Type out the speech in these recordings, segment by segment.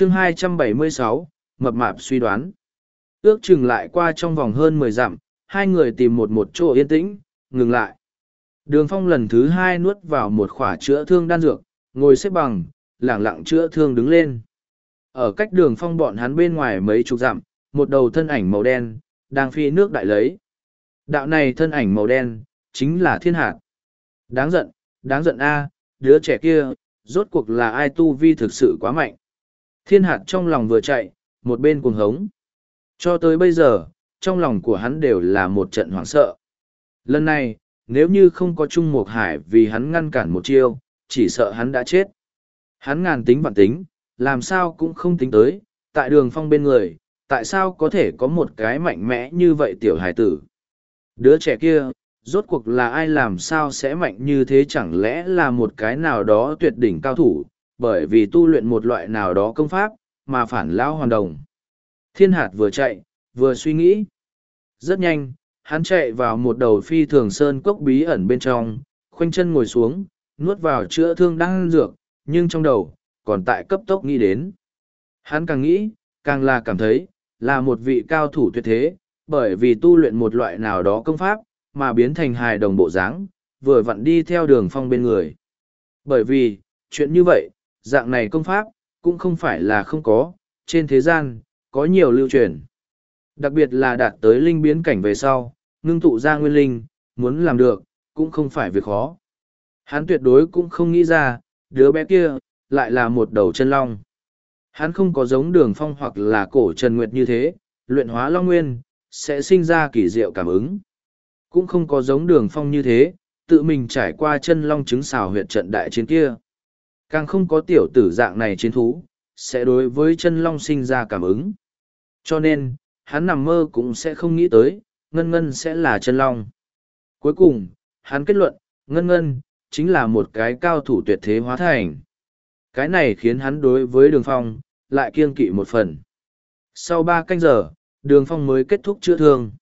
chương 276, mập mạp suy đoán. Ước chừng lại qua trong vòng hơn mười dặm, hai người tìm một một chỗ yên tĩnh, ngừng lại. Đường phong lần thứ hai nuốt vào một khỏa chữa thương đan dược, ngồi xếp bằng, lẳng lặng chữa thương đứng lên. Ở cách đường phong bọn hắn bên ngoài mấy chục dặm, một đầu thân ảnh màu đen, đang phi nước đại lấy. Đạo này thân ảnh màu đen, chính là thiên hạt. Đáng giận, đáng giận a đứa trẻ kia, rốt cuộc là ai tu vi thực sự quá mạnh. Thiên hạt trong lòng vừa chạy, một bên cuồng hống. Cho tới bây giờ, trong lòng của hắn đều là một trận hoảng sợ. Lần này, nếu như không có Trung Mục Hải vì hắn ngăn cản một chiêu, chỉ sợ hắn đã chết. Hắn ngàn tính vạn tính, làm sao cũng không tính tới, tại đường phong bên người, tại sao có thể có một cái mạnh mẽ như vậy tiểu hải tử. Đứa trẻ kia, rốt cuộc là ai làm sao sẽ mạnh như thế chẳng lẽ là một cái nào đó tuyệt đỉnh cao thủ, bởi vì tu luyện một loại nào đó công pháp, mà phản lao hoàn đồng. Thiên hạt vừa chạy, vừa suy nghĩ. Rất nhanh, hắn chạy vào một đầu phi thường sơn cốc bí ẩn bên trong, khoanh chân ngồi xuống, nuốt vào chữa thương đang dược, nhưng trong đầu, còn tại cấp tốc nghĩ đến. Hắn càng nghĩ, càng là cảm thấy, là một vị cao thủ tuyệt thế, bởi vì tu luyện một loại nào đó công pháp, mà biến thành hài đồng bộ dáng, vừa vặn đi theo đường phong bên người. Bởi vì, chuyện như vậy, dạng này công pháp, cũng không phải là không có, trên thế gian, có nhiều lưu truyền. Đặc biệt là đạt tới linh biến cảnh về sau, ngưng tụ ra nguyên linh, muốn làm được, cũng không phải việc khó. Hắn tuyệt đối cũng không nghĩ ra, đứa bé kia, lại là một đầu chân long. Hắn không có giống đường phong hoặc là cổ Trần Nguyệt như thế, luyện hóa long nguyên, sẽ sinh ra kỳ diệu cảm ứng. Cũng không có giống đường phong như thế, tự mình trải qua chân long trứng xào huyệt trận đại chiến kia. Càng không có tiểu tử dạng này chiến thú, sẽ đối với chân long sinh ra cảm ứng. Cho nên, hắn nằm mơ cũng sẽ không nghĩ tới, ngân ngân sẽ là chân long. Cuối cùng, hắn kết luận, ngân ngân, chính là một cái cao thủ tuyệt thế hóa thành. Cái này khiến hắn đối với đường phong, lại kiêng kỵ một phần. Sau ba canh giờ, đường phong mới kết thúc chữa thương.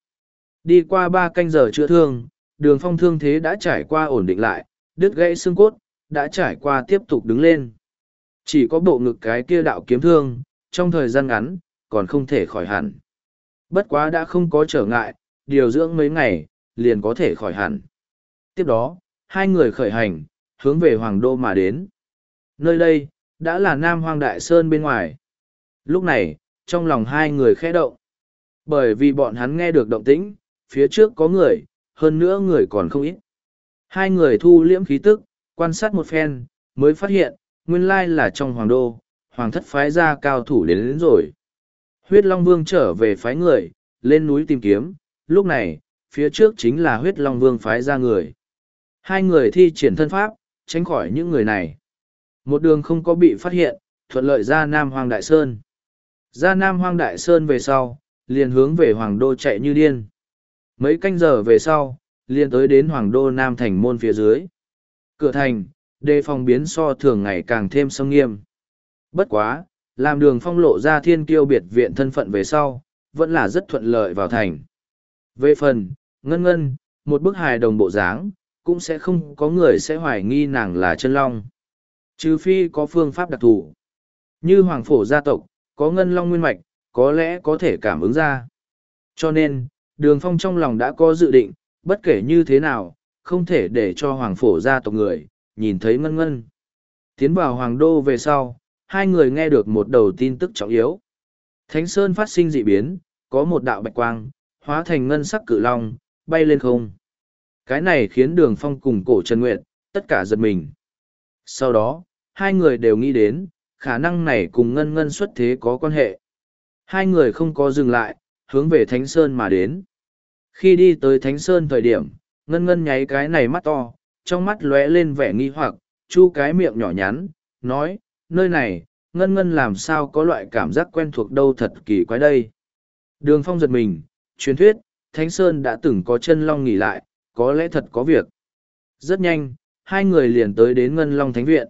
Đi qua ba canh giờ chữa thương, đường phong thương thế đã trải qua ổn định lại, đứt gãy xương cốt, đã trải qua tiếp tục đứng lên. Chỉ có bộ ngực cái kia đạo kiếm thương, trong thời gian ngắn, còn không thể khỏi hẳn. Bất quá đã không có trở ngại, điều dưỡng mấy ngày, liền có thể khỏi hẳn. Tiếp đó, hai người khởi hành, hướng về Hoàng Đô mà đến. Nơi đây, đã là Nam Hoang Đại Sơn bên ngoài. Lúc này, trong lòng hai người khẽ động. Bởi vì bọn hắn nghe được động tĩnh, phía trước có người, hơn nữa người còn không ít. Hai người thu liễm khí tức, quan sát một phen, mới phát hiện, nguyên lai là trong hoàng đô, hoàng thất phái ra cao thủ đến, đến rồi. Huyết Long Vương trở về phái người, lên núi tìm kiếm, lúc này, phía trước chính là huyết Long Vương phái ra người. Hai người thi triển thân pháp, tránh khỏi những người này. Một đường không có bị phát hiện, thuận lợi ra Nam Hoàng Đại Sơn. Ra Nam Hoàng Đại Sơn về sau, liền hướng về Hoàng Đô chạy như điên. Mấy canh giờ về sau, liền tới đến Hoàng Đô Nam Thành môn phía dưới. Cửa thành, đề phòng biến so thường ngày càng thêm sông nghiêm. Bất quá, làm đường phong lộ ra thiên kiêu biệt viện thân phận về sau, vẫn là rất thuận lợi vào thành. Về phần, ngân ngân, một bức hài đồng bộ dáng, cũng sẽ không có người sẽ hoài nghi nàng là chân long. Trừ phi có phương pháp đặc thù. Như hoàng phổ gia tộc, có ngân long nguyên mạch, có lẽ có thể cảm ứng ra. Cho nên, đường phong trong lòng đã có dự định, bất kể như thế nào, không thể để cho hoàng phổ gia tộc người, nhìn thấy ngân ngân. Tiến vào hoàng đô về sau, hai người nghe được một đầu tin tức trọng yếu. Thánh Sơn phát sinh dị biến, có một đạo bạch quang, hóa thành ngân sắc cự long, bay lên không. Cái này khiến đường phong cùng cổ Trần Nguyệt, tất cả giật mình. Sau đó, hai người đều nghĩ đến, khả năng này cùng ngân ngân xuất thế có quan hệ. Hai người không có dừng lại, hướng về Thánh Sơn mà đến. Khi đi tới Thánh Sơn thời điểm, ngân ngân nháy cái này mắt to, trong mắt lóe lên vẻ nghi hoặc, chu cái miệng nhỏ nhắn, nói, nơi này, ngân ngân làm sao có loại cảm giác quen thuộc đâu thật kỳ quái đây. Đường phong giật mình, truyền thuyết, Thánh Sơn đã từng có chân long nghỉ lại, có lẽ thật có việc. Rất nhanh, hai người liền tới đến Ngân Long Thánh Viện.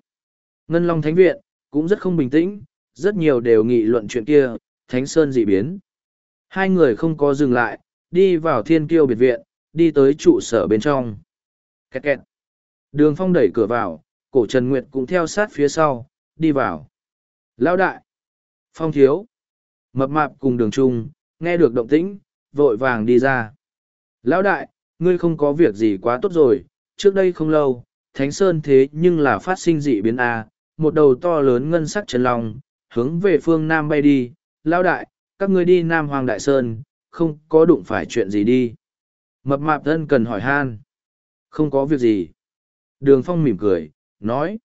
Ngân Long Thánh Viện, cũng rất không bình tĩnh, rất nhiều đều nghị luận chuyện kia, Thánh Sơn dị biến. Hai người không có dừng lại, đi vào thiên kiêu biệt viện, đi tới trụ sở bên trong. Kẹt kẹt. Đường phong đẩy cửa vào, cổ Trần Nguyệt cũng theo sát phía sau, đi vào. Lão đại! Phong thiếu. Mập mạp cùng đường trung, nghe được động tĩnh, vội vàng đi ra. Lão đại, ngươi không có việc gì quá tốt rồi, trước đây không lâu, Thánh Sơn thế nhưng là phát sinh dị biến A, một đầu to lớn ngân sắc trần long, hướng về phương Nam bay đi. Lão đại, các ngươi đi Nam Hoàng Đại Sơn, không có đụng phải chuyện gì đi. Mập mạp thân cần hỏi han. Không có việc gì. Đường Phong mỉm cười, nói.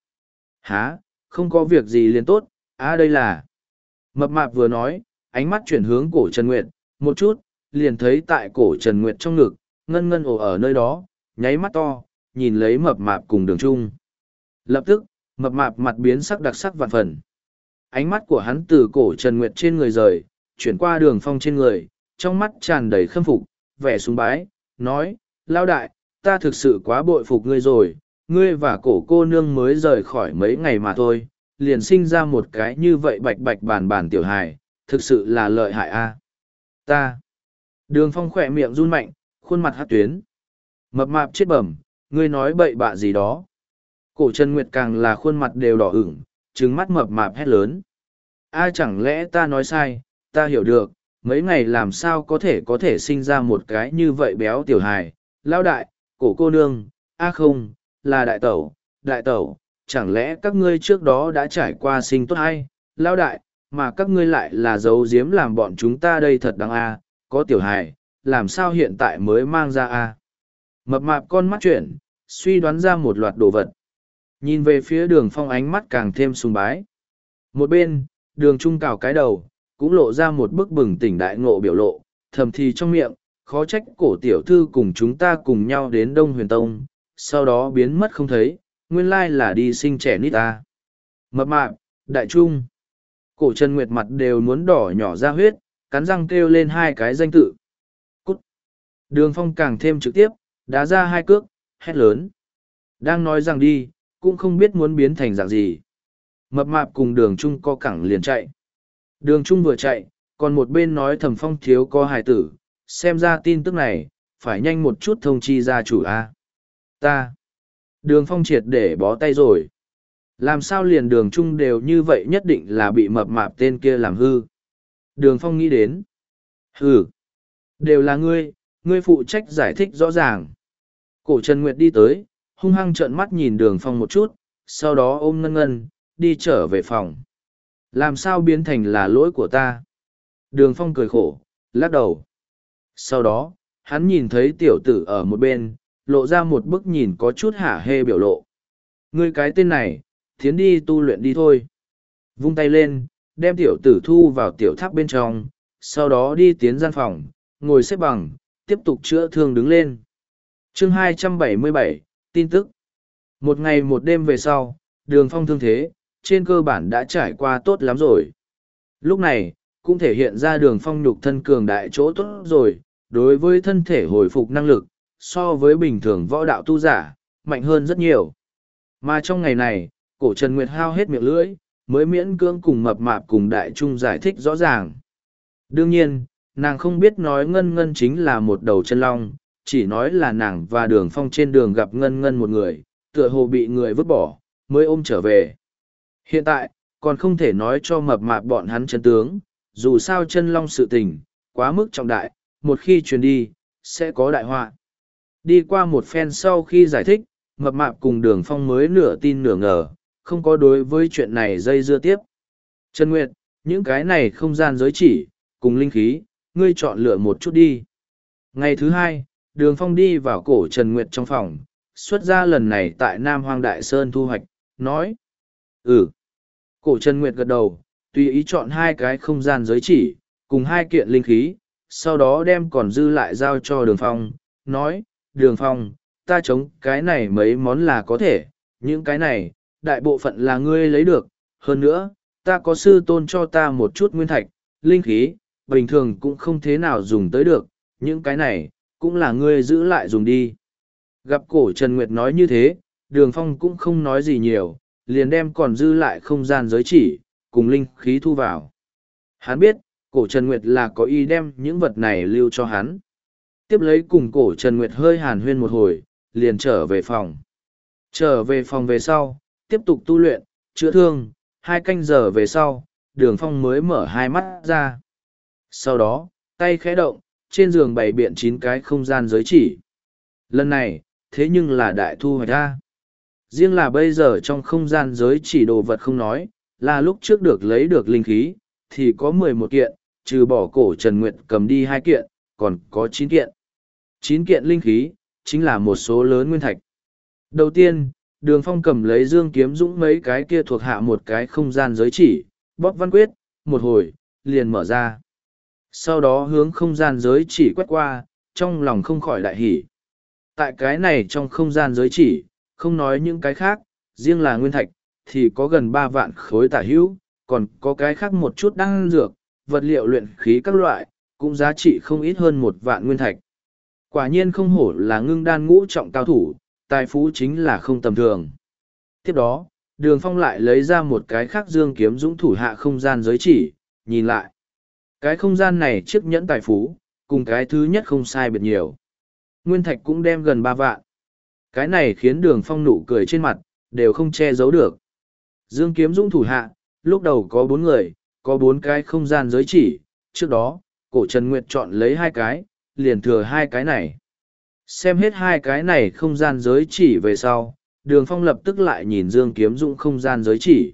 Há, không có việc gì liền tốt, à đây là. Mập mạp vừa nói, ánh mắt chuyển hướng cổ Trần Nguyệt, một chút, liền thấy tại cổ Trần Nguyệt trong ngực, ngân ngân ổ ở nơi đó, nháy mắt to, nhìn lấy mập mạp cùng đường trung. Lập tức, mập mạp mặt biến sắc đặc sắc vạn phần. Ánh mắt của hắn từ cổ Trần Nguyệt trên người rời, chuyển qua đường phong trên người, trong mắt tràn đầy khâm phục, vẻ súng bái, nói, lao đại, ta thực sự quá bội phục ngươi rồi, ngươi và cổ cô nương mới rời khỏi mấy ngày mà thôi, liền sinh ra một cái như vậy bạch bạch bàn bàn tiểu hài, thực sự là lợi hại a. Ta. Đường phong khỏe miệng run mạnh, khuôn mặt hát tuyến. Mập mạp chết bẩm, ngươi nói bậy bạ gì đó. Cổ Trần Nguyệt càng là khuôn mặt đều đỏ ửng, trứng mắt mập mạp hét lớn. A chẳng lẽ ta nói sai, ta hiểu được, mấy ngày làm sao có thể có thể sinh ra một cái như vậy béo tiểu hài. Lao đại, cổ cô nương, a không, là đại tẩu, đại tẩu, chẳng lẽ các ngươi trước đó đã trải qua sinh tốt hay, lao đại, mà các ngươi lại là giấu giếm làm bọn chúng ta đây thật đáng a có tiểu hài, làm sao hiện tại mới mang ra a Mập mạp con mắt chuyển, suy đoán ra một loạt đồ vật. Nhìn về phía đường phong ánh mắt càng thêm sùng bái. Một bên, đường trung cào cái đầu, cũng lộ ra một bức bừng tỉnh đại ngộ biểu lộ, thầm thì trong miệng, khó trách cổ tiểu thư cùng chúng ta cùng nhau đến Đông Huyền Tông, sau đó biến mất không thấy, nguyên lai là đi sinh trẻ nít ta. Mập mạp, đại trung. Cổ Trần Nguyệt mặt đều muốn đỏ nhỏ ra huyết, cắn răng kêu lên hai cái danh tự. Cút. Đường phong càng thêm trực tiếp, đá ra hai cước, hét lớn. Đang nói rằng đi, cũng không biết muốn biến thành dạng gì. Mập mạp cùng đường trung co cẳng liền chạy. Đường trung vừa chạy, còn một bên nói Thẩm phong thiếu có hài tử, xem ra tin tức này, phải nhanh một chút thông chi ra chủ A. Ta. Đường phong triệt để bó tay rồi. Làm sao liền đường trung đều như vậy nhất định là bị mập mạp tên kia làm hư. Đường phong nghĩ đến. Hừ. Đều là ngươi, ngươi phụ trách giải thích rõ ràng. Cổ Trần Nguyệt đi tới, hung hăng trợn mắt nhìn đường phong một chút, sau đó ôm ngân ngân, đi trở về phòng. Làm sao biến thành là lỗi của ta? Đường phong cười khổ, lắc đầu. Sau đó, hắn nhìn thấy tiểu tử ở một bên, lộ ra một bức nhìn có chút hả hê biểu lộ. Ngươi cái tên này, tiến đi tu luyện đi thôi. Vung tay lên, đem tiểu tử thu vào tiểu tháp bên trong, sau đó đi tiến gian phòng, ngồi xếp bằng, tiếp tục chữa thương đứng lên. chương 277, tin tức. Một ngày một đêm về sau, đường phong thương thế, trên cơ bản đã trải qua tốt lắm rồi. Lúc này, cũng thể hiện ra đường phong nhục thân cường đại chỗ tốt rồi, đối với thân thể hồi phục năng lực, so với bình thường võ đạo tu giả, mạnh hơn rất nhiều. Mà trong ngày này, cổ Trần Nguyệt hao hết miệng lưỡi, mới miễn cưỡng cùng mập mạp cùng đại trung giải thích rõ ràng. Đương nhiên, nàng không biết nói ngân ngân chính là một đầu chân long, chỉ nói là nàng và đường phong trên đường gặp ngân ngân một người, tựa hồ bị người vứt bỏ, mới ôm trở về. Hiện tại, còn không thể nói cho mập mạp bọn hắn chân tướng, dù sao chân long sự tình, quá mức trọng đại, một khi truyền đi, sẽ có đại họa. Đi qua một phen sau khi giải thích, mập mạp cùng đường phong mới nửa tin nửa ngờ, không có đối với chuyện này dây dưa tiếp. Trần Nguyệt, những cái này không gian giới chỉ, cùng linh khí, ngươi chọn lựa một chút đi. Ngày thứ hai, đường phong đi vào cổ Trần Nguyệt trong phòng, xuất ra lần này tại Nam Hoang Đại Sơn thu hoạch, nói. Ừ. Cổ Trần Nguyệt gật đầu, tùy ý chọn hai cái không gian giới chỉ, cùng hai kiện linh khí, sau đó đem còn dư lại giao cho đường phong, nói, đường phong, ta chống cái này mấy món là có thể, những cái này, đại bộ phận là ngươi lấy được, hơn nữa, ta có sư tôn cho ta một chút nguyên thạch, linh khí, bình thường cũng không thế nào dùng tới được, những cái này, cũng là ngươi giữ lại dùng đi. Gặp cổ Trần Nguyệt nói như thế, đường phong cũng không nói gì nhiều, liền đem còn dư lại không gian giới chỉ, cùng linh khí thu vào. Hắn biết, cổ Trần Nguyệt là có ý đem những vật này lưu cho hắn. Tiếp lấy cùng cổ Trần Nguyệt hơi hàn huyên một hồi, liền trở về phòng. Trở về phòng về sau, tiếp tục tu luyện, chữa thương, hai canh giờ về sau, đường phong mới mở hai mắt ra sau đó tay khẽ động trên giường bày biện chín cái không gian giới chỉ lần này thế nhưng là đại thu hoạch ra riêng là bây giờ trong không gian giới chỉ đồ vật không nói, là lúc trước được lấy được linh khí, thì có mười một kiện, trừ bỏ cổ trần nguyệt cầm đi hai kiện, còn có chín kiện. Chín kiện linh khí, chính là một số lớn nguyên thạch. Đầu tiên, đường phong cầm lấy dương kiếm dũng mấy cái kia thuộc hạ một cái không gian giới chỉ, bóp văn quyết, một hồi, liền mở ra. Sau đó hướng không gian giới chỉ quét qua, trong lòng không khỏi đại hỉ. Tại cái này trong không gian giới chỉ không nói những cái khác, riêng là nguyên thạch, thì có gần ba vạn khối tả hữu, còn có cái khác một chút đăng dược, vật liệu luyện khí các loại, cũng giá trị không ít hơn một vạn nguyên thạch. Quả nhiên không hổ là ngưng đan ngũ trọng cao thủ, tài phú chính là không tầm thường. Tiếp đó, đường phong lại lấy ra một cái khác dương kiếm dũng thủ hạ không gian giới chỉ, nhìn lại. Cái không gian này chiếc nhẫn tài phú, cùng cái thứ nhất không sai biệt nhiều. Nguyên thạch cũng đem gần ba vạn cái này khiến đường phong nụ cười trên mặt, đều không che giấu được. Dương kiếm dũng thủ hạ, lúc đầu có bốn người, có bốn cái không gian giới chỉ, trước đó, cổ trần nguyệt chọn lấy hai cái, liền thừa hai cái này. Xem hết hai cái này không gian giới chỉ về sau, đường phong lập tức lại nhìn dương kiếm dũng không gian giới chỉ.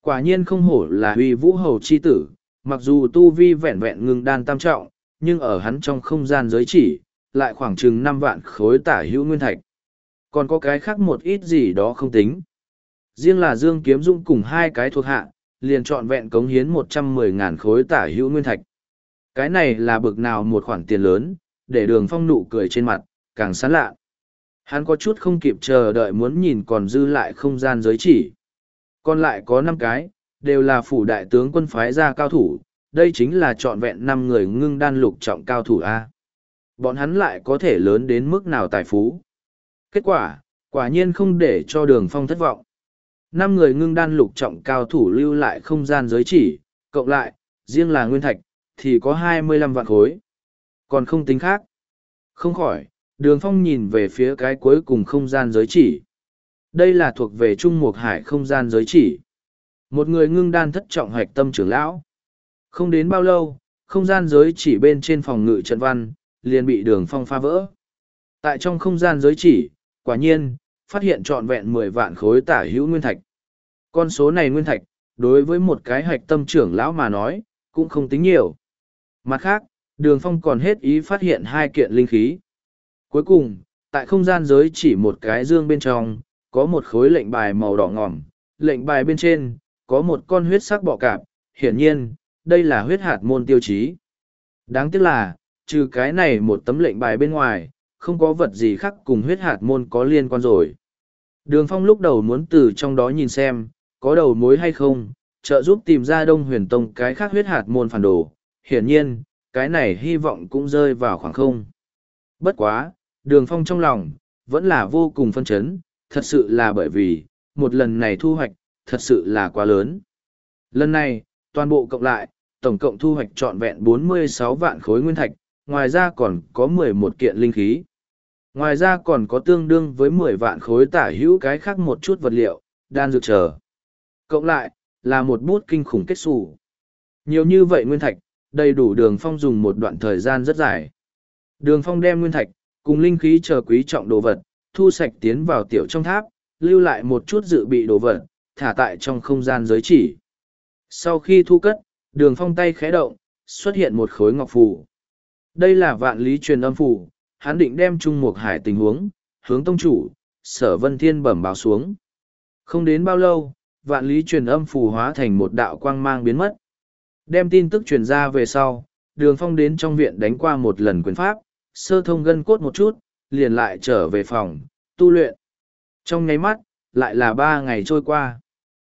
Quả nhiên không hổ là huy vũ hầu c h i tử, mặc dù tu vi vẹn vẹn ngưng đan tam trọng, nhưng ở hắn trong không gian giới chỉ, lại khoảng chừng năm vạn khối tả hữu nguyên thạch còn có cái khác một ít gì đó không tính. Riêng là dương kiếm Dung cùng hai cái thuộc hạ, liền trọn vẹn cống hiến một trăm mười ngàn khối tả hữu nguyên thạch. Cái này là bực nào một khoản tiền lớn, để đường phong nụ cười trên mặt, càng sán lạ. Hắn có chút không kịp chờ đợi muốn nhìn còn dư lại không gian giới chỉ. Còn lại có năm cái, đều là phủ đại tướng quân phái ra cao thủ, đây chính là trọn vẹn năm người ngưng đan lục trọng cao thủ a. Bọn hắn lại có thể lớn đến mức nào tài phú? Kết quả quả nhiên không để cho đường phong thất vọng. Năm người ngưng đan lục trọng cao thủ lưu lại không gian giới chỉ, cộng lại, riêng là nguyên thạch, thì có hai mươi lăm vạn khối. Còn không tính khác. Không khỏi, đường phong nhìn về phía cái cuối cùng không gian giới chỉ. Đây là thuộc về trung mục hải không gian giới chỉ. Một người ngưng đan thất trọng hoạch tâm trưởng lão. Không đến bao lâu, không gian giới chỉ bên trên phòng ngự trận văn, liền bị đường phong phá vỡ. Tại trong không gian giới chỉ quả nhiên, phát hiện trọn vẹn mười vạn khối tả hữu nguyên thạch. Con số này nguyên thạch, đối với một cái hạch tâm trưởng lão mà nói, cũng không tính nhiều. Mặt khác, đường phong còn hết ý phát hiện hai kiện linh khí. Cuối cùng, tại không gian giới chỉ một cái dương bên trong, có một khối lệnh bài màu đỏ ngỏm, lệnh bài bên trên, có một con huyết sắc bọ cạp. Hiển nhiên, đây là huyết hạt môn tiêu chí. Đáng tiếc là, trừ cái này một tấm lệnh bài bên ngoài không có vật gì khác cùng huyết hạt môn có liên quan rồi. Đường phong lúc đầu muốn từ trong đó nhìn xem, có đầu mối hay không, trợ giúp tìm ra đông huyền tông cái khác huyết hạt môn phản đồ. Hiển nhiên, cái này hy vọng cũng rơi vào khoảng không. Bất quá, đường phong trong lòng vẫn là vô cùng phân chấn, thật sự là bởi vì, một lần này thu hoạch thật sự là quá lớn. Lần này, toàn bộ cộng lại, tổng cộng thu hoạch trọn vẹn 46 vạn khối nguyên thạch, ngoài ra còn có 11 kiện linh khí ngoài ra còn có tương đương với 10 vạn khối tả hữu cái khác một chút vật liệu, đan dược chờ. Cộng lại, là một bút kinh khủng kết xù. Nhiều như vậy nguyên thạch, đầy đủ đường phong dùng một đoạn thời gian rất dài. Đường phong đem nguyên thạch, cùng linh khí chờ quý trọng đồ vật, thu sạch tiến vào tiểu trong tháp, lưu lại một chút dự bị đồ vật, thả tại trong không gian giới chỉ. Sau khi thu cất, đường phong tay khẽ động, xuất hiện một khối ngọc phù. Đây là vạn lý truyền âm phù hắn định đem trung mục hải tình huống, hướng tông chủ, sở vân thiên bẩm báo xuống. Không đến bao lâu, vạn lý truyền âm phù hóa thành một đạo quang mang biến mất. Đem tin tức truyền ra về sau, đường phong đến trong viện đánh qua một lần quyền pháp, sơ thông gân cốt một chút, liền lại trở về phòng, tu luyện. Trong nháy mắt, lại là ba ngày trôi qua.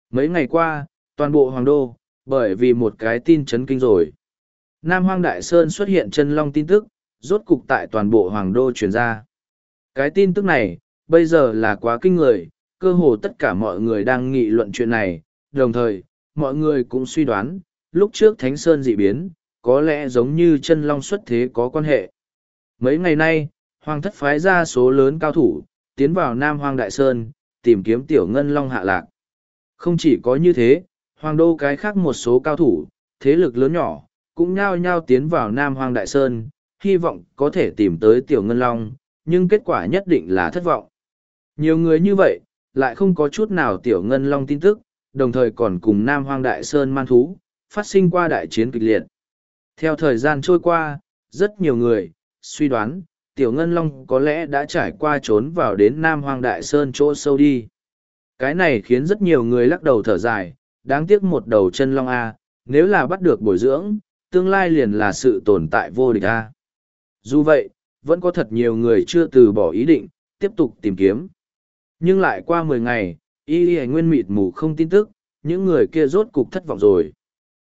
Mấy ngày qua, toàn bộ hoàng đô, bởi vì một cái tin chấn kinh rồi. Nam hoang đại sơn xuất hiện chân long tin tức rốt cục tại toàn bộ hoàng đô truyền ra. Cái tin tức này bây giờ là quá kinh người cơ hồ tất cả mọi người đang nghị luận chuyện này. Đồng thời mọi người cũng suy đoán lúc trước thánh sơn dị biến có lẽ giống như chân long xuất thế có quan hệ. Mấy ngày nay hoàng thất phái ra số lớn cao thủ tiến vào nam hoàng đại sơn tìm kiếm tiểu ngân long hạ lạc. Không chỉ có như thế Hoàng đô cái khác một số cao thủ, thế lực lớn nhỏ, cũng nhao nhao tiến vào Nam Hoàng Đại Sơn, hy vọng có thể tìm tới Tiểu Ngân Long, nhưng kết quả nhất định là thất vọng. Nhiều người như vậy, lại không có chút nào Tiểu Ngân Long tin tức, đồng thời còn cùng Nam Hoàng Đại Sơn man thú, phát sinh qua đại chiến kịch liệt. Theo thời gian trôi qua, rất nhiều người, suy đoán, Tiểu Ngân Long có lẽ đã trải qua trốn vào đến Nam Hoàng Đại Sơn chỗ sâu đi. Cái này khiến rất nhiều người lắc đầu thở dài, đáng tiếc một đầu chân Long A, nếu là bắt được bồi dưỡng, tương lai liền là sự tồn tại vô địch A. Dù vậy, vẫn có thật nhiều người chưa từ bỏ ý định, tiếp tục tìm kiếm. Nhưng lại qua mười ngày, y y nguyên mịt mù không tin tức, những người kia rốt cục thất vọng rồi.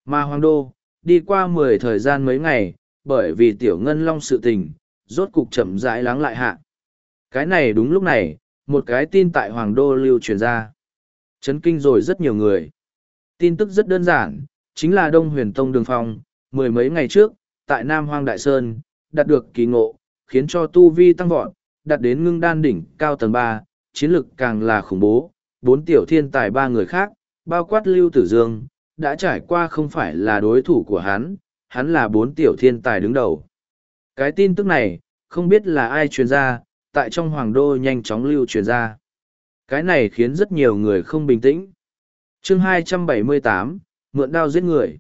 Mà Hoàng Đô, đi qua mười thời gian mấy ngày, bởi vì tiểu ngân long sự tình, rốt cục chậm rãi lắng lại hạ. Cái này đúng lúc này, một cái tin tại Hoàng Đô lưu truyền ra. Chấn kinh rồi rất nhiều người. Tin tức rất đơn giản, chính là Đông Huyền Tông Đường Phong, mười mấy ngày trước, tại Nam Hoang Đại Sơn, đạt được kỳ ngộ, khiến cho tu vi tăng vọt, đạt đến ngưng đan đỉnh cao tầng ba, chiến lực càng là khủng bố, bốn tiểu thiên tài ba người khác, bao quát Lưu Tử Dương, đã trải qua không phải là đối thủ của hắn, hắn là bốn tiểu thiên tài đứng đầu. Cái tin tức này, không biết là ai truyền ra, tại trong hoàng đô nhanh chóng lưu truyền ra. Cái này khiến rất nhiều người không bình tĩnh. chương 278, mượn đao giết người.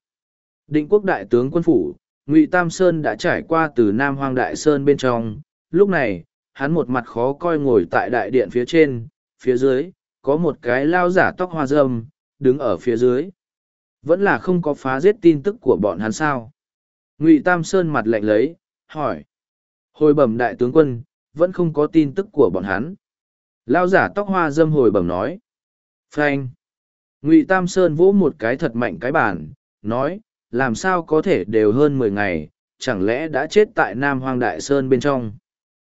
Định quốc đại tướng quân phủ, Ngụy Tam Sơn đã trải qua từ Nam Hoang Đại Sơn bên trong, lúc này, hắn một mặt khó coi ngồi tại đại điện phía trên, phía dưới, có một cái lao giả tóc hoa dâm đứng ở phía dưới. Vẫn là không có phá giết tin tức của bọn hắn sao. Ngụy Tam Sơn mặt lạnh lấy, hỏi. Hồi bẩm đại tướng quân, vẫn không có tin tức của bọn hắn. Lao giả tóc hoa dâm hồi bẩm nói. Frank. Ngụy Tam Sơn vỗ một cái thật mạnh cái bàn, nói, làm sao có thể đều hơn mười ngày, chẳng lẽ đã chết tại Nam Hoang Đại Sơn bên trong.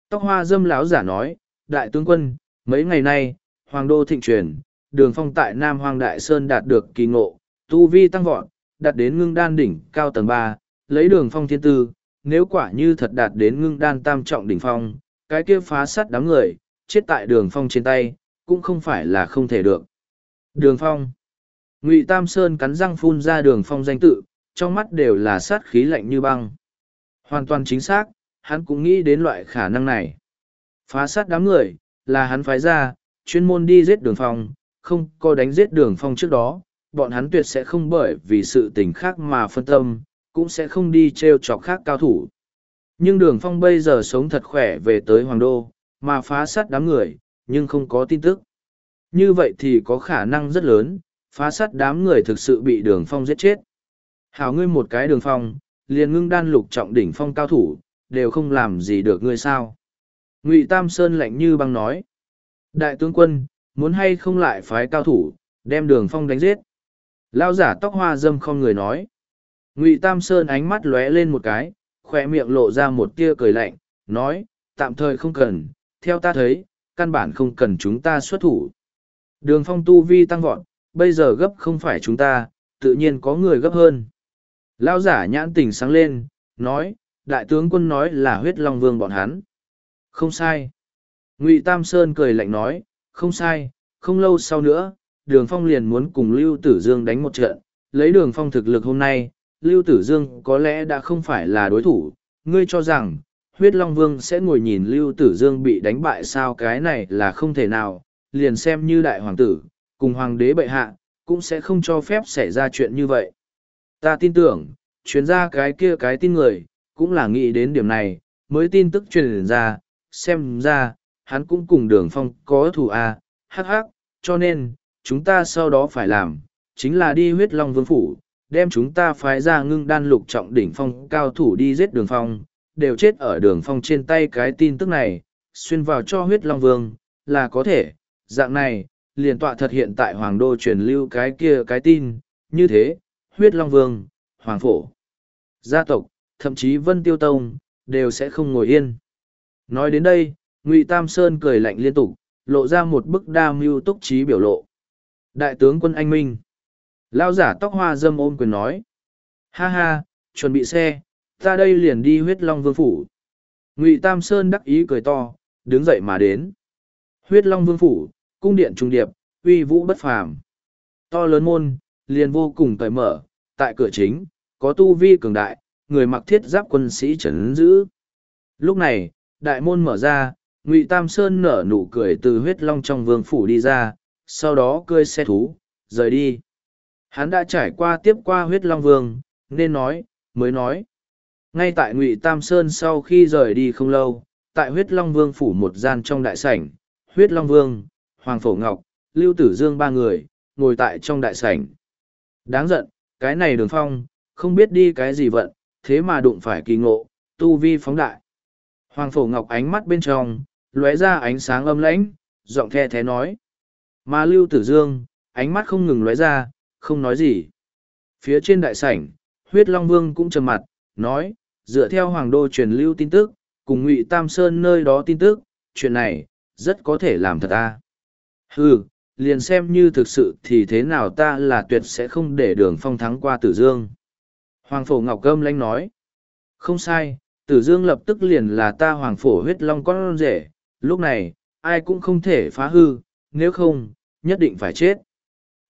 Tóc hoa dâm lão giả nói, đại tướng quân, mấy ngày nay, Hoàng đô thịnh truyền, đường phong tại Nam Hoang Đại Sơn đạt được kỳ ngộ, tu vi tăng vọt, đạt đến ngưng đan đỉnh cao tầng ba, lấy đường phong thiên tư, nếu quả như thật đạt đến ngưng đan tam trọng đỉnh phong, cái kia phá sắt đám người, chết tại đường phong trên tay, cũng không phải là không thể được. Đường phong Ngụy Tam Sơn cắn răng phun ra đường phong danh tự, trong mắt đều là sát khí lạnh như băng. Hoàn toàn chính xác, hắn cũng nghĩ đến loại khả năng này. Phá sát đám người, là hắn phái ra, chuyên môn đi giết đường phong, không có đánh giết đường phong trước đó, bọn hắn tuyệt sẽ không bởi vì sự tình khác mà phân tâm, cũng sẽ không đi t r e o chọc khác cao thủ nhưng đường phong bây giờ sống thật khỏe về tới hoàng đô mà phá sát đám người nhưng không có tin tức như vậy thì có khả năng rất lớn phá sát đám người thực sự bị đường phong giết chết hảo ngươi một cái đường phong, liền ngưng đan lục trọng đỉnh phong cao thủ, đều không làm gì được ngươi sao? Ngụy tam sơn lạnh như băng nói. Đại tướng quân, muốn hay không lại phái cao thủ, đem đường phong đánh giết? Lao giả tóc hoa dâm không người nói. Ngụy tam sơn ánh mắt lóe lên một cái, khỏe miệng lộ ra một tia cười lạnh, nói, tạm thời không cần, theo ta thấy, căn bản không cần chúng ta xuất thủ. Đường phong tu vi tăng vọt, bây giờ gấp không phải chúng ta, tự nhiên có người gấp hơn lão giả nhãn tình sáng lên nói đại tướng quân nói là huyết long vương bọn hắn. Không sai. Ngụy tam sơn cười lạnh nói không sai không lâu sau nữa đường phong liền muốn cùng lưu tử dương đánh một trận. Lấy đường phong thực lực hôm nay Lưu Tử Dương có lẽ đã không phải là đối thủ, ngươi cho rằng, huyết Long Vương sẽ ngồi nhìn Lưu Tử Dương bị đánh bại sao? Cái này là không thể nào, liền xem như đại hoàng tử, cùng hoàng đế bệ hạ, cũng sẽ không cho phép xảy ra chuyện như vậy. Ta tin tưởng, chuyên gia cái kia cái tin người, cũng là nghĩ đến điểm này, mới tin tức truyền ra, xem ra, hắn cũng cùng đường phong có thủ A, à, hắc hắc, cho nên, chúng ta sau đó phải làm, chính là đi huyết long vương phủ, đem chúng ta phái ra ngưng đan lục trọng đỉnh phong cao thủ đi giết đường phong, đều chết ở đường phong trên tay cái tin tức này, xuyên vào cho huyết long vương, là có thể, dạng này, liền tọa thật hiện tại hoàng đô truyền lưu cái kia cái tin, như thế, huyết long vương, hoàng phổ, gia tộc, thậm chí vân tiêu tông, đều sẽ không ngồi yên. Nói đến đây, Ngụy Tam Sơn cười lạnh liên tục, lộ ra một bức đa mưu túc trí biểu lộ. Đại tướng quân anh Minh Lao giả tóc hoa dâm ôm quyền nói. Ha ha, chuẩn bị xe, ta đây liền đi huyết long vương phủ. Ngụy Tam Sơn đắc ý cười to, đứng dậy mà đến. Huyết long vương phủ, cung điện trung điệp, uy vũ bất phàm. To lớn môn, liền vô cùng cởi mở, tại cửa chính, có tu vi cường đại, người mặc thiết giáp quân sĩ trấn giữ. Lúc này, đại môn mở ra, Ngụy Tam Sơn nở nụ cười từ huyết long trong vương phủ đi ra, sau đó cơi xe thú, rời đi. Hắn đã trải qua tiếp qua huyết long vương, nên nói, mới nói. Ngay tại Ngụy Tam Sơn sau khi rời đi không lâu, tại huyết long vương phủ một gian trong đại sảnh, huyết long vương, Hoàng Phổ Ngọc, Lưu Tử Dương ba người, ngồi tại trong đại sảnh. Đáng giận, cái này đường phong, không biết đi cái gì vận, thế mà đụng phải kỳ ngộ, tu vi phóng đại. Hoàng Phổ Ngọc ánh mắt bên trong, lóe ra ánh sáng âm lãnh, giọng the thế nói. Mà Lưu Tử Dương, ánh mắt không ngừng lóe ra, không nói gì. Phía trên đại sảnh, huyết Long Vương cũng trầm mặt, nói, dựa theo Hoàng Đô truyền lưu tin tức, cùng Ngụy Tam Sơn nơi đó tin tức, chuyện này, rất có thể làm thật ta. Hừ, liền xem như thực sự thì thế nào ta là tuyệt sẽ không để đường phong thắng qua Tử Dương. Hoàng Phổ Ngọc gâm lanh nói, không sai, Tử Dương lập tức liền là ta Hoàng Phổ huyết long con rể, lúc này, ai cũng không thể phá hư, nếu không, nhất định phải chết.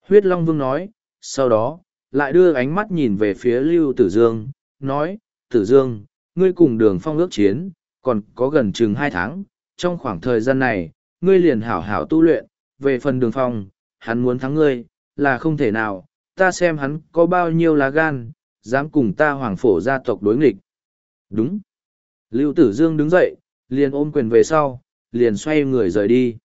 Huyết Long Vương nói, sau đó, lại đưa ánh mắt nhìn về phía Lưu Tử Dương, nói, Tử Dương, ngươi cùng đường phong ước chiến, còn có gần chừng hai tháng, trong khoảng thời gian này, ngươi liền hảo hảo tu luyện, về phần đường phong, hắn muốn thắng ngươi, là không thể nào, ta xem hắn có bao nhiêu lá gan, dám cùng ta hoàng phổ gia tộc đối nghịch. Đúng. Lưu Tử Dương đứng dậy, liền ôm quyền về sau, liền xoay người rời đi.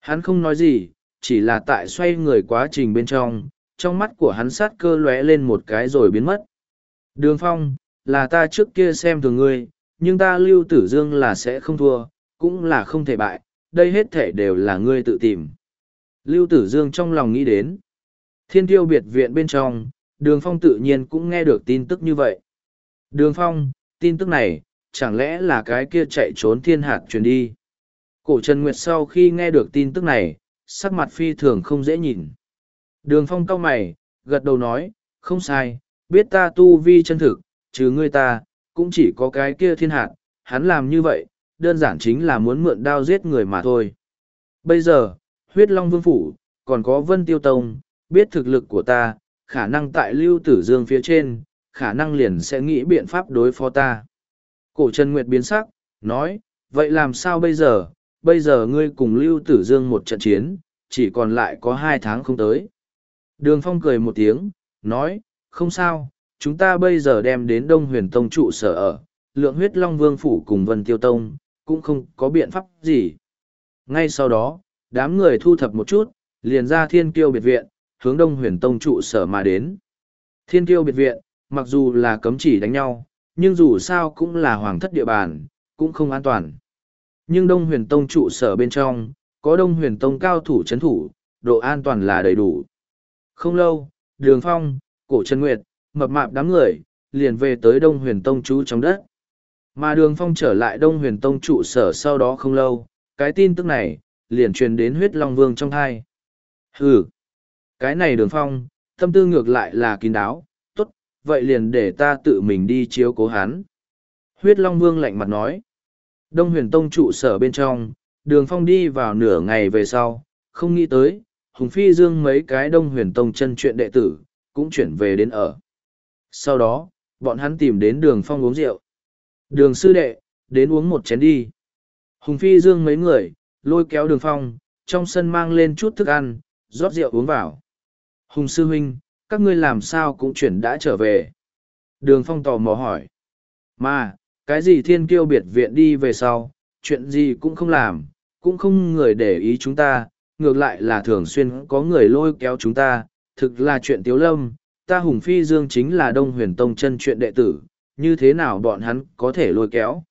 Hắn không nói gì, chỉ là tại xoay người quá trình bên trong, trong mắt của hắn sát cơ lóe lên một cái rồi biến mất. Đường phong, là ta trước kia xem thường ngươi, nhưng ta lưu tử dương là sẽ không thua, cũng là không thể bại, đây hết thể đều là ngươi tự tìm. Lưu tử dương trong lòng nghĩ đến. Thiên tiêu biệt viện bên trong, đường phong tự nhiên cũng nghe được tin tức như vậy. Đường phong, tin tức này, chẳng lẽ là cái kia chạy trốn thiên hạt truyền đi. Cổ Trần Nguyệt sau khi nghe được tin tức này, sắc mặt phi thường không dễ nhìn. Đường phong cau mày, gật đầu nói, không sai, biết ta tu vi chân thực, chứ ngươi ta, cũng chỉ có cái kia thiên hạt, hắn làm như vậy, đơn giản chính là muốn mượn đao giết người mà thôi. Bây giờ, huyết long vương phủ, còn có vân tiêu tông, biết thực lực của ta, khả năng tại lưu tử dương phía trên, khả năng liền sẽ nghĩ biện pháp đối phó ta. Cổ Trần Nguyệt biến sắc, nói, vậy làm sao bây giờ, bây giờ ngươi cùng Lưu Tử Dương một trận chiến, chỉ còn lại có hai tháng không tới. Đường Phong cười một tiếng, nói, không sao, chúng ta bây giờ đem đến Đông Huyền Tông trụ sở ở, lượng huyết Long Vương Phủ cùng Vân Tiêu Tông, cũng không có biện pháp gì. Ngay sau đó, đám người thu thập một chút, liền ra Thiên Kiêu Biệt Viện, hướng Đông Huyền Tông trụ sở mà đến. Thiên Kiêu Biệt Viện, mặc dù là cấm chỉ đánh nhau, nhưng dù sao cũng là hoàng thất địa bàn, cũng không an toàn. Nhưng Đông Huyền Tông trụ sở bên trong, có Đông Huyền Tông cao thủ chấn thủ, độ an toàn là đầy đủ. Không lâu, Đường Phong, Cổ Trần Nguyệt, mập mạp đám người, liền về tới Đông Huyền Tông trú trong đất. Mà Đường Phong trở lại Đông Huyền Tông trụ sở sau đó không lâu, cái tin tức này, liền truyền đến huyết Long Vương trong thai. Hừ, cái này Đường Phong, tâm tư ngược lại là kín đáo, tốt, vậy liền để ta tự mình đi chiếu cố hắn. Huyết Long Vương lạnh mặt nói. Đông huyền tông trụ sở bên trong, đường phong đi vào nửa ngày về sau, không nghĩ tới, Hùng Phi Dương mấy cái đông huyền tông chân chuyện đệ tử, cũng chuyển về đến ở. Sau đó, bọn hắn tìm đến đường phong uống rượu. Đường sư đệ, đến uống một chén đi. Hùng Phi Dương mấy người, lôi kéo đường phong, trong sân mang lên chút thức ăn, rót rượu uống vào. Hùng sư huynh, các ngươi làm sao cũng chuyển đã trở về. Đường phong tò mò hỏi. Mà, cái gì thiên kiêu biệt viện đi về sau, chuyện gì cũng không làm, cũng không người để ý chúng ta, ngược lại là thường xuyên có người lôi kéo chúng ta, thực là chuyện tiếu lâm, ta Hùng Phi Dương chính là Đông Huyền Tông chân chuyện đệ tử, như thế nào bọn hắn có thể lôi kéo.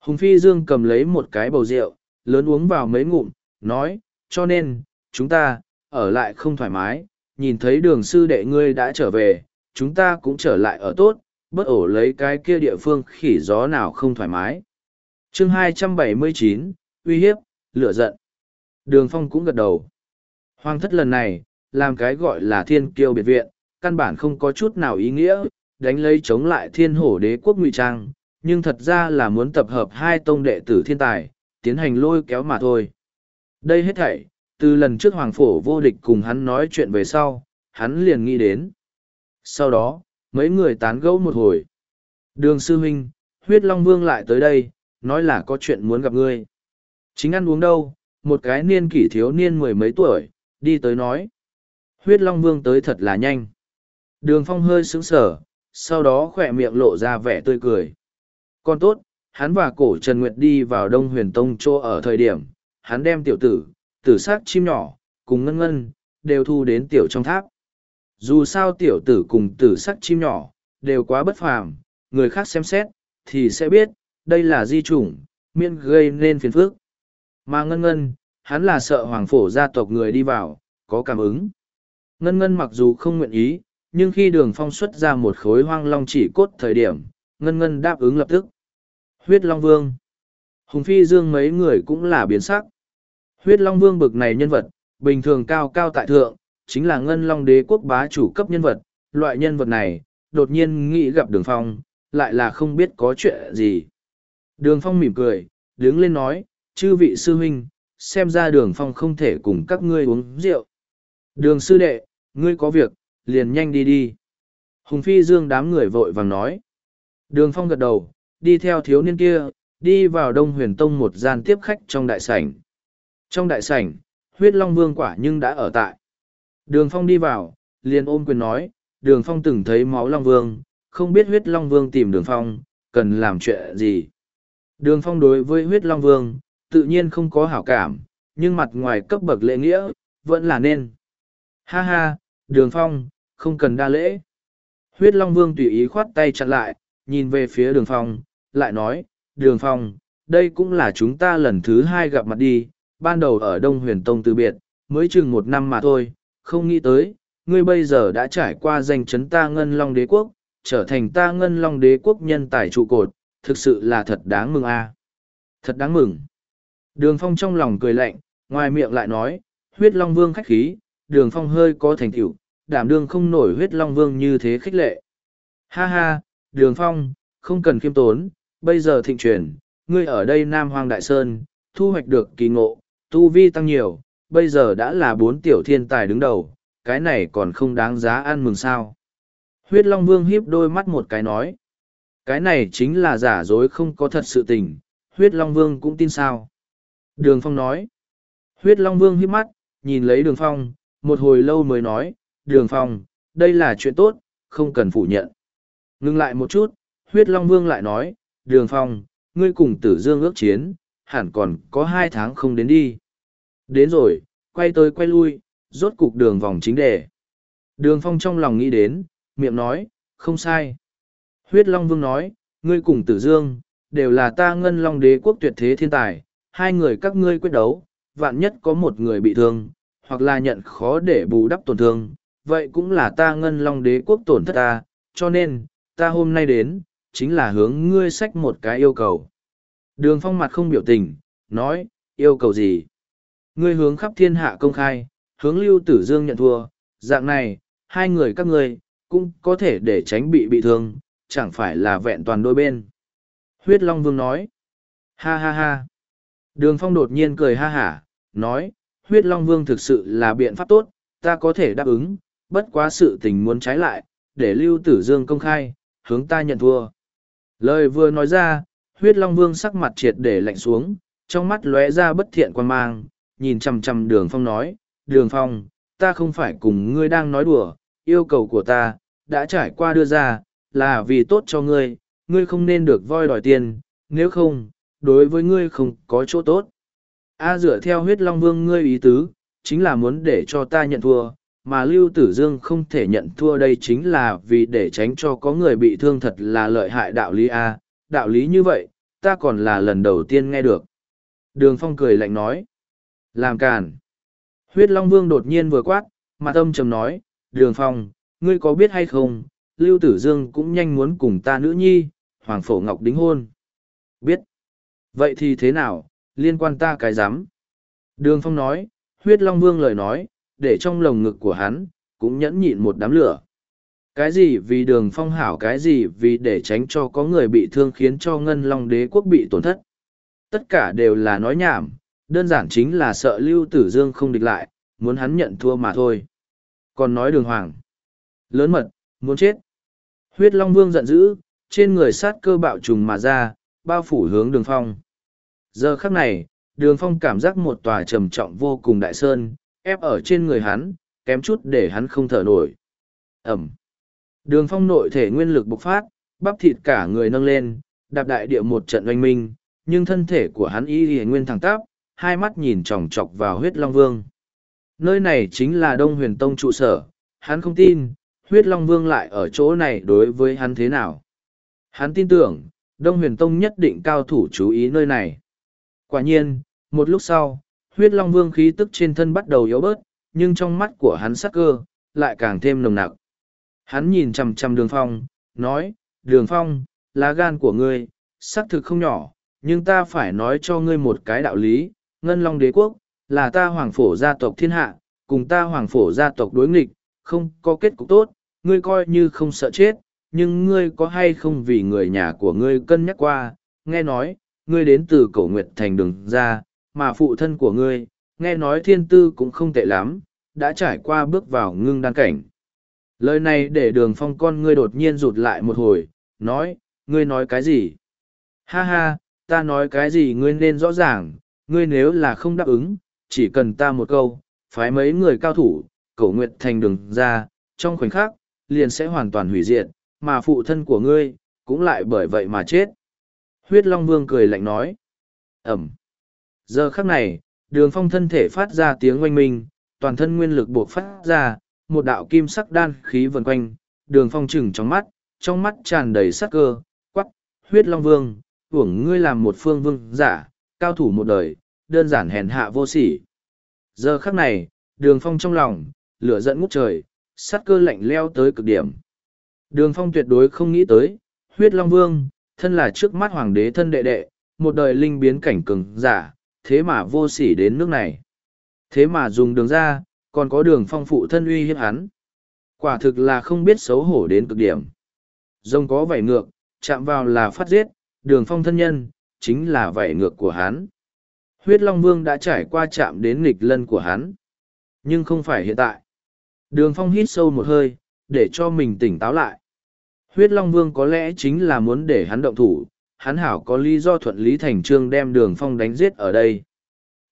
Hùng Phi Dương cầm lấy một cái bầu rượu, lớn uống vào mấy ngụm, nói, cho nên, chúng ta, ở lại không thoải mái, nhìn thấy đường sư đệ ngươi đã trở về, chúng ta cũng trở lại ở tốt, bất ổ lấy cái kia địa phương khỉ gió nào không thoải mái. chương 279, uy hiếp, lửa giận. Đường phong cũng gật đầu. Hoàng thất lần này, làm cái gọi là thiên kiêu biệt viện, căn bản không có chút nào ý nghĩa, đánh lấy chống lại thiên hổ đế quốc ngụy trang, nhưng thật ra là muốn tập hợp hai tông đệ tử thiên tài, tiến hành lôi kéo mà thôi. Đây hết thảy, từ lần trước hoàng phổ vô địch cùng hắn nói chuyện về sau, hắn liền nghĩ đến. Sau đó, mấy người tán gẫu một hồi. Đường sư huynh, huyết long vương lại tới đây, nói là có chuyện muốn gặp ngươi. Chính ăn uống đâu, một cái niên kỷ thiếu niên mười mấy tuổi, đi tới nói. Huyết long vương tới thật là nhanh. Đường phong hơi sững sờ, sau đó khỏe miệng lộ ra vẻ tươi cười. Còn tốt, hắn và cổ Trần Nguyệt đi vào Đông Huyền Tông chỗ ở thời điểm, hắn đem tiểu tử, tử sát chim nhỏ, cùng ngân ngân, đều thu đến tiểu trong tháp. Dù sao tiểu tử cùng tử sắc chim nhỏ, đều quá bất phàm, người khác xem xét, thì sẽ biết, đây là di chủng, miễn gây nên phiền phức. Mà ngân ngân, hắn là sợ hoàng phổ gia tộc người đi vào, có cảm ứng. Ngân ngân mặc dù không nguyện ý, nhưng khi đường phong xuất ra một khối hoang long chỉ cốt thời điểm, ngân ngân đáp ứng lập tức. Huyết Long Vương Hùng Phi Dương mấy người cũng là biến sắc. Huyết Long Vương bực này nhân vật, bình thường cao cao tại thượng, chính là ngân long đế quốc bá chủ cấp nhân vật. Loại nhân vật này, đột nhiên nghĩ gặp đường phong, lại là không biết có chuyện gì. Đường phong mỉm cười, đứng lên nói, chư vị sư huynh, xem ra đường phong không thể cùng các ngươi uống rượu. Đường sư đệ, ngươi có việc, liền nhanh đi đi. Hùng Phi Dương đám người vội vàng nói. Đường phong gật đầu, đi theo thiếu niên kia, đi vào Đông Huyền Tông một gian tiếp khách trong đại sảnh. Trong đại sảnh, huyết long vương quả nhưng đã ở tại. Đường phong đi vào, liền ôm quyền nói, đường phong từng thấy máu long vương, không biết huyết long vương tìm đường phong, cần làm chuyện gì. Đường phong đối với huyết long vương, tự nhiên không có hảo cảm, nhưng mặt ngoài cấp bậc lễ nghĩa, vẫn là nên. Ha ha, đường phong, không cần đa lễ. Huyết long vương tùy ý khoát tay chặn lại, nhìn về phía đường phong, lại nói, đường phong, đây cũng là chúng ta lần thứ hai gặp mặt đi, ban đầu ở Đông Huyền Tông từ biệt, mới chừng một năm mà thôi, không nghĩ tới, ngươi bây giờ đã trải qua danh chấn ta ngân long đế quốc, trở thành ta ngân long đế quốc nhân tài trụ cột, thực sự là thật đáng mừng a Thật đáng mừng. Đường phong trong lòng cười lạnh, ngoài miệng lại nói, huyết long vương khách khí, đường phong hơi có thành tựu đảm đương không nổi huyết long vương như thế khích lệ. Ha ha, đường phong, không cần khiêm tốn, bây giờ thịnh truyền, ngươi ở đây Nam Hoàng Đại Sơn, thu hoạch được kỳ ngộ, tu vi tăng nhiều, bây giờ đã là bốn tiểu thiên tài đứng đầu, cái này còn không đáng giá ăn mừng sao. Huyết Long Vương hiếp đôi mắt một cái nói, cái này chính là giả dối không có thật sự tình, huyết Long Vương cũng tin sao. Đường Phong nói, huyết Long Vương hiếp mắt, nhìn lấy đường Phong, một hồi lâu mới nói, đường Phong, đây là chuyện tốt, không cần phủ nhận. Ngưng lại một chút, huyết Long Vương lại nói, đường Phong, ngươi cùng tử dương ước chiến, hẳn còn có hai tháng không đến đi. Đến rồi, quay tới quay lui, rốt cục đường vòng chính đề. Đường phong trong lòng nghĩ đến, miệng nói, không sai. Huyết Long Vương nói, ngươi cùng tử dương, đều là ta ngân long đế quốc tuyệt thế thiên tài, hai người các ngươi quyết đấu, vạn nhất có một người bị thương, hoặc là nhận khó để bù đắp tổn thương, vậy cũng là ta ngân long đế quốc tổn thất ta, cho nên, ta hôm nay đến, chính là hướng ngươi sách một cái yêu cầu. Đường phong mặt không biểu tình, nói, yêu cầu gì? Ngươi hướng khắp thiên hạ công khai, hướng lưu tử dương nhận thua, dạng này, hai người các ngươi, cũng có thể để tránh bị bị thương, chẳng phải là vẹn toàn đôi bên. Huyết Long Vương nói, ha ha ha. Đường phong đột nhiên cười ha hả, nói, huyết Long Vương thực sự là biện pháp tốt, ta có thể đáp ứng, bất quá sự tình muốn trái lại, để lưu tử dương công khai, hướng ta nhận thua. Lời vừa nói ra, huyết long vương sắc mặt triệt để lạnh xuống, trong mắt lóe ra bất thiện quan mang, nhìn chằm chằm đường phong nói, đường phong, ta không phải cùng ngươi đang nói đùa, yêu cầu của ta, đã trải qua đưa ra, là vì tốt cho ngươi, ngươi không nên được voi đòi tiền, nếu không, đối với ngươi không có chỗ tốt. A dựa theo huyết long vương ngươi ý tứ, chính là muốn để cho ta nhận thua, mà Lưu Tử Dương không thể nhận thua đây chính là vì để tránh cho có người bị thương thật là lợi hại đạo lý A, đạo lý như vậy, ta còn là lần đầu tiên nghe được. Đường Phong cười lạnh nói, làm càn. Huyết Long Vương đột nhiên vừa quát, mặt âm trầm nói, Đường Phong, ngươi có biết hay không, Lưu Tử Dương cũng nhanh muốn cùng ta nữ nhi, Hoàng Phổ Ngọc đính hôn. Biết. Vậy thì thế nào, liên quan ta cái dám. Đường Phong nói, Huyết Long Vương lời nói, để trong lồng ngực của hắn, cũng nhẫn nhịn một đám lửa. Cái gì vì đường phong hảo cái gì vì để tránh cho có người bị thương khiến cho ngân long đế quốc bị tổn thất. Tất cả đều là nói nhảm, đơn giản chính là sợ lưu tử dương không địch lại, muốn hắn nhận thua mà thôi. Còn nói đường hoàng. Lớn mật, muốn chết. Huyết Long Vương giận dữ, trên người sát cơ bạo trùng mà ra, bao phủ hướng đường phong. Giờ khắc này, đường phong cảm giác một tòa trầm trọng vô cùng đại sơn, ép ở trên người hắn, kém chút để hắn không thở nổi. Ẩm. Đường phong nội thể nguyên lực bộc phát, bắp thịt cả người nâng lên, đạp đại địa một trận oanh minh, nhưng thân thể của hắn y y nguyên thẳng tắp, hai mắt nhìn chòng chọc vào huyết long vương. Nơi này chính là Đông Huyền Tông trụ sở, hắn không tin, huyết long vương lại ở chỗ này đối với hắn thế nào. Hắn tin tưởng, Đông Huyền Tông nhất định cao thủ chú ý nơi này. Quả nhiên, một lúc sau, huyết long vương khí tức trên thân bắt đầu yếu bớt, nhưng trong mắt của hắn sắc cơ, lại càng thêm nồng nặc. Hắn nhìn chằm chằm đường phong, nói, đường phong, lá gan của ngươi, xác thực không nhỏ, nhưng ta phải nói cho ngươi một cái đạo lý, ngân long đế quốc, là ta hoàng phổ gia tộc thiên hạ, cùng ta hoàng phổ gia tộc đối nghịch, không có kết cục tốt, ngươi coi như không sợ chết, nhưng ngươi có hay không vì người nhà của ngươi cân nhắc qua, nghe nói, ngươi đến từ cổ nguyệt thành đường ra, mà phụ thân của ngươi, nghe nói thiên tư cũng không tệ lắm, đã trải qua bước vào ngưng đan cảnh. Lời này để đường phong con ngươi đột nhiên rụt lại một hồi, nói, ngươi nói cái gì? Ha ha, ta nói cái gì ngươi nên rõ ràng, ngươi nếu là không đáp ứng, chỉ cần ta một câu, phái mấy người cao thủ, cầu nguyện thành đường ra, trong khoảnh khắc, liền sẽ hoàn toàn hủy diệt, mà phụ thân của ngươi, cũng lại bởi vậy mà chết. Huyết Long Vương cười lạnh nói. Ẩm. Giờ khắc này, đường phong thân thể phát ra tiếng oanh minh, toàn thân nguyên lực buộc phát ra, một đạo kim sắc đan khí vần quanh, đường phong trừng trong mắt, trong mắt tràn đầy sắc cơ, quắc, huyết long vương, uổng ngươi làm một phương vương giả, cao thủ một đời, đơn giản hèn hạ vô sỉ. Giờ khắc này, đường phong trong lòng, lửa giận ngút trời, sắc cơ lạnh leo tới cực điểm. Đường phong tuyệt đối không nghĩ tới, huyết long vương, thân là trước mắt hoàng đế thân đệ đệ, một đời linh biến cảnh cường giả, thế mà vô sỉ đến nước này. Thế mà dùng đường ra, còn có đường phong phụ thân uy hiếp hắn. Quả thực là không biết xấu hổ đến cực điểm. Rồng có vảy ngược, chạm vào là phát giết, đường phong thân nhân, chính là vảy ngược của hắn. Huyết Long Vương đã trải qua chạm đến nghịch lân của hắn. Nhưng không phải hiện tại. Đường phong hít sâu một hơi, để cho mình tỉnh táo lại. Huyết Long Vương có lẽ chính là muốn để hắn động thủ, hắn hảo có lý do thuận lý thành trương đem đường phong đánh giết ở đây.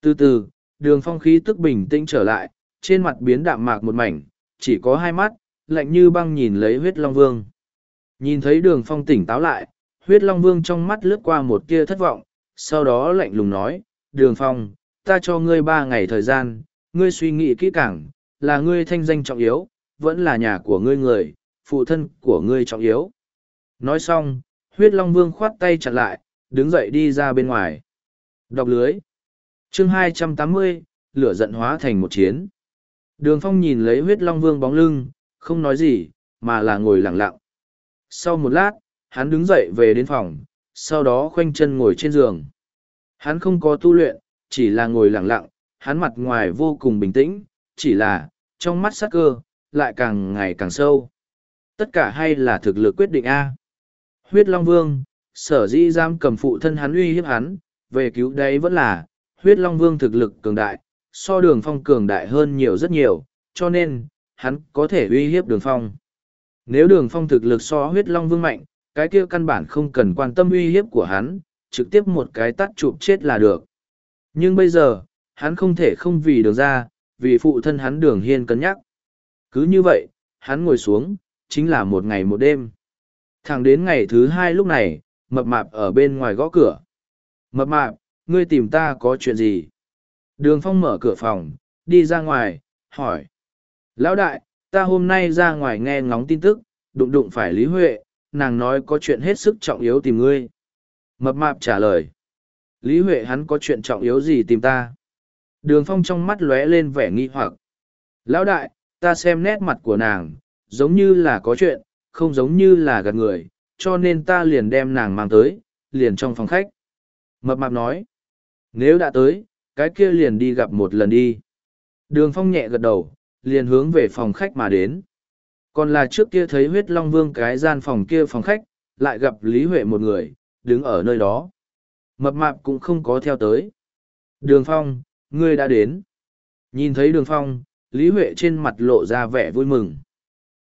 Từ từ, đường phong khí tức bình tĩnh trở lại, trên mặt biến đạm mạc một mảnh, chỉ có hai mắt, lạnh như băng nhìn lấy huyết long vương. Nhìn thấy đường phong tỉnh táo lại, huyết long vương trong mắt lướt qua một tia thất vọng, sau đó lạnh lùng nói, đường phong, ta cho ngươi ba ngày thời gian, ngươi suy nghĩ kỹ càng, là ngươi thanh danh trọng yếu, vẫn là nhà của ngươi người, phụ thân của ngươi trọng yếu. Nói xong, huyết long vương khoát tay chặt lại, đứng dậy đi ra bên ngoài. Đọc lưới. chương 280, lửa giận hóa thành một chiến. Đường phong nhìn lấy huyết long vương bóng lưng, không nói gì, mà là ngồi lặng lặng. Sau một lát, hắn đứng dậy về đến phòng, sau đó khoanh chân ngồi trên giường. Hắn không có tu luyện, chỉ là ngồi lặng lặng, hắn mặt ngoài vô cùng bình tĩnh, chỉ là, trong mắt sắc cơ, lại càng ngày càng sâu. Tất cả hay là thực lực quyết định A. Huyết Long Vương, sở dĩ giam cầm phụ thân hắn uy hiếp hắn, về cứu đấy vẫn là, huyết Long Vương thực lực cường đại, so đường phong cường đại hơn nhiều rất nhiều, cho nên, hắn có thể uy hiếp đường phong. Nếu đường phong thực lực so huyết long vương mạnh, cái kia căn bản không cần quan tâm uy hiếp của hắn, trực tiếp một cái tắt chụp chết là được. Nhưng bây giờ, hắn không thể không vì đường ra, vì phụ thân hắn đường hiên cân nhắc. Cứ như vậy, hắn ngồi xuống, chính là một ngày một đêm. Thẳng đến ngày thứ hai lúc này, mập mạp ở bên ngoài gõ cửa. Mập mạp, ngươi tìm ta có chuyện gì? Đường phong mở cửa phòng, đi ra ngoài, hỏi. Lão đại, ta hôm nay ra ngoài nghe ngóng tin tức, đụng đụng phải Lý Huệ, nàng nói có chuyện hết sức trọng yếu tìm ngươi. Mập mạp trả lời. Lý Huệ hắn có chuyện trọng yếu gì tìm ta? Đường phong trong mắt lóe lên vẻ nghi hoặc. Lão đại, ta xem nét mặt của nàng, giống như là có chuyện, không giống như là gạt người, cho nên ta liền đem nàng mang tới, liền trong phòng khách. Mập mạp nói. Nếu đã tới, cái kia liền đi gặp một lần đi. Đường phong nhẹ gật đầu, liền hướng về phòng khách mà đến. Còn là trước kia thấy huyết long vương cái gian phòng kia phòng khách, lại gặp Lý Huệ một người, đứng ở nơi đó. Mập mạp cũng không có theo tới. Đường phong, ngươi đã đến. Nhìn thấy đường phong, Lý Huệ trên mặt lộ ra vẻ vui mừng.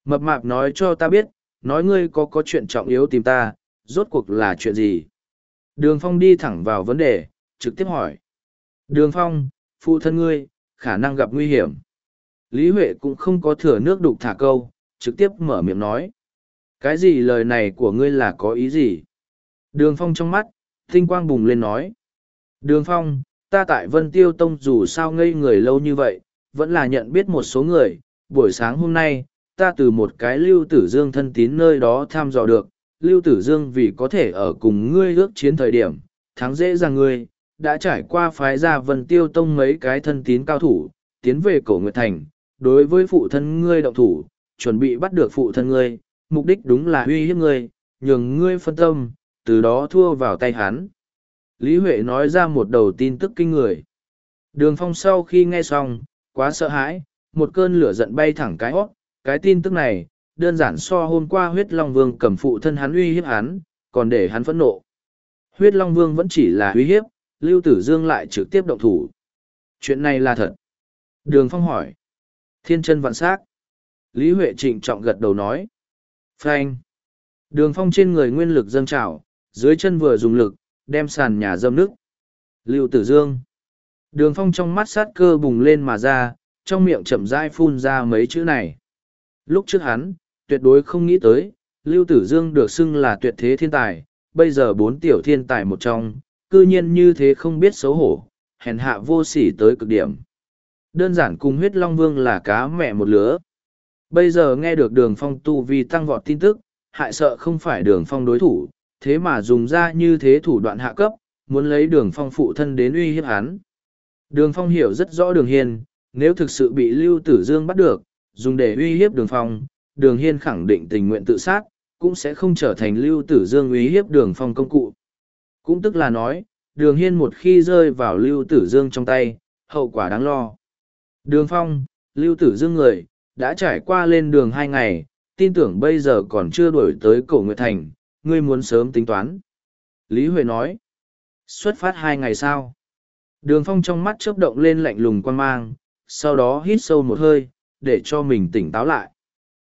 Mập mạp nói cho ta biết, nói ngươi có có chuyện trọng yếu tìm ta, rốt cuộc là chuyện gì? Đường Phong đi thẳng vào vấn đề, trực tiếp hỏi. Đường Phong, phụ thân ngươi, khả năng gặp nguy hiểm. Lý Huệ cũng không có thừa nước đục thả câu, trực tiếp mở miệng nói. Cái gì lời này của ngươi là có ý gì? Đường Phong trong mắt, tinh quang bùng lên nói. Đường Phong, ta tại Vân Tiêu Tông dù sao ngây người lâu như vậy, vẫn là nhận biết một số người. Buổi sáng hôm nay, ta từ một cái lưu tử dương thân tín nơi đó tham dò được. Lưu tử dương vì có thể ở cùng ngươi ước chiến thời điểm, thắng dễ dàng ngươi, đã trải qua phái ra Vân Tiêu Tông mấy cái thân tín cao thủ, tiến về cổ Nguyệt Thành. Đối với phụ thân ngươi động thủ, chuẩn bị bắt được phụ thân ngươi, mục đích đúng là uy hiếp ngươi, nhường ngươi phân tâm, từ đó thua vào tay hắn. Lý Huệ nói ra một đầu tin tức kinh người. Đường phong sau khi nghe xong, quá sợ hãi, một cơn lửa giận bay thẳng cái hót, cái tin tức này, đơn giản so hôm qua huyết Long Vương cầm phụ thân hắn uy hiếp hắn, còn để hắn phẫn nộ. Huyết Long Vương vẫn chỉ là uy hiếp, Lưu Tử Dương lại trực tiếp động thủ. Chuyện này là thật. Đường Phong hỏi. Thiên chân vạn sát. Lý Huệ trịnh trọng gật đầu nói. Frank. Đường Phong trên người nguyên lực dâng trào, dưới chân vừa dùng lực, đem sàn nhà dâm nước. Lưu Tử Dương. Đường phong trong mắt sát cơ bùng lên mà ra, trong miệng chậm rãi phun ra mấy chữ này. Lúc trước hắn, tuyệt đối không nghĩ tới, Lưu Tử Dương được xưng là tuyệt thế thiên tài, bây giờ bốn tiểu thiên tài một trong, cư nhiên như thế không biết xấu hổ, hèn hạ vô sỉ tới cực điểm. Đơn giản cùng huyết long vương là cá mẹ một lứa. Bây giờ nghe được đường phong tu vi tăng vọt tin tức, hại sợ không phải đường phong đối thủ, thế mà dùng ra như thế thủ đoạn hạ cấp, muốn lấy đường phong phụ thân đến uy hiếp hắn. Đường phong hiểu rất rõ đường Hiền nếu thực sự bị Lưu Tử Dương bắt được, dùng để uy hiếp đường phong, đường hiên khẳng định tình nguyện tự sát, cũng sẽ không trở thành Lưu Tử Dương uy hiếp đường phong công cụ. Cũng tức là nói, đường hiên một khi rơi vào Lưu Tử Dương trong tay, hậu quả đáng lo. Đường phong, Lưu Tử Dương người, đã trải qua lên đường hai ngày, tin tưởng bây giờ còn chưa đuổi tới cổ Nguyệt Thành, ngươi muốn sớm tính toán. Lý Huệ nói, xuất phát hai ngày sau. Đường phong trong mắt chớp động lên lạnh lùng quan mang, sau đó hít sâu một hơi, để cho mình tỉnh táo lại.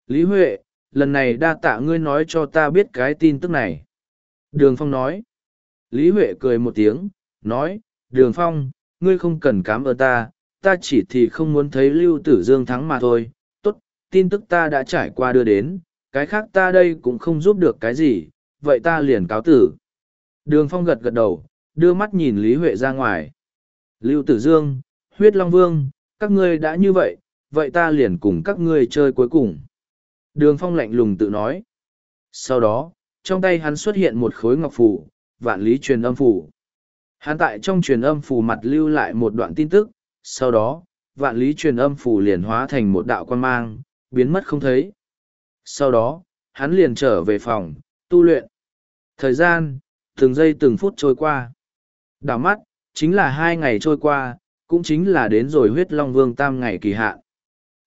Lý Huệ, lần này đa tạ ngươi nói cho ta biết cái tin tức này. Đường phong nói. Lý Huệ cười một tiếng, nói, Đường phong, ngươi không cần cám ơn ta, ta chỉ thì không muốn thấy Lưu Tử Dương thắng mà thôi. Tốt, tin tức ta đã trải qua đưa đến, cái khác ta đây cũng không giúp được cái gì, vậy ta liền cáo tử. Đường phong gật gật đầu, đưa mắt nhìn Lý Huệ ra ngoài. Lưu Tử Dương, Huyết Long Vương, các ngươi đã như vậy, vậy ta liền cùng các ngươi chơi cuối cùng. Đường phong lạnh lùng tự nói. Sau đó, trong tay hắn xuất hiện một khối ngọc phủ, vạn lý truyền âm phủ. Hắn tại trong truyền âm phủ mặt lưu lại một đoạn tin tức, sau đó, vạn lý truyền âm phủ liền hóa thành một đạo quan mang, biến mất không thấy. Sau đó, hắn liền trở về phòng, tu luyện. Thời gian, từng giây từng phút trôi qua. Đảo mắt, chính là hai ngày trôi qua, cũng chính là đến rồi huyết long vương tam ngày kỳ hạn.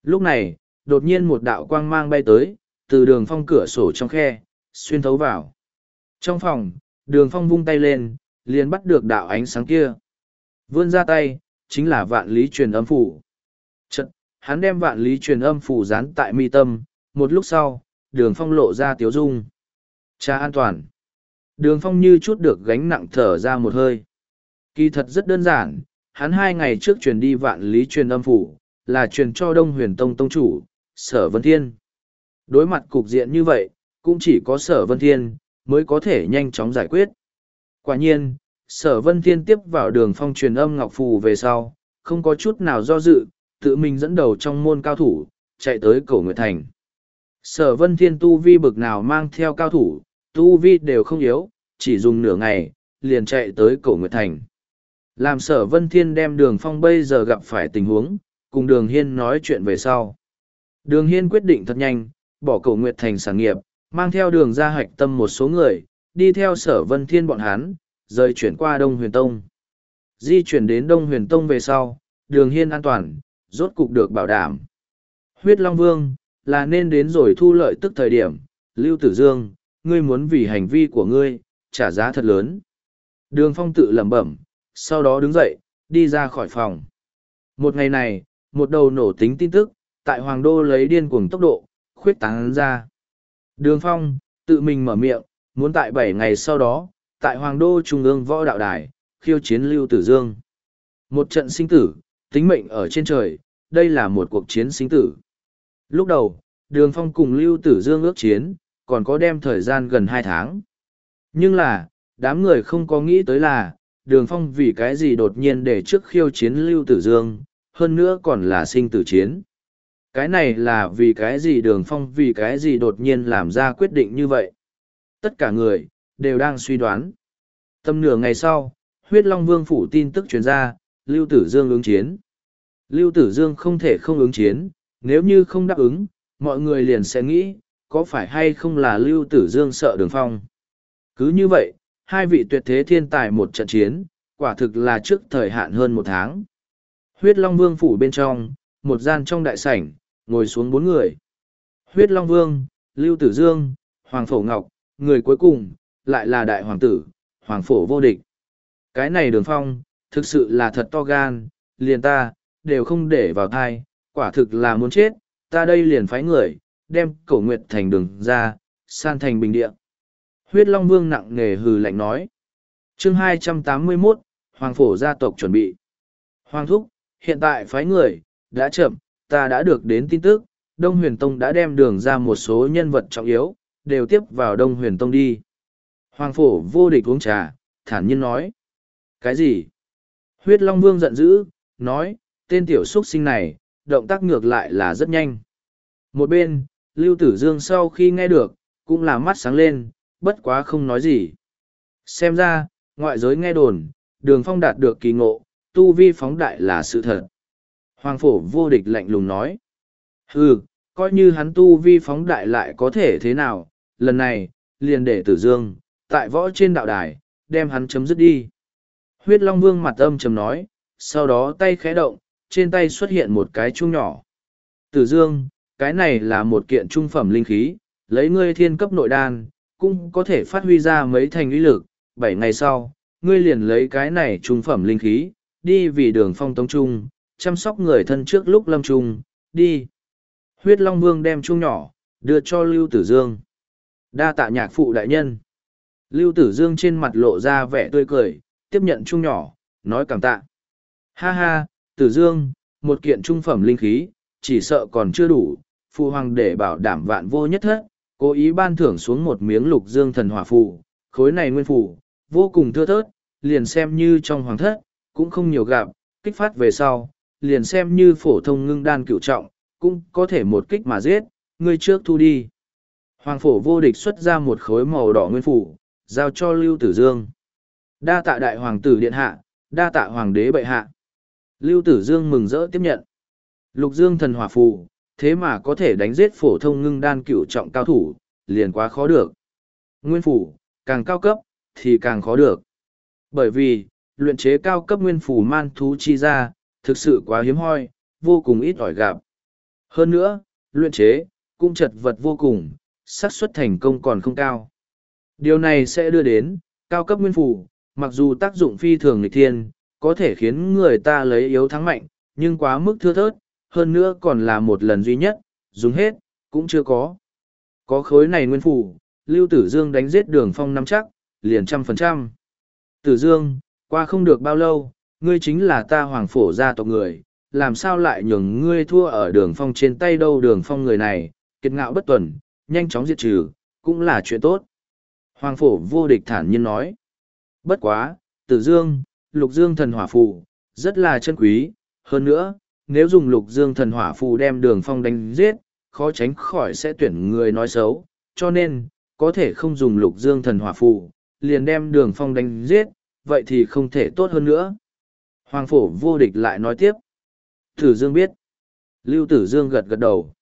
Lúc này, đột nhiên một đạo quang mang bay tới, từ đường phong cửa sổ trong khe, xuyên thấu vào. Trong phòng, đường phong vung tay lên, liền bắt được đạo ánh sáng kia. Vươn ra tay, chính là vạn lý truyền âm phủ. Chật, hắn đem vạn lý truyền âm phủ dán tại mi tâm, một lúc sau, đường phong lộ ra tiếu dung. Cha an toàn. Đường phong như chút được gánh nặng thở ra một hơi. Kỳ thật rất đơn giản, hắn hai ngày trước truyền đi vạn lý truyền âm phủ, là truyền cho Đông huyền tông tông chủ, sở vân thiên. Đối mặt cục diện như vậy, cũng chỉ có sở vân thiên, mới có thể nhanh chóng giải quyết. Quả nhiên, sở vân thiên tiếp vào đường phong truyền âm ngọc phù về sau, không có chút nào do dự, tự mình dẫn đầu trong môn cao thủ, chạy tới cổ nguyệt thành. Sở vân thiên tu vi bực nào mang theo cao thủ, tu vi đều không yếu, chỉ dùng nửa ngày, liền chạy tới cổ Nguyệt Thành. Làm sở Vân Thiên đem đường phong bây giờ gặp phải tình huống, cùng đường Hiên nói chuyện về sau. Đường Hiên quyết định thật nhanh, bỏ cầu Nguyệt Thành sản nghiệp, mang theo đường ra hạch tâm một số người, đi theo sở Vân Thiên bọn hắn, rời chuyển qua Đông Huyền Tông. Di chuyển đến Đông Huyền Tông về sau, đường Hiên an toàn, rốt cục được bảo đảm. Huyết Long Vương, là nên đến rồi thu lợi tức thời điểm, Lưu Tử Dương, ngươi muốn vì hành vi của ngươi, trả giá thật lớn. Đường phong tự lẩm bẩm, sau đó đứng dậy, đi ra khỏi phòng. Một ngày này, một đầu nổ tính tin tức, tại Hoàng Đô lấy điên cuồng tốc độ, khuyết tán ra. Đường Phong, tự mình mở miệng, muốn tại bảy ngày sau đó, tại Hoàng Đô Trung ương Võ Đạo Đài, khiêu chiến Lưu Tử Dương. Một trận sinh tử, tính mệnh ở trên trời, đây là một cuộc chiến sinh tử. Lúc đầu, Đường Phong cùng Lưu Tử Dương ước chiến, còn có đem thời gian gần hai tháng. Nhưng là, đám người không có nghĩ tới là, Đường Phong vì cái gì đột nhiên để trước khiêu chiến Lưu Tử Dương, hơn nữa còn là sinh tử chiến. Cái này là vì cái gì Đường Phong vì cái gì đột nhiên làm ra quyết định như vậy. Tất cả người, đều đang suy đoán. Tầm nửa ngày sau, huyết long vương phủ tin tức truyền ra, Lưu Tử Dương ứng chiến. Lưu Tử Dương không thể không ứng chiến, nếu như không đáp ứng, mọi người liền sẽ nghĩ, có phải hay không là Lưu Tử Dương sợ đường phong. Cứ như vậy, hai vị tuyệt thế thiên tài một trận chiến, quả thực là trước thời hạn hơn một tháng. Huyết Long Vương phủ bên trong, một gian trong đại sảnh, ngồi xuống bốn người. Huyết Long Vương, Lưu Tử Dương, Hoàng Phổ Ngọc, người cuối cùng, lại là đại hoàng tử, Hoàng Phổ vô địch. Cái này đường phong, thực sự là thật to gan, liền ta, đều không để vào thai, quả thực là muốn chết, ta đây liền phái người, đem cổ nguyệt thành đường ra, san thành bình địa. Huyết Long Vương nặng nề hừ lạnh nói. chương 281, Hoàng Phổ gia tộc chuẩn bị. Hoàng Thúc, hiện tại phái người, đã chậm, ta đã được đến tin tức, Đông Huyền Tông đã đem đường ra một số nhân vật trọng yếu, đều tiếp vào Đông Huyền Tông đi. Hoàng Phổ vô địch uống trà, thản nhiên nói. Cái gì? Huyết Long Vương giận dữ, nói, tên tiểu xuất sinh này, động tác ngược lại là rất nhanh. Một bên, Lưu Tử Dương sau khi nghe được, cũng là mắt sáng lên, bất quá không nói gì. Xem ra, ngoại giới nghe đồn, đường phong đạt được kỳ ngộ, tu vi phóng đại là sự thật. Hoàng phổ vô địch lạnh lùng nói. Hừ, coi như hắn tu vi phóng đại lại có thể thế nào, lần này, liền để tử dương, tại võ trên đạo đài, đem hắn chấm dứt đi. Huyết Long Vương mặt âm trầm nói, sau đó tay khẽ động, trên tay xuất hiện một cái chung nhỏ. Tử Dương, cái này là một kiện trung phẩm linh khí, lấy ngươi thiên cấp nội đan, cũng có thể phát huy ra mấy thành uy lực. Bảy ngày sau, ngươi liền lấy cái này trung phẩm linh khí, đi vì đường phong tống trung, chăm sóc người thân trước lúc lâm trung, đi. Huyết Long Vương đem chung nhỏ, đưa cho Lưu Tử Dương. Đa tạ nhạc phụ đại nhân. Lưu Tử Dương trên mặt lộ ra vẻ tươi cười, tiếp nhận chung nhỏ, nói cảm tạ. Ha ha, Tử Dương, một kiện trung phẩm linh khí, chỉ sợ còn chưa đủ, phụ hoàng để bảo đảm vạn vô nhất thất, cố ý ban thưởng xuống một miếng lục dương thần hỏa phù, khối này nguyên phù, vô cùng thưa thớt, liền xem như trong hoàng thất, cũng không nhiều gặp, kích phát về sau, liền xem như phổ thông ngưng đan cựu trọng, cũng có thể một kích mà giết, ngươi trước thu đi. Hoàng phổ vô địch xuất ra một khối màu đỏ nguyên phủ, giao cho Lưu Tử Dương. Đa tạ đại hoàng tử điện hạ, đa tạ hoàng đế bệ hạ. Lưu Tử Dương mừng rỡ tiếp nhận. Lục Dương thần hỏa phù, thế mà có thể đánh giết phổ thông ngưng đan cựu trọng cao thủ, liền quá khó được. Nguyên phủ, càng cao cấp, thì càng khó được. Bởi vì, luyện chế cao cấp nguyên phủ man thú chi ra, thực sự quá hiếm hoi, vô cùng ít ỏi gặp. Hơn nữa, luyện chế, cũng chật vật vô cùng, xác suất thành công còn không cao. Điều này sẽ đưa đến, cao cấp nguyên phủ, mặc dù tác dụng phi thường nghịch thiên, có thể khiến người ta lấy yếu thắng mạnh, nhưng quá mức thưa thớt, hơn nữa còn là một lần duy nhất, dùng hết, cũng chưa có. Có khối này nguyên phủ, Lưu Tử Dương đánh giết đường phong năm chắc, liền trăm phần trăm. Tử Dương, qua không được bao lâu, ngươi chính là ta hoàng phổ gia tộc người, làm sao lại nhường ngươi thua ở đường phong trên tay đâu đường phong người này, kiệt ngạo bất tuần, nhanh chóng diệt trừ, cũng là chuyện tốt. Hoàng phổ vô địch thản nhiên nói. Bất quá, Tử Dương, lục dương thần hỏa phù, rất là chân quý, hơn nữa, nếu dùng lục dương thần hỏa phù đem đường phong đánh giết, khó tránh khỏi sẽ tuyển người nói xấu, cho nên, có thể không dùng lục dương thần hỏa phù, liền đem đường phong đánh giết, vậy thì không thể tốt hơn nữa. Hoàng phổ vô địch lại nói tiếp. Tử Dương biết. Lưu Tử Dương gật gật đầu.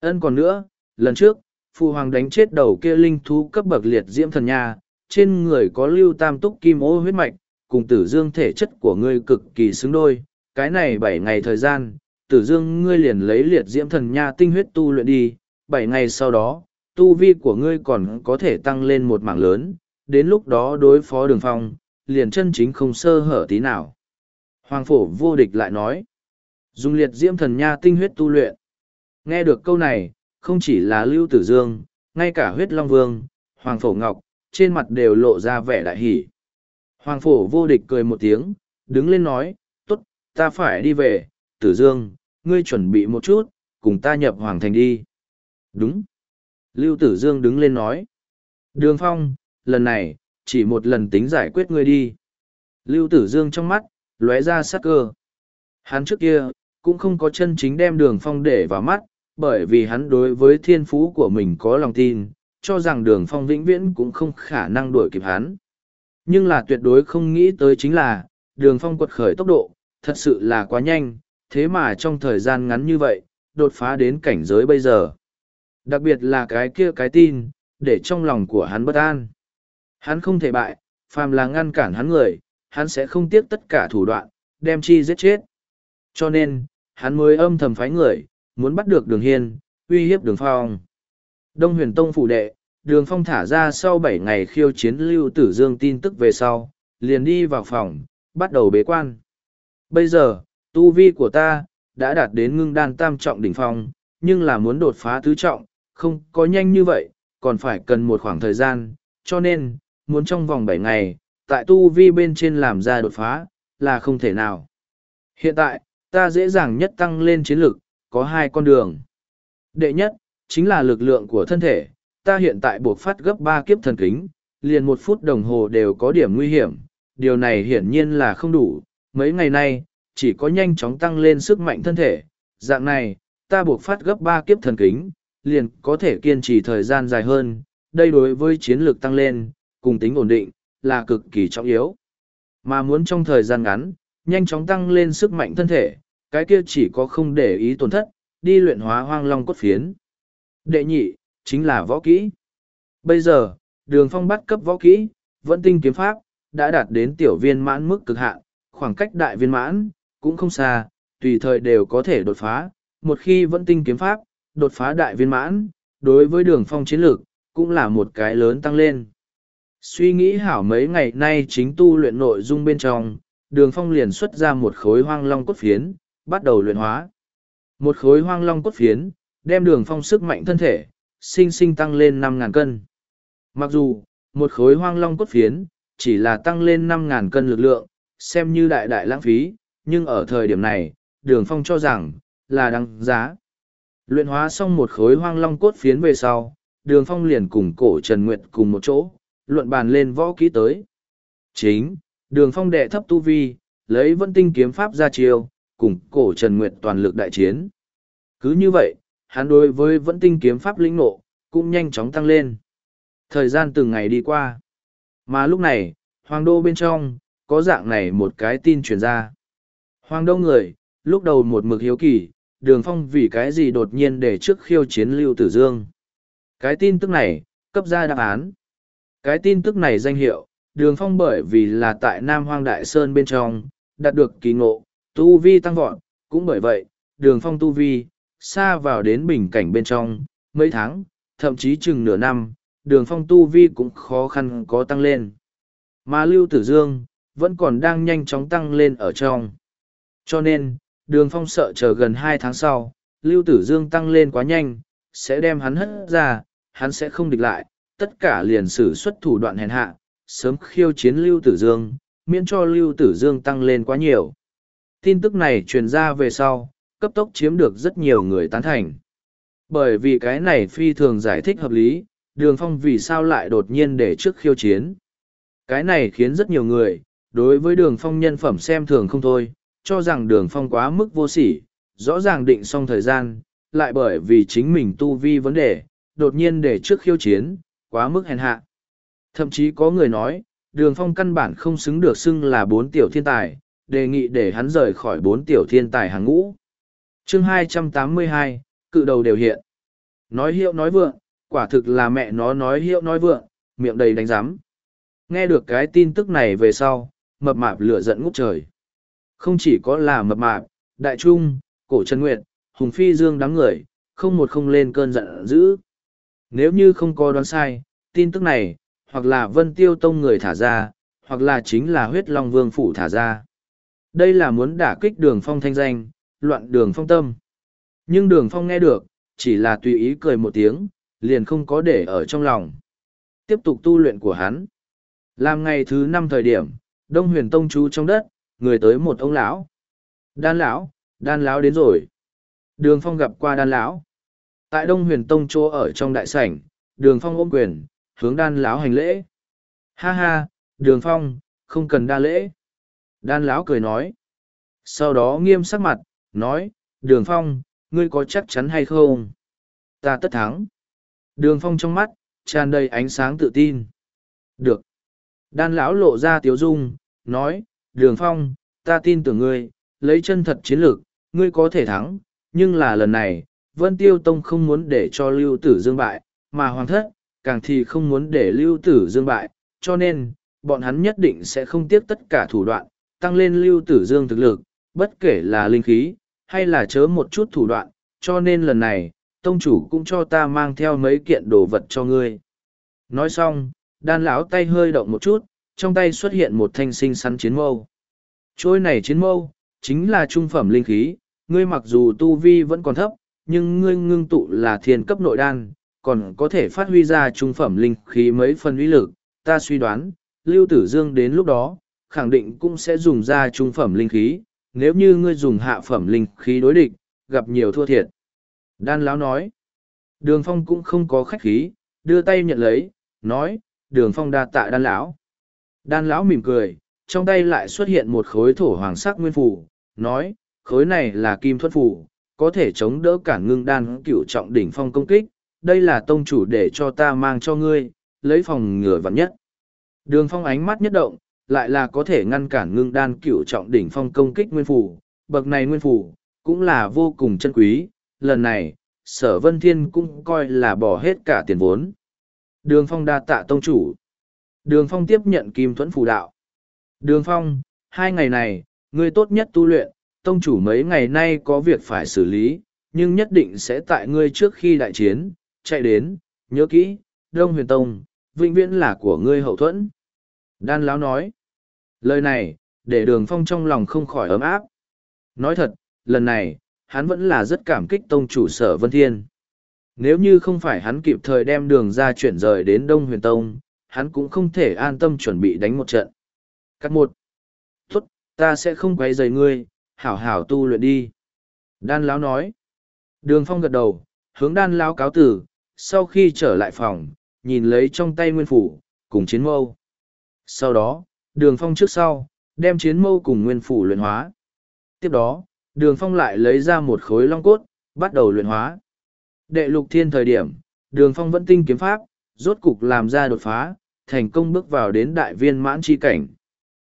Ân còn nữa, lần trước, Phu Hoàng đánh chết đầu kia linh thú cấp bậc liệt diễm thần nha, trên người có lưu tam túc kim ô huyết mạch, cùng tử dương thể chất của ngươi cực kỳ xứng đôi, cái này bảy ngày thời gian, tử dương ngươi liền lấy liệt diễm thần nha tinh huyết tu luyện đi, bảy ngày sau đó, tu vi của ngươi còn có thể tăng lên một mảng lớn, đến lúc đó đối phó đường phong, liền chân chính không sơ hở tí nào. Hoàng phổ vô địch lại nói, Dùng liệt diễm thần nha tinh huyết tu luyện. Nghe được câu này, không chỉ là Lưu Tử Dương, ngay cả huyết Long Vương, Hoàng Phổ Ngọc, trên mặt đều lộ ra vẻ đại hỷ. Hoàng Phổ vô địch cười một tiếng, đứng lên nói, tốt, ta phải đi về, Tử Dương, ngươi chuẩn bị một chút, cùng ta nhập Hoàng Thành đi. Đúng. Lưu Tử Dương đứng lên nói. Đường Phong, lần này, chỉ một lần tính giải quyết ngươi đi. Lưu Tử Dương trong mắt, lóe ra sắc cơ. Hắn trước kia, cũng không có chân chính đem đường phong để vào mắt, bởi vì hắn đối với thiên phú của mình có lòng tin, cho rằng đường phong vĩnh viễn cũng không khả năng đuổi kịp hắn. Nhưng là tuyệt đối không nghĩ tới chính là, đường phong quật khởi tốc độ, thật sự là quá nhanh, thế mà trong thời gian ngắn như vậy, đột phá đến cảnh giới bây giờ. Đặc biệt là cái kia cái tin, để trong lòng của hắn bất an. Hắn không thể bại, phàm là ngăn cản hắn người, hắn sẽ không tiếc tất cả thủ đoạn, đem chi giết chết. Cho nên, hắn mới âm thầm phái người, muốn bắt được đường hiên, uy hiếp đường phong. Đông huyền tông phủ đệ, đường phong thả ra sau bảy ngày khiêu chiến lưu tử dương tin tức về sau, liền đi vào phòng, bắt đầu bế quan. Bây giờ, tu vi của ta, đã đạt đến ngưng đan tam trọng đỉnh phong, nhưng là muốn đột phá tứ trọng, không có nhanh như vậy, còn phải cần một khoảng thời gian, cho nên, muốn trong vòng bảy ngày, tại tu vi bên trên làm ra đột phá, là không thể nào. Hiện tại, ta dễ dàng nhất tăng lên chiến lực, có hai con đường. Đệ nhất, chính là lực lượng của thân thể, ta hiện tại buộc phát gấp ba kiếp thần kính, liền một phút đồng hồ đều có điểm nguy hiểm, điều này hiển nhiên là không đủ, mấy ngày nay, chỉ có nhanh chóng tăng lên sức mạnh thân thể, dạng này, ta buộc phát gấp ba kiếp thần kính, liền có thể kiên trì thời gian dài hơn, đây đối với chiến lược tăng lên, cùng tính ổn định, là cực kỳ trọng yếu. Mà muốn trong thời gian ngắn, nhanh chóng tăng lên sức mạnh thân thể, cái kia chỉ có không để ý tổn thất, đi luyện hóa hoang long cốt phiến. Đệ nhị, chính là võ kỹ. Bây giờ, đường phong bắt cấp võ kỹ, vẫn tinh kiếm pháp, đã đạt đến tiểu viên mãn mức cực hạn, khoảng cách đại viên mãn, cũng không xa, tùy thời đều có thể đột phá. Một khi vẫn tinh kiếm pháp, đột phá đại viên mãn, đối với đường phong chiến lược, cũng là một cái lớn tăng lên. Suy nghĩ hảo mấy ngày nay chính tu luyện nội dung bên trong, đường phong liền xuất ra một khối hoang long cốt phiến, bắt đầu luyện hóa. Một khối hoang long cốt phiến, đem đường phong sức mạnh thân thể, sinh sinh tăng lên năm ngàn cân. Mặc dù, một khối hoang long cốt phiến, chỉ là tăng lên năm ngàn cân lực lượng, xem như đại đại lãng phí, nhưng ở thời điểm này, đường phong cho rằng, là đáng giá. Luyện hóa xong một khối hoang long cốt phiến về sau, đường phong liền cùng cổ Trần Nguyệt cùng một chỗ, luận bàn lên võ kỹ tới. Chính, đường phong đệ thấp tu vi, lấy vân tinh kiếm pháp ra chiêu, cùng cổ Trần Nguyệt toàn lực đại chiến. Cứ như vậy, hắn đối với vẫn tinh kiếm pháp lĩnh nộ, cũng nhanh chóng tăng lên. Thời gian từng ngày đi qua. Mà lúc này, hoàng đô bên trong, có dạng này một cái tin truyền ra. Hoàng đô người, lúc đầu một mực hiếu kỳ, đường phong vì cái gì đột nhiên để trước khiêu chiến lưu tử dương. Cái tin tức này, cấp ra đáp án. Cái tin tức này danh hiệu, đường phong bởi vì là tại Nam Hoang Đại Sơn bên trong, đạt được kỳ ngộ, tu vi tăng vọt, cũng bởi vậy, đường phong tu vi, xa vào đến bình cảnh bên trong, mấy tháng, thậm chí chừng nửa năm, đường phong tu vi cũng khó khăn có tăng lên. Mà Lưu Tử Dương, vẫn còn đang nhanh chóng tăng lên ở trong. Cho nên, đường phong sợ chờ gần hai tháng sau, Lưu Tử Dương tăng lên quá nhanh, sẽ đem hắn hất ra, hắn sẽ không địch lại, tất cả liền sử xuất thủ đoạn hèn hạ, sớm khiêu chiến Lưu Tử Dương, miễn cho Lưu Tử Dương tăng lên quá nhiều. Tin tức này truyền ra về sau, cấp tốc chiếm được rất nhiều người tán thành. Bởi vì cái này phi thường giải thích hợp lý, đường phong vì sao lại đột nhiên để trước khiêu chiến. Cái này khiến rất nhiều người, đối với đường phong nhân phẩm xem thường không thôi, cho rằng đường phong quá mức vô sỉ, rõ ràng định xong thời gian, lại bởi vì chính mình tu vi vấn đề, đột nhiên để trước khiêu chiến, quá mức hèn hạ. Thậm chí có người nói, đường phong căn bản không xứng được xưng là bốn tiểu thiên tài, đề nghị để hắn rời khỏi bốn tiểu thiên tài hàng ngũ. chương 282, cự đầu đều hiện. Nói hiệu nói vượng, quả thực là mẹ nó nói hiệu nói vượng, miệng đầy đánh giám. Nghe được cái tin tức này về sau, mập mạp lửa giận ngút trời. Không chỉ có là mập mạp, đại trung, cổ trần nguyệt, hùng phi dương đám người, không một không lên cơn giận dữ. Nếu như không có đoán sai, tin tức này, hoặc là vân tiêu tông người thả ra, hoặc là chính là huyết long vương phủ thả ra. Đây là muốn đả kích đường phong thanh danh, loạn đường phong tâm. Nhưng đường phong nghe được, chỉ là tùy ý cười một tiếng, liền không có để ở trong lòng. Tiếp tục tu luyện của hắn. Làm ngày thứ năm thời điểm, Đông Huyền Tông trú trong đất, người tới một ông lão. Đan lão, đan lão đến rồi. Đường Phong gặp qua đan lão. Tại Đông Huyền Tông chỗ ở trong đại sảnh, Đường Phong ôm quyền, hướng đan lão hành lễ. Ha ha, Đường Phong, không cần đa lễ. Đan lão cười nói. Sau đó nghiêm sắc mặt, nói, Đường Phong, ngươi có chắc chắn hay không? Ta tất thắng. Đường Phong trong mắt, tràn đầy ánh sáng tự tin. Được. Đan lão lộ ra tiếu dung, nói, Đường Phong, ta tin tưởng ngươi, lấy chân thật chiến lược, ngươi có thể thắng, nhưng là lần này, Vân Tiêu Tông không muốn để cho Lưu Tử Dương bại, mà Hoàng thất, càng thì không muốn để Lưu Tử Dương bại, cho nên, bọn hắn nhất định sẽ không tiếc tất cả thủ đoạn, tăng lên Lưu Tử Dương thực lực, bất kể là linh khí, hay là chớ một chút thủ đoạn, cho nên lần này, Tông chủ cũng cho ta mang theo mấy kiện đồ vật cho ngươi. Nói xong, đan lão tay hơi động một chút, trong tay xuất hiện một thanh sinh sắn chiến mâu. Trôi này chiến mâu, chính là trung phẩm linh khí, ngươi mặc dù tu vi vẫn còn thấp, nhưng ngươi ngưng tụ là thiên cấp nội đan, còn có thể phát huy ra trung phẩm linh khí mấy phần uy lực. Ta suy đoán, Lưu Tử Dương đến lúc đó, khẳng định cũng sẽ dùng ra trung phẩm linh khí, nếu như ngươi dùng hạ phẩm linh khí đối địch, gặp nhiều thua thiệt. Đan Lão nói, đường phong cũng không có khách khí, đưa tay nhận lấy, nói, đường phong đa tạ đan lão. Đan lão mỉm cười, trong tay lại xuất hiện một khối thổ hoàng sắc nguyên phủ, nói, khối này là kim thuất phủ, có thể chống đỡ cản ngưng đan cửu trọng đỉnh phong công kích, đây là tông chủ để cho ta mang cho ngươi, lấy phòng ngừa vặn nhất. Đường phong ánh mắt nhất động, lại là có thể ngăn cản ngưng đan cửu trọng đỉnh phong công kích nguyên phủ, bậc này nguyên phủ, cũng là vô cùng chân quý, lần này, sở vân thiên cũng coi là bỏ hết cả tiền vốn. Đường phong đa tạ tông chủ. Đường phong tiếp nhận kim thuẫn phù đạo. Đường phong, hai ngày này, ngươi tốt nhất tu luyện, tông chủ mấy ngày nay có việc phải xử lý, nhưng nhất định sẽ tại ngươi trước khi đại chiến, chạy đến, nhớ kỹ, Đông Huyền Tông, vĩnh viễn là của ngươi hậu thuẫn. Đan Lão nói, lời này, để đường phong trong lòng không khỏi ấm áp. Nói thật, lần này, hắn vẫn là rất cảm kích tông chủ sở Vân Thiên. Nếu như không phải hắn kịp thời đem đường ra chuyển rời đến Đông Huyền Tông, hắn cũng không thể an tâm chuẩn bị đánh một trận. Cắt một. Tốt, ta sẽ không quấy rầy ngươi, hảo hảo tu luyện đi. Đan Lão nói. Đường Phong gật đầu, hướng Đan Lão cáo tử, sau khi trở lại phòng, nhìn lấy trong tay nguyên phủ, cùng chiến mâu. Sau đó, đường Phong trước sau, đem chiến mâu cùng nguyên phủ luyện hóa. Tiếp đó, đường Phong lại lấy ra một khối long cốt, bắt đầu luyện hóa. Đệ lục thiên thời điểm, đường Phong vẫn tinh kiếm pháp, rốt cục làm ra đột phá, thành công bước vào đến đại viên mãn chi cảnh.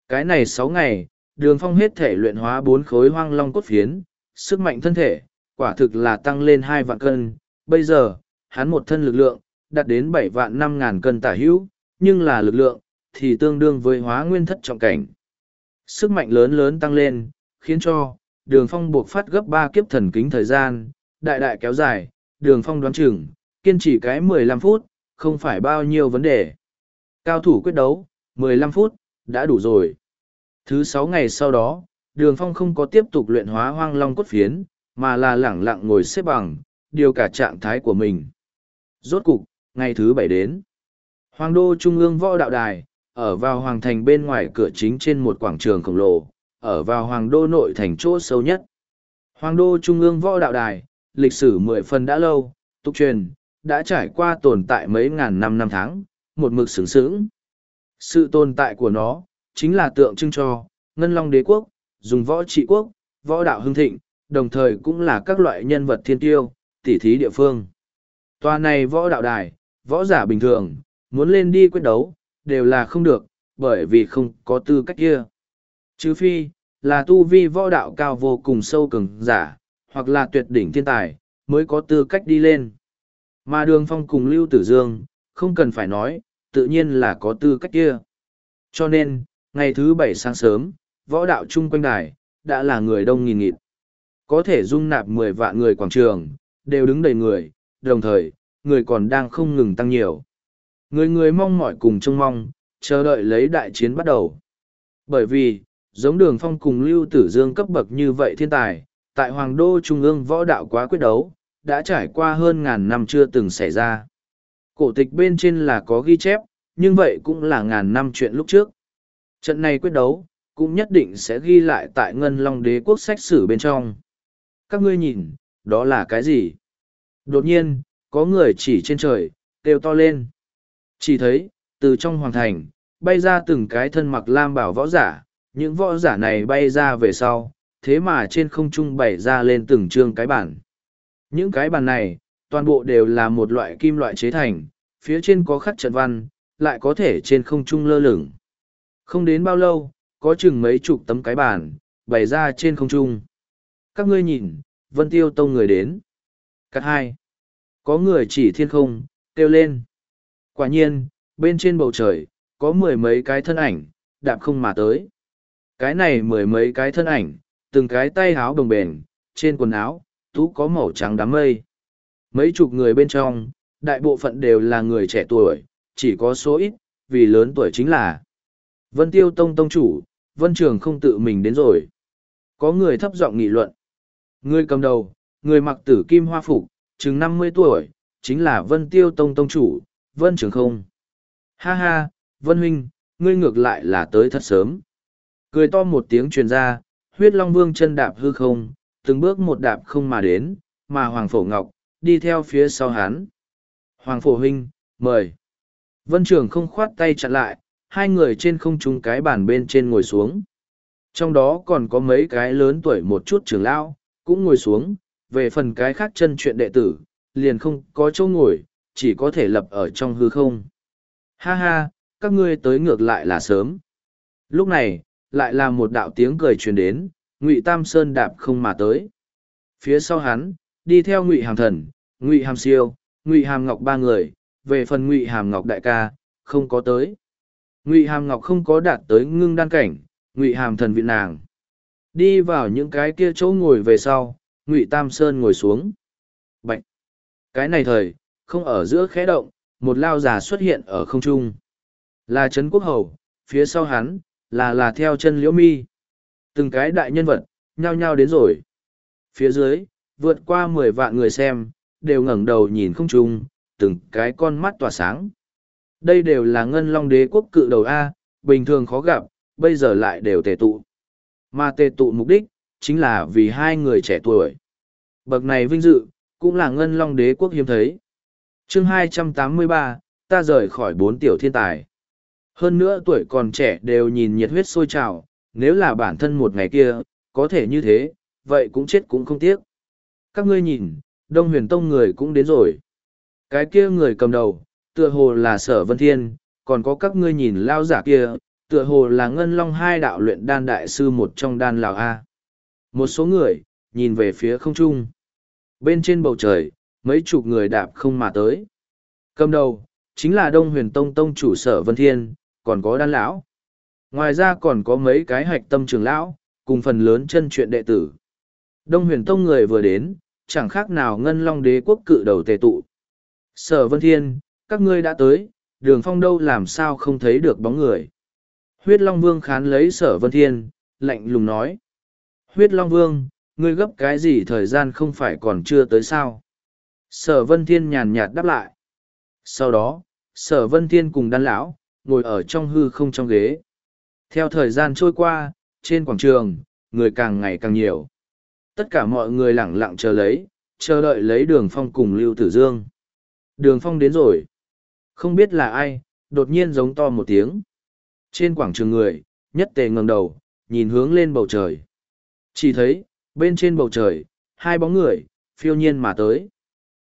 Cái này sáu ngày, đường phong hết thể luyện hóa bốn khối hoang long cốt phiến, sức mạnh thân thể, quả thực là tăng lên hai vạn cân. Bây giờ, hắn một thân lực lượng, đạt đến bảy vạn năm ngàn cân tả hữu, nhưng là lực lượng, thì tương đương với hóa nguyên thất trọng cảnh. Sức mạnh lớn lớn tăng lên, khiến cho, đường phong buộc phát gấp ba kiếp thần kính thời gian, đại đại kéo dài, đường phong đoán chừng, kiên trì cái mười lăm phút, không phải bao nhiêu vấn đề. Cao thủ quyết đấu, mười lăm phút, đã đủ rồi. Thứ sáu ngày sau đó, đường phong không có tiếp tục luyện hóa hoang long cốt phiến, mà là lẳng lặng ngồi xếp bằng, điều cả trạng thái của mình. Rốt cục, ngày thứ bảy đến. Hoàng đô Trung ương võ đạo đài, ở vào hoàng thành bên ngoài cửa chính trên một quảng trường khổng lồ, ở vào hoàng đô nội thành chỗ sâu nhất. Hoàng đô Trung ương võ đạo đài, lịch sử mười phần đã lâu, tục truyền, đã trải qua tồn tại mấy ngàn năm năm tháng, một mực sướng sướng. Sự tồn tại của nó, chính là tượng trưng cho ngân long đế quốc, dùng võ trị quốc, võ đạo hưng thịnh, đồng thời cũng là các loại nhân vật thiên tiêu, tỉ thí địa phương. Tòa này võ đạo đài, võ giả bình thường, muốn lên đi quyết đấu, đều là không được, bởi vì không có tư cách kia. Trừ phi, là tu vi võ đạo cao vô cùng sâu cường giả, hoặc là tuyệt đỉnh thiên tài, mới có tư cách đi lên. Mà đường phong cùng lưu tử dương, không cần phải nói, tự nhiên là có tư cách kia. Cho nên ngày thứ bảy sáng sớm võ đạo chung quanh đài đã là người đông nghìn nghịt có thể dung nạp mười vạn người quảng trường đều đứng đầy người đồng thời người còn đang không ngừng tăng nhiều người người mong mỏi cùng trông mong chờ đợi lấy đại chiến bắt đầu bởi vì giống đường phong cùng lưu tử dương cấp bậc như vậy thiên tài tại Hoàng đô Trung ương võ đạo quá quyết đấu, đã trải qua hơn ngàn năm chưa từng xảy ra. Cổ tịch bên trên là có ghi chép, nhưng vậy cũng là ngàn năm chuyện lúc trước. Trận này quyết đấu, cũng nhất định sẽ ghi lại tại Ngân Long Đế quốc sách sử bên trong. Các ngươi nhìn, đó là cái gì? Đột nhiên, có người chỉ trên trời, kêu to lên. Chỉ thấy, từ trong hoàng thành, bay ra từng cái thân mặc lam bảo võ giả, những võ giả này bay ra về sau, thế mà trên không trung bày ra lên từng chương cái bản. Những cái bàn này, toàn bộ đều là một loại kim loại chế thành, phía trên có khắc trận văn, lại có thể trên không trung lơ lửng. Không đến bao lâu, có chừng mấy chục tấm cái bàn, bày ra trên không trung. Các ngươi nhìn, Vân Tiêu Tông người đến. Cắt hai. Có người chỉ thiên không, kêu lên. Quả nhiên, bên trên bầu trời, có mười mấy cái thân ảnh, đạp không mà tới. Cái này mười mấy cái thân ảnh, từng cái tay háo đồng bền, trên quần áo, tú có màu trắng đám mây. Mấy chục người bên trong, đại bộ phận đều là người trẻ tuổi, chỉ có số ít, vì lớn tuổi chính là Vân Tiêu Tông Tông chủ, Vân Trường không tự mình đến rồi. Có người thấp giọng nghị luận. Người cầm đầu, người mặc tử kim hoa phục, chừng năm mươi tuổi, chính là Vân Tiêu Tông Tông chủ, Vân Trường không. Ha ha, Vân Huynh, ngươi ngược lại là tới thật sớm. Cười to một tiếng truyền ra, huyết long vương chân đạp hư không, từng bước một đạp không mà đến, mà Hoàng Phổ Ngọc, đi theo phía sau hắn. Hoàng Phổ Huynh, mời. Vân Trường không khoát tay chặn lại, hai người trên không trung cái bàn bên trên ngồi xuống. Trong đó còn có mấy cái lớn tuổi một chút trưởng lão, cũng ngồi xuống, về phần cái khác chân chuyện đệ tử, liền không có chỗ ngồi, chỉ có thể lập ở trong hư không. Ha ha, các ngươi tới ngược lại là sớm. Lúc này, lại là một đạo tiếng cười truyền đến, Ngụy Tam Sơn đạp không mà tới. Phía sau hắn, đi theo Ngụy Hàm Thần, Ngụy Hàm Siêu, Ngụy Hàm Ngọc ba người, về phần Ngụy Hàm Ngọc đại ca, không có tới. Ngụy Hàm Ngọc không có đạt tới ngưng đan cảnh, Ngụy Hàm Thần vị nàng. Đi vào những cái kia chỗ ngồi về sau, Ngụy Tam Sơn ngồi xuống. Bạch! Cái này thời, không ở giữa khẽ động, một lao già xuất hiện ở không trung. Là Trấn Quốc Hầu, phía sau hắn, là là theo chân liễu mi. Từng cái đại nhân vật, nhao nhao đến rồi. Phía dưới, vượt qua mười vạn người xem, đều ngẩng đầu nhìn không trung, từng cái con mắt tỏa sáng. Đây đều là ngân long đế quốc cự đầu A, bình thường khó gặp, bây giờ lại đều tề tụ. Mà tề tụ mục đích, chính là vì hai người trẻ tuổi. Bậc này vinh dự, cũng là ngân long đế quốc hiếm thấy. chương 283, ta rời khỏi bốn tiểu thiên tài. Hơn nữa tuổi còn trẻ đều nhìn nhiệt huyết sôi trào, nếu là bản thân một ngày kia, có thể như thế, vậy cũng chết cũng không tiếc. Các ngươi nhìn, Đông huyền tông người cũng đến rồi. Cái kia người cầm đầu, tựa hồ là sở vân thiên, còn có các ngươi nhìn lao giả kia, tựa hồ là ngân long hai đạo luyện đan đại sư một trong đan lào A. Một số người, nhìn về phía không trung. Bên trên bầu trời, mấy chục người đạp không mà tới. Cầm đầu, chính là Đông huyền tông tông chủ sở vân thiên, còn có đan lão. Ngoài ra còn có mấy cái hạch tâm trường lão, cùng phần lớn chân chuyện đệ tử. Đông huyền tông người vừa đến, chẳng khác nào ngân long đế quốc cự đầu tề tụ. Sở Vân Thiên, các ngươi đã tới, đường phong đâu làm sao không thấy được bóng người. Huyết Long Vương khán lấy Sở Vân Thiên, lạnh lùng nói. Huyết Long Vương, ngươi gấp cái gì thời gian không phải còn chưa tới sao? Sở Vân Thiên nhàn nhạt đáp lại. Sau đó, Sở Vân Thiên cùng đan lão, ngồi ở trong hư không trong ghế. Theo thời gian trôi qua, trên quảng trường, người càng ngày càng nhiều. Tất cả mọi người lẳng lặng chờ lấy, chờ đợi lấy đường phong cùng Lưu Tử Dương. Đường phong đến rồi. Không biết là ai, đột nhiên giống to một tiếng. Trên quảng trường người, nhất tề ngẩng đầu, nhìn hướng lên bầu trời. Chỉ thấy, bên trên bầu trời, hai bóng người, phiêu nhiên mà tới.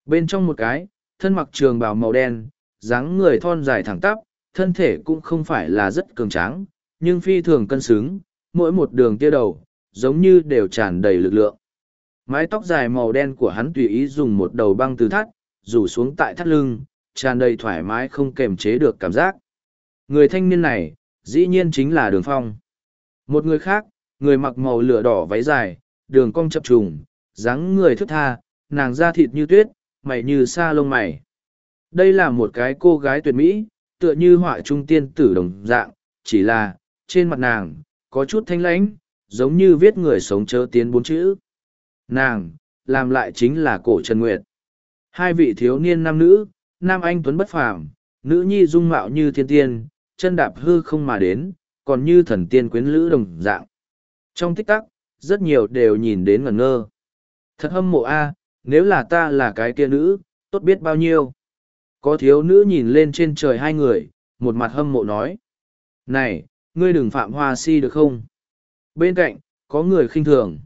Bên trong một cái, thân mặc trường bào màu đen, dáng người thon dài thẳng tắp, thân thể cũng không phải là rất cường tráng, nhưng phi thường cân xứng, mỗi một đường tia đầu, giống như đều tràn đầy lực lượng. Mái tóc dài màu đen của hắn tùy ý dùng một đầu băng từ thắt, rủ xuống tại thắt lưng, tràn đầy thoải mái không kềm chế được cảm giác. Người thanh niên này, dĩ nhiên chính là đường phong. Một người khác, người mặc màu lửa đỏ váy dài, đường cong chập trùng, dáng người thức tha, nàng da thịt như tuyết, mày như sa lông mày. Đây là một cái cô gái tuyệt mỹ, tựa như họa trung tiên tử đồng dạng, chỉ là, trên mặt nàng, có chút thanh lãnh, giống như viết người sống chớ tiến bốn chữ. Nàng, làm lại chính là cổ Trần Nguyệt. Hai vị thiếu niên nam nữ, nam anh tuấn bất phàm, nữ nhi dung mạo như thiên tiên, chân đạp hư không mà đến, còn như thần tiên quyến lữ đồng dạng. Trong tích tắc, rất nhiều đều nhìn đến ngẩn ngơ. Thật hâm mộ a, nếu là ta là cái kia nữ, tốt biết bao nhiêu. Có thiếu nữ nhìn lên trên trời hai người, một mặt hâm mộ nói. Này, ngươi đừng phạm hoa si được không? Bên cạnh, có người khinh thường.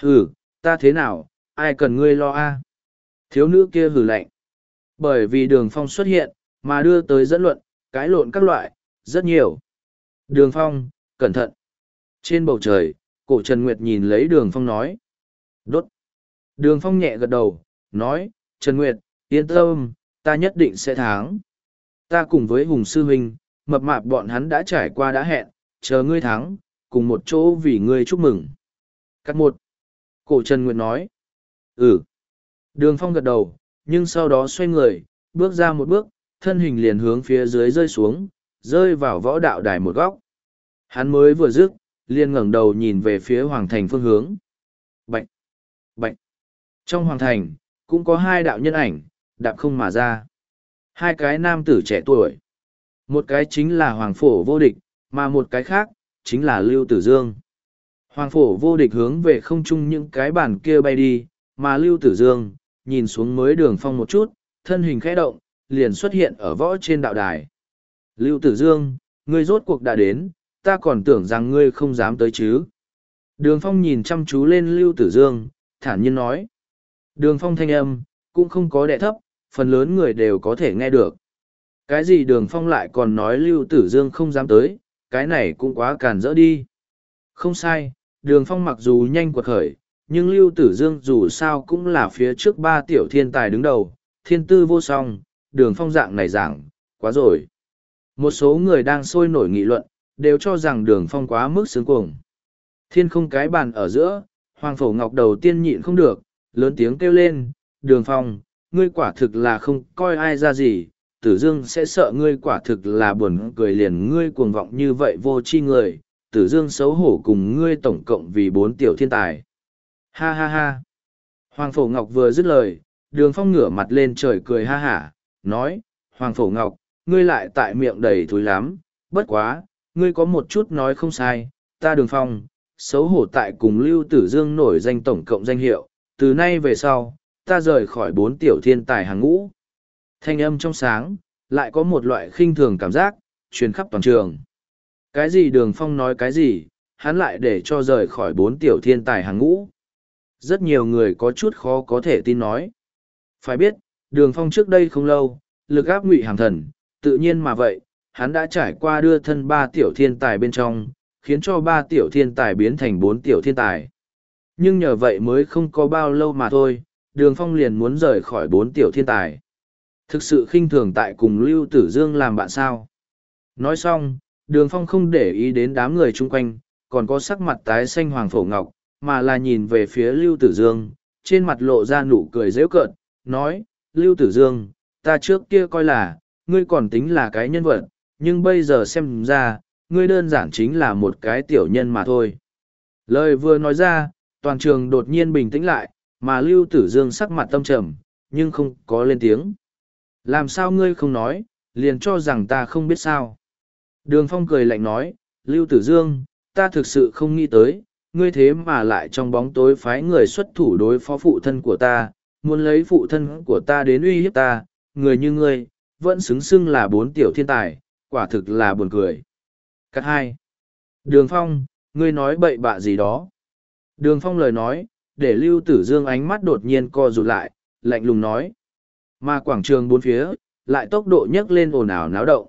Hừ, ta thế nào, ai cần ngươi lo a? Thiếu nữ kia hừ lạnh. Bởi vì đường phong xuất hiện, mà đưa tới dẫn luận, cãi lộn các loại, rất nhiều. Đường phong, cẩn thận. Trên bầu trời, cổ Trần Nguyệt nhìn lấy đường phong nói. Đốt. Đường phong nhẹ gật đầu, nói, Trần Nguyệt, yên tâm, ta nhất định sẽ thắng. Ta cùng với Hùng Sư Huynh, mập mạp bọn hắn đã trải qua đã hẹn, chờ ngươi thắng, cùng một chỗ vì ngươi chúc mừng. Cắt một. Cổ Trần Nguyệt nói. Ừ. Đường phong gật đầu, nhưng sau đó xoay người, bước ra một bước, thân hình liền hướng phía dưới rơi xuống, rơi vào võ đạo đài một góc. Hắn mới vừa dứt, liền ngẩng đầu nhìn về phía hoàng thành phương hướng. Bạch! Bạch! Trong hoàng thành, cũng có hai đạo nhân ảnh, đạp không mà ra. Hai cái nam tử trẻ tuổi. Một cái chính là hoàng phổ vô địch, mà một cái khác, chính là Lưu Tử Dương. Hoàng phổ vô địch hướng về không trung những cái bàn kia bay đi, mà Lưu Tử Dương, nhìn xuống mới đường phong một chút, thân hình khẽ động, liền xuất hiện ở võ trên đạo đài. Lưu Tử Dương, ngươi rốt cuộc đã đến, ta còn tưởng rằng ngươi không dám tới chứ. Đường phong nhìn chăm chú lên Lưu Tử Dương, thản nhiên nói. Đường phong thanh âm, cũng không có đẻ thấp, phần lớn người đều có thể nghe được. Cái gì đường phong lại còn nói Lưu Tử Dương không dám tới, cái này cũng quá càn rỡ đi. Không sai, đường phong mặc dù nhanh quật khởi, nhưng Lưu Tử Dương dù sao cũng là phía trước ba tiểu thiên tài đứng đầu, thiên tư vô song, đường phong dạng này giảng, quá rồi. Một số người đang sôi nổi nghị luận, đều cho rằng đường phong quá mức sướng cuồng. Thiên không cái bàn ở giữa, Hoàng Phổ Ngọc đầu tiên nhịn không được, lớn tiếng kêu lên, đường phong, ngươi quả thực là không coi ai ra gì, tử dương sẽ sợ ngươi quả thực là buồn cười liền ngươi cuồng vọng như vậy vô chi người, tử dương xấu hổ cùng ngươi tổng cộng vì bốn tiểu thiên tài. Ha ha ha. Hoàng Phổ Ngọc vừa dứt lời, đường phong ngửa mặt lên trời cười ha hả, nói, Hoàng Phổ Ngọc, ngươi lại tại miệng đầy thúi lắm, bất quá, ngươi có một chút nói không sai, ta đường phong, xấu hổ tại cùng Lưu Tử Dương nổi danh tổng cộng danh hiệu, từ nay về sau, ta rời khỏi bốn tiểu thiên tài hàng ngũ. Thanh âm trong sáng, lại có một loại khinh thường cảm giác, truyền khắp toàn trường. Cái gì đường phong nói cái gì, hắn lại để cho rời khỏi bốn tiểu thiên tài hàng ngũ. Rất nhiều người có chút khó có thể tin nói. Phải biết, đường phong trước đây không lâu, lực áp ngụy hàng thần, tự nhiên mà vậy, hắn đã trải qua đưa thân ba tiểu thiên tài bên trong, khiến cho ba tiểu thiên tài biến thành bốn tiểu thiên tài. Nhưng nhờ vậy mới không có bao lâu mà thôi, đường phong liền muốn rời khỏi bốn tiểu thiên tài. Thực sự khinh thường tại cùng Lưu Tử Dương làm bạn sao. Nói xong, đường phong không để ý đến đám người chung quanh, còn có sắc mặt tái xanh hoàng phổ ngọc, mà là nhìn về phía Lưu Tử Dương, trên mặt lộ ra nụ cười dễ cợt, nói, Lưu Tử Dương, ta trước kia coi là, ngươi còn tính là cái nhân vật, nhưng bây giờ xem ra, ngươi đơn giản chính là một cái tiểu nhân mà thôi. Lời vừa nói ra, toàn trường đột nhiên bình tĩnh lại, mà Lưu Tử Dương sắc mặt tâm trầm, nhưng không có lên tiếng. Làm sao ngươi không nói, liền cho rằng ta không biết sao. Đường Phong cười lạnh nói, Lưu Tử Dương, ta thực sự không nghĩ tới, ngươi thế mà lại trong bóng tối phái người xuất thủ đối phó phụ thân của ta, muốn lấy phụ thân của ta đến uy hiếp ta, người như ngươi, vẫn xứng xưng là bốn tiểu thiên tài, quả thực là buồn cười. Cắt hai. Đường Phong, ngươi nói bậy bạ gì đó. Đường Phong lời nói, để Lưu Tử Dương ánh mắt đột nhiên co rụt lại, lạnh lùng nói. Mà quảng trường bốn phía, lại tốc độ nhấc lên ồn ào náo động.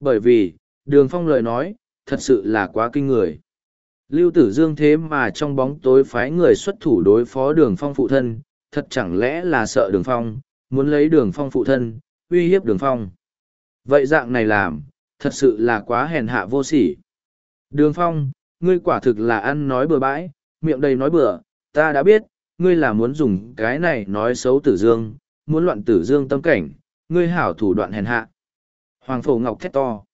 Bởi vì, Đường Phong lời nói, thật sự là quá kinh người. Lưu Tử Dương thế mà trong bóng tối phái người xuất thủ đối phó Đường Phong phụ thân, thật chẳng lẽ là sợ Đường Phong, muốn lấy Đường Phong phụ thân, uy hiếp Đường Phong. Vậy dạng này làm, thật sự là quá hèn hạ vô sỉ. Đường Phong, ngươi quả thực là ăn nói bừa bãi, miệng đầy nói bừa, ta đã biết, ngươi là muốn dùng cái này nói xấu tử dương, muốn loạn tử dương tâm cảnh, ngươi hảo thủ đoạn hèn hạ. Hoàng phổ ngọc thét to.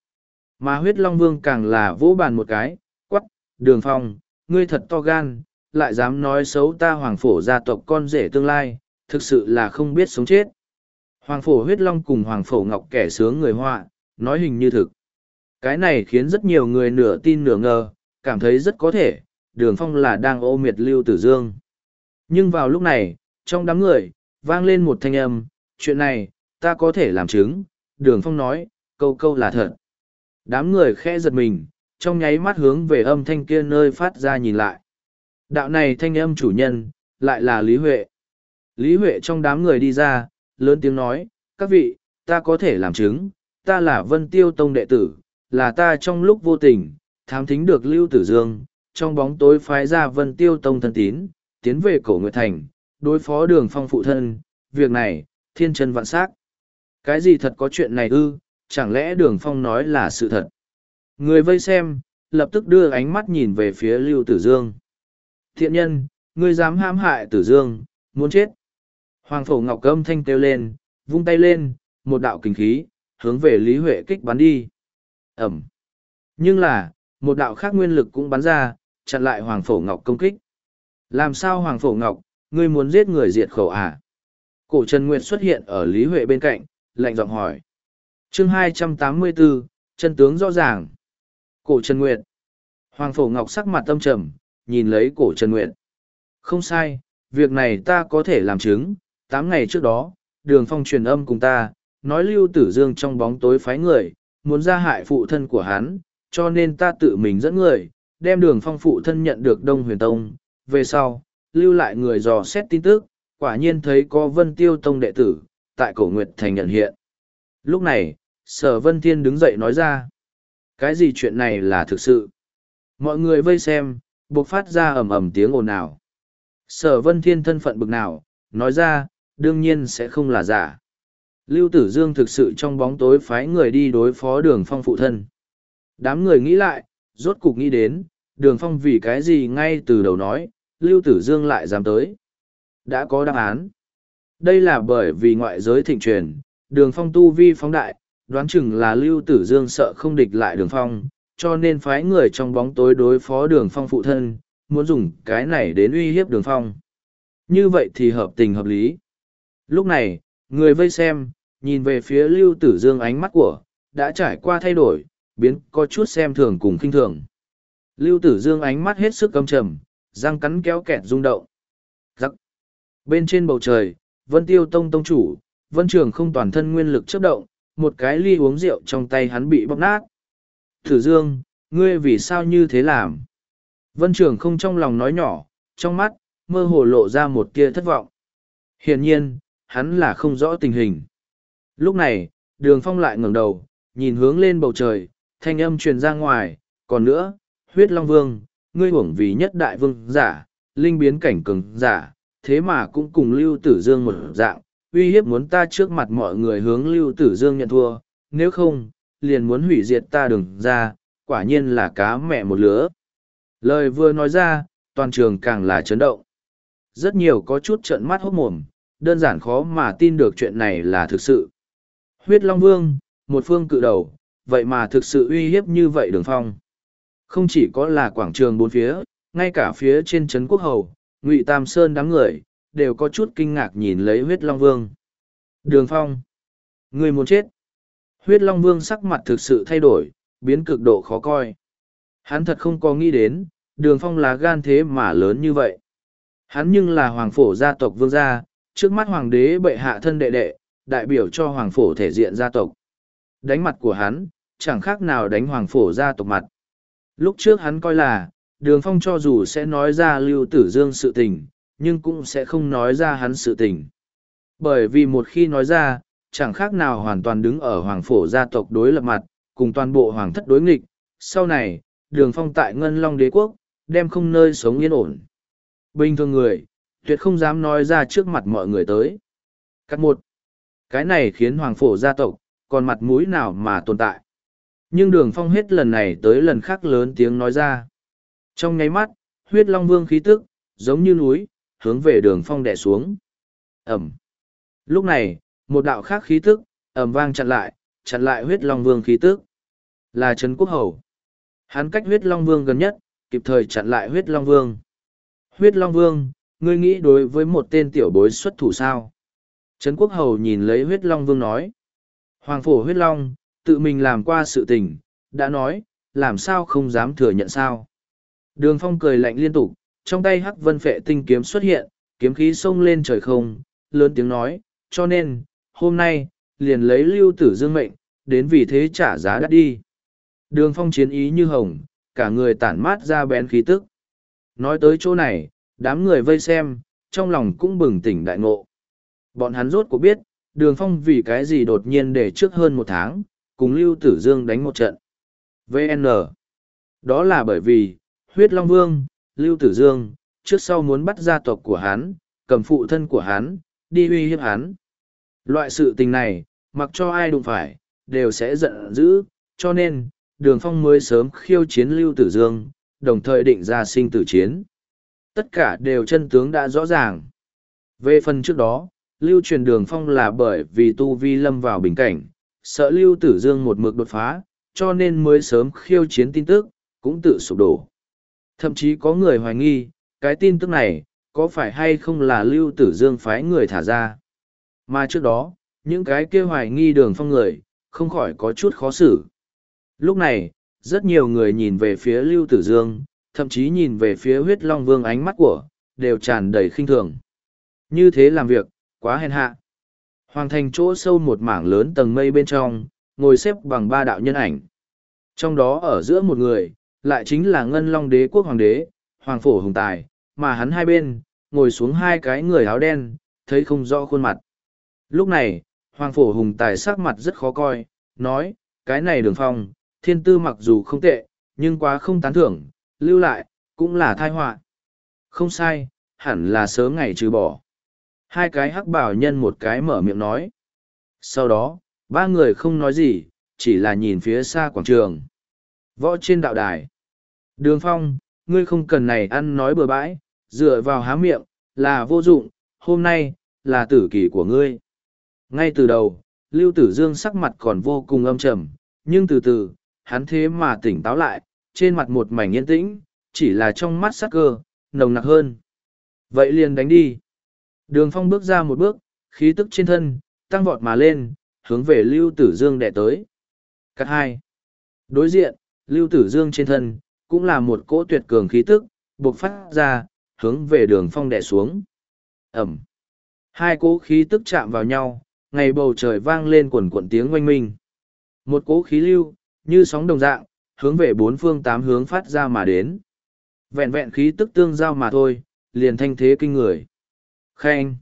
Mà huyết long vương càng là vỗ bàn một cái, đường phong, ngươi thật to gan, lại dám nói xấu ta hoàng phổ gia tộc con rể tương lai, thực sự là không biết sống chết. Hoàng phổ huyết long cùng hoàng phổ ngọc kẻ sướng người họa, nói hình như thực. Cái này khiến rất nhiều người nửa tin nửa ngờ, cảm thấy rất có thể, đường phong là đang ô miệt lưu tử dương. Nhưng vào lúc này, trong đám người, vang lên một thanh âm, chuyện này, ta có thể làm chứng, đường phong nói, câu câu là thật. Đám người khe giật mình, trong nháy mắt hướng về âm thanh kia nơi phát ra nhìn lại. Đạo này thanh âm chủ nhân, lại là Lý Huệ. Lý Huệ trong đám người đi ra, lớn tiếng nói, các vị, ta có thể làm chứng, ta là Vân Tiêu Tông đệ tử, là ta trong lúc vô tình, thám thính được Lưu Tử Dương, trong bóng tối phái ra Vân Tiêu Tông thân tín, tiến về cổ Nguyệt Thành, đối phó đường phong phụ thân, việc này, thiên chân vạn sắc. Cái gì thật có chuyện này ư, chẳng lẽ đường phong nói là sự thật. Người vây xem, lập tức đưa ánh mắt nhìn về phía Lưu Tử Dương. Thiện nhân, ngươi dám hãm hại Tử Dương, muốn chết. Hoàng phổ ngọc âm thanh kêu lên, vung tay lên, một đạo kinh khí, hướng về Lý Huệ kích bắn đi. Ẩm. Nhưng là, một đạo khác nguyên lực cũng bắn ra, chặn lại Hoàng phổ ngọc công kích. Làm sao Hoàng phổ ngọc, ngươi muốn giết người diệt khẩu à? Cổ Trần Nguyệt xuất hiện ở Lý Huệ bên cạnh, lạnh giọng hỏi. chương 284, chân tướng rõ ràng. Cổ Trần Nguyệt. Hoàng Phổ Ngọc sắc mặt tâm trầm, nhìn lấy cổ Trần Nguyệt. Không sai, việc này ta có thể làm chứng. Tám ngày trước đó, đường phong truyền âm cùng ta, nói Lưu Tử Dương trong bóng tối phái người, muốn ra hại phụ thân của hắn, cho nên ta tự mình dẫn người, đem đường phong phụ thân nhận được Đông Huyền Tông. Về sau, lưu lại người dò xét tin tức, quả nhiên thấy có Vân Tiêu Tông đệ tử, tại cổ Nguyệt Thành nhận hiện. Lúc này, Sở Vân Thiên đứng dậy nói ra. Cái gì chuyện này là thực sự? Mọi người vây xem, buộc phát ra ầm ầm tiếng ồn ào. Sở Vân Thiên thân phận bực nào, nói ra, đương nhiên sẽ không là giả. Lưu Tử Dương thực sự trong bóng tối phái người đi đối phó đường phong phụ thân. Đám người nghĩ lại, rốt cục nghĩ đến, đường phong vì cái gì ngay từ đầu nói, Lưu Tử Dương lại dám tới. Đã có đáp án. Đây là bởi vì ngoại giới thịnh truyền, đường phong tu vi phóng đại, đoán chừng là Lưu Tử Dương sợ không địch lại đường phong, cho nên phái người trong bóng tối đối phó đường phong phụ thân, muốn dùng cái này đến uy hiếp đường phong. Như vậy thì hợp tình hợp lý. Lúc này, người vây xem, nhìn về phía Lưu Tử Dương ánh mắt của, đã trải qua thay đổi, biến có chút xem thường cùng khinh thường. Lưu Tử Dương ánh mắt hết sức căm trầm, răng cắn kéo kẹt rung động. Giặc. Bên trên bầu trời, Vân Tiêu Tông Tông chủ, Vân Trường không toàn thân nguyên lực chấp động, một cái ly uống rượu trong tay hắn bị bóp nát. Thử Dương, ngươi vì sao như thế làm? Vân Trường không trong lòng nói nhỏ, trong mắt, mơ hồ lộ ra một tia thất vọng. Hiển nhiên, hắn là không rõ tình hình. Lúc này, đường phong lại ngẩng đầu, nhìn hướng lên bầu trời, thanh âm truyền ra ngoài, còn nữa, huyết long vương, ngươi hưởng vì nhất đại vương giả, linh biến cảnh cường giả, thế mà cũng cùng lưu tử dương một dạng, uy hiếp muốn ta trước mặt mọi người hướng lưu tử dương nhận thua, nếu không, liền muốn hủy diệt ta đừng ra, quả nhiên là cá mẹ một lứa. Lời vừa nói ra, toàn trường càng là chấn động. Rất nhiều có chút trận mắt hốt mồm, đơn giản khó mà tin được chuyện này là thực sự. Huyết Long Vương, một phương cự đầu, vậy mà thực sự uy hiếp như vậy đường phong. Không chỉ có là quảng trường bốn phía, ngay cả phía trên trấn quốc hầu, ngụy Tam Sơn đám người, đều có chút kinh ngạc nhìn lấy huyết long vương. Đường phong. Người muốn chết. Huyết long vương sắc mặt thực sự thay đổi, biến cực độ khó coi. Hắn thật không có nghĩ đến, đường phong là gan thế mà lớn như vậy. Hắn nhưng là hoàng phổ gia tộc vương gia, trước mắt hoàng đế bệ hạ thân đệ đệ, đại biểu cho hoàng phổ thể diện gia tộc. Đánh mặt của hắn, chẳng khác nào đánh hoàng phổ gia tộc mặt. Lúc trước hắn coi là, đường phong cho dù sẽ nói ra lưu tử dương sự tình, nhưng cũng sẽ không nói ra hắn sự tình. Bởi vì một khi nói ra, chẳng khác nào hoàn toàn đứng ở hoàng phổ gia tộc đối lập mặt, cùng toàn bộ hoàng thất đối nghịch. Sau này, đường phong tại Ngân Long đế quốc, đem không nơi sống yên ổn. Bình thường người, tuyệt không dám nói ra trước mặt mọi người tới. Cắt một. Cái này khiến hoàng phổ gia tộc, còn mặt mũi nào mà tồn tại. Nhưng đường phong hết lần này tới lần khác lớn tiếng nói ra. Trong nháy mắt, huyết long vương khí tức, giống như núi, hướng về đường phong đẻ xuống. Ẩm. Lúc này, một đạo khác khí tức, ẩm vang chặn lại, chặn lại huyết long vương khí tức. Là Trấn Quốc Hầu. Hắn cách huyết long vương gần nhất, kịp thời chặn lại huyết long vương. Huyết Long Vương, ngươi nghĩ đối với một tên tiểu bối xuất thủ sao? Trấn Quốc Hầu nhìn lấy huyết long vương nói. Hoàng phổ huyết long, tự mình làm qua sự tình, đã nói, làm sao không dám thừa nhận sao. Đường phong cười lạnh liên tục, trong tay hắc vân phệ tinh kiếm xuất hiện, kiếm khí xông lên trời không, lớn tiếng nói, cho nên, hôm nay, liền lấy lưu tử dương mệnh, đến vì thế trả giá đắt đi. Đường phong chiến ý như hồng, cả người tản mát ra bén khí tức. Nói tới chỗ này, đám người vây xem, trong lòng cũng bừng tỉnh đại ngộ. Bọn hắn rốt cuộc biết, đường phong vì cái gì đột nhiên để trước hơn một tháng, cùng Lưu Tử Dương đánh một trận. VN. Đó là bởi vì, huyết Long Vương, Lưu Tử Dương, trước sau muốn bắt gia tộc của hắn, cầm phụ thân của hắn, đi uy hiếp hắn. Loại sự tình này, mặc cho ai đụng phải, đều sẽ giận dữ, cho nên, đường phong mới sớm khiêu chiến Lưu Tử Dương, đồng thời định ra sinh tử chiến. Tất cả đều chân tướng đã rõ ràng. Về phần trước đó, lưu truyền đường phong là bởi vì tu vi lâm vào bình cảnh, sợ lưu tử dương một mực đột phá, cho nên mới sớm khiêu chiến tin tức, cũng tự sụp đổ. Thậm chí có người hoài nghi, cái tin tức này, có phải hay không là lưu tử dương phái người thả ra. Mà trước đó, những cái kia hoài nghi đường phong người, không khỏi có chút khó xử. Lúc này, rất nhiều người nhìn về phía lưu tử dương, thậm chí nhìn về phía huyết long vương ánh mắt của, đều tràn đầy khinh thường. Như thế làm việc, quá hèn hạ. Hoàng thành chỗ sâu một mảng lớn tầng mây bên trong, ngồi xếp bằng ba đạo nhân ảnh. Trong đó ở giữa một người, lại chính là Ngân Long Đế quốc hoàng đế, Hoàng Phổ Hùng Tài, mà hắn hai bên, ngồi xuống hai cái người áo đen, thấy không rõ khuôn mặt. Lúc này, Hoàng Phổ Hùng Tài sắc mặt rất khó coi, nói, cái này đường phong, thiên tư mặc dù không tệ, nhưng quá không tán thưởng, lưu lại, cũng là thai họa Không sai, hẳn là sớm ngày trừ bỏ. Hai cái hắc bảo nhân một cái mở miệng nói. Sau đó, ba người không nói gì, chỉ là nhìn phía xa quảng trường. Võ trên đạo đài. Đường phong, ngươi không cần này ăn nói bừa bãi, dựa vào há miệng, là vô dụng, hôm nay, là tử kỷ của ngươi. Ngay từ đầu, Lưu Tử Dương sắc mặt còn vô cùng âm trầm, nhưng từ từ, hắn thế mà tỉnh táo lại, trên mặt một mảnh yên tĩnh, chỉ là trong mắt sắc cơ, nồng nặc hơn. Vậy liền đánh đi. Đường phong bước ra một bước, khí tức trên thân, tăng vọt mà lên, hướng về Lưu Tử Dương đẻ tới. Cắt hai. Đối diện, Lưu Tử Dương trên thân, cũng là một cỗ tuyệt cường khí tức, buộc phát ra, hướng về đường phong đè xuống. Ẩm. Hai cỗ khí tức chạm vào nhau, ngày bầu trời vang lên quần quần tiếng oanh minh. Một cỗ khí lưu, như sóng đồng dạng, hướng về bốn phương tám hướng phát ra mà đến. Vẹn vẹn khí tức tương giao mà thôi, liền thanh thế kinh người. Khen.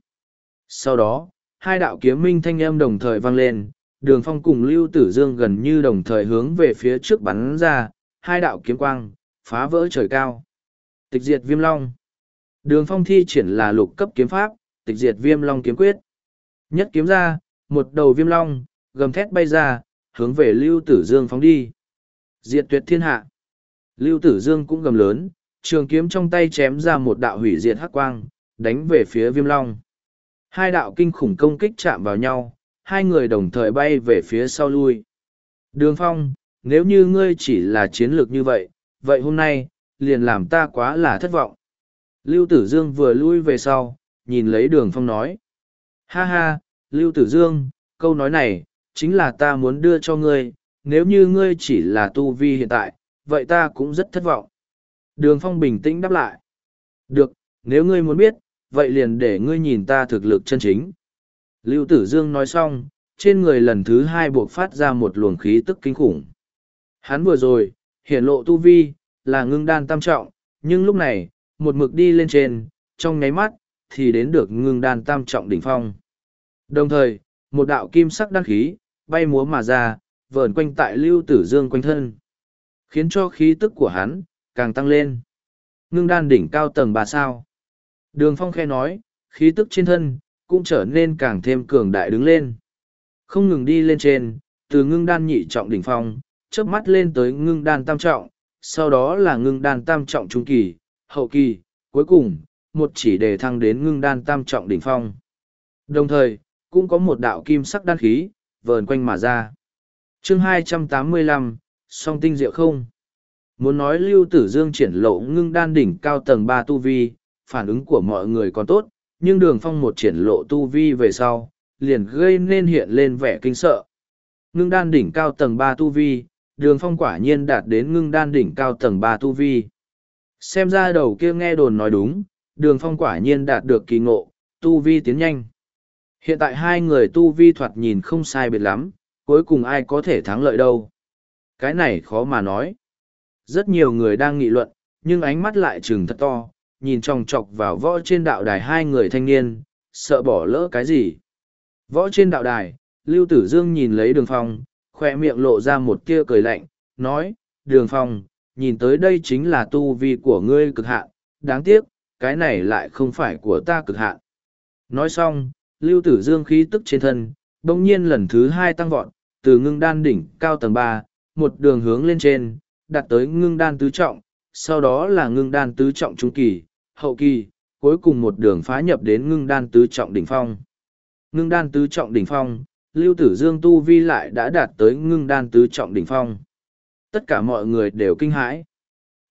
Sau đó, hai đạo kiếm minh thanh âm đồng thời vang lên, đường phong cùng lưu tử dương gần như đồng thời hướng về phía trước bắn ra, hai đạo kiếm quang, phá vỡ trời cao. Tịch diệt viêm long. Đường phong thi triển là lục cấp kiếm pháp, tịch diệt viêm long kiếm quyết. Nhất kiếm ra, một đầu viêm long, gầm thét bay ra, hướng về lưu tử dương phóng đi. Diệt tuyệt thiên hạ. Lưu tử dương cũng gầm lớn, trường kiếm trong tay chém ra một đạo hủy diệt hắc quang, đánh về phía viêm long. Hai đạo kinh khủng công kích chạm vào nhau, hai người đồng thời bay về phía sau lui. Đường phong, nếu như ngươi chỉ là chiến lược như vậy, vậy hôm nay, liền làm ta quá là thất vọng. Lưu Tử Dương vừa lui về sau, nhìn lấy đường phong nói. Ha ha, Lưu Tử Dương, câu nói này, chính là ta muốn đưa cho ngươi, nếu như ngươi chỉ là tu vi hiện tại, vậy ta cũng rất thất vọng. Đường phong bình tĩnh đáp lại. Được, nếu ngươi muốn biết, vậy liền để ngươi nhìn ta thực lực chân chính. Lưu Tử Dương nói xong, trên người lần thứ hai buộc phát ra một luồng khí tức kinh khủng. Hắn vừa rồi, hiển lộ tu vi, là ngưng đan tam trọng, nhưng lúc này, một mực đi lên trên, trong nháy mắt, thì đến được ngưng đan tam trọng đỉnh phong. Đồng thời, một đạo kim sắc đan khí, bay múa mà ra, vờn quanh tại Lưu Tử Dương quanh thân. Khiến cho khí tức của hắn, càng tăng lên. Ngưng đan đỉnh cao tầng ba sao. Đường phong khe nói, khí tức trên thân, cũng trở nên càng thêm cường đại đứng lên. Không ngừng đi lên trên, từ ngưng đan nhị trọng đỉnh phong, chớp mắt lên tới ngưng đan tam trọng, sau đó là ngưng đan tam trọng trung kỳ, hậu kỳ, cuối cùng, một chỉ đề thăng đến ngưng đan tam trọng đỉnh phong. Đồng thời, cũng có một đạo kim sắc đan khí, vờn quanh mà ra. chương 285, song tinh diệu không? Muốn nói lưu tử dương triển lộ ngưng đan đỉnh cao tầng ba tu vi, phản ứng của mọi người còn tốt, nhưng đường phong một triển lộ tu vi về sau, liền gây nên hiện lên vẻ kinh sợ. Ngưng đan đỉnh cao tầng ba tu vi, đường phong quả nhiên đạt đến ngưng đan đỉnh cao tầng ba tu vi. Xem ra đầu kia nghe đồn nói đúng, đường phong quả nhiên đạt được kỳ ngộ, tu vi tiến nhanh. Hiện tại hai người tu vi thoạt nhìn không sai biệt lắm, cuối cùng ai có thể thắng lợi đâu. Cái này khó mà nói. Rất nhiều người đang nghị luận, nhưng ánh mắt lại chừng thật to, nhìn chòng chọc vào võ trên đạo đài hai người thanh niên, sợ bỏ lỡ cái gì. Võ trên đạo đài, Lưu Tử Dương nhìn lấy đường phong, khoe miệng lộ ra một tia cười lạnh, nói, đường phong, nhìn tới đây chính là tu vi của ngươi cực hạn, đáng tiếc, cái này lại không phải của ta cực hạn. Nói xong, Lưu Tử Dương khí tức trên thân, bỗng nhiên lần thứ hai tăng vọt, từ ngưng đan đỉnh cao tầng ba, một đường hướng lên trên, đạt tới ngưng đan tứ trọng, sau đó là ngưng đan tứ trọng trung kỳ, hậu kỳ, cuối cùng một đường phá nhập đến ngưng đan tứ trọng đỉnh phong. Ngưng đan tứ trọng đỉnh phong, Lưu Tử Dương tu vi lại đã đạt tới ngưng đan tứ trọng đỉnh phong. Tất cả mọi người đều kinh hãi.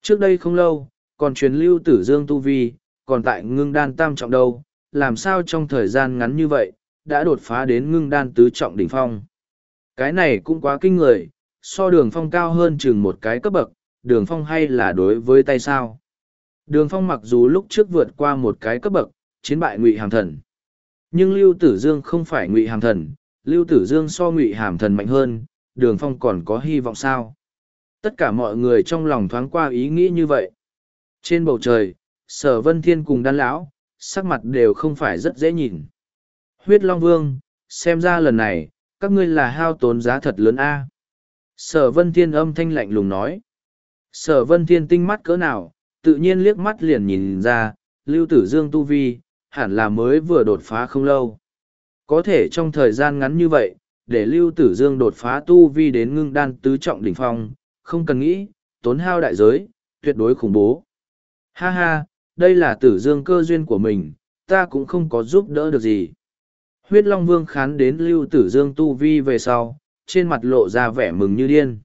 Trước đây không lâu, còn truyền Lưu Tử Dương tu vi, còn tại ngưng đan tam trọng đâu, làm sao trong thời gian ngắn như vậy, đã đột phá đến ngưng đan tứ trọng đỉnh phong. Cái này cũng quá kinh người, so đường phong cao hơn chừng một cái cấp bậc, đường phong hay là đối với tay sao. Đường phong mặc dù lúc trước vượt qua một cái cấp bậc, chiến bại ngụy hàng thần. Nhưng Lưu Tử Dương không phải ngụy hàng thần, Lưu Tử Dương so ngụy hàm thần mạnh hơn, đường phong còn có hy vọng sao. Tất cả mọi người trong lòng thoáng qua ý nghĩ như vậy. Trên bầu trời, sở vân thiên cùng đan lão, sắc mặt đều không phải rất dễ nhìn. Huyết Long Vương, xem ra lần này, các ngươi là hao tốn giá thật lớn a. Sở Vân Thiên âm thanh lạnh lùng nói. Sở Vân Thiên tinh mắt cỡ nào, tự nhiên liếc mắt liền nhìn ra, Lưu Tử Dương Tu Vi, hẳn là mới vừa đột phá không lâu. Có thể trong thời gian ngắn như vậy, để Lưu Tử Dương đột phá Tu Vi đến ngưng đan tứ trọng đỉnh phong, không cần nghĩ, tốn hao đại giới, tuyệt đối khủng bố. Ha ha, đây là Tử Dương cơ duyên của mình, ta cũng không có giúp đỡ được gì. Huyết Long Vương khán đến Lưu Tử Dương Tu Vi về sau, trên mặt lộ ra vẻ mừng như điên.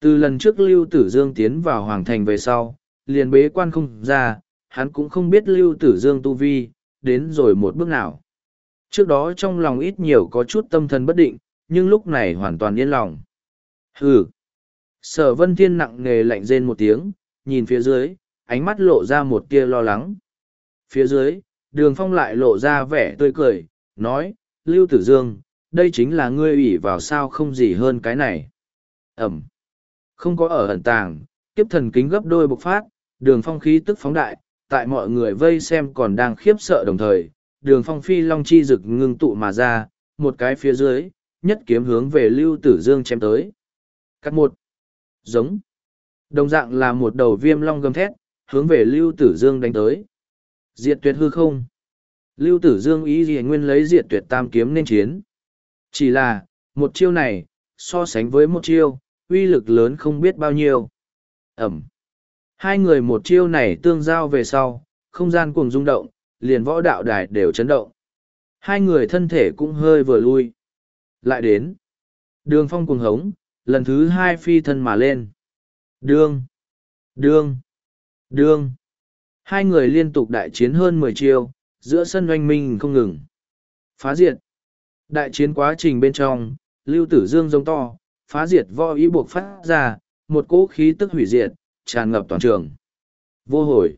Từ lần trước Lưu Tử Dương tiến vào Hoàng Thành về sau, liền bế quan không ra, hắn cũng không biết Lưu Tử Dương tu vi, đến rồi một bước nào. Trước đó trong lòng ít nhiều có chút tâm thần bất định, nhưng lúc này hoàn toàn yên lòng. Hừ! Sở Vân Thiên nặng nề lạnh rên một tiếng, nhìn phía dưới, ánh mắt lộ ra một tia lo lắng. Phía dưới, đường phong lại lộ ra vẻ tươi cười, nói, Lưu Tử Dương, đây chính là ngươi ủy vào sao không gì hơn cái này. Ẩm. Không có ở ẩn tàng, kiếp thần kính gấp đôi bộc phát, đường phong khí tức phóng đại, tại mọi người vây xem còn đang khiếp sợ đồng thời, đường phong phi long chi rực ngưng tụ mà ra, một cái phía dưới, nhất kiếm hướng về lưu tử dương chém tới. Cắt một. Giống. Đồng dạng là một đầu viêm long gầm thét, hướng về lưu tử dương đánh tới. Diệt tuyệt hư không. Lưu tử dương ý gì nguyên lấy diệt tuyệt tam kiếm nên chiến. Chỉ là, một chiêu này, so sánh với một chiêu, uy lực lớn không biết bao nhiêu. Ẩm. Hai người một chiêu này tương giao về sau, không gian cùng rung động, liền võ đạo đài đều chấn động. Hai người thân thể cũng hơi vừa lui. Lại đến. Đường phong cùng hống, lần thứ hai phi thân mà lên. Đương. Đương. Đương. Hai người liên tục đại chiến hơn mười chiêu, giữa sân doanh minh không ngừng. Phá diệt. Đại chiến quá trình bên trong, Lưu Tử Dương giống to, phá diệt võ ý buộc phát ra, một cỗ khí tức hủy diệt, tràn ngập toàn trường. Vô hồi.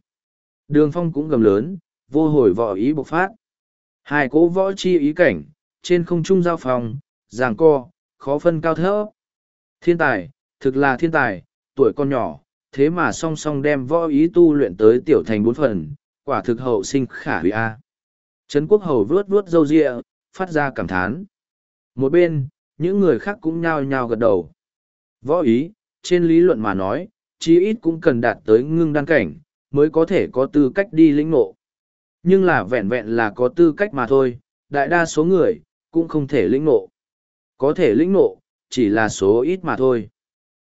Đường phong cũng gầm lớn, vô hồi võ ý bộc phát. Hai cỗ võ chi ý cảnh, trên không trung giao phòng, giảng co, khó phân cao thấp. Thiên tài, thực là thiên tài, tuổi con nhỏ, thế mà song song đem võ ý tu luyện tới tiểu thành bốn phần, quả thực hậu sinh khả hủy A. Trấn quốc hầu vướt vướt râu ria, phát ra cảm thán. Một bên, những người khác cũng nhao nhao gật đầu. Võ ý, trên lý luận mà nói, chí ít cũng cần đạt tới ngưng đan cảnh, mới có thể có tư cách đi lĩnh ngộ. Nhưng là vẹn vẹn là có tư cách mà thôi, đại đa số người, cũng không thể lĩnh ngộ. Có thể lĩnh ngộ, chỉ là số ít mà thôi.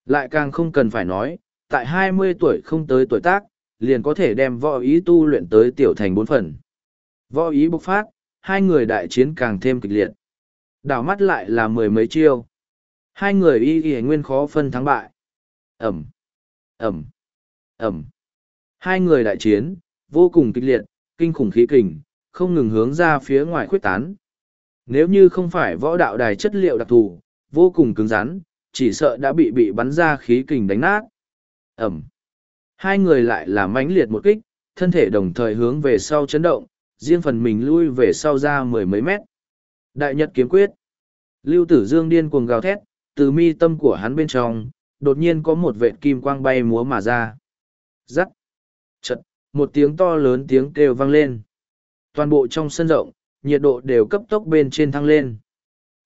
Lại càng không cần phải nói, tại hai mươi tuổi không tới tuổi tác, liền có thể đem võ ý tu luyện tới tiểu thành bốn phần. Võ ý bộc phát, hai người đại chiến càng thêm kịch liệt. Đảo mắt lại là mười mấy chiêu. Hai người y y nguyên khó phân thắng bại. Ẩm ẩm ẩm hai người đại chiến vô cùng kịch liệt, kinh khủng khí kình, không ngừng hướng ra phía ngoài khuyết tán. Nếu như không phải võ đạo đài chất liệu đặc thù, vô cùng cứng rắn, chỉ sợ đã bị bị bắn ra khí kình đánh nát. Ẩm. Hai người lại là mãnh liệt một kích, thân thể đồng thời hướng về sau chấn động, riêng phần mình lui về sau ra mười mấy mét. Đại Nhật kiếm quyết. Lưu Tử Dương điên cuồng gào thét, từ mi tâm của hắn bên trong, đột nhiên có một vệt kim quang bay múa mà ra. Rắc. Một tiếng to lớn tiếng kêu vang lên. Toàn bộ trong sân rộng, nhiệt độ đều cấp tốc bên trên thăng lên.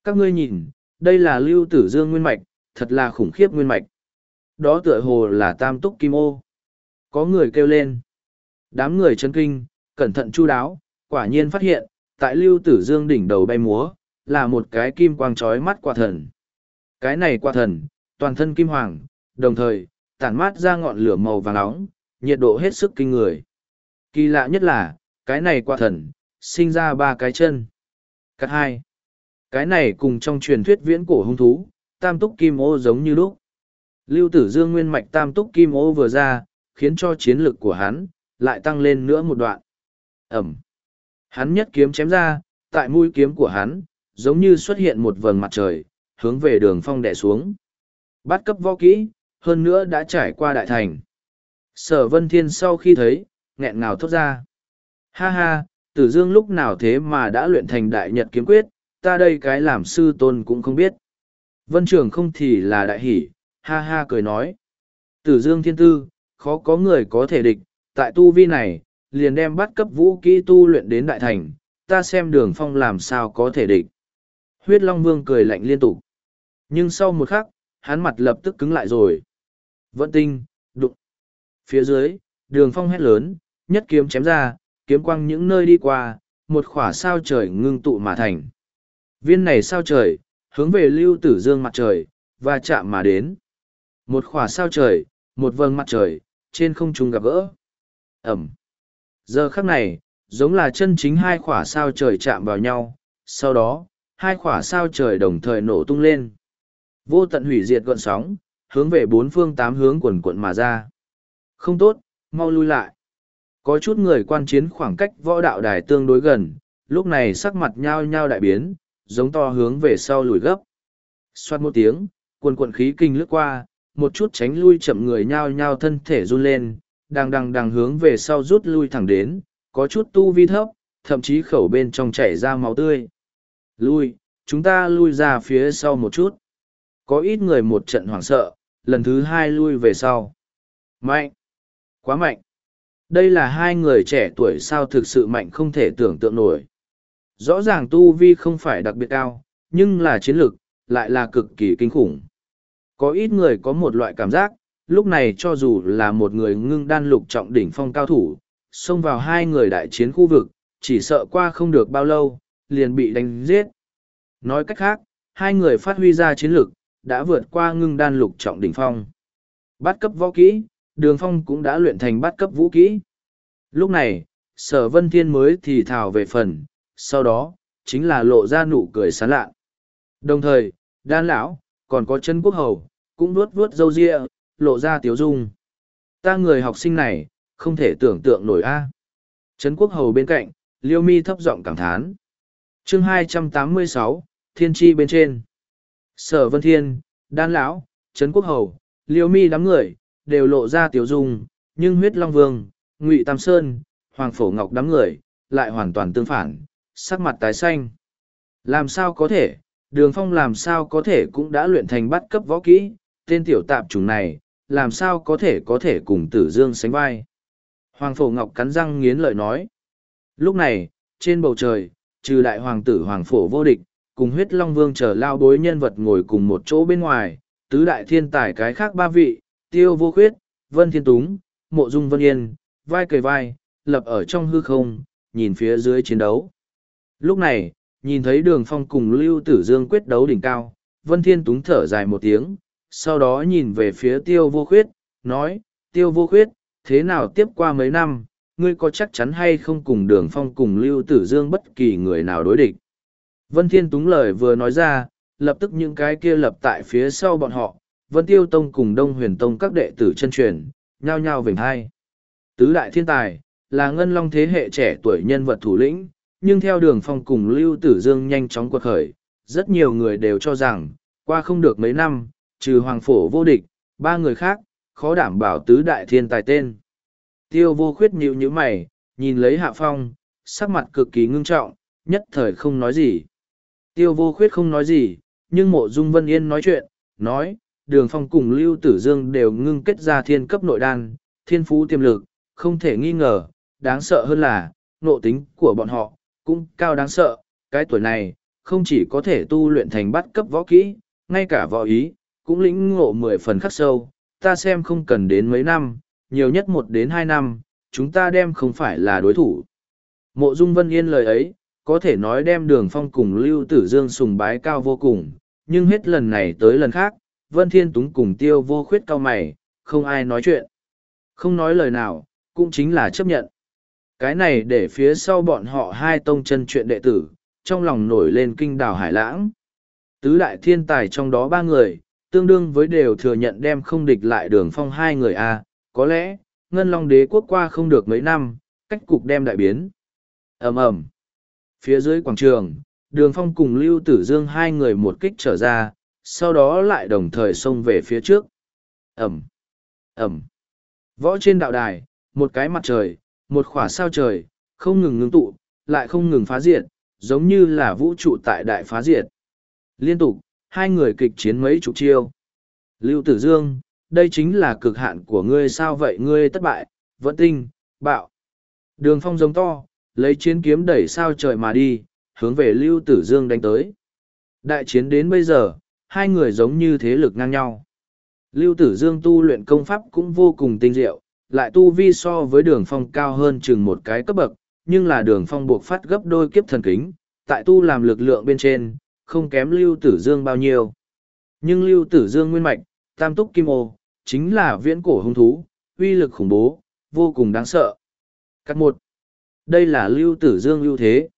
Các ngươi nhìn, đây là Lưu Tử Dương nguyên mạch, thật là khủng khiếp nguyên mạch. Đó tựa hồ là tam túc kim ô. Có người kêu lên. Đám người chân kinh, cẩn thận chu đáo, quả nhiên phát hiện, tại lưu tử dương đỉnh đầu bay múa, là một cái kim quang trói mắt quả thần. Cái này quả thần, toàn thân kim hoàng, đồng thời, tản mát ra ngọn lửa màu vàng nóng, nhiệt độ hết sức kinh người. Kỳ lạ nhất là, cái này quả thần, sinh ra ba cái chân. Cắt hai. Cái này cùng trong truyền thuyết viễn cổ hung thú, tam túc kim ô giống như lúc. Lưu tử dương nguyên mạch tam túc kim ô vừa ra, khiến cho chiến lực của hắn, lại tăng lên nữa một đoạn. Ẩm. Hắn nhất kiếm chém ra, tại mũi kiếm của hắn, giống như xuất hiện một vầng mặt trời, hướng về đường phong đẻ xuống. Bắt cấp võ kỹ, hơn nữa đã trải qua đại thành. Sở Vân Thiên sau khi thấy, nghẹn ngào thốt ra. Ha ha, tử dương lúc nào thế mà đã luyện thành đại nhật kiếm quyết, ta đây cái làm sư tôn cũng không biết. Vân Trường không thì là đại hỷ, ha ha cười nói. Tử dương thiên tư, khó có người có thể địch, tại tu vi này, liền đem bắt cấp vũ kỹ tu luyện đến đại thành, ta xem đường phong làm sao có thể địch. Huyết Long Vương cười lạnh liên tục. Nhưng sau một khắc, hắn mặt lập tức cứng lại rồi. Vận tinh. Phía dưới, đường phong hét lớn, nhất kiếm chém ra, kiếm quăng những nơi đi qua, một khỏa sao trời ngưng tụ mà thành. Viên này sao trời, hướng về lưu tử dương mặt trời, và chạm mà đến. Một khỏa sao trời, một vầng mặt trời, trên không trung gặp gỡ. Ẩm. Giờ khắc này, giống là chân chính hai khỏa sao trời chạm vào nhau, sau đó, hai khỏa sao trời đồng thời nổ tung lên. Vô tận hủy diệt gọn sóng, hướng về bốn phương tám hướng quần quận mà ra. Không tốt, mau lui lại. Có chút người quan chiến khoảng cách võ đạo đài tương đối gần, lúc này sắc mặt nhao nhao đại biến, giống to hướng về sau lùi gấp. Xoát một tiếng, quần quận khí kinh lướt qua, một chút tránh lui chậm người nhao nhao thân thể run lên, đang đằng đằng hướng về sau rút lui thẳng đến, có chút tu vi thấp, thậm chí khẩu bên trong chảy ra máu tươi. Lui, chúng ta lui ra phía sau một chút. Có ít người một trận hoảng sợ, lần thứ hai lui về sau. Mạnh! Quá mạnh! Đây là hai người trẻ tuổi sao thực sự mạnh không thể tưởng tượng nổi. Rõ ràng tu vi không phải đặc biệt cao, nhưng là chiến lực, lại là cực kỳ kinh khủng. Có ít người có một loại cảm giác, lúc này cho dù là một người ngưng đan lục trọng đỉnh phong cao thủ, xông vào hai người đại chiến khu vực, chỉ sợ qua không được bao lâu, liền bị đánh giết. Nói cách khác, hai người phát huy ra chiến lực, đã vượt qua ngưng đan lục trọng đỉnh phong. Bát cấp võ kỹ, đường phong cũng đã luyện thành bát cấp vũ kỹ. Lúc này, sở vân thiên mới thì thào về phần, sau đó, chính là lộ ra nụ cười sán lạ. Đồng thời, đan lão, còn có chân quốc hầu, cũng nuốt vuốt râu ria, lộ ra tiếu dung. Ta người học sinh này, không thể tưởng tượng nổi a. Trấn quốc hầu bên cạnh, liêu mi thấp giọng cảm thán. chương 286, thiên tri bên trên. Sở Vân Thiên, Đan Lão, Trấn quốc hầu, liêu mi đám người, đều lộ ra tiếu dung, nhưng huyết long vương, ngụy Tam Sơn, Hoàng Phổ Ngọc đám người, lại hoàn toàn tương phản, sắc mặt tái xanh. Làm sao có thể, đường phong làm sao có thể cũng đã luyện thành bắt cấp võ kỹ, tên tiểu tạp chủng này, làm sao có thể có thể cùng tử dương sánh vai. Hoàng phổ ngọc cắn răng nghiến lợi nói. Lúc này, trên bầu trời, trừ đại hoàng tử hoàng phổ vô địch, cùng huyết long vương chờ lao bối nhân vật ngồi cùng một chỗ bên ngoài, tứ đại thiên tài cái khác ba vị, tiêu vô khuyết, vân thiên túng, mộ dung vân yên, vai cầy vai, lập ở trong hư không, nhìn phía dưới chiến đấu. Lúc này, nhìn thấy đường phong cùng lưu tử dương quyết đấu đỉnh cao, vân thiên túng thở dài một tiếng, sau đó nhìn về phía tiêu vô khuyết, nói, tiêu vô khuyết, thế nào tiếp qua mấy năm, ngươi có chắc chắn hay không cùng đường phong cùng lưu tử dương bất kỳ người nào đối địch. Vân Thiên Túng lời vừa nói ra, lập tức những cái kia lập tại phía sau bọn họ, Vân Tiêu Tông cùng Đông Huyền Tông các đệ tử chân truyền, nhao nhao vểnh hai. Tứ đại thiên tài, là ngân long thế hệ trẻ tuổi nhân vật thủ lĩnh, nhưng theo đường phong cùng Lưu Tử Dương nhanh chóng quật khởi, rất nhiều người đều cho rằng, qua không được mấy năm, trừ Hoàng Phổ vô địch, ba người khác, khó đảm bảo tứ đại thiên tài tên. Tiêu vô khuyết nhịu như mày, nhìn lấy hạ phong, sắc mặt cực kỳ ngưng trọng, nhất thời không nói gì. Tiêu vô khuyết không nói gì, nhưng mộ dung vân yên nói chuyện, nói, đường phong cùng lưu tử dương đều ngưng kết ra thiên cấp nội đan, thiên phú tiềm lực, không thể nghi ngờ, đáng sợ hơn là, nộ tính của bọn họ, cũng cao đáng sợ, cái tuổi này, không chỉ có thể tu luyện thành bắt cấp võ kỹ, ngay cả võ ý, cũng lĩnh ngộ mười phần khắc sâu, ta xem không cần đến mấy năm, nhiều nhất một đến hai năm, chúng ta đem không phải là đối thủ. Mộ Dung Vân Yên lời ấy, có thể nói đem đường phong cùng Lưu Tử Dương sùng bái cao vô cùng, nhưng hết lần này tới lần khác, Vân Thiên Túng cùng tiêu vô khuyết cao mày, không ai nói chuyện. Không nói lời nào, cũng chính là chấp nhận. Cái này để phía sau bọn họ hai tông chân chuyện đệ tử, trong lòng nổi lên kinh đảo hải lãng. Tứ đại thiên tài trong đó ba người, tương đương với đều thừa nhận đem không địch lại đường phong hai người a có lẽ, Ngân Long đế quốc qua không được mấy năm, cách cục đem đại biến. ầm ầm Phía dưới quảng trường, đường phong cùng Lưu Tử Dương hai người một kích trở ra, sau đó lại đồng thời xông về phía trước. Ẩm, Ẩm. Võ trên đạo đài, một cái mặt trời, một khỏa sao trời, không ngừng ngưng tụ, lại không ngừng phá diệt, giống như là vũ trụ tại đại phá diệt. Liên tục, hai người kịch chiến mấy chục chiêu. Lưu Tử Dương, đây chính là cực hạn của ngươi sao vậy ngươi thất bại, vẫn tinh, bạo. Đường phong giống to, lấy chiến kiếm đẩy sao trời mà đi, hướng về Lưu Tử Dương đánh tới. Đại chiến đến bây giờ, hai người giống như thế lực ngang nhau. Lưu Tử Dương tu luyện công pháp cũng vô cùng tinh diệu, lại tu vi so với đường phong cao hơn chừng một cái cấp bậc, nhưng là đường phong buộc phát gấp đôi kiếp thần kính, tại tu làm lực lượng bên trên, không kém Lưu Tử Dương bao nhiêu. Nhưng Lưu Tử Dương nguyên mạch, tam túc kim ô, chính là viễn cổ hung thú, uy lực khủng bố, vô cùng đáng sợ. Cắt một. Đây là Lưu Tử Dương ưu thế.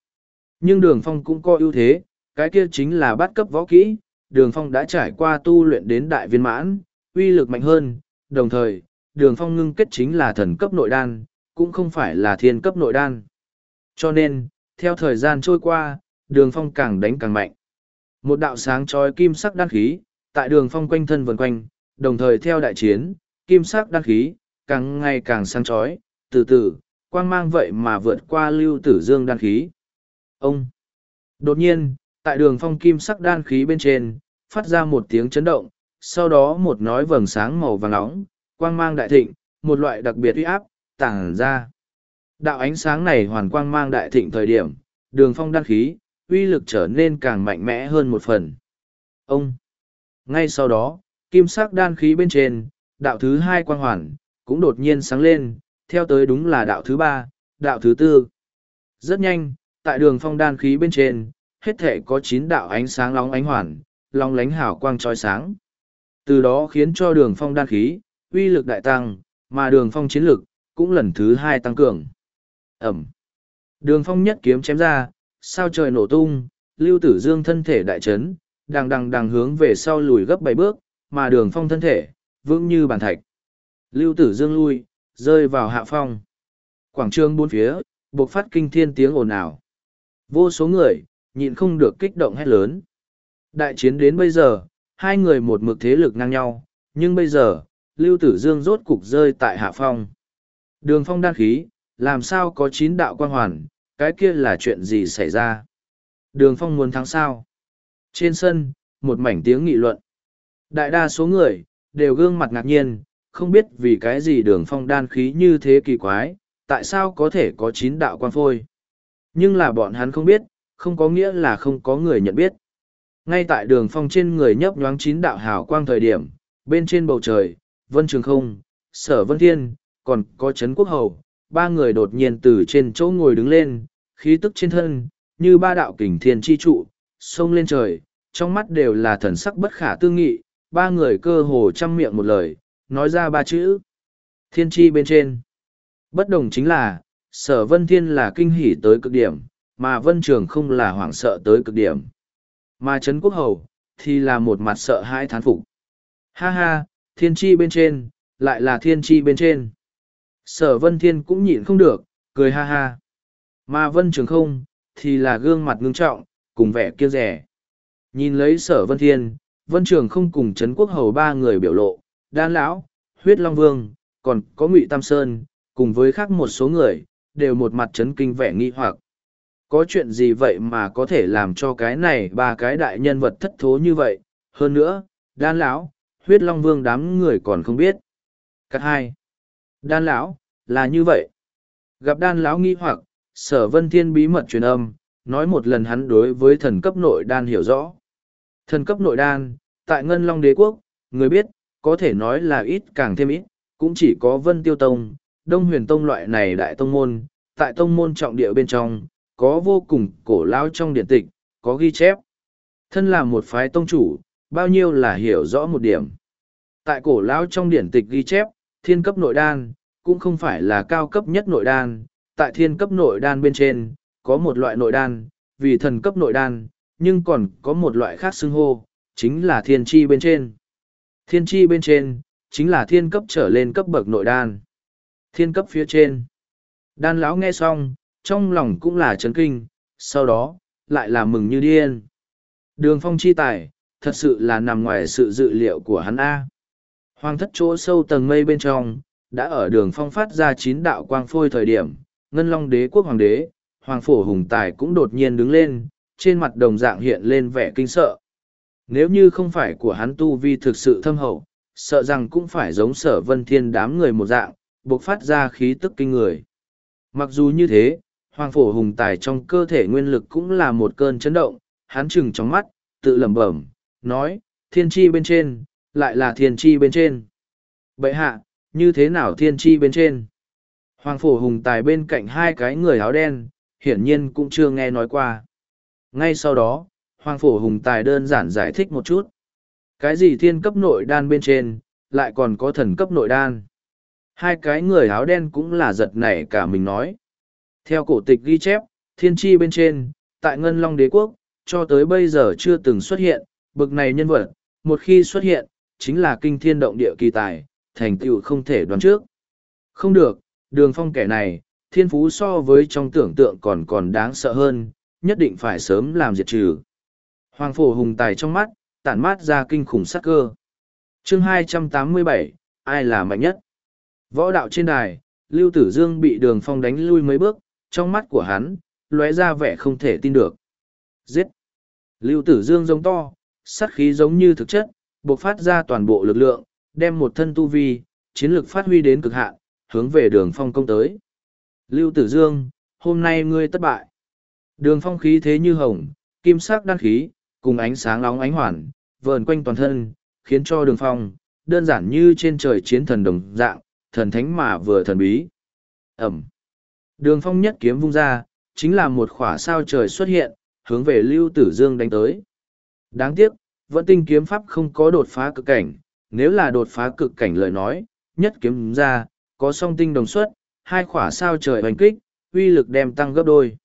Nhưng đường phong cũng có ưu thế, cái kia chính là bắt cấp võ kỹ, đường phong đã trải qua tu luyện đến đại viên mãn, uy lực mạnh hơn, đồng thời, đường phong ngưng kết chính là thần cấp nội đan, cũng không phải là thiên cấp nội đan. Cho nên, theo thời gian trôi qua, đường phong càng đánh càng mạnh. Một đạo sáng trói kim sắc đan khí, tại đường phong quanh thân vần quanh, đồng thời theo đại chiến, kim sắc đan khí, càng ngày càng sáng chói, từ từ, quang mang vậy mà vượt qua lưu tử dương đan khí. Ông! Đột nhiên, tại đường phong kim sắc đan khí bên trên, phát ra một tiếng chấn động, sau đó một nói vầng sáng màu vàng nóng, quang mang đại thịnh, một loại đặc biệt uy áp, tàng ra. Đạo ánh sáng này hoàn quang mang đại thịnh thời điểm, đường phong đan khí, uy lực trở nên càng mạnh mẽ hơn một phần. Ông! Ngay sau đó, kim sắc đan khí bên trên, đạo thứ hai quang hoàn, cũng đột nhiên sáng lên, theo tới đúng là đạo thứ ba, đạo thứ tư. Rất nhanh, tại đường phong đan khí bên trên, hết thể có chín đạo ánh sáng lóng ánh hoàn, long lánh hào quang trói sáng. Từ đó khiến cho đường phong đan khí, uy lực đại tăng, mà đường phong chiến lực, cũng lần thứ hai tăng cường. Ẩm. Đường phong nhất kiếm chém ra, sao trời nổ tung, lưu tử dương thân thể đại chấn, đằng đằng đằng hướng về sau lùi gấp bảy bước, mà đường phong thân thể, vững như bàn thạch. Lưu tử dương lui, rơi vào hạ phong. Quảng trường bốn phía, buộc phát kinh thiên tiếng ồn ào. Vô số người, nhịn không được kích động hét lớn. Đại chiến đến bây giờ, hai người một mực thế lực ngang nhau, nhưng bây giờ, Lưu Tử Dương rốt cục rơi tại hạ phong. Đường phong đan khí, làm sao có chín đạo quan hoàn, cái kia là chuyện gì xảy ra? Đường phong muốn thắng sao? Trên sân, một mảnh tiếng nghị luận. Đại đa số người, đều gương mặt ngạc nhiên, không biết vì cái gì đường phong đan khí như thế kỳ quái, tại sao có thể có chín đạo quan phôi. Nhưng là bọn hắn không biết, không có nghĩa là không có người nhận biết. Ngay tại đường phong trên người nhấp nhoáng chín đạo hào quang thời điểm, bên trên bầu trời, vân trường không, sở vân thiên, còn có Trấn quốc hầu, ba người đột nhiên từ trên chỗ ngồi đứng lên, khí tức trên thân, như ba đạo kình thiên chi trụ, xông lên trời, trong mắt đều là thần sắc bất khả tư nghị, ba người cơ hồ chăm miệng một lời, nói ra ba chữ. Thiên chi bên trên. Bất đồng chính là, sở vân thiên là kinh hỉ tới cực điểm, mà vân trường không là hoảng sợ tới cực điểm. Mà Trấn Quốc Hầu, thì là một mặt sợ hãi thán phục. Ha ha, thiên tri bên trên, lại là thiên tri bên trên. Sở vân thiên cũng nhịn không được, cười ha ha. Mà Vân Trường không, thì là gương mặt ngưng trọng, cùng vẻ kiêng rẻ. Nhìn lấy sở Vân Thiên, Vân Trường không cùng Trấn Quốc Hầu ba người biểu lộ, Đan Lão, Huyết Long Vương, còn có Ngụy Tam Sơn, cùng với khác một số người, đều một mặt chấn kinh vẻ nghi hoặc. Có chuyện gì vậy mà có thể làm cho cái này ba cái đại nhân vật thất thố như vậy, hơn nữa, Đan Lão, Huyết Long Vương đám người còn không biết. Cắt hai. Đan Lão, là như vậy. Gặp Đan Lão nghi hoặc, sở vân thiên bí mật truyền âm, nói một lần hắn đối với thần cấp nội đan hiểu rõ. Thần cấp nội đan, tại Ngân Long Đế Quốc, người biết, có thể nói là ít càng thêm ít, cũng chỉ có Vân Tiêu Tông, Đông Huyền Tông loại này đại tông môn, tại tông môn trọng địa bên trong, có vô cùng cổ lao trong điện tịch, có ghi chép. Thân là một phái tông chủ, bao nhiêu là hiểu rõ một điểm. Tại cổ lao trong điển tịch ghi chép, thiên cấp nội đan, cũng không phải là cao cấp nhất nội đan, tại thiên cấp nội đan bên trên, có một loại nội đan, vì thần cấp nội đan, nhưng còn có một loại khác xưng hô, chính là thiên chi bên trên. Thiên chi bên trên, chính là thiên cấp trở lên cấp bậc nội đan. Thiên cấp phía trên. Đan lão nghe xong, trong lòng cũng là chấn kinh, sau đó, lại là mừng như điên. Đường phong chi tài, thật sự là nằm ngoài sự dự liệu của hắn A. Hoàng thất chỗ sâu tầng mây bên trong, đã ở đường phong phát ra chín đạo quang phôi thời điểm, ngân long đế quốc hoàng đế, hoàng phổ hùng tài cũng đột nhiên đứng lên, trên mặt đồng dạng hiện lên vẻ kinh sợ. Nếu như không phải của hắn tu vi thực sự thâm hậu, sợ rằng cũng phải giống sở vân thiên đám người một dạng, buộc phát ra khí tức kinh người. Mặc dù như thế, hoàng phổ hùng tài trong cơ thể nguyên lực cũng là một cơn chấn động, hắn chừng trong mắt, tự lẩm bẩm, nói, thiên chi bên trên, lại là thiên chi bên trên. Bậy hạ, như thế nào thiên chi bên trên? Hoàng phổ hùng tài bên cạnh hai cái người áo đen, hiển nhiên cũng chưa nghe nói qua. Ngay sau đó, Hoàng phổ hùng tài đơn giản giải thích một chút. Cái gì thiên cấp nội đan bên trên, lại còn có thần cấp nội đan. Hai cái người áo đen cũng là giật nảy cả mình nói. Theo cổ tịch ghi chép, thiên tri bên trên, tại Ngân Long Đế Quốc, cho tới bây giờ chưa từng xuất hiện, bực này nhân vật, một khi xuất hiện, chính là kinh thiên động địa kỳ tài, thành tựu không thể đoán trước. Không được, đường phong kẻ này, thiên phú so với trong tưởng tượng còn còn đáng sợ hơn, nhất định phải sớm làm diệt trừ. Hoàng phổ hùng tài trong mắt, tản mát ra kinh khủng sắc cơ. chương 287, ai là mạnh nhất? Võ đạo trên đài, Lưu Tử Dương bị đường phong đánh lui mấy bước, trong mắt của hắn, lóe ra vẻ không thể tin được. Giết! Lưu Tử Dương giống to, sát khí giống như thực chất, bộc phát ra toàn bộ lực lượng, đem một thân tu vi, chiến lực phát huy đến cực hạn, hướng về đường phong công tới. Lưu Tử Dương, hôm nay ngươi thất bại. Đường phong khí thế như hồng, kim sắc đan khí, cùng ánh sáng nóng ánh hoàn, vờn quanh toàn thân, khiến cho đường phong, đơn giản như trên trời chiến thần đồng dạng, thần thánh mà vừa thần bí. Ẩm. Đường phong nhất kiếm vung ra, chính là một khỏa sao trời xuất hiện, hướng về Lưu Tử Dương đánh tới. Đáng tiếc, vẫn tinh kiếm pháp không có đột phá cực cảnh, nếu là đột phá cực cảnh lời nói, nhất kiếm ra, có song tinh đồng xuất, hai khỏa sao trời hoành kích, uy lực đem tăng gấp đôi.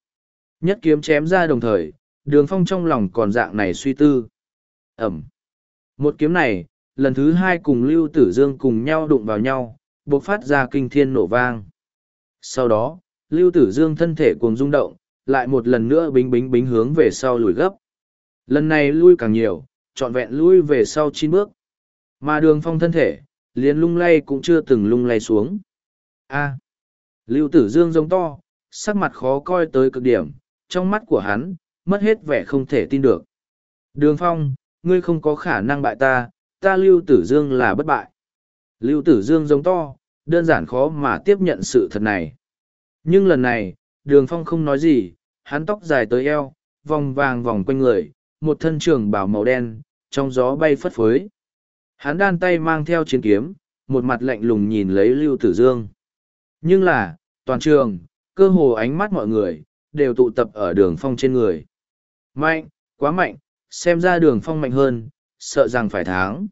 Nhất kiếm chém ra đồng thời, đường phong trong lòng còn dạng này suy tư. Ẩm. Một kiếm này, lần thứ hai cùng Lưu Tử Dương cùng nhau đụng vào nhau, bộc phát ra kinh thiên nổ vang. Sau đó, Lưu Tử Dương thân thể cuồng rung động, lại một lần nữa bính bính bính hướng về sau lùi gấp. Lần này lui càng nhiều, trọn vẹn lui về sau chín bước. Mà đường phong thân thể, liền lung lay cũng chưa từng lung lay xuống. A. Lưu Tử Dương giống to, sắc mặt khó coi tới cực điểm, trong mắt của hắn, mất hết vẻ không thể tin được. Đường phong, ngươi không có khả năng bại ta, ta Lưu Tử Dương là bất bại. Lưu Tử Dương giống to, đơn giản khó mà tiếp nhận sự thật này. Nhưng lần này, đường phong không nói gì, hắn tóc dài tới eo, vòng vàng vòng quanh người, một thân trường bảo màu đen, trong gió bay phất phới. Hắn đan tay mang theo chiến kiếm, một mặt lạnh lùng nhìn lấy Lưu Tử Dương. Nhưng là, toàn trường, cơ hồ ánh mắt mọi người, đều tụ tập ở đường phong trên người. Mạnh, quá mạnh, xem ra đường phong mạnh hơn, sợ rằng phải thắng.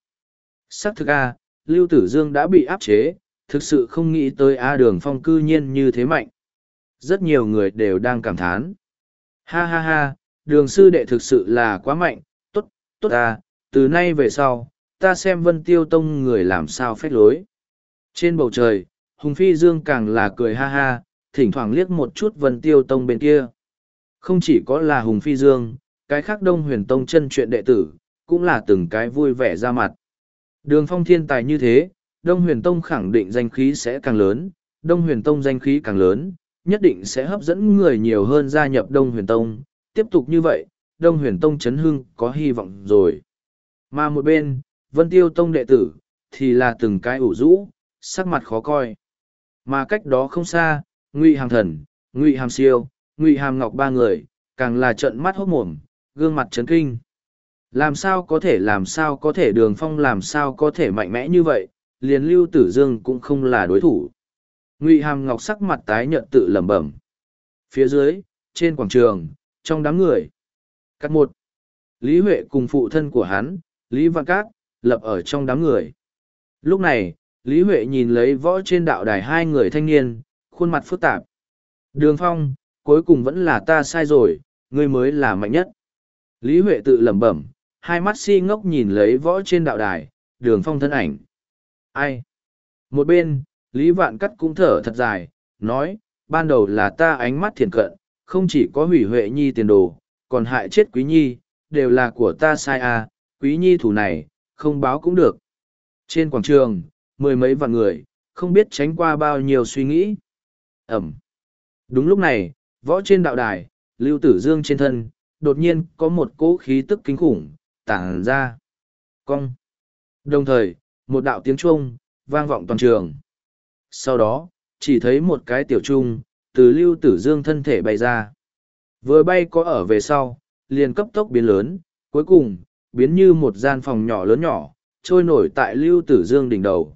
Sắc thực A, Lưu Tử Dương đã bị áp chế, thực sự không nghĩ tới A đường phong cư nhiên như thế mạnh. Rất nhiều người đều đang cảm thán. Ha ha ha, đường sư đệ thực sự là quá mạnh, tốt, tốt à, từ nay về sau, ta xem vân tiêu tông người làm sao phách lối. Trên bầu trời, Hùng Phi Dương càng là cười ha ha, thỉnh thoảng liếc một chút vân tiêu tông bên kia. Không chỉ có là Hùng Phi Dương, cái khác đông huyền tông chân chuyện đệ tử, cũng là từng cái vui vẻ ra mặt. Đường phong thiên tài như thế, đông huyền tông khẳng định danh khí sẽ càng lớn, đông huyền tông danh khí càng lớn, nhất định sẽ hấp dẫn người nhiều hơn gia nhập đông huyền tông. Tiếp tục như vậy, đông huyền tông chấn hưng có hy vọng rồi. Mà một bên, vân tiêu tông đệ tử, thì là từng cái ủ rũ, sắc mặt khó coi. Mà cách đó không xa, Ngụy Hàm Thần, Ngụy Hàm Siêu, Ngụy Hàm Ngọc ba người, càng là trợn mắt hốt mồm, gương mặt chấn kinh. Làm sao có thể làm sao có thể đường phong làm sao có thể mạnh mẽ như vậy, liền lưu tử dương cũng không là đối thủ. Ngụy Hàm Ngọc sắc mặt tái nhợt tự lẩm bẩm. Phía dưới, trên quảng trường, trong đám người. Cắt một. Lý Huệ cùng phụ thân của hắn, Lý Văn Cát, lập ở trong đám người. Lúc này, Lý Huệ nhìn lấy võ trên đạo đài hai người thanh niên, khuôn mặt phức tạp. Đường Phong, cuối cùng vẫn là ta sai rồi, ngươi mới là mạnh nhất. Lý Huệ tự lẩm bẩm, hai mắt si ngốc nhìn lấy võ trên đạo đài, đường phong thân ảnh. Ai? Một bên, Lý Vạn Cắt cũng thở thật dài, nói, ban đầu là ta ánh mắt thiền cận, không chỉ có hủy Huệ Nhi tiền đồ, còn hại chết Quý Nhi, đều là của ta sai à, Quý Nhi thủ này, không báo cũng được. Trên quảng trường, mười mấy vạn người, không biết tránh qua bao nhiêu suy nghĩ. Ẩm. Đúng lúc này, võ trên đạo đài, Lưu Tử Dương trên thân, đột nhiên có một cỗ khí tức kinh khủng, tản ra. Cong. Đồng thời, một đạo tiếng chuông vang vọng toàn trường. Sau đó, chỉ thấy một cái tiểu trung, từ Lưu Tử Dương thân thể bay ra. Vừa bay có ở về sau, liền cấp tốc biến lớn, cuối cùng, biến như một gian phòng nhỏ lớn nhỏ, trôi nổi tại Lưu Tử Dương đỉnh đầu.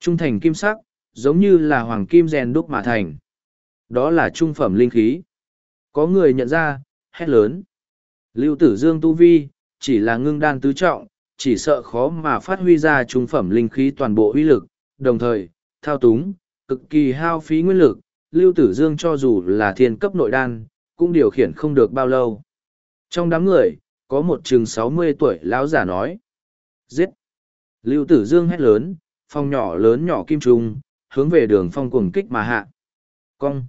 Trung thành kim sắc, giống như là hoàng kim rèn đúc mà thành. Đó là trung phẩm linh khí. Có người nhận ra, hét lớn. Lưu Tử Dương tu vi, chỉ là ngưng đan tứ trọng, chỉ sợ khó mà phát huy ra trung phẩm linh khí toàn bộ uy lực, đồng thời, thao túng, cực kỳ hao phí nguyên lực, Lưu Tử Dương cho dù là thiên cấp nội đan, cũng điều khiển không được bao lâu. Trong đám người, có một chừng sáu mươi tuổi lão giả nói. Giết! Lưu Tử Dương hét lớn, phong nhỏ lớn nhỏ kim trung, hướng về đường phong cuồng kích mà hạ. Cong!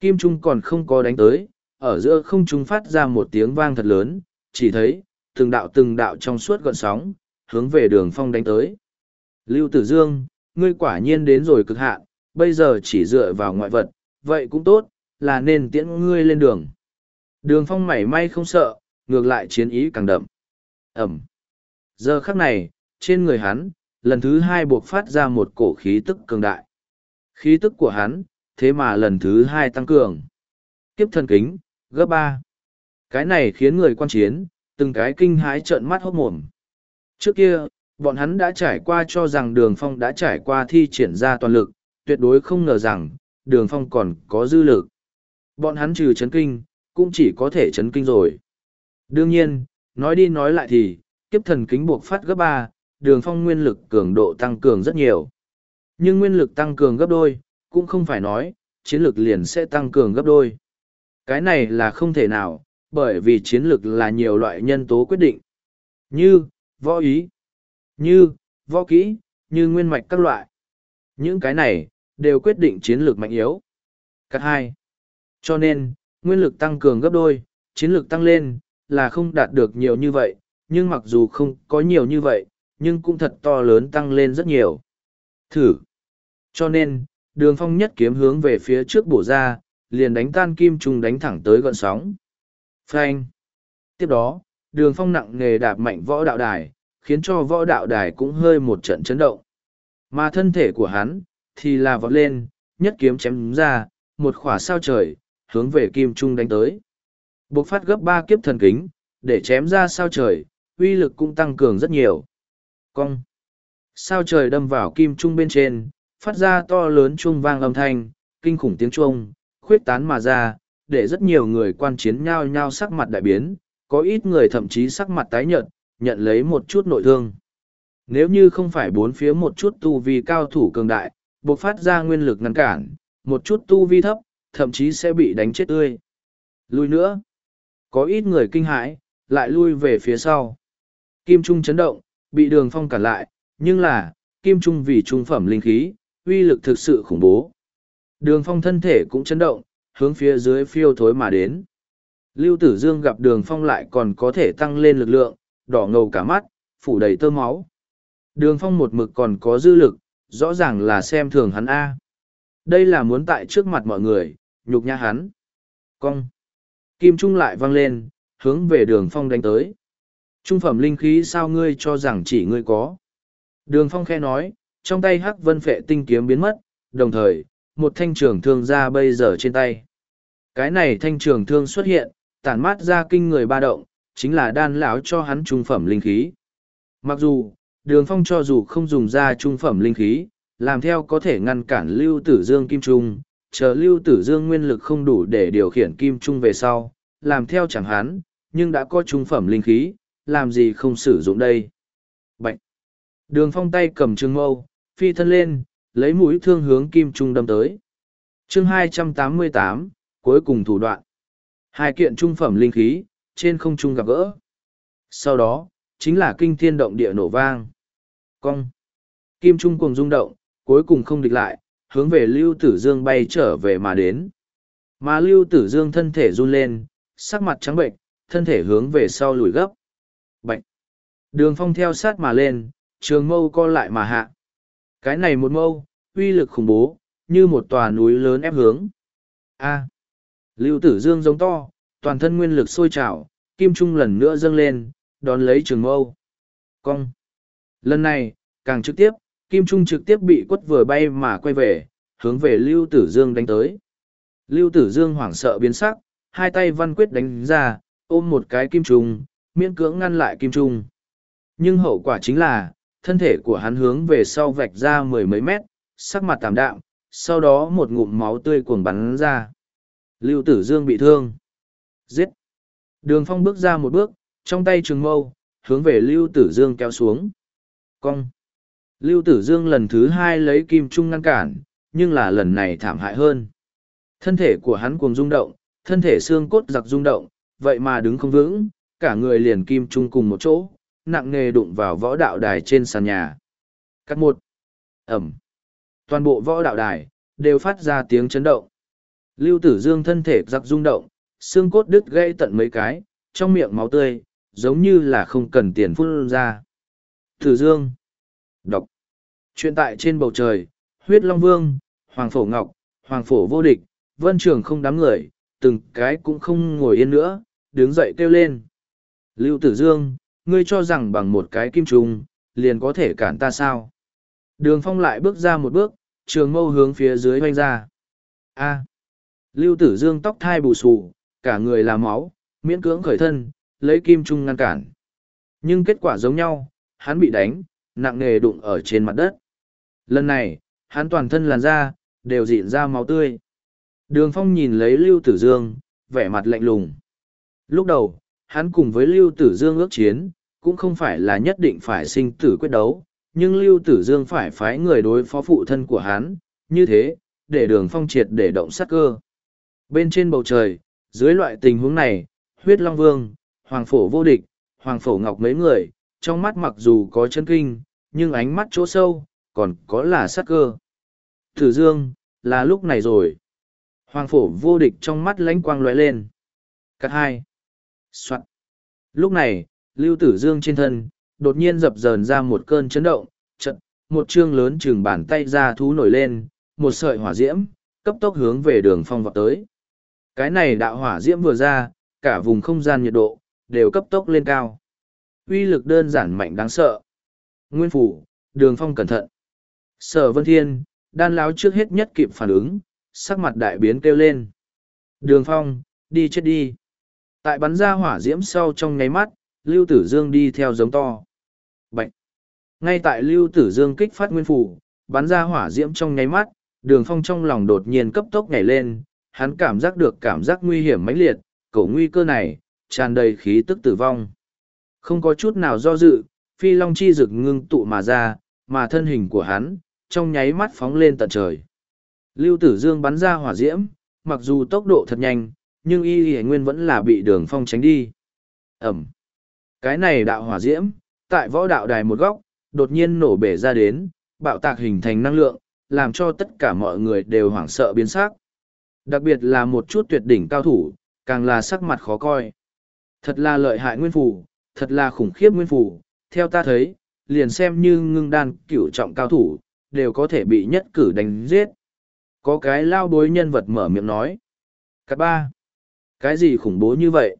Kim trung còn không có đánh tới, ở giữa không trung phát ra một tiếng vang thật lớn, chỉ thấy, từng đạo từng đạo trong suốt gọn sóng, hướng về đường phong đánh tới. Lưu Tử Dương, ngươi quả nhiên đến rồi cực hạn, bây giờ chỉ dựa vào ngoại vật, vậy cũng tốt, là nên tiễn ngươi lên đường. Đường phong mảy may không sợ, ngược lại chiến ý càng đậm. Ẩm. Giờ khắc này, trên người hắn, lần thứ hai buộc phát ra một cổ khí tức cường đại. Khí tức của hắn, thế mà lần thứ hai tăng cường. Kiếp thần kính, gấp ba. Cái này khiến người quan chiến, từng cái kinh hãi trợn mắt hốt mồm. Trước kia, bọn hắn đã trải qua cho rằng đường phong đã trải qua thi triển ra toàn lực, tuyệt đối không ngờ rằng, đường phong còn có dư lực. Bọn hắn trừ chấn kinh, cũng chỉ có thể chấn kinh rồi. Đương nhiên, nói đi nói lại thì, kiếp thần kính buộc phát gấp ba, đường phong nguyên lực cường độ tăng cường rất nhiều. Nhưng nguyên lực tăng cường gấp đôi, cũng không phải nói, chiến lực liền sẽ tăng cường gấp đôi. Cái này là không thể nào, bởi vì chiến lực là nhiều loại nhân tố quyết định. Như, võ ý, như, võ kỹ, như nguyên mạch các loại. Những cái này, đều quyết định chiến lược mạnh yếu. cắt hai. Cho nên, nguyên lực tăng cường gấp đôi, chiến lược tăng lên, là không đạt được nhiều như vậy, nhưng mặc dù không có nhiều như vậy, nhưng cũng thật to lớn tăng lên rất nhiều. Thử. Cho nên, đường phong nhất kiếm hướng về phía trước bổ ra, liền đánh tan kim trùng đánh thẳng tới gọn sóng. Phanh. Tiếp đó, đường phong nặng nề đạp mạnh võ đạo đài, khiến cho võ đạo đài cũng hơi một trận chấn động. Mà thân thể của hắn, thì là vọt lên, nhất kiếm chém ra, một khỏa sao trời, hướng về kim trung đánh tới. Bộc phát gấp ba kiếp thần kính, để chém ra sao trời, uy lực cũng tăng cường rất nhiều. Cong. Sao trời đâm vào kim trung bên trên, phát ra to lớn chuông vang âm thanh, kinh khủng tiếng chuông, khuyết tán mà ra, để rất nhiều người quan chiến nhao nhao sắc mặt đại biến, có ít người thậm chí sắc mặt tái nhợt, nhận lấy một chút nội thương. Nếu như không phải bốn phía một chút tu vi cao thủ cường đại, bộc phát ra nguyên lực ngăn cản, một chút tu vi thấp, thậm chí sẽ bị đánh chết tươi. Lui nữa. Có ít người kinh hãi, lại lui về phía sau. Kim Trung chấn động, bị đường phong cản lại, nhưng là, Kim Trung vì trung phẩm linh khí, uy lực thực sự khủng bố. Đường phong thân thể cũng chấn động, hướng phía dưới phiêu thối mà đến. Lưu Tử Dương gặp đường phong lại còn có thể tăng lên lực lượng, đỏ ngầu cả mắt, phủ đầy tơ máu. Đường phong một mực còn có dư lực, rõ ràng là xem thường hắn A. Đây là muốn tại trước mặt mọi người, nhục nhã hắn. Cong. Kim Trung lại vang lên, hướng về đường phong đánh tới. Trung phẩm linh khí sao ngươi cho rằng chỉ ngươi có. Đường phong khe nói, trong tay hắc vân phệ tinh kiếm biến mất, đồng thời, một thanh trường thương ra bây giờ trên tay. Cái này thanh trường thương xuất hiện, tản mát ra kinh người ba động, chính là đan lão cho hắn trung phẩm linh khí. Mặc dù, đường phong cho dù không dùng ra trung phẩm linh khí, làm theo có thể ngăn cản lưu tử dương kim trung, chờ lưu tử dương nguyên lực không đủ để điều khiển kim trung về sau, làm theo chẳng hắn, nhưng đã có trung phẩm linh khí, làm gì không sử dụng đây. Bạch! Đường phong tay cầm trường mâu, phi thân lên, lấy mũi thương hướng kim trung đâm tới. chương 288, cuối cùng thủ đoạn. Hai kiện trung phẩm linh khí, trên không trung gặp gỡ. Sau đó, chính là kinh thiên động địa nổ vang. Cong. Kim trung cùng rung động, cuối cùng không địch lại, hướng về Lưu Tử Dương bay trở về mà đến. Mà Lưu Tử Dương thân thể run lên, sắc mặt trắng bệnh, thân thể hướng về sau lùi gấp. Bệnh. Đường phong theo sát mà lên, trường mâu co lại mà hạ. Cái này một mâu, uy lực khủng bố, như một tòa núi lớn ép hướng. A. Lưu Tử Dương giống to, toàn thân nguyên lực sôi trào, kim trung lần nữa dâng lên, đón lấy trường mâu. Cong. Lần này, càng trực tiếp, kim trung trực tiếp bị quất vừa bay mà quay về, hướng về Lưu Tử Dương đánh tới. Lưu Tử Dương hoảng sợ biến sắc, hai tay văn quyết đánh ra, ôm một cái kim trung, miễn cưỡng ngăn lại kim trung. Nhưng hậu quả chính là, thân thể của hắn hướng về sau vạch ra mười mấy mét, sắc mặt tạm đạm, sau đó một ngụm máu tươi cuồng bắn ra. Lưu Tử Dương bị thương. Giết! Đường phong bước ra một bước, trong tay trường mâu, hướng về Lưu Tử Dương kéo xuống. Cong! Lưu Tử Dương lần thứ hai lấy kim trung ngăn cản, nhưng là lần này thảm hại hơn. Thân thể của hắn cuồng rung động, thân thể xương cốt giặc rung động, vậy mà đứng không vững, cả người liền kim trung cùng một chỗ, nặng nề đụng vào võ đạo đài trên sàn nhà. Cắt một. Ẩm. Toàn bộ võ đạo đài, đều phát ra tiếng chấn động. Lưu Tử Dương thân thể giặc rung động, xương cốt đứt gãy tận mấy cái, trong miệng máu tươi, giống như là không cần tiền phun ra. Tử Dương. Đọc. Chuyện tại trên bầu trời, huyết long vương, hoàng phổ ngọc, hoàng phổ vô địch, vân trường không đám người, từng cái cũng không ngồi yên nữa, đứng dậy kêu lên. Lưu Tử Dương, ngươi cho rằng bằng một cái kim trùng, liền có thể cản ta sao? Đường phong lại bước ra một bước, trường mâu hướng phía dưới hoanh ra. A. Lưu Tử Dương tóc thai bù xù, cả người là máu, miễn cưỡng khởi thân, lấy kim trung ngăn cản. Nhưng kết quả giống nhau, hắn bị đánh, nặng nề đụng ở trên mặt đất. Lần này, hắn toàn thân làn da, đều dịn ra máu tươi. Đường phong nhìn lấy Lưu Tử Dương, vẻ mặt lạnh lùng. Lúc đầu, hắn cùng với Lưu Tử Dương ước chiến, cũng không phải là nhất định phải sinh tử quyết đấu, nhưng Lưu Tử Dương phải phái người đối phó phụ thân của hắn, như thế, để đường phong triệt để động sát cơ. Bên trên bầu trời, dưới loại tình huống này, huyết long vương, hoàng phổ vô địch, hoàng phổ ngọc mấy người, trong mắt mặc dù có chân kinh, nhưng ánh mắt chỗ sâu, còn có là sát cơ. Tử Dương, là lúc này rồi. Hoàng phổ vô địch trong mắt lánh quang lóe lên. Cắt hai. Soạn. Lúc này, Lưu Tử Dương trên thân, đột nhiên dập dờn ra một cơn chấn động, trận, một chương lớn chừng bàn tay ra thú nổi lên, một sợi hỏa diễm, cấp tốc hướng về đường phong vọt tới. Cái này đạo hỏa diễm vừa ra, cả vùng không gian nhiệt độ, đều cấp tốc lên cao. uy lực đơn giản mạnh đáng sợ. Nguyên phủ, đường phong cẩn thận. Sở Vân Thiên, đan láo trước hết nhất kịp phản ứng, sắc mặt đại biến kêu lên. Đường phong, đi chết đi. Tại bắn ra hỏa diễm sau trong nháy mắt, Lưu Tử Dương đi theo giống to. Bạch! Ngay tại Lưu Tử Dương kích phát nguyên phủ, bắn ra hỏa diễm trong nháy mắt, đường phong trong lòng đột nhiên cấp tốc nhảy lên, hắn cảm giác được cảm giác nguy hiểm mãnh liệt, cổ nguy cơ này, tràn đầy khí tức tử vong. Không có chút nào do dự, phi long chi rực ngưng tụ mà ra, mà thân hình của hắn, trong nháy mắt phóng lên tận trời. Lưu Tử Dương bắn ra hỏa diễm, mặc dù tốc độ thật nhanh, nhưng y y nguyên vẫn là bị đường phong tránh đi. Ẩm. Cái này đạo hỏa diễm, tại võ đạo đài một góc, đột nhiên nổ bể ra đến, bạo tạc hình thành năng lượng, làm cho tất cả mọi người đều hoảng sợ biến sắc. Đặc biệt là một chút tuyệt đỉnh cao thủ, càng là sắc mặt khó coi. Thật là lợi hại nguyên phủ, thật là khủng khiếp nguyên phủ, theo ta thấy, liền xem như ngưng đan cửu trọng cao thủ, đều có thể bị nhất cử đánh giết. Có cái lao bối nhân vật mở miệng nói. Cắt ba. Cái gì khủng bố như vậy?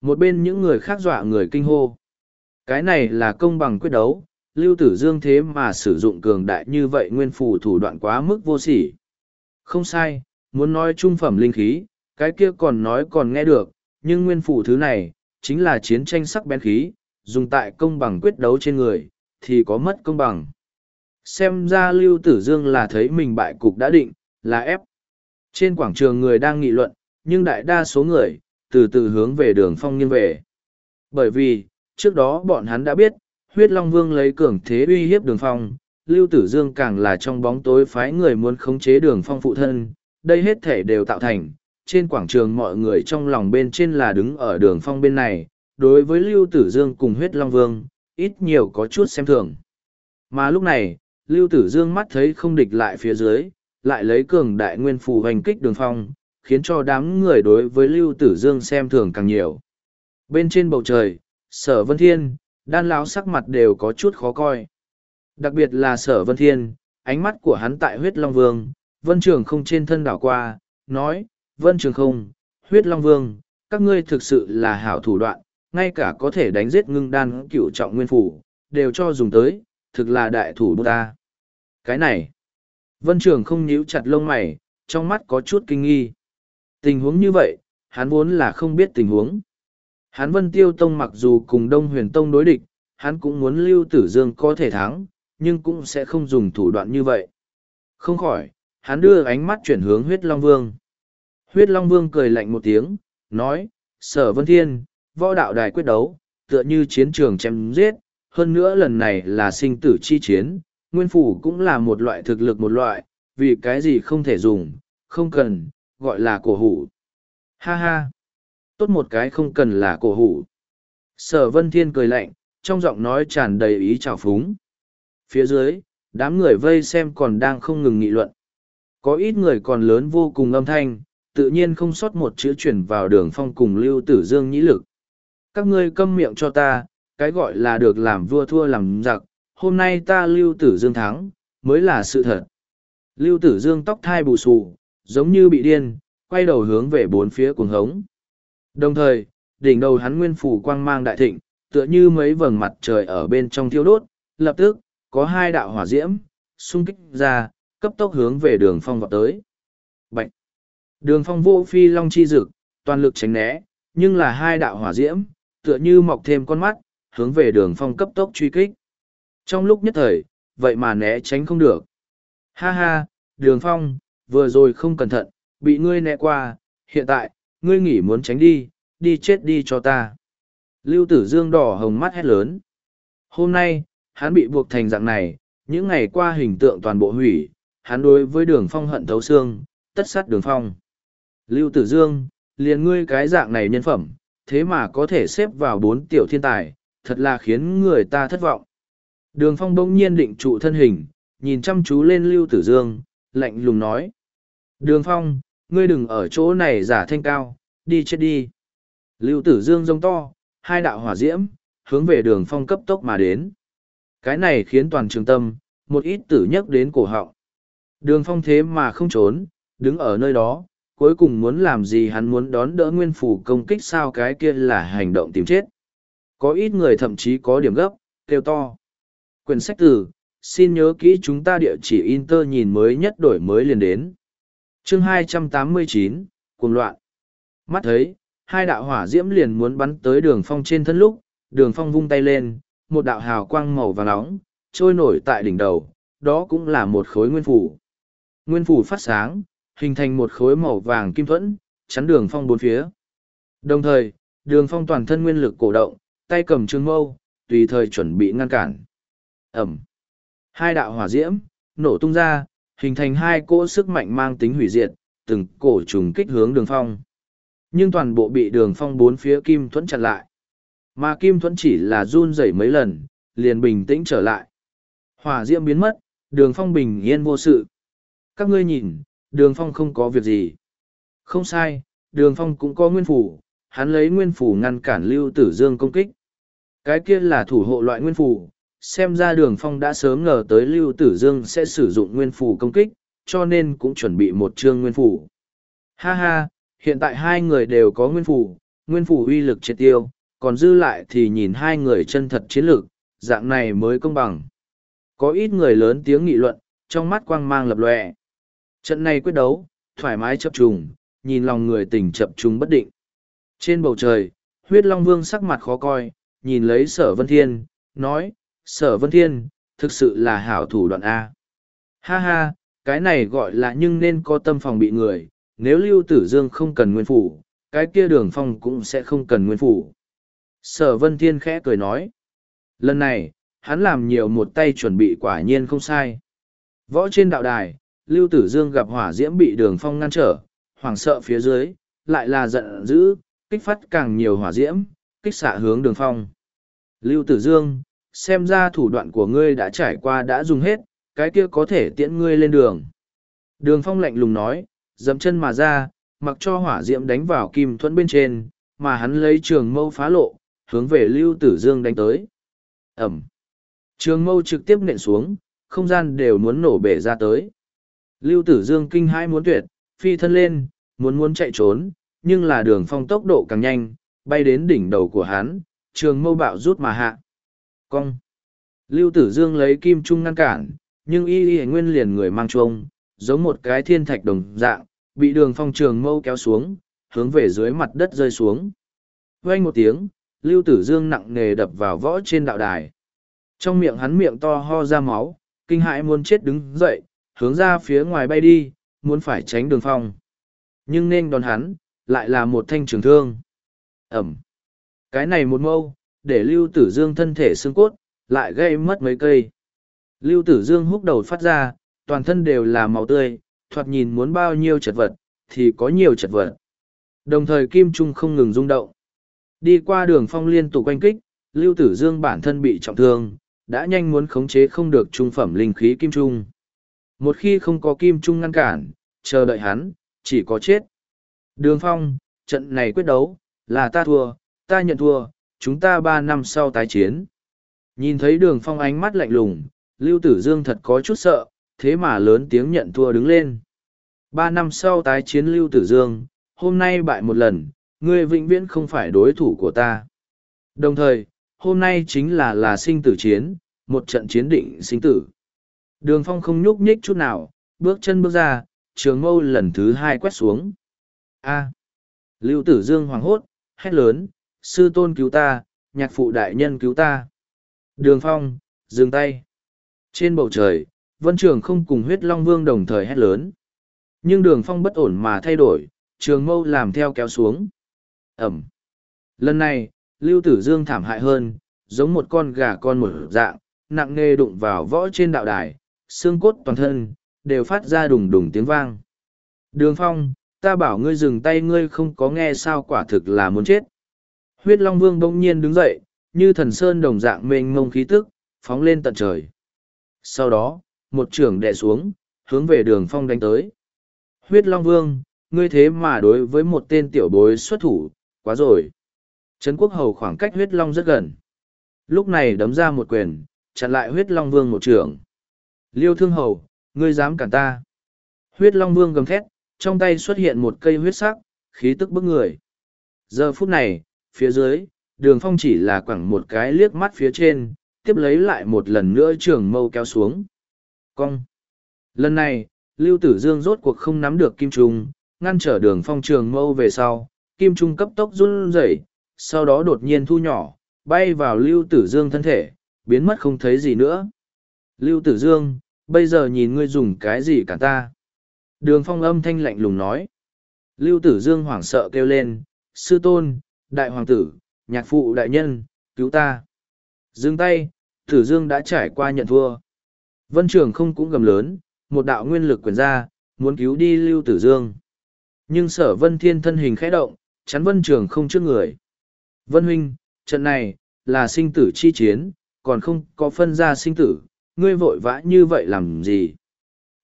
Một bên những người khác dọa người kinh hô. Cái này là công bằng quyết đấu, lưu tử dương thế mà sử dụng cường đại như vậy nguyên phủ thủ đoạn quá mức vô sỉ. Không sai, muốn nói trung phẩm linh khí, cái kia còn nói còn nghe được, nhưng nguyên phủ thứ này, chính là chiến tranh sắc bén khí, dùng tại công bằng quyết đấu trên người, thì có mất công bằng. Xem ra Lưu Tử Dương là thấy mình bại cục đã định, là ép. Trên quảng trường người đang nghị luận, nhưng đại đa số người, từ từ hướng về đường phong nghiêng về. Bởi vì, trước đó bọn hắn đã biết, huyết Long Vương lấy cường thế uy hiếp đường phong, Lưu Tử Dương càng là trong bóng tối phái người muốn khống chế đường phong phụ thân, đây hết thể đều tạo thành. Trên quảng trường mọi người trong lòng bên trên là đứng ở đường phong bên này, đối với Lưu Tử Dương cùng huyết Long Vương, ít nhiều có chút xem thường. Mà lúc này, Lưu Tử Dương mắt thấy không địch lại phía dưới, lại lấy cường đại nguyên phù hành kích đường phong, khiến cho đám người đối với Lưu Tử Dương xem thường càng nhiều. Bên trên bầu trời, Sở Vân Thiên, đan lão sắc mặt đều có chút khó coi. Đặc biệt là Sở Vân Thiên, ánh mắt của hắn tại huyết Long Vương, Vân Trường không trên thân đảo qua, nói, Vân Trường không, huyết Long Vương, các ngươi thực sự là hảo thủ đoạn, ngay cả có thể đánh giết ngưng đan cựu trọng nguyên phủ, đều cho dùng tới, thực là đại thủ bút ta. Cái này, Vân Trường không nhíu chặt lông mày, trong mắt có chút kinh nghi. Tình huống như vậy, hắn vốn là không biết tình huống. Hắn Vân Tiêu Tông mặc dù cùng Đông Huyền Tông đối địch, hắn cũng muốn Lưu Tử Dương có thể thắng, nhưng cũng sẽ không dùng thủ đoạn như vậy. Không khỏi, hắn đưa ánh mắt chuyển hướng huyết Long Vương. Huyết Long Vương cười lạnh một tiếng, nói, Sở Vân Thiên, võ đạo đài quyết đấu, tựa như chiến trường chém giết, hơn nữa lần này là sinh tử chi chiến, nguyên phủ cũng là một loại thực lực một loại, vì cái gì không thể dùng, không cần, gọi là cổ hủ. Ha ha! Tốt một cái không cần là cổ hủ. Sở Vân Thiên cười lạnh, trong giọng nói tràn đầy ý trào phúng. Phía dưới, đám người vây xem còn đang không ngừng nghị luận. Có ít người còn lớn vô cùng âm thanh, tự nhiên không sót một chữ chuyển vào đường phong cùng lưu tử dương nhĩ lực. Các ngươi câm miệng cho ta, cái gọi là được làm vua thua làm giặc, hôm nay ta lưu tử dương thắng, mới là sự thật. Lưu tử dương tóc thai bù xù, giống như bị điên, quay đầu hướng về bốn phía cuồng hống. Đồng thời, đỉnh đầu hắn nguyên phủ quang mang đại thịnh, tựa như mấy vầng mặt trời ở bên trong thiêu đốt, lập tức, có hai đạo hỏa diễm, xung kích ra, cấp tốc hướng về đường phong vọt tới. Bạch! Đường phong vô phi long chi dực, toàn lực tránh né, nhưng là hai đạo hỏa diễm, tựa như mọc thêm con mắt, hướng về đường phong cấp tốc truy kích. Trong lúc nhất thời, vậy mà né tránh không được. Ha ha, đường phong, vừa rồi không cẩn thận, bị ngươi né qua, hiện tại, ngươi nghỉ muốn tránh đi, đi chết đi cho ta. Lưu tử dương đỏ hồng mắt hét lớn. Hôm nay, hắn bị buộc thành dạng này, những ngày qua hình tượng toàn bộ hủy, hắn đối với đường phong hận thấu xương, tất sát đường phong. Lưu tử dương, liền ngươi cái dạng này nhân phẩm, thế mà có thể xếp vào bốn tiểu thiên tài, thật là khiến người ta thất vọng. Đường phong bỗng nhiên định trụ thân hình, nhìn chăm chú lên Lưu Tử Dương, lạnh lùng nói. Đường phong, ngươi đừng ở chỗ này giả thanh cao, đi chết đi. Lưu Tử Dương rông to, hai đạo hỏa diễm, hướng về đường phong cấp tốc mà đến. Cái này khiến toàn trường tâm, một ít tử nhắc đến cổ họng. Đường phong thế mà không trốn, đứng ở nơi đó, cuối cùng muốn làm gì hắn muốn đón đỡ nguyên phủ công kích sao cái kia là hành động tìm chết. Có ít người thậm chí có điểm gấp, kêu to. Quyển sách từ, xin nhớ kỹ chúng ta địa chỉ Inter nhìn mới nhất đổi mới liền đến. chương 289, cuồng loạn. Mắt thấy, hai đạo hỏa diễm liền muốn bắn tới đường phong trên thân lúc, đường phong vung tay lên, một đạo hào quang màu vàng nóng, trôi nổi tại đỉnh đầu, đó cũng là một khối nguyên phủ. Nguyên phủ phát sáng, hình thành một khối màu vàng kim thuẫn, chắn đường phong bốn phía. Đồng thời, đường phong toàn thân nguyên lực cổ động, tay cầm trường mâu, tùy thời chuẩn bị ngăn cản. Ẩm. Hai đạo hỏa diễm, nổ tung ra, hình thành hai cỗ sức mạnh mang tính hủy diệt, từng cổ trùng kích hướng đường phong. Nhưng toàn bộ bị đường phong bốn phía kim thuẫn chặn lại. Mà kim thuẫn chỉ là run rẩy mấy lần, liền bình tĩnh trở lại. Hỏa diễm biến mất, đường phong bình yên vô sự. Các ngươi nhìn, đường phong không có việc gì. Không sai, đường phong cũng có nguyên phủ, hắn lấy nguyên phủ ngăn cản lưu tử dương công kích. Cái kia là thủ hộ loại nguyên phủ, xem ra đường phong đã sớm ngờ tới lưu tử dương sẽ sử dụng nguyên phủ công kích, cho nên cũng chuẩn bị một chương nguyên phủ. Ha ha, hiện tại hai người đều có nguyên phủ, nguyên phủ uy lực triệt tiêu, còn dư lại thì nhìn hai người chân thật chiến lược, dạng này mới công bằng. Có ít người lớn tiếng nghị luận, trong mắt quang mang lập lòe. Trận này quyết đấu, thoải mái chập trùng, nhìn lòng người tỉnh chập trùng bất định. Trên bầu trời, huyết long vương sắc mặt khó coi, nhìn lấy sở vân thiên, nói, sở vân thiên, thực sự là hảo thủ đoạn A. Ha ha, cái này gọi là nhưng nên có tâm phòng bị người, nếu lưu tử dương không cần nguyên phủ, cái kia đường phong cũng sẽ không cần nguyên phủ. Sở vân thiên khẽ cười nói. Lần này, hắn làm nhiều một tay chuẩn bị quả nhiên không sai. Võ trên đạo đài, Lưu Tử Dương gặp hỏa diễm bị đường phong ngăn trở, hoảng sợ phía dưới, lại là giận dữ, kích phát càng nhiều hỏa diễm, kích xạ hướng đường phong. Lưu Tử Dương, xem ra thủ đoạn của ngươi đã trải qua đã dùng hết, cái kia có thể tiễn ngươi lên đường. Đường phong lạnh lùng nói, dầm chân mà ra, mặc cho hỏa diễm đánh vào kim thuẫn bên trên, mà hắn lấy trường mâu phá lộ, hướng về Lưu Tử Dương đánh tới. Ẩm. Trường mâu trực tiếp nện xuống, không gian đều muốn nổ bể ra tới. Lưu Tử Dương kinh hãi muốn tuyệt, phi thân lên, muốn muốn chạy trốn, nhưng là đường phong tốc độ càng nhanh, bay đến đỉnh đầu của hắn, trường mâu bạo rút mà hạ. Cong. Lưu Tử Dương lấy kim trung ngăn cản, nhưng y y nguyên liền người mang chuông, giống một cái thiên thạch đồng dạng, bị đường phong trường mâu kéo xuống, hướng về dưới mặt đất rơi xuống. Vang một tiếng, Lưu Tử Dương nặng nề đập vào võ trên đạo đài. Trong miệng hắn miệng to ho ra máu, kinh hãi muốn chết đứng dậy, hướng ra phía ngoài bay đi, muốn phải tránh đường phong. Nhưng nên đón hắn, lại là một thanh trường thương. Ẩm. Cái này một mâu, để Lưu Tử Dương thân thể xương cốt, lại gây mất mấy cây. Lưu Tử Dương húc đầu phát ra, toàn thân đều là màu tươi, thoạt nhìn muốn bao nhiêu chật vật, thì có nhiều chật vật. Đồng thời Kim Trung không ngừng rung động. Đi qua đường phong liên tục quanh kích, Lưu Tử Dương bản thân bị trọng thương, đã nhanh muốn khống chế không được trung phẩm linh khí Kim Trung. Một khi không có Kim Trung ngăn cản, chờ đợi hắn, chỉ có chết. Đường phong, trận này quyết đấu, là ta thua, ta nhận thua, chúng ta ba năm sau tái chiến. Nhìn thấy đường phong ánh mắt lạnh lùng, Lưu Tử Dương thật có chút sợ, thế mà lớn tiếng nhận thua đứng lên. Ba năm sau tái chiến Lưu Tử Dương, hôm nay bại một lần, ngươi vĩnh viễn không phải đối thủ của ta. Đồng thời, hôm nay chính là là sinh tử chiến, một trận chiến định sinh tử. Đường phong không nhúc nhích chút nào, bước chân bước ra, trường mâu lần thứ hai quét xuống. A. Lưu tử dương hoảng hốt, hét lớn, sư tôn cứu ta, nhạc phụ đại nhân cứu ta. Đường phong, dừng tay. Trên bầu trời, vân trường không cùng huyết long vương đồng thời hét lớn. Nhưng đường phong bất ổn mà thay đổi, trường mâu làm theo kéo xuống. Ẩm. Lần này, Lưu Tử Dương thảm hại hơn, giống một con gà con một dạng, nặng nề đụng vào võ trên đạo đài, xương cốt toàn thân, đều phát ra đùng đùng tiếng vang. Đường Phong, ta bảo ngươi dừng tay ngươi không có nghe sao quả thực là muốn chết. Huyết Long Vương bỗng nhiên đứng dậy, như thần sơn đồng dạng mênh mông khí tức, phóng lên tận trời. Sau đó, một trưởng đè xuống, hướng về đường phong đánh tới. Huyết Long Vương, ngươi thế mà đối với một tên tiểu bối xuất thủ, quá rồi. Trấn quốc hầu khoảng cách huyết long rất gần. Lúc này đấm ra một quyền, chặn lại huyết long vương một trưởng. Liêu thương hầu, ngươi dám cản ta. Huyết long vương gầm thét, trong tay xuất hiện một cây huyết sắc, khí tức bức người. Giờ phút này, phía dưới, đường phong chỉ là quẳng một cái liếc mắt phía trên, tiếp lấy lại một lần nữa trường mâu kéo xuống. Cong. Lần này, Lưu Tử Dương rốt cuộc không nắm được kim trùng, ngăn trở đường phong trường mâu về sau, kim trung cấp tốc run rẩy, sau đó đột nhiên thu nhỏ, bay vào Lưu Tử Dương thân thể, biến mất không thấy gì nữa. Lưu Tử Dương, bây giờ nhìn ngươi dùng cái gì cả ta? Đường phong âm thanh lạnh lùng nói. Lưu Tử Dương hoảng sợ kêu lên, sư tôn, đại hoàng tử, nhạc phụ đại nhân, cứu ta. Dương tay, Tử Dương đã trải qua nhận thua. Vân Trường không cũng gầm lớn, một đạo nguyên lực quyền ra, muốn cứu đi Lưu Tử Dương. Nhưng sở Vân Thiên thân hình khẽ động, chắn vân trường không trước người. Vân huynh, trận này, là sinh tử chi chiến, còn không có phân ra sinh tử, ngươi vội vã như vậy làm gì?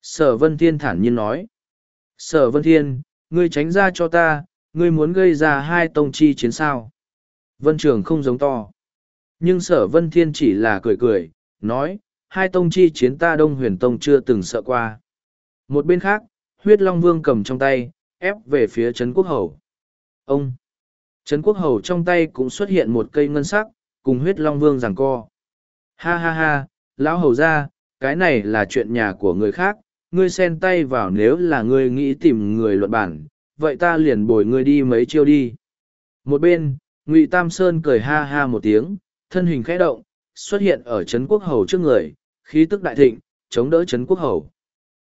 Sở Vân Thiên thản nhiên nói. Sở Vân Thiên, ngươi tránh ra cho ta, ngươi muốn gây ra hai tông chi chiến sao. Vân Trường không giống to. Nhưng sở Vân Thiên chỉ là cười cười, nói, hai tông chi chiến ta Đông Huyền Tông chưa từng sợ qua. Một bên khác, huyết Long Vương cầm trong tay, ép về phía Trấn Quốc Hầu. Ông! Trấn Quốc Hầu trong tay cũng xuất hiện một cây ngân sắc, cùng huyết Long Vương giằng co. Ha ha ha, lão hầu ra, cái này là chuyện nhà của người khác, ngươi xen tay vào nếu là ngươi nghĩ tìm người luận bản, vậy ta liền bồi ngươi đi mấy chiêu đi. Một bên, Ngụy Tam Sơn cười ha ha một tiếng, thân hình khẽ động, xuất hiện ở Trấn Quốc Hầu trước người, khí tức đại thịnh, chống đỡ Trấn Quốc Hầu.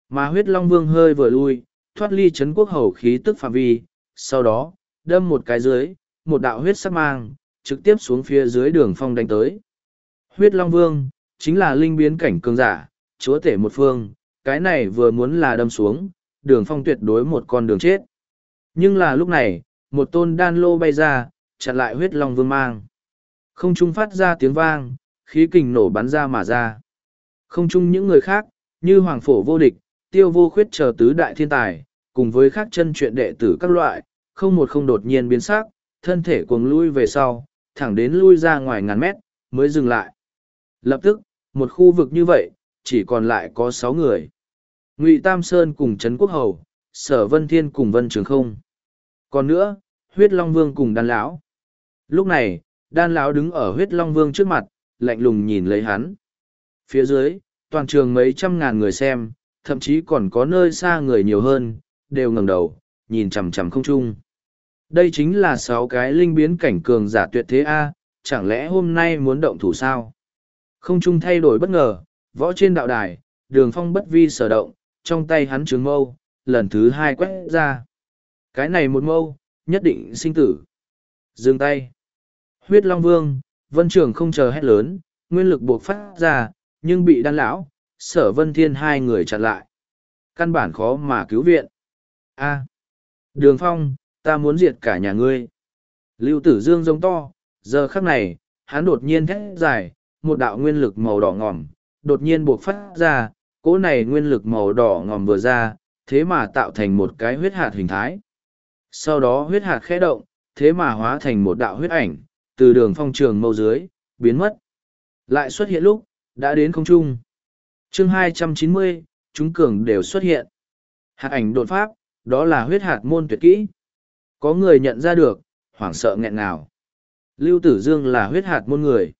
Mà huyết Long Vương hơi vừa lui, thoát ly Trấn Quốc Hầu khí tức phạm vi, sau đó, đâm một cái dưới, một đạo huyết sắc mang, trực tiếp xuống phía dưới đường phong đánh tới. Huyết Long Vương, chính là linh biến cảnh cường giả, chúa tể một phương, cái này vừa muốn là đâm xuống, đường phong tuyệt đối một con đường chết. Nhưng là lúc này, một tôn đan lô bay ra, chặn lại huyết long vương mang. Không trung phát ra tiếng vang, khí kình nổ bắn ra mà ra. Không chung những người khác, như hoàng phổ vô địch, tiêu vô khuyết chờ tứ đại thiên tài, cùng với các chân chuyện đệ tử các loại, không một không đột nhiên biến sắc, thân thể cuồng lui về sau, thẳng đến lui ra ngoài ngàn mét, mới dừng lại. Lập tức, một khu vực như vậy, chỉ còn lại có sáu người. Ngụy Tam Sơn cùng Trấn Quốc Hầu, Sở Vân Thiên cùng Vân Trường Không. Còn nữa, huyết Long Vương cùng đan lão. Lúc này, đan lão đứng ở huyết Long Vương trước mặt, lạnh lùng nhìn lấy hắn. Phía dưới, toàn trường mấy trăm ngàn người xem, thậm chí còn có nơi xa người nhiều hơn, đều ngẩng đầu, nhìn chằm chằm không trung. Đây chính là sáu cái linh biến cảnh cường giả tuyệt thế A, chẳng lẽ hôm nay muốn động thủ sao? Không trung thay đổi bất ngờ, võ trên đạo đài, đường phong bất vi sở động, trong tay hắn trường mâu, lần thứ hai quét ra. Cái này một mâu, nhất định sinh tử. Dừng tay. Huyết Long Vương, Vân Trường không chờ hét lớn, nguyên lực buộc phát ra, nhưng bị đan lão, sở Vân Thiên hai người chặn lại. Căn bản khó mà cứu viện. A. À. Đường Phong, ta muốn diệt cả nhà ngươi. Lưu Tử Dương giống to, giờ khắc này, hắn đột nhiên thét dài, một đạo nguyên lực màu đỏ ngòm, đột nhiên buộc phát ra, cỗ này nguyên lực màu đỏ ngòm vừa ra, thế mà tạo thành một cái huyết hạt hình thái. Sau đó huyết hạt khẽ động, thế mà hóa thành một đạo huyết ảnh, từ đường phong trường mâu dưới, biến mất. Lại xuất hiện lúc, đã đến không trung. chương 290, chúng cường đều xuất hiện. Hạt ảnh đột pháp, đó là huyết hạt môn tuyệt kỹ. Có người nhận ra được, hoảng sợ nghẹn ngào. Lưu Tử Dương là huyết hạt môn người.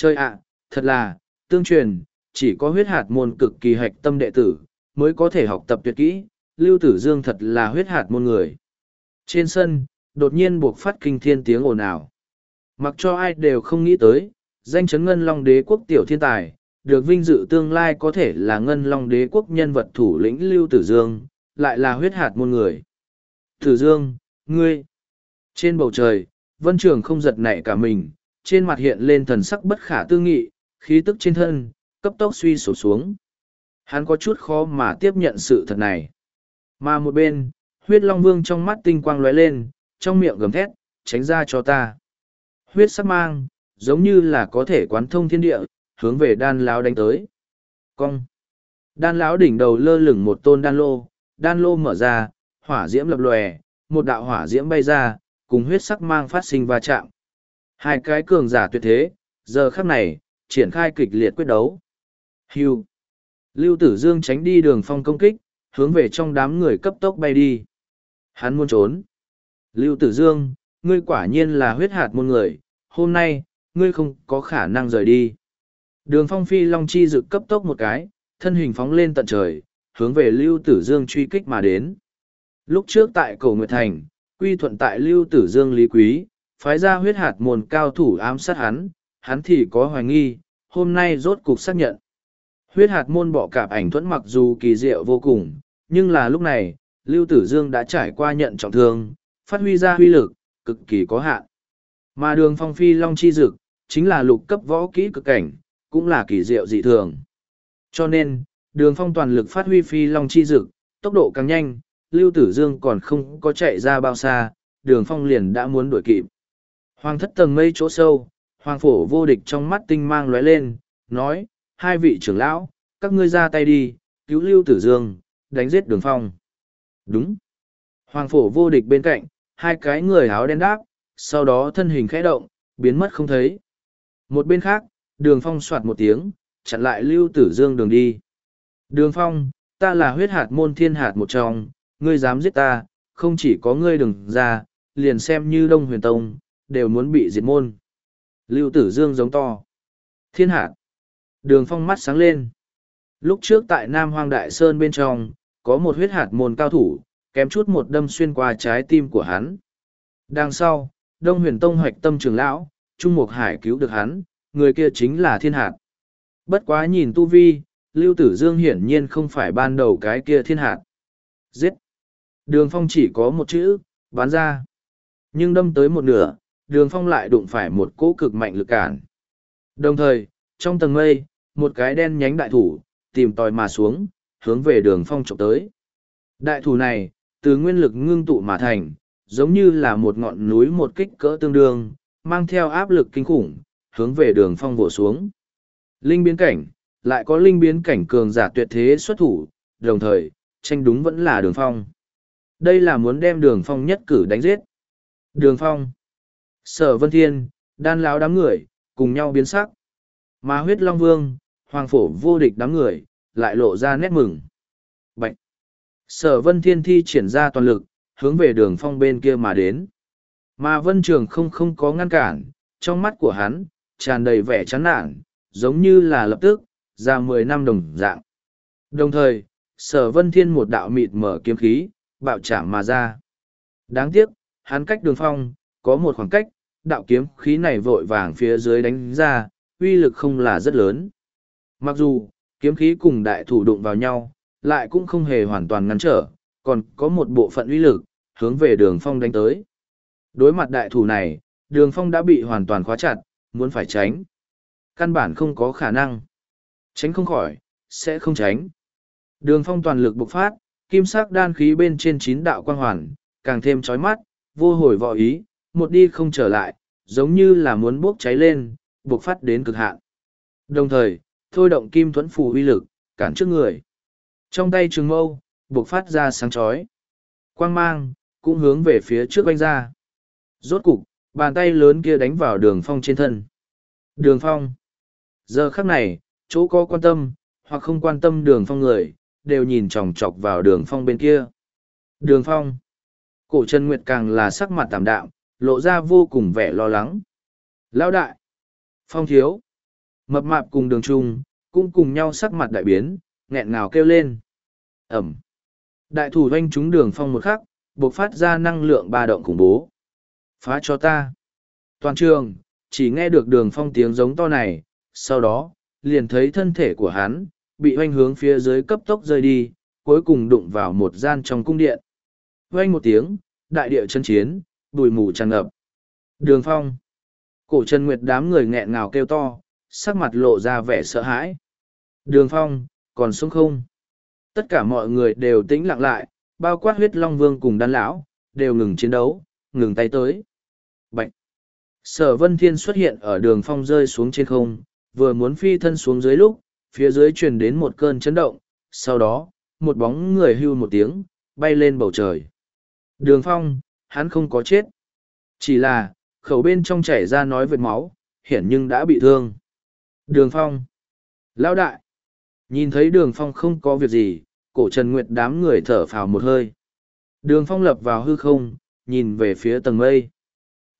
Chơi ạ, thật là, tương truyền, chỉ có huyết hạt môn cực kỳ hạch tâm đệ tử, mới có thể học tập tuyệt kỹ. Lưu Tử Dương thật là huyết hạt môn người. Trên sân, đột nhiên buộc phát kinh thiên tiếng ồn ào. Mặc cho ai đều không nghĩ tới, danh chấn ngân long đế quốc tiểu thiên tài, được vinh dự tương lai có thể là ngân long đế quốc nhân vật thủ lĩnh Lưu Tử Dương, lại là huyết hạt môn người. Tử Dương, ngươi! Trên bầu trời, vân trường không giật nảy cả mình, trên mặt hiện lên thần sắc bất khả tư nghị, khí tức trên thân, cấp tốc suy sổ xuống. Hắn có chút khó mà tiếp nhận sự thật này. Mà một bên, huyết long vương trong mắt tinh quang lóe lên, trong miệng gầm thét, tránh ra cho ta. Huyết sắc mang, giống như là có thể quán thông thiên địa, hướng về đan lão đánh tới. Cong. Đan lão đỉnh đầu lơ lửng một tôn đan lô, đan lô mở ra, hỏa diễm lập lòe, một đạo hỏa diễm bay ra, cùng huyết sắc mang phát sinh va chạm. Hai cái cường giả tuyệt thế, giờ khắc này, triển khai kịch liệt quyết đấu. Hưu. Lưu Tử Dương tránh đi đường phong công kích, hướng về trong đám người cấp tốc bay đi. Hắn muốn trốn. Lưu Tử Dương, ngươi quả nhiên là huyết hạt môn người, hôm nay, ngươi không có khả năng rời đi. Đường phong phi long chi dự cấp tốc một cái, thân hình phóng lên tận trời, hướng về Lưu Tử Dương truy kích mà đến. Lúc trước tại cổ Nguyệt Thành, quy thuận tại Lưu Tử Dương Lý Quý, phái ra huyết hạt môn cao thủ ám sát hắn, hắn thì có hoài nghi, hôm nay rốt cục xác nhận. Huyết hạt môn bọ cạp ảnh thuẫn mặc dù kỳ diệu vô cùng, nhưng là lúc này, Lưu Tử Dương đã trải qua nhận trọng thương, phát huy ra huy lực, cực kỳ có hạn. Mà đường phong phi long chi dực, chính là lục cấp võ kỹ cực cảnh, cũng là kỳ diệu dị thường. Cho nên, đường phong toàn lực phát huy phi long chi dực, tốc độ càng nhanh, Lưu Tử Dương còn không có chạy ra bao xa, đường phong liền đã muốn đuổi kịp. Hoàng thất tầng mây chỗ sâu, hoàng phổ vô địch trong mắt tinh mang lóe lên, nói, hai vị trưởng lão, các ngươi ra tay đi, cứu Lưu Tử Dương, đánh giết đường phong. Đúng. Hoàng phổ vô địch bên cạnh, hai cái người áo đen đáp, sau đó thân hình khẽ động, biến mất không thấy. Một bên khác, đường phong soạt một tiếng, chặn lại Lưu Tử Dương đường đi. Đường phong, ta là huyết hạt môn thiên hạt một trong, ngươi dám giết ta, không chỉ có ngươi đừng ra, liền xem như Đông Huyền Tông, đều muốn bị diệt môn. Lưu Tử Dương giống to. Thiên hạt. Đường phong mắt sáng lên. Lúc trước tại Nam Hoang Đại Sơn bên trong, có một huyết hạt môn cao thủ, kém chút một đâm xuyên qua trái tim của hắn. Đằng sau, Đông Huyền Tông hoạch tâm trường lão, Trung Mục Hải cứu được hắn, người kia chính là thiên hạt. Bất quá nhìn Tu Vi, Lưu Tử Dương hiển nhiên không phải ban đầu cái kia thiên hạt. Giết! Đường phong chỉ có một chữ, bán ra. Nhưng đâm tới một nửa, đường phong lại đụng phải một cỗ cực mạnh lực cản. Đồng thời, trong tầng mây, một cái đen nhánh đại thủ, tìm tòi mà xuống, hướng về đường phong trộm tới. Đại thủ này, từ nguyên lực ngưng tụ mà thành, giống như là một ngọn núi một kích cỡ tương đương, mang theo áp lực kinh khủng, hướng về đường phong vỗ xuống. Linh biến cảnh, lại có linh biến cảnh cường giả tuyệt thế xuất thủ, đồng thời, tranh đúng vẫn là đường phong. Đây là muốn đem đường phong nhất cử đánh giết. Đường phong, sở vân thiên, đan lão đám người, cùng nhau biến sắc. Mà huyết long vương, hoàng phổ vô địch đám người, lại lộ ra nét mừng. Bạch! Sở vân thiên thi triển ra toàn lực, hướng về đường phong bên kia mà đến. Mà vân trường không không có ngăn cản, trong mắt của hắn, tràn đầy vẻ chán nản, giống như là lập tức, ra mười năm đồng dạng. Đồng thời, sở vân thiên một đạo mịt mở kiếm khí, bạo chạm mà ra. Đáng tiếc, hắn cách đường phong, có một khoảng cách, đạo kiếm khí này vội vàng phía dưới đánh ra, uy lực không là rất lớn. Mặc dù, kiếm khí cùng đại thủ đụng vào nhau, lại cũng không hề hoàn toàn ngăn trở, còn có một bộ phận uy lực, hướng về đường phong đánh tới. Đối mặt đại thủ này, đường phong đã bị hoàn toàn khóa chặt, muốn phải tránh. Căn bản không có khả năng. Tránh không khỏi, sẽ không tránh. Đường phong toàn lực bộc phát, kim sắc đan khí bên trên chín đạo quang hoàn, càng thêm chói mắt, vô hồi vọ ý, một đi không trở lại, giống như là muốn bốc cháy lên, buộc phát đến cực hạn. Đồng thời, thôi động kim thuẫn phù uy lực, cản trước người. Trong tay trường mâu, buộc phát ra sáng chói. Quang mang, cũng hướng về phía trước quanh ra. Rốt cục, bàn tay lớn kia đánh vào đường phong trên thân. Đường phong. Giờ khắc này, chỗ có quan tâm, hoặc không quan tâm đường phong người, đều nhìn chòng chọc vào đường phong bên kia. Đường phong. Cổ Trần Nguyệt càng là sắc mặt tạm đạm, lộ ra vô cùng vẻ lo lắng. Lão đại. Phong thiếu. Mập mạp cùng đường trung, cũng cùng nhau sắc mặt đại biến, nghẹn ngào kêu lên. Ẩm. Đại thủ doanh trúng đường phong một khắc, bộc phát ra năng lượng ba động khủng bố. Phá cho ta. Toàn trường, chỉ nghe được đường phong tiếng giống to này, sau đó, liền thấy thân thể của hắn, bị hoanh hướng phía dưới cấp tốc rơi đi, cuối cùng đụng vào một gian trong cung điện. Hoanh một tiếng, đại địa chân chiến, bùi mù tràn ngập. Đường phong. Cổ Trần Nguyệt đám người nghẹn ngào kêu to, sắc mặt lộ ra vẻ sợ hãi. Đường phong, còn sống không? Tất cả mọi người đều tĩnh lặng lại, bao quát huyết long vương cùng đan lão, đều ngừng chiến đấu, ngừng tay tới. Bạch! Sở Vân Thiên xuất hiện ở đường phong rơi xuống trên không, vừa muốn phi thân xuống dưới lúc, phía dưới truyền đến một cơn chấn động, sau đó, một bóng người hưu một tiếng, bay lên bầu trời. Đường phong, hắn không có chết. Chỉ là, khẩu bên trong chảy ra nói vệt máu, hiển nhưng đã bị thương. Đường phong. Lão đại. Nhìn thấy đường phong không có việc gì, cổ trần nguyệt đám người thở phào một hơi. Đường phong lập vào hư không, nhìn về phía tầng mây.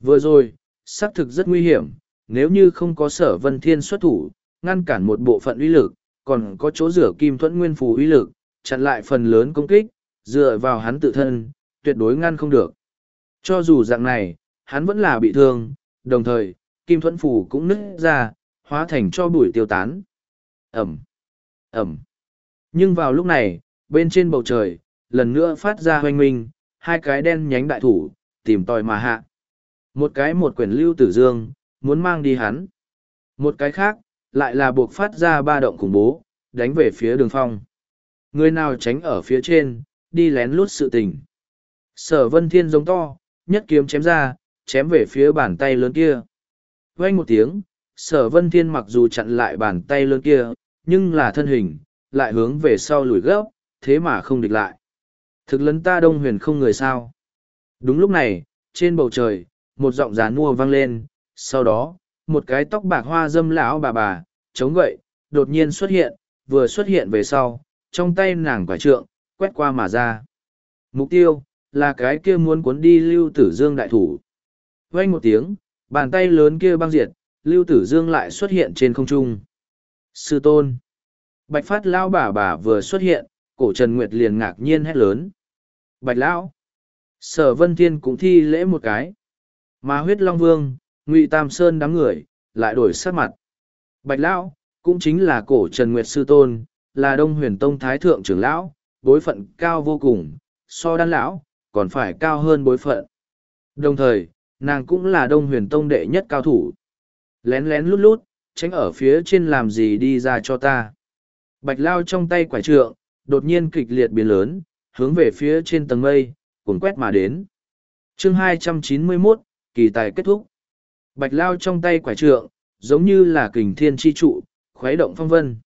Vừa rồi, xác thực rất nguy hiểm, nếu như không có sở vân thiên xuất thủ, ngăn cản một bộ phận uy lực, còn có chỗ rửa kim thuẫn nguyên phù uy lực, chặn lại phần lớn công kích, dựa vào hắn tự thân, tuyệt đối ngăn không được. Cho dù dạng này, hắn vẫn là bị thương, đồng thời, kim thuẫn phù cũng nứt ra, hóa thành cho bụi tiêu tán. Ẩm, Ẩm. Nhưng vào lúc này, bên trên bầu trời, lần nữa phát ra hoanh minh, hai cái đen nhánh đại thủ, tìm tòi mà hạ. Một cái một quyển lưu tử dương, muốn mang đi hắn. Một cái khác, lại là buộc phát ra ba động khủng bố, đánh về phía đường phong. Người nào tránh ở phía trên, đi lén lút sự tình. Sở vân thiên giống to, nhất kiếm chém ra, chém về phía bàn tay lớn kia. Vang một tiếng, sở vân thiên mặc dù chặn lại bàn tay lớn kia, nhưng là thân hình, lại hướng về sau lùi gấp, thế mà không địch lại. Thực lấn ta đông huyền không người sao. Đúng lúc này, trên bầu trời, một giọng gián mua vang lên, sau đó, một cái tóc bạc hoa dâm lão bà bà, chống gậy, đột nhiên xuất hiện, vừa xuất hiện về sau, trong tay nàng quả trượng, quét qua mà ra. Mục tiêu, là cái kia muốn cuốn đi lưu tử dương đại thủ. Vang một tiếng, bàn tay lớn kia băng diệt, lưu tử dương lại xuất hiện trên không trung. Sư tôn. Bạch phát Lão bà bà vừa xuất hiện, cổ Trần Nguyệt liền ngạc nhiên hét lớn. Bạch lão. Sở Vân Thiên cũng thi lễ một cái. Mà huyết Long Vương, Ngụy Tam Sơn đám người, lại đổi sắc mặt. Bạch lão, cũng chính là cổ Trần Nguyệt Sư Tôn, là Đông Huyền Tông Thái Thượng trưởng lão, bối phận cao vô cùng, so đan lão, còn phải cao hơn bối phận. Đồng thời, nàng cũng là Đông Huyền Tông đệ nhất cao thủ. Lén lén lút lút, tránh ở phía trên làm gì đi ra cho ta. Bạch lao trong tay quả trượng, đột nhiên kịch liệt biến lớn, hướng về phía trên tầng mây, cuốn quét mà đến. chương 291, kỳ tài kết thúc. Bạch lao trong tay quả trượng, giống như là kình thiên chi trụ, khuấy động phong vân.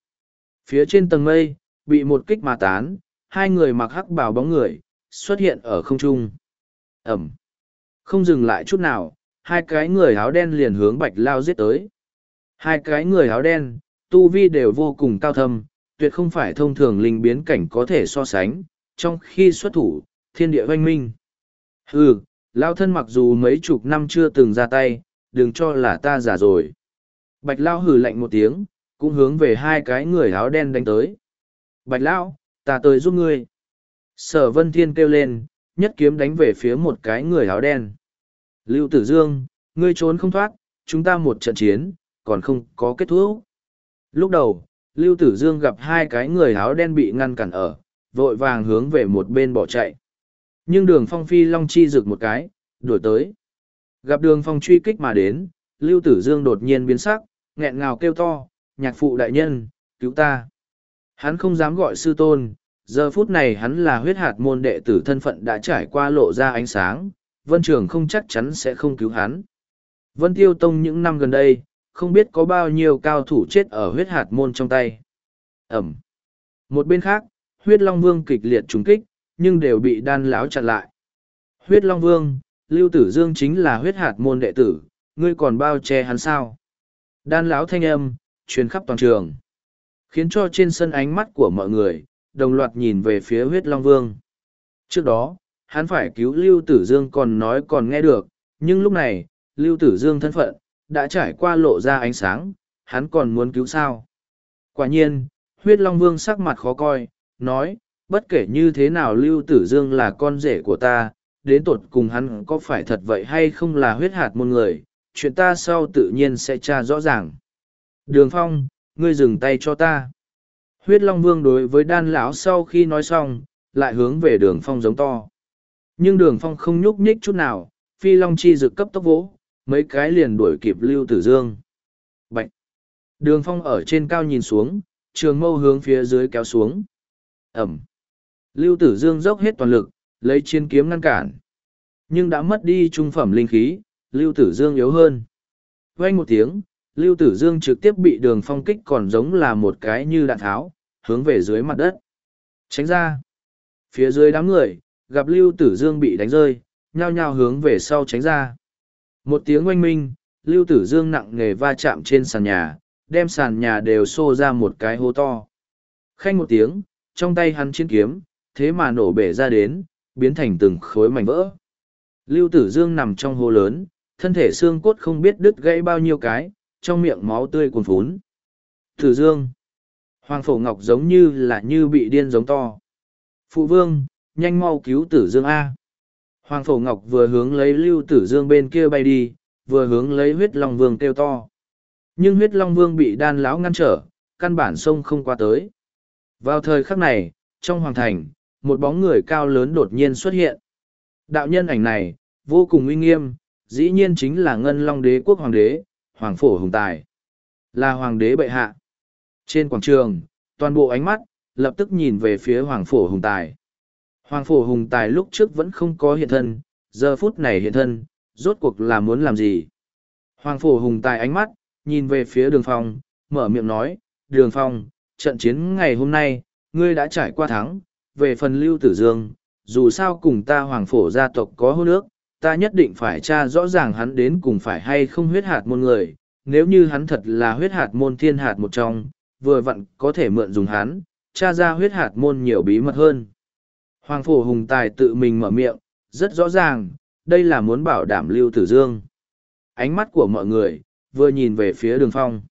Phía trên tầng mây, bị một kích mà tán, hai người mặc hắc bào bóng người, xuất hiện ở không trung. Ẩm. Không dừng lại chút nào, hai cái người áo đen liền hướng bạch lao giết tới. Hai cái người áo đen, tu vi đều vô cùng cao thâm, tuyệt không phải thông thường linh biến cảnh có thể so sánh, trong khi xuất thủ, thiên địa oanh minh. Hừ, lao thân mặc dù mấy chục năm chưa từng ra tay, đừng cho là ta giả rồi. Bạch lao hừ lạnh một tiếng, cũng hướng về hai cái người áo đen đánh tới. Bạch lao, ta tới giúp ngươi. Sở vân thiên kêu lên, nhất kiếm đánh về phía một cái người áo đen. Lưu Tử Dương, ngươi trốn không thoát, chúng ta một trận chiến, còn không có kết thúc. Lúc đầu, Lưu Tử Dương gặp hai cái người áo đen bị ngăn cản ở, vội vàng hướng về một bên bỏ chạy. Nhưng đường phong phi long chi rực một cái, đuổi tới. Gặp đường phong truy kích mà đến, Lưu Tử Dương đột nhiên biến sắc, nghẹn ngào kêu to, nhạc phụ đại nhân, cứu ta. Hắn không dám gọi sư tôn, giờ phút này hắn là huyết hạt môn đệ tử thân phận đã trải qua lộ ra ánh sáng, Vân Trường không chắc chắn sẽ không cứu hắn. Vân Tiêu Tông những năm gần đây, không biết có bao nhiêu cao thủ chết ở huyết hạt môn trong tay. Ẩm. Một bên khác, huyết Long Vương kịch liệt trúng kích, nhưng đều bị đan lão chặn lại. Huyết Long Vương, Lưu Tử Dương chính là huyết hạt môn đệ tử, ngươi còn bao che hắn sao? Đan lão thanh âm, truyền khắp toàn trường. Khiến cho trên sân ánh mắt của mọi người, đồng loạt nhìn về phía huyết Long Vương. Trước đó, hắn phải cứu Lưu Tử Dương còn nói còn nghe được, nhưng lúc này, Lưu Tử Dương thân phận, đã trải qua lộ ra ánh sáng, hắn còn muốn cứu sao. Quả nhiên, huyết Long Vương sắc mặt khó coi, nói, bất kể như thế nào Lưu Tử Dương là con rể của ta, đến tột cùng hắn có phải thật vậy hay không là huyết hạt môn người, chuyện ta sau tự nhiên sẽ tra rõ ràng. Đường Phong, ngươi dừng tay cho ta. Huyết Long Vương đối với đan lão sau khi nói xong, lại hướng về đường Phong giống to. Nhưng đường Phong không nhúc nhích chút nào, phi Long chi dự cấp tốc vỗ, mấy cái liền đuổi kịp Lưu Tử Dương. Bạch! Đường Phong ở trên cao nhìn xuống, trường mâu hướng phía dưới kéo xuống. Ẩm! Lưu Tử Dương dốc hết toàn lực, lấy chiến kiếm ngăn cản. Nhưng đã mất đi trung phẩm linh khí, Lưu Tử Dương yếu hơn. Vang một tiếng, Lưu Tử Dương trực tiếp bị đường phong kích còn giống là một cái như đạn tháo, hướng về dưới mặt đất. Tránh ra. Phía dưới đám người, gặp Lưu Tử Dương bị đánh rơi, nhao nhao hướng về sau tránh ra. Một tiếng oanh minh, Lưu Tử Dương nặng nề va chạm trên sàn nhà, đem sàn nhà đều xô ra một cái hố to. Khanh một tiếng, trong tay hắn chiến kiếm, thế mà nổ bể ra đến, biến thành từng khối mảnh vỡ. Lưu Tử Dương nằm trong hố lớn, thân thể xương cốt không biết đứt gãy bao nhiêu cái, trong miệng máu tươi cuồn phún. Tử Dương. Hoàng Phổ Ngọc giống như là như bị điên giống to. Phụ Vương, nhanh mau cứu Tử Dương A. Hoàng Phổ Ngọc vừa hướng lấy Lưu Tử Dương bên kia bay đi, vừa hướng lấy huyết Long Vương kêu to. Nhưng huyết Long Vương bị đan lão ngăn trở, căn bản sông không qua tới. Vào thời khắc này, trong hoàng thành, một bóng người cao lớn đột nhiên xuất hiện. Đạo nhân ảnh này, vô cùng uy nghiêm, dĩ nhiên chính là Ngân Long Đế quốc hoàng đế, Hoàng Phổ Hùng Tài. Là hoàng đế bệ hạ. Trên quảng trường, toàn bộ ánh mắt, lập tức nhìn về phía Hoàng Phổ Hùng Tài. Hoàng Phổ Hùng Tài lúc trước vẫn không có hiện thân, giờ phút này hiện thân, rốt cuộc là muốn làm gì? Hoàng Phổ Hùng Tài ánh mắt, nhìn về phía đường phong, mở miệng nói, đường phong, Trận chiến ngày hôm nay, ngươi đã trải qua thắng, về phần Lưu Tử Dương, dù sao cùng ta hoàng phổ gia tộc có hô nước ta nhất định phải tra rõ ràng hắn đến cùng phải hay không huyết hạt môn người, nếu như hắn thật là huyết hạt môn thiên hạt một trong, vừa vặn có thể mượn dùng hắn, tra ra huyết hạt môn nhiều bí mật hơn. Hoàng phổ hùng tài tự mình mở miệng, rất rõ ràng, đây là muốn bảo đảm Lưu Tử Dương. Ánh mắt của mọi người, vừa nhìn về phía đường phong.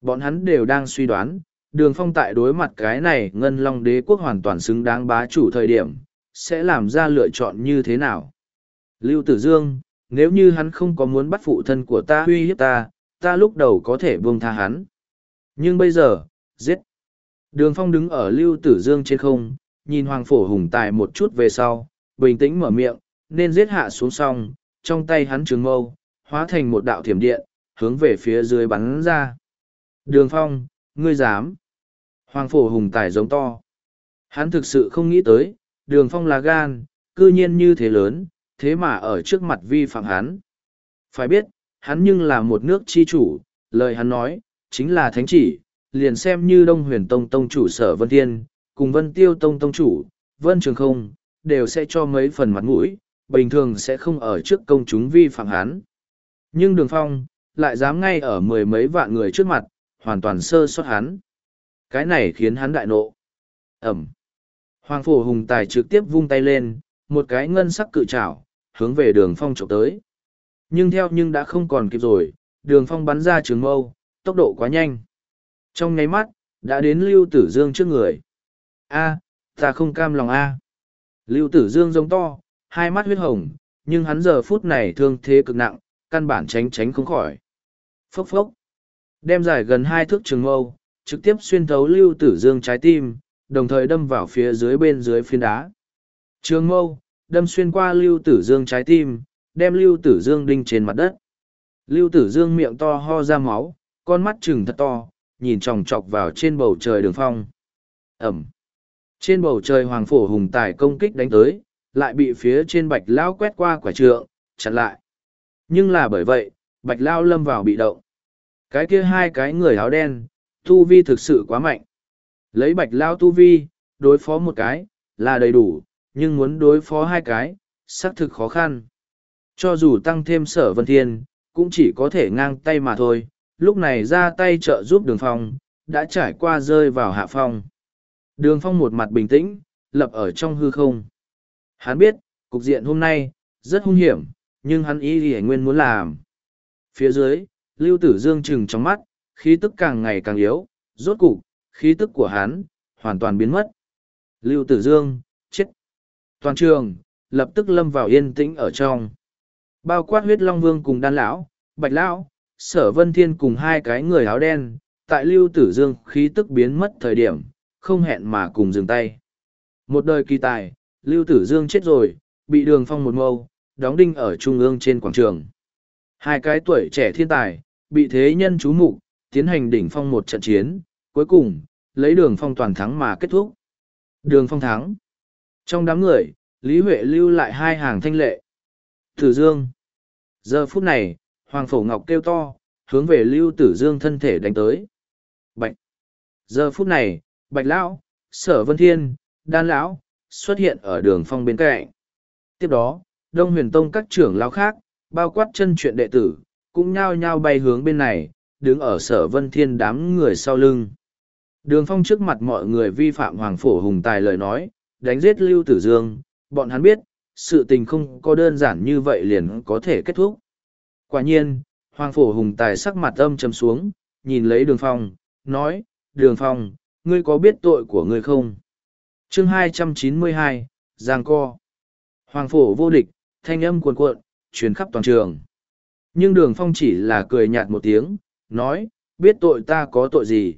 Bọn hắn đều đang suy đoán, đường phong tại đối mặt cái này ngân long đế quốc hoàn toàn xứng đáng bá chủ thời điểm, sẽ làm ra lựa chọn như thế nào. Lưu Tử Dương, nếu như hắn không có muốn bắt phụ thân của ta uy hiếp ta, ta lúc đầu có thể buông tha hắn. Nhưng bây giờ, giết. Đường Phong đứng ở Lưu Tử Dương trên không, nhìn Hoàng Phổ Hùng Tài một chút về sau, bình tĩnh mở miệng, nên giết hạ xuống song, trong tay hắn trường mâu, hóa thành một đạo thiểm điện, hướng về phía dưới bắn ra. Đường Phong, ngươi dám. Hoàng Phổ Hùng Tài giống to. Hắn thực sự không nghĩ tới, đường Phong là gan, cư nhiên như thế lớn, thế mà ở trước mặt vi phạm hắn. Phải biết, hắn nhưng là một nước chi chủ, lời hắn nói, chính là thánh chỉ, liền xem như Đông Huyền Tông Tông chủ sở Vân Thiên, cùng Vân Tiêu Tông Tông chủ, Vân Trường Không, đều sẽ cho mấy phần mặt mũi, bình thường sẽ không ở trước công chúng vi phạm hắn. Nhưng Đường Phong, lại dám ngay ở mười mấy vạn người trước mặt, hoàn toàn sơ sót hắn. Cái này khiến hắn đại nộ. Ẩm. Hoàng Phổ Hùng Tài trực tiếp vung tay lên, một cái ngân sắc cự trảo, hướng về đường phong trộm tới. Nhưng theo nhưng đã không còn kịp rồi, đường phong bắn ra trường mâu, tốc độ quá nhanh. Trong nháy mắt, đã đến Lưu Tử Dương trước người. A, ta không cam lòng A. Lưu Tử Dương giống to, hai mắt huyết hồng, nhưng hắn giờ phút này thương thế cực nặng, căn bản tránh tránh không khỏi. Phốc phốc. Đem dài gần hai thước trường mâu, trực tiếp xuyên thấu Lưu Tử Dương trái tim, đồng thời đâm vào phía dưới bên dưới phiến đá. Trường mâu, đâm xuyên qua Lưu Tử Dương trái tim, đem Lưu Tử Dương đinh trên mặt đất. Lưu Tử Dương miệng to ho ra máu, con mắt trừng thật to, nhìn chòng chọc vào trên bầu trời đường phong. Ẩm. Trên bầu trời hoàng phổ hùng tài công kích đánh tới, lại bị phía trên bạch lao quét qua quả trượng, chặn lại. Nhưng là bởi vậy, bạch lao lâm vào bị động. Cái kia hai cái người áo đen, tu vi thực sự quá mạnh. Lấy bạch lao tu vi, đối phó một cái, là đầy đủ, nhưng muốn đối phó hai cái, xác thực khó khăn. Cho dù tăng thêm sở vân thiên, cũng chỉ có thể ngang tay mà thôi, lúc này ra tay trợ giúp đường phong, đã trải qua rơi vào hạ phong. Đường phong một mặt bình tĩnh, lập ở trong hư không. Hắn biết, cục diện hôm nay, rất hung hiểm, nhưng hắn ý thì nguyên muốn làm. Phía dưới, lưu tử dương trừng trong mắt, khí tức càng ngày càng yếu, rốt cục, khí tức của hắn, hoàn toàn biến mất. Lưu tử dương, chết. Toàn trường, lập tức lâm vào yên tĩnh ở trong. Bao quát huyết long vương cùng đan lão, bạch lão, sở vân thiên cùng hai cái người áo đen, tại lưu tử dương khí tức biến mất thời điểm, không hẹn mà cùng dừng tay. Một đời kỳ tài, lưu tử dương chết rồi, bị đường phong một mâu, đóng đinh ở trung ương trên quảng trường. Hai cái tuổi trẻ thiên tài, bị thế nhân chú mục tiến hành đỉnh phong một trận chiến, cuối cùng, lấy đường phong toàn thắng mà kết thúc. Đường phong thắng. Trong đám người, Lý Huệ lưu lại hai hàng thanh lệ. Tử Dương. Giờ phút này, Hoàng Phổ Ngọc kêu to, hướng về Lưu Tử Dương thân thể đánh tới. Bạch. Giờ phút này, Bạch Lão, Sở Vân Thiên, Đan Lão, xuất hiện ở đường phong bên cạnh. Tiếp đó, Đông Huyền Tông các trưởng lão khác, bao quát chân chuyện đệ tử, cũng nhao nhao bay hướng bên này, đứng ở Sở Vân Thiên đám người sau lưng. Đường phong trước mặt mọi người vi phạm Hoàng Phổ Hùng Tài lời nói, đánh giết Lưu Tử Dương, bọn hắn biết, sự tình không có đơn giản như vậy liền có thể kết thúc. Quả nhiên, Hoàng Phổ Hùng Tài sắc mặt âm trầm xuống, nhìn lấy Đường Phong, nói, Đường Phong, ngươi có biết tội của ngươi không? chương 292, Giang Co. Hoàng Phổ vô địch, thanh âm cuồn cuộn, truyền khắp toàn trường. Nhưng Đường Phong chỉ là cười nhạt một tiếng, nói, biết tội ta có tội gì?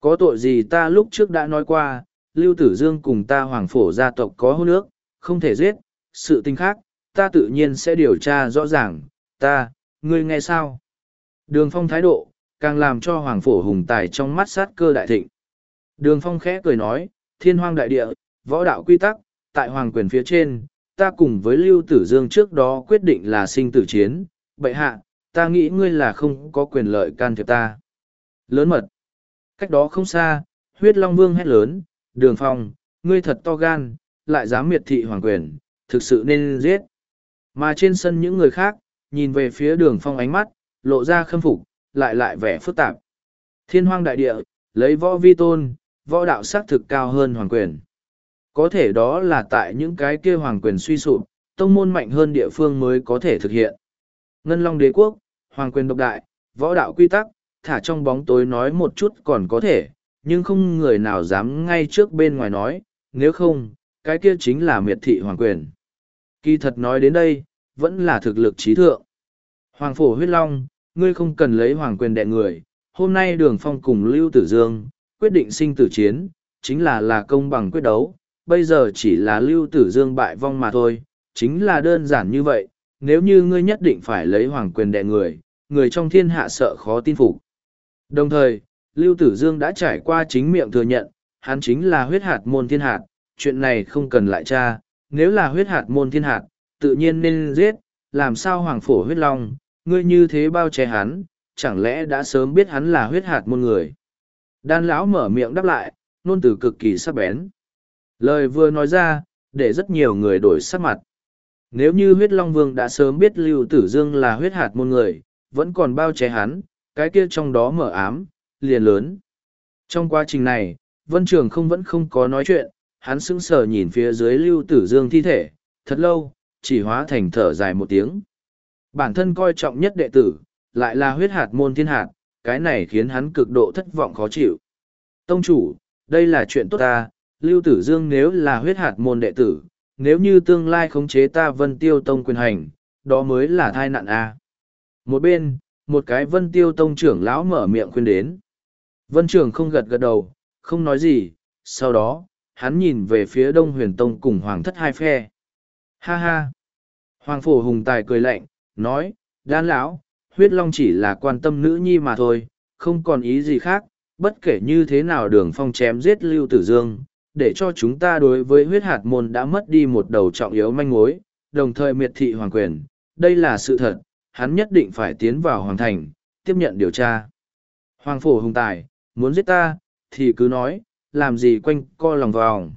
Có tội gì ta lúc trước đã nói qua, Lưu Tử Dương cùng ta hoàng phổ gia tộc có hôn ước, không thể giết, sự tình khác, ta tự nhiên sẽ điều tra rõ ràng, ta, ngươi nghe sao? Đường phong thái độ, càng làm cho hoàng phổ hùng tài trong mắt sát cơ đại thịnh. Đường phong khẽ cười nói, thiên hoang đại địa, võ đạo quy tắc, tại hoàng quyền phía trên, ta cùng với Lưu Tử Dương trước đó quyết định là sinh tử chiến, bệ hạ, ta nghĩ ngươi là không có quyền lợi can thiệp ta. Lớn mật. Cách đó không xa, Huyết Long Vương hét lớn, đường phong, ngươi thật to gan, lại dám miệt thị hoàng quyền, thực sự nên giết. Mà trên sân những người khác, nhìn về phía đường phong ánh mắt, lộ ra khâm phục, lại lại vẻ phức tạp. Thiên hoang đại địa, lấy võ vi tôn, võ đạo xác thực cao hơn hoàng quyền. Có thể đó là tại những cái kia hoàng quyền suy sụp, tông môn mạnh hơn địa phương mới có thể thực hiện. Ngân Long đế quốc, hoàng quyền độc đại, võ đạo quy tắc, thả trong bóng tối nói một chút còn có thể, nhưng không người nào dám ngay trước bên ngoài nói, nếu không, cái kia chính là miệt thị hoàng quyền. Kỳ thật nói đến đây, vẫn là thực lực trí thượng. Hoàng phổ huyết long, ngươi không cần lấy hoàng quyền đệ người, hôm nay đường phong cùng Lưu Tử Dương, quyết định sinh tử chiến, chính là là công bằng quyết đấu, bây giờ chỉ là Lưu Tử Dương bại vong mà thôi, chính là đơn giản như vậy, nếu như ngươi nhất định phải lấy hoàng quyền đệ người, người trong thiên hạ sợ khó tin phục. Đồng thời, Lưu Tử Dương đã trải qua chính miệng thừa nhận, hắn chính là huyết hạt môn thiên hạt, chuyện này không cần lại tra, nếu là huyết hạt môn thiên hạt, tự nhiên nên giết, làm sao hoàng phổ huyết long, ngươi như thế bao che hắn, chẳng lẽ đã sớm biết hắn là huyết hạt môn người. Đan lão mở miệng đáp lại, nôn từ cực kỳ sắc bén. Lời vừa nói ra, để rất nhiều người đổi sắc mặt. Nếu như huyết long vương đã sớm biết Lưu Tử Dương là huyết hạt môn người, vẫn còn bao che hắn, cái kia trong đó mở ám, liền lớn. Trong quá trình này, Vân Trường không vẫn không có nói chuyện, hắn sững sờ nhìn phía dưới Lưu Tử Dương thi thể, thật lâu, chỉ hóa thành thở dài một tiếng. Bản thân coi trọng nhất đệ tử, lại là huyết hạt môn thiên hạt, cái này khiến hắn cực độ thất vọng khó chịu. Tông chủ, đây là chuyện tốt ta, Lưu Tử Dương nếu là huyết hạt môn đệ tử, nếu như tương lai khống chế ta vân tiêu tông quyền hành, đó mới là thai nạn A. Một bên, một cái vân tiêu tông trưởng lão mở miệng khuyên đến. Vân trưởng không gật gật đầu, không nói gì, sau đó, hắn nhìn về phía đông huyền tông cùng hoàng thất hai phe. Ha ha! Hoàng phổ hùng tài cười lạnh, nói, đan lão, huyết long chỉ là quan tâm nữ nhi mà thôi, không còn ý gì khác, bất kể như thế nào đường phong chém giết lưu tử dương, để cho chúng ta đối với huyết hạt môn đã mất đi một đầu trọng yếu manh mối, đồng thời miệt thị hoàng quyền, đây là sự thật, hắn nhất định phải tiến vào hoàng thành, tiếp nhận điều tra. Hoàng phổ hùng tài, muốn giết ta, thì cứ nói, làm gì quanh co lòng vòng.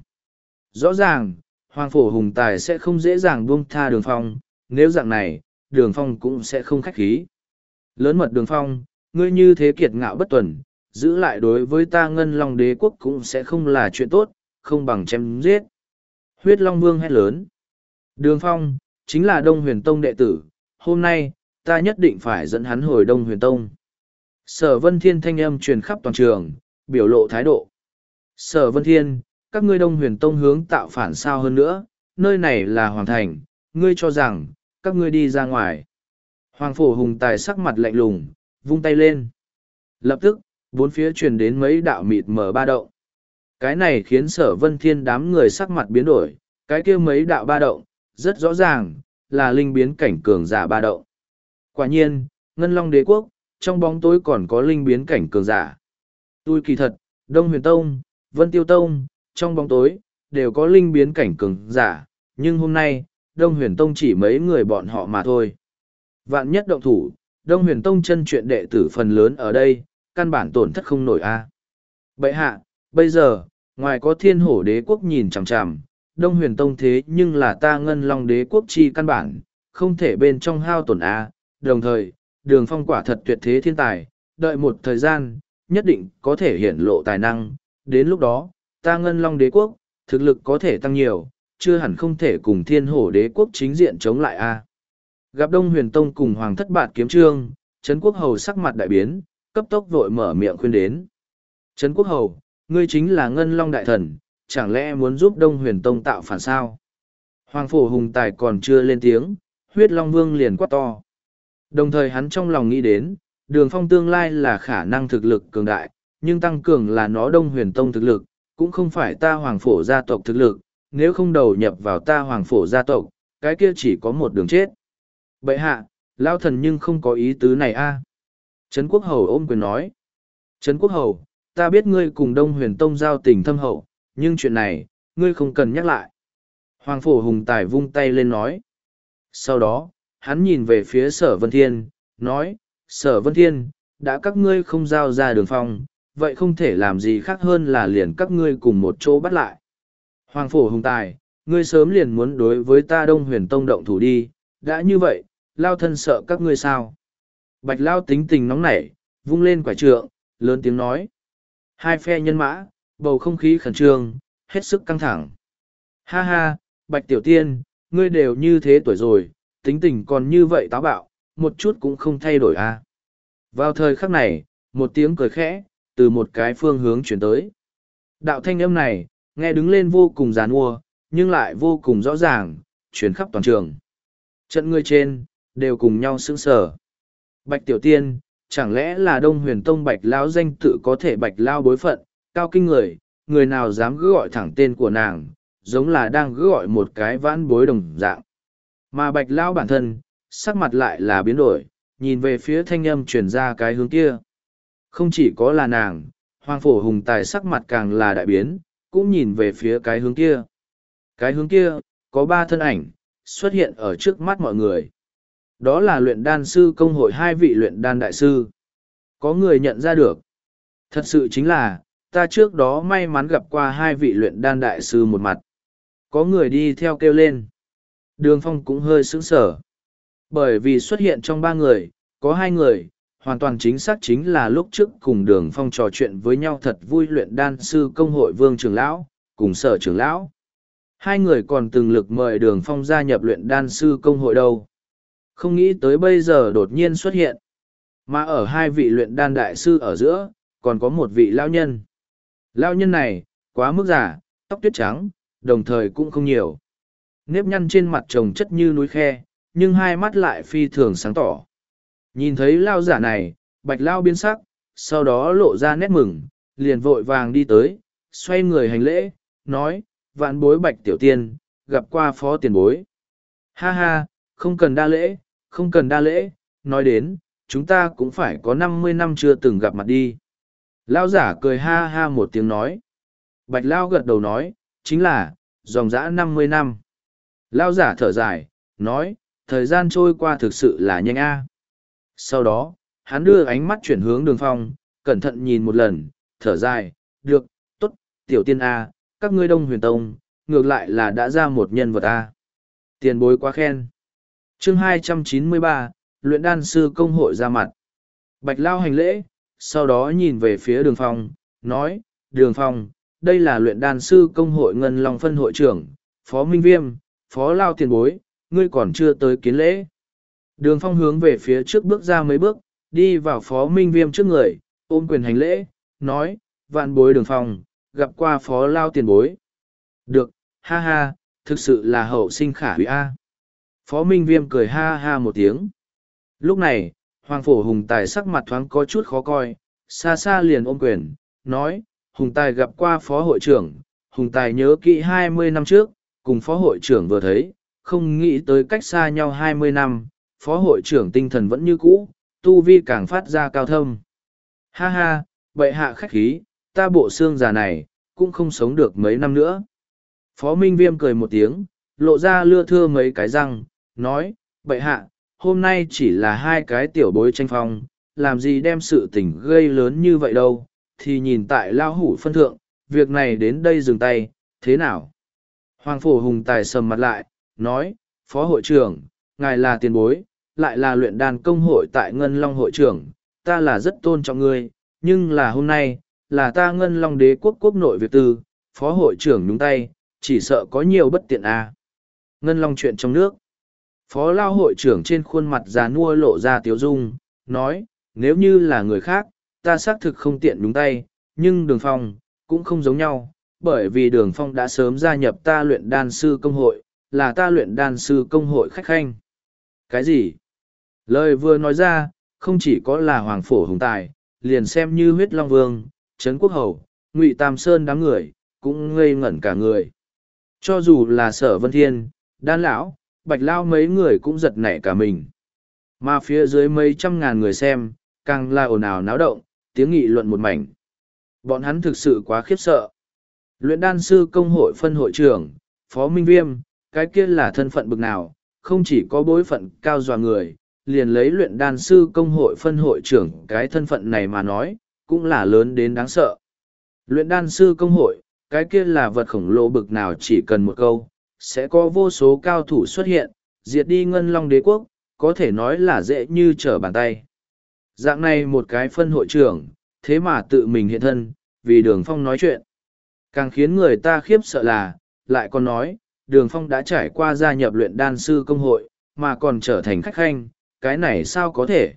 Rõ ràng, Hoàng phổ hùng tài sẽ không dễ dàng buông tha đường phong, nếu dạng này, đường phong cũng sẽ không khách khí. Lớn mật đường phong, ngươi như thế kiệt ngạo bất tuần, giữ lại đối với ta ngân long đế quốc cũng sẽ không là chuyện tốt, không bằng chém giết. Huyết Long Vương hét lớn. Đường Phong, chính là Đông Huyền Tông đệ tử, hôm nay, ta nhất định phải dẫn hắn hồi Đông Huyền Tông. Sở Vân Thiên thanh âm truyền khắp toàn trường, biểu lộ thái độ. Sở Vân Thiên, các ngươi Đông Huyền Tông hướng tạo phản sao hơn nữa, nơi này là Hoàng Thành, ngươi cho rằng, các ngươi đi ra ngoài. Hoàng Phổ Hùng Tài sắc mặt lạnh lùng, vung tay lên. Lập tức, bốn phía truyền đến mấy đạo mịt mở ba động. Cái này khiến sở vân thiên đám người sắc mặt biến đổi, cái kia mấy đạo ba động, rất rõ ràng, là linh biến cảnh cường giả ba động. Quả nhiên, Ngân Long Đế Quốc, trong bóng tối còn có linh biến cảnh cường giả. Tôi kỳ thật, Đông Huyền Tông, Vân Tiêu Tông, trong bóng tối, đều có linh biến cảnh cường giả, nhưng hôm nay, Đông Huyền Tông chỉ mấy người bọn họ mà thôi. Vạn nhất động thủ, Đông Huyền Tông chân chuyện đệ tử phần lớn ở đây, căn bản tổn thất không nổi a. À. Bậy hạ, bây giờ, ngoài có thiên hổ đế quốc nhìn chằm chằm, Đông Huyền Tông thế nhưng là ta ngân long đế quốc chi căn bản, không thể bên trong hao tổn a. Đồng thời, đường phong quả thật tuyệt thế thiên tài, đợi một thời gian, nhất định có thể hiển lộ tài năng, đến lúc đó, ta ngân long đế quốc, thực lực có thể tăng nhiều, chưa hẳn không thể cùng thiên hổ đế quốc chính diện chống lại a. Gặp Đông Huyền Tông cùng Hoàng thất bạt kiếm trương, Trấn Quốc Hầu sắc mặt đại biến, cấp tốc vội mở miệng khuyên đến. Trấn Quốc Hầu, ngươi chính là Ngân Long Đại Thần, chẳng lẽ muốn giúp Đông Huyền Tông tạo phản sao? Hoàng Phổ Hùng Tài còn chưa lên tiếng, huyết Long Vương liền quát to. Đồng thời hắn trong lòng nghĩ đến, đường phong tương lai là khả năng thực lực cường đại, nhưng tăng cường là nó Đông Huyền Tông thực lực, cũng không phải ta Hoàng Phổ gia tộc thực lực, nếu không đầu nhập vào ta Hoàng Phổ gia tộc, cái kia chỉ có một đường chết. Bậy hạ, lao thần nhưng không có ý tứ này a Trấn Quốc Hầu ôm quyền nói. Trấn Quốc Hầu, ta biết ngươi cùng Đông Huyền Tông giao tình thâm hậu, nhưng chuyện này, ngươi không cần nhắc lại. Hoàng Phổ Hùng Tài vung tay lên nói. Sau đó, hắn nhìn về phía Sở Vân Thiên, nói, Sở Vân Thiên, đã các ngươi không giao ra đường phong, vậy không thể làm gì khác hơn là liền các ngươi cùng một chỗ bắt lại. Hoàng phổ hùng tài, ngươi sớm liền muốn đối với ta đông huyền tông động thủ đi, đã như vậy, lao thân sợ các ngươi sao. Bạch lao tính tình nóng nảy, vung lên quả trượng, lớn tiếng nói. Hai phe nhân mã, bầu không khí khẩn trương, hết sức căng thẳng. Ha ha, bạch tiểu tiên, ngươi đều như thế tuổi rồi, tính tình còn như vậy táo bạo, một chút cũng không thay đổi à. Vào thời khắc này, một tiếng cười khẽ, từ một cái phương hướng chuyển tới. Đạo thanh âm này, nghe đứng lên vô cùng giàn ua, nhưng lại vô cùng rõ ràng, chuyển khắp toàn trường. Trận người trên, đều cùng nhau sững sờ. Bạch Tiểu Tiên, chẳng lẽ là Đông Huyền Tông Bạch Lao danh tự có thể Bạch Lao bối phận, cao kinh người, người nào dám cứ gọi thẳng tên của nàng, giống là đang cứ gọi một cái vãn bối đồng dạng. Mà Bạch Lao bản thân, sắc mặt lại là biến đổi, nhìn về phía thanh âm truyền ra cái hướng kia. Không chỉ có là nàng, Hoàng Phổ Hùng Tài sắc mặt càng là đại biến, cũng nhìn về phía cái hướng kia. Cái hướng kia, có ba thân ảnh, xuất hiện ở trước mắt mọi người. Đó là luyện đan sư công hội hai vị luyện đan đại sư. Có người nhận ra được. Thật sự chính là, ta trước đó may mắn gặp qua hai vị luyện đan đại sư một mặt. Có người đi theo kêu lên. Đường phong cũng hơi sững sờ, Bởi vì xuất hiện trong ba người, có hai người, hoàn toàn chính xác chính là lúc trước cùng đường phong trò chuyện với nhau thật vui luyện đan sư công hội vương trường lão, cùng sở Trường lão. Hai người còn từng lực mời đường phong gia nhập luyện đan sư công hội đâu. Không nghĩ tới bây giờ đột nhiên xuất hiện. Mà ở hai vị luyện đan đại sư ở giữa, còn có một vị lao nhân. Lao nhân này, quá mức giả, tóc tuyết trắng, đồng thời cũng không nhiều. Nếp nhăn trên mặt trồng chất như núi khe, nhưng hai mắt lại phi thường sáng tỏ. Nhìn thấy lao giả này, bạch lao biến sắc, sau đó lộ ra nét mừng, liền vội vàng đi tới, xoay người hành lễ, nói, vạn bối bạch tiểu tiên, gặp qua phó tiền bối. Ha ha, không cần đa lễ, không cần đa lễ, nói đến, chúng ta cũng phải có năm mươi năm chưa từng gặp mặt đi. Lao giả cười ha ha một tiếng nói. Bạch Lao gật đầu nói, chính là, dòng dã năm mươi năm. Lao giả thở dài, nói, thời gian trôi qua thực sự là nhanh a. Sau đó, hắn đưa ánh mắt chuyển hướng đường phong, cẩn thận nhìn một lần, thở dài, được, tốt, tiểu tiên A, các ngươi đông huyền tông, ngược lại là đã ra một nhân vật A. Tiền bối quá khen. chương hai trăm chín mươi ba, luyện đan sư công hội ra mặt. Bạch Lao hành lễ, sau đó nhìn về phía đường phong, nói, đường phong, đây là luyện đan sư công hội Ngân Long phân hội trưởng, Phó Minh Viêm, Phó Lao tiền bối, ngươi còn chưa tới kiến lễ. Đường phong hướng về phía trước bước ra mấy bước, đi vào phó minh viêm trước người, ôm quyền hành lễ, nói, vạn bối đường phong, gặp qua phó lao tiền bối. Được, ha ha, thực sự là hậu sinh khả hủy A. Phó minh viêm cười ha ha một tiếng. Lúc này, hoàng phổ hùng tài sắc mặt thoáng có chút khó coi, xa xa liền ôm quyền, nói, hùng tài gặp qua phó hội trưởng, hùng tài nhớ kỹ hai mươi năm trước, cùng phó hội trưởng vừa thấy, không nghĩ tới cách xa nhau hai mươi năm, phó hội trưởng tinh thần vẫn như cũ, tu vi càng phát ra cao thâm. Ha ha, bệ hạ khách khí, ta bộ xương già này, cũng không sống được mấy năm nữa. Phó Minh Viêm cười một tiếng, lộ ra lưa thưa mấy cái răng, nói, bệ hạ, hôm nay chỉ là hai cái tiểu bối tranh phong, làm gì đem sự tình gây lớn như vậy đâu, thì nhìn tại lao hủ phân thượng, việc này đến đây dừng tay, thế nào? Hoàng Phổ Hùng Tài sầm mặt lại, nói, Phó hội trưởng, ngài là tiền bối, lại là luyện đàn công hội tại Ngân Long hội trưởng, ta là rất tôn trọng ngươi, nhưng là hôm nay, là ta Ngân Long đế quốc quốc nội Việt Tư, phó hội trưởng nhúng tay, chỉ sợ có nhiều bất tiện à. Ngân Long chuyện trong nước. Phó lao hội trưởng trên khuôn mặt già nua lộ ra tiếu dung, nói, nếu như là người khác, ta xác thực không tiện nhúng tay, nhưng đường phong, cũng không giống nhau, bởi vì đường phong đã sớm gia nhập ta luyện đan sư công hội, là ta luyện đan sư công hội khách khanh. Cái gì? Lời vừa nói ra, không chỉ có là hoàng phổ hùng tài, liền xem như huyết long vương, trấn quốc hầu, ngụy tam sơn đám người, cũng ngây ngẩn cả người. Cho dù là sở vân thiên, đan lão, bạch lao mấy người cũng giật nảy cả mình. Mà phía dưới mấy trăm ngàn người xem, càng là ồn ào náo động, tiếng nghị luận một mảnh. Bọn hắn thực sự quá khiếp sợ. Luyện đan sư công hội phân hội trưởng, Phó Minh Viêm, cái kia là thân phận bực nào, không chỉ có bối phận cao dọa người, liền lấy luyện đan sư công hội phân hội trưởng cái thân phận này mà nói, cũng là lớn đến đáng sợ. Luyện đan sư công hội, cái kia là vật khổng lồ bực nào chỉ cần một câu, sẽ có vô số cao thủ xuất hiện, diệt đi ngân long đế quốc, có thể nói là dễ như trở bàn tay. Dạng này một cái phân hội trưởng, thế mà tự mình hiện thân, vì đường phong nói chuyện. Càng khiến người ta khiếp sợ là, lại còn nói, đường phong đã trải qua gia nhập luyện đan sư công hội, mà còn trở thành khách khanh, cái này sao có thể?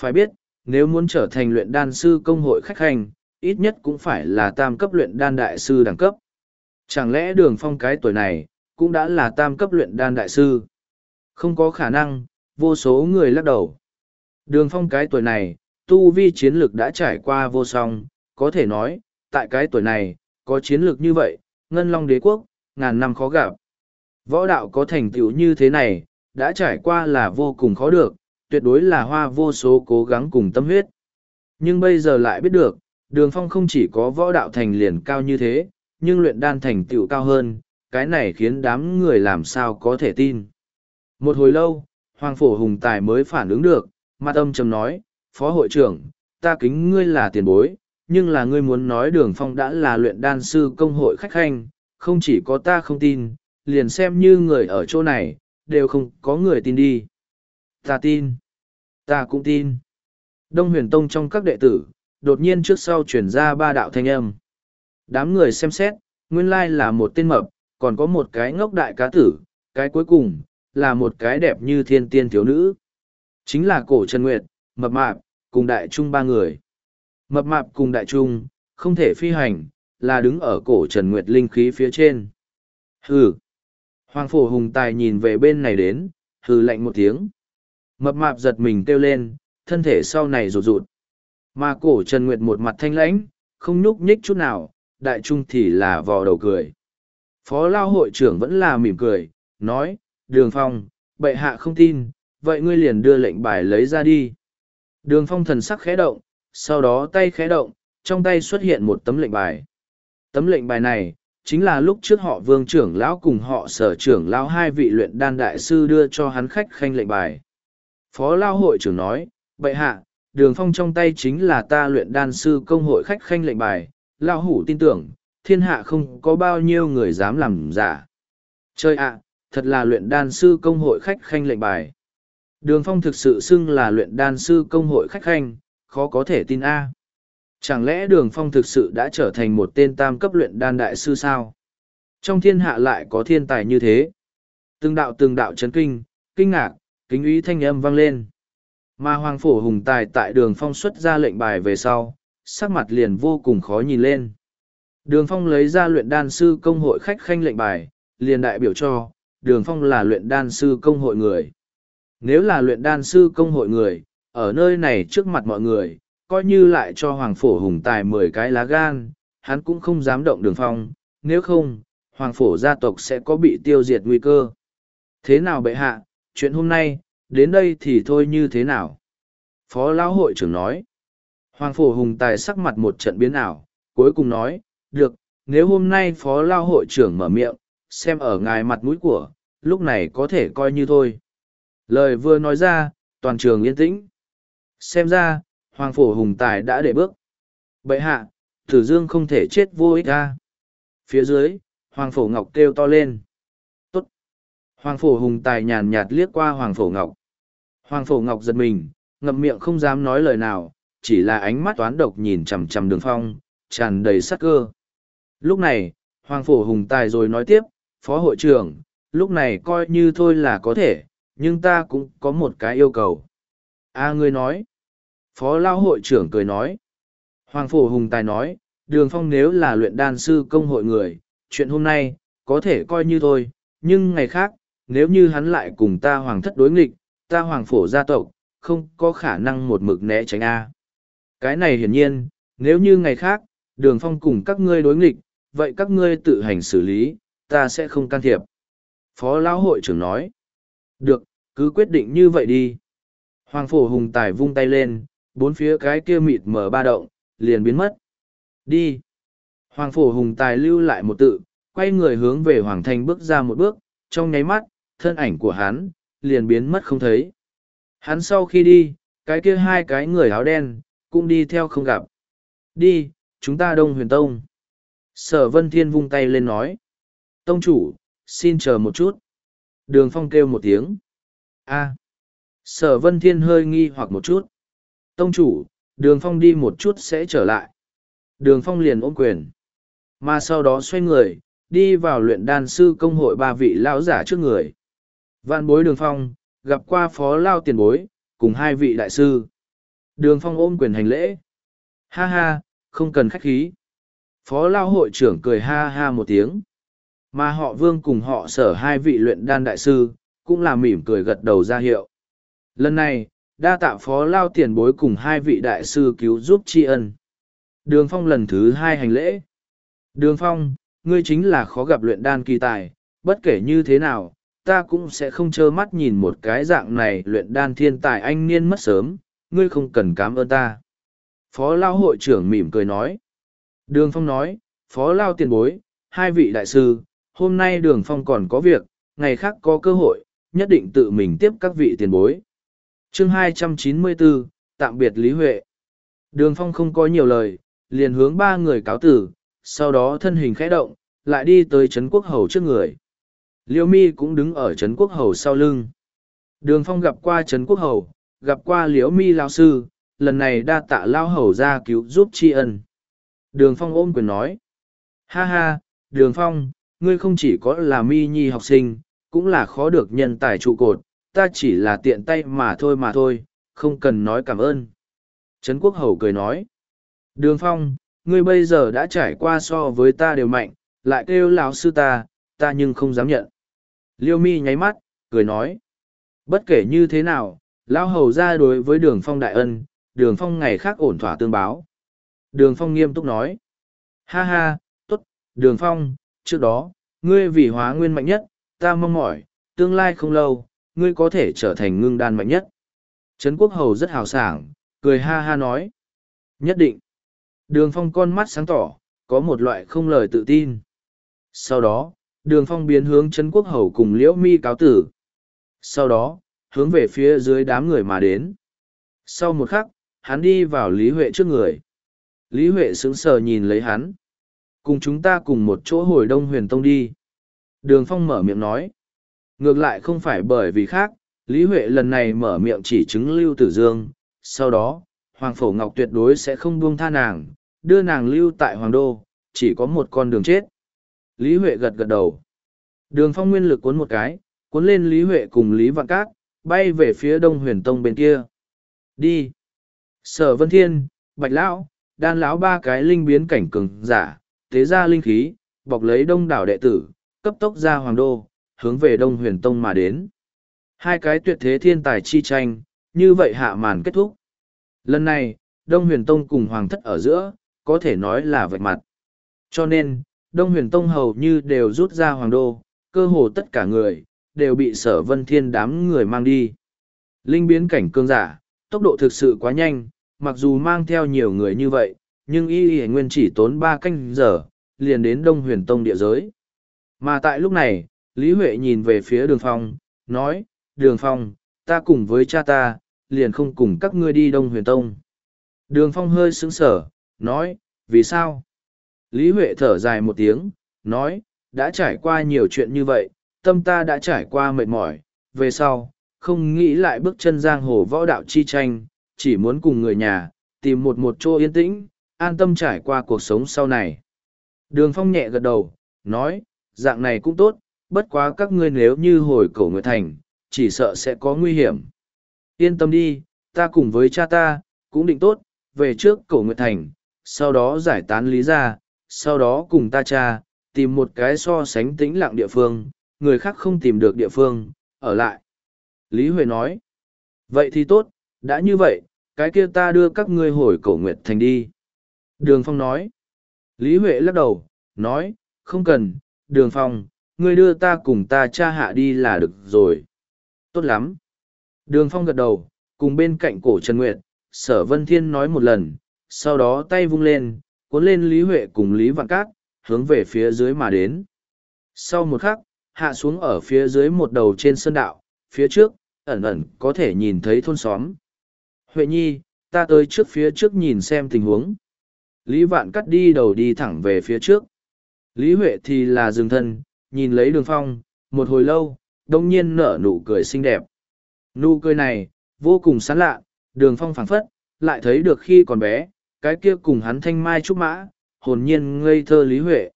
Phải biết, nếu muốn trở thành luyện đan sư công hội khách khanh, ít nhất cũng phải là tam cấp luyện đan đại sư đẳng cấp. Chẳng lẽ đường phong cái tuổi này, cũng đã là tam cấp luyện đan đại sư? Không có khả năng, vô số người lắc đầu. Đường phong cái tuổi này, tu vi chiến lược đã trải qua vô song, có thể nói, tại cái tuổi này, có chiến lược như vậy, ngân long đế quốc, ngàn năm khó gặp. Võ đạo có thành tựu như thế này, đã trải qua là vô cùng khó được, tuyệt đối là hoa vô số cố gắng cùng tâm huyết. Nhưng bây giờ lại biết được, đường phong không chỉ có võ đạo thành liền cao như thế, nhưng luyện đan thành tựu cao hơn, cái này khiến đám người làm sao có thể tin. Một hồi lâu, Hoàng Phổ Hùng Tài mới phản ứng được, mặt âm trầm nói, Phó hội trưởng, ta kính ngươi là tiền bối, nhưng là ngươi muốn nói đường phong đã là luyện đan sư công hội khách khanh, không chỉ có ta không tin, liền xem như người ở chỗ này, đều không có người tin đi. Ta tin. Ta cũng tin. Đông huyền tông trong các đệ tử, đột nhiên trước sau chuyển ra ba đạo thanh âm. Đám người xem xét, nguyên lai là một tên mập, còn có một cái ngốc đại cá tử, cái cuối cùng, là một cái đẹp như thiên tiên thiếu nữ. Chính là cổ Trần Nguyệt, mập mạp, cùng đại trung ba người. Mập mạp cùng đại trung, không thể phi hành, là đứng ở cổ Trần Nguyệt linh khí phía trên. Hừ. Hoàng phổ hùng tài nhìn về bên này đến, hừ lạnh một tiếng. Mập mạp giật mình kêu lên, thân thể sau này rụt rụt. Mà cổ Trần Nguyệt một mặt thanh lãnh, không nhúc nhích chút nào, đại trung thì là vò đầu cười. Phó lao hội trưởng vẫn là mỉm cười, nói, đường phong, bệ hạ không tin, vậy ngươi liền đưa lệnh bài lấy ra đi. Đường phong thần sắc khẽ động, sau đó tay khẽ động, trong tay xuất hiện một tấm lệnh bài. Tấm lệnh bài này, chính là lúc trước họ vương trưởng lão cùng họ sở trưởng lão hai vị luyện đan đại sư đưa cho hắn khách khanh lệnh bài. Phó lao hội trưởng nói, bệ hạ, đường phong trong tay chính là ta luyện đan sư công hội khách khanh lệnh bài, lao hủ tin tưởng, thiên hạ không có bao nhiêu người dám làm giả. Chơi ạ, thật là luyện đan sư công hội khách khanh lệnh bài. Đường phong thực sự xưng là luyện đan sư công hội khách khanh, khó có thể tin A. Chẳng lẽ đường phong thực sự đã trở thành một tên tam cấp luyện đan đại sư sao? Trong thiên hạ lại có thiên tài như thế. Từng đạo từng đạo chấn kinh, kinh ngạc, kính ý thanh âm vang lên. Mà Hoàng Phổ Hùng Tài tại đường phong xuất ra lệnh bài về sau, sắc mặt liền vô cùng khó nhìn lên. Đường phong lấy ra luyện đan sư công hội khách khanh lệnh bài, liền đại biểu cho, đường phong là luyện đan sư công hội người. Nếu là luyện đan sư công hội người, ở nơi này trước mặt mọi người, coi như lại cho Hoàng Phổ Hùng Tài mười cái lá gan, hắn cũng không dám động đường phong, nếu không, Hoàng Phổ gia tộc sẽ có bị tiêu diệt nguy cơ. Thế nào bệ hạ, chuyện hôm nay, đến đây thì thôi như thế nào? Phó Lão hội trưởng nói. Hoàng Phổ Hùng Tài sắc mặt một trận biến ảo, cuối cùng nói, được, nếu hôm nay Phó Lao hội trưởng mở miệng, xem ở ngài mặt mũi của, lúc này có thể coi như thôi. Lời vừa nói ra, toàn trường yên tĩnh. Xem ra, Hoàng Phổ Hùng Tài đã để bước. Bậy hạ, Tử Dương không thể chết vô ích ra. Phía dưới, Hoàng Phổ Ngọc kêu to lên. Tốt. Hoàng Phổ Hùng Tài nhàn nhạt liếc qua Hoàng Phổ Ngọc. Hoàng Phổ Ngọc giật mình, ngậm miệng không dám nói lời nào, chỉ là ánh mắt toán độc nhìn chằm chằm đường phong, tràn đầy sắc cơ. Lúc này, Hoàng Phổ Hùng Tài rồi nói tiếp, Phó hội trưởng, lúc này coi như thôi là có thể, nhưng ta cũng có một cái yêu cầu. A ngươi nói. Phó Lao hội trưởng cười nói. Hoàng Phổ Hùng Tài nói, Đường Phong nếu là luyện đan sư công hội người, chuyện hôm nay, có thể coi như thôi, nhưng ngày khác, nếu như hắn lại cùng ta hoàng thất đối nghịch, ta hoàng phổ gia tộc, không có khả năng một mực né tránh A. Cái này hiển nhiên, nếu như ngày khác, đường phong cùng các ngươi đối nghịch, vậy các ngươi tự hành xử lý, ta sẽ không can thiệp. Phó Lão hội trưởng nói, được, cứ quyết định như vậy đi. Hoàng phổ hùng tài vung tay lên, bốn phía cái kia mịt mở ba động, liền biến mất. Đi. Hoàng phổ hùng tài lưu lại một tự, quay người hướng về Hoàng thành bước ra một bước, trong nháy mắt, thân ảnh của hắn, liền biến mất không thấy. Hắn sau khi đi, cái kia hai cái người áo đen, cũng đi theo không gặp. Đi, chúng ta đông huyền tông. Sở Vân Thiên vung tay lên nói. Tông chủ, xin chờ một chút. Đường Phong kêu một tiếng. a Sở Vân Thiên hơi nghi hoặc một chút. Tông chủ, đường Phong đi một chút sẽ trở lại. Đường Phong liền ôm quyền. Mà sau đó xoay người, đi vào luyện đan sư công hội ba vị lão giả trước người. Vạn bối đường Phong, gặp qua phó lao tiền bối, cùng hai vị đại sư. Đường Phong ôm quyền hành lễ. Ha ha, không cần khách khí. Phó lao hội trưởng cười ha ha một tiếng. Mà họ vương cùng họ sở hai vị luyện đan đại sư, cũng là mỉm cười gật đầu ra hiệu. Lần này, đa tạ phó lao tiền bối cùng hai vị đại sư cứu giúp tri ân. Đường phong lần thứ hai hành lễ. Đường phong, ngươi chính là khó gặp luyện đan kỳ tài, bất kể như thế nào, ta cũng sẽ không trơ mắt nhìn một cái dạng này luyện đan thiên tài anh niên mất sớm, ngươi không cần cảm ơn ta. Phó lao hội trưởng mỉm cười nói. Đường phong nói, phó lao tiền bối, hai vị đại sư, hôm nay đường phong còn có việc, ngày khác có cơ hội, nhất định tự mình tiếp các vị tiền bối chương 294, tạm biệt Lý Huệ. Đường phong không có nhiều lời, liền hướng ba người cáo tử, sau đó thân hình khẽ động, lại đi tới Trấn Quốc Hầu trước người. Liêu mi cũng đứng ở Trấn Quốc Hầu sau lưng. Đường phong gặp qua Trấn Quốc Hầu, gặp qua Liễu mi lao sư, lần này đa tạ lao hầu ra cứu giúp tri ân. Đường phong ôm quyền nói. Ha ha, đường phong, ngươi không chỉ có là mi nhi học sinh, cũng là khó được nhân tài trụ cột, ta chỉ là tiện tay mà thôi mà thôi, không cần nói cảm ơn. Trấn Quốc Hầu cười nói. Đường phong, ngươi bây giờ đã trải qua so với ta đều mạnh, lại kêu lão sư ta, ta nhưng không dám nhận. Liêu mi nháy mắt, cười nói. Bất kể như thế nào, lão hầu ra đối với đường phong đại ân, đường phong ngày khác ổn thỏa tương báo. Đường phong nghiêm túc nói. Ha ha, tốt, đường phong, trước đó, ngươi vì hóa nguyên mạnh nhất, ta mong mỏi, tương lai không lâu, ngươi có thể trở thành ngưng đan mạnh nhất. Trấn quốc hầu rất hào sảng, cười ha ha nói. Nhất định. Đường phong con mắt sáng tỏ, có một loại không lời tự tin. Sau đó, đường phong biến hướng Trấn quốc hầu cùng liễu mi cáo tử. Sau đó, hướng về phía dưới đám người mà đến. Sau một khắc, hắn đi vào Lý Huệ trước người. Lý Huệ sững sờ nhìn lấy hắn. Cùng chúng ta cùng một chỗ hồi đông huyền tông đi. Đường Phong mở miệng nói. Ngược lại không phải bởi vì khác, Lý Huệ lần này mở miệng chỉ chứng Lưu Tử Dương. Sau đó, Hoàng Phổ Ngọc tuyệt đối sẽ không buông tha nàng, đưa nàng lưu tại Hoàng Đô, chỉ có một con đường chết. Lý Huệ gật gật đầu. Đường Phong nguyên lực cuốn một cái, cuốn lên Lý Huệ cùng Lý Vạn Cát, bay về phía đông huyền tông bên kia. Đi. Sở Vân Thiên, Bạch Lão, Đan Lão ba cái linh biến cảnh cường giả, tế ra linh khí, bọc lấy đông đảo đệ tử, cấp tốc ra hoàng đô, hướng về đông huyền tông mà đến. Hai cái tuyệt thế thiên tài chi tranh, như vậy hạ màn kết thúc. Lần này, đông huyền tông cùng hoàng thất ở giữa, có thể nói là vạch mặt. Cho nên, đông huyền tông hầu như đều rút ra hoàng đô, cơ hồ tất cả người, đều bị sở vân thiên đám người mang đi. Linh biến cảnh cương giả, tốc độ thực sự quá nhanh, mặc dù mang theo nhiều người như vậy, nhưng y y nguyên chỉ tốn ba canh giờ, liền đến Đông Huyền Tông địa giới. Mà tại lúc này, Lý Huệ nhìn về phía Đường Phong, nói, Đường Phong, ta cùng với cha ta, liền không cùng các ngươi đi Đông Huyền Tông. Đường Phong hơi sững sở, nói, vì sao? Lý Huệ thở dài một tiếng, nói, đã trải qua nhiều chuyện như vậy, tâm ta đã trải qua mệt mỏi, về sau, không nghĩ lại bước chân giang hồ võ đạo chi tranh, chỉ muốn cùng người nhà, tìm một một chỗ yên tĩnh, an tâm trải qua cuộc sống sau này. Đường phong nhẹ gật đầu, nói, dạng này cũng tốt, bất quá các ngươi nếu như hồi cổ Nguyệt Thành, chỉ sợ sẽ có nguy hiểm. Yên tâm đi, ta cùng với cha ta, cũng định tốt, về trước cổ Nguyệt Thành, sau đó giải tán lý ra, sau đó cùng ta cha, tìm một cái so sánh tĩnh lặng địa phương, người khác không tìm được địa phương, ở lại. Lý Huệ nói, vậy thì tốt, đã như vậy, cái kia ta đưa các ngươi hồi cổ Nguyệt Thành đi. Đường Phong nói. Lý Huệ lắc đầu, nói, không cần, Đường Phong, ngươi đưa ta cùng ta cha hạ đi là được rồi. Tốt lắm. Đường Phong gật đầu, cùng bên cạnh cổ Trần Nguyệt, Sở Vân Thiên nói một lần, sau đó tay vung lên, cuốn lên Lý Huệ cùng Lý Vạn Cát, hướng về phía dưới mà đến. Sau một khắc, hạ xuống ở phía dưới một đầu trên sơn đạo, phía trước, ẩn ẩn có thể nhìn thấy thôn xóm. Huệ Nhi, ta tới trước phía trước nhìn xem tình huống. Lý Vạn cắt đi đầu đi thẳng về phía trước. Lý Huệ thì là dừng thân, nhìn lấy đường phong, một hồi lâu, đông nhiên nở nụ cười xinh đẹp. Nụ cười này, vô cùng sán lạ, đường phong phảng phất, lại thấy được khi còn bé, cái kia cùng hắn thanh mai trúc mã, hồn nhiên ngây thơ Lý Huệ.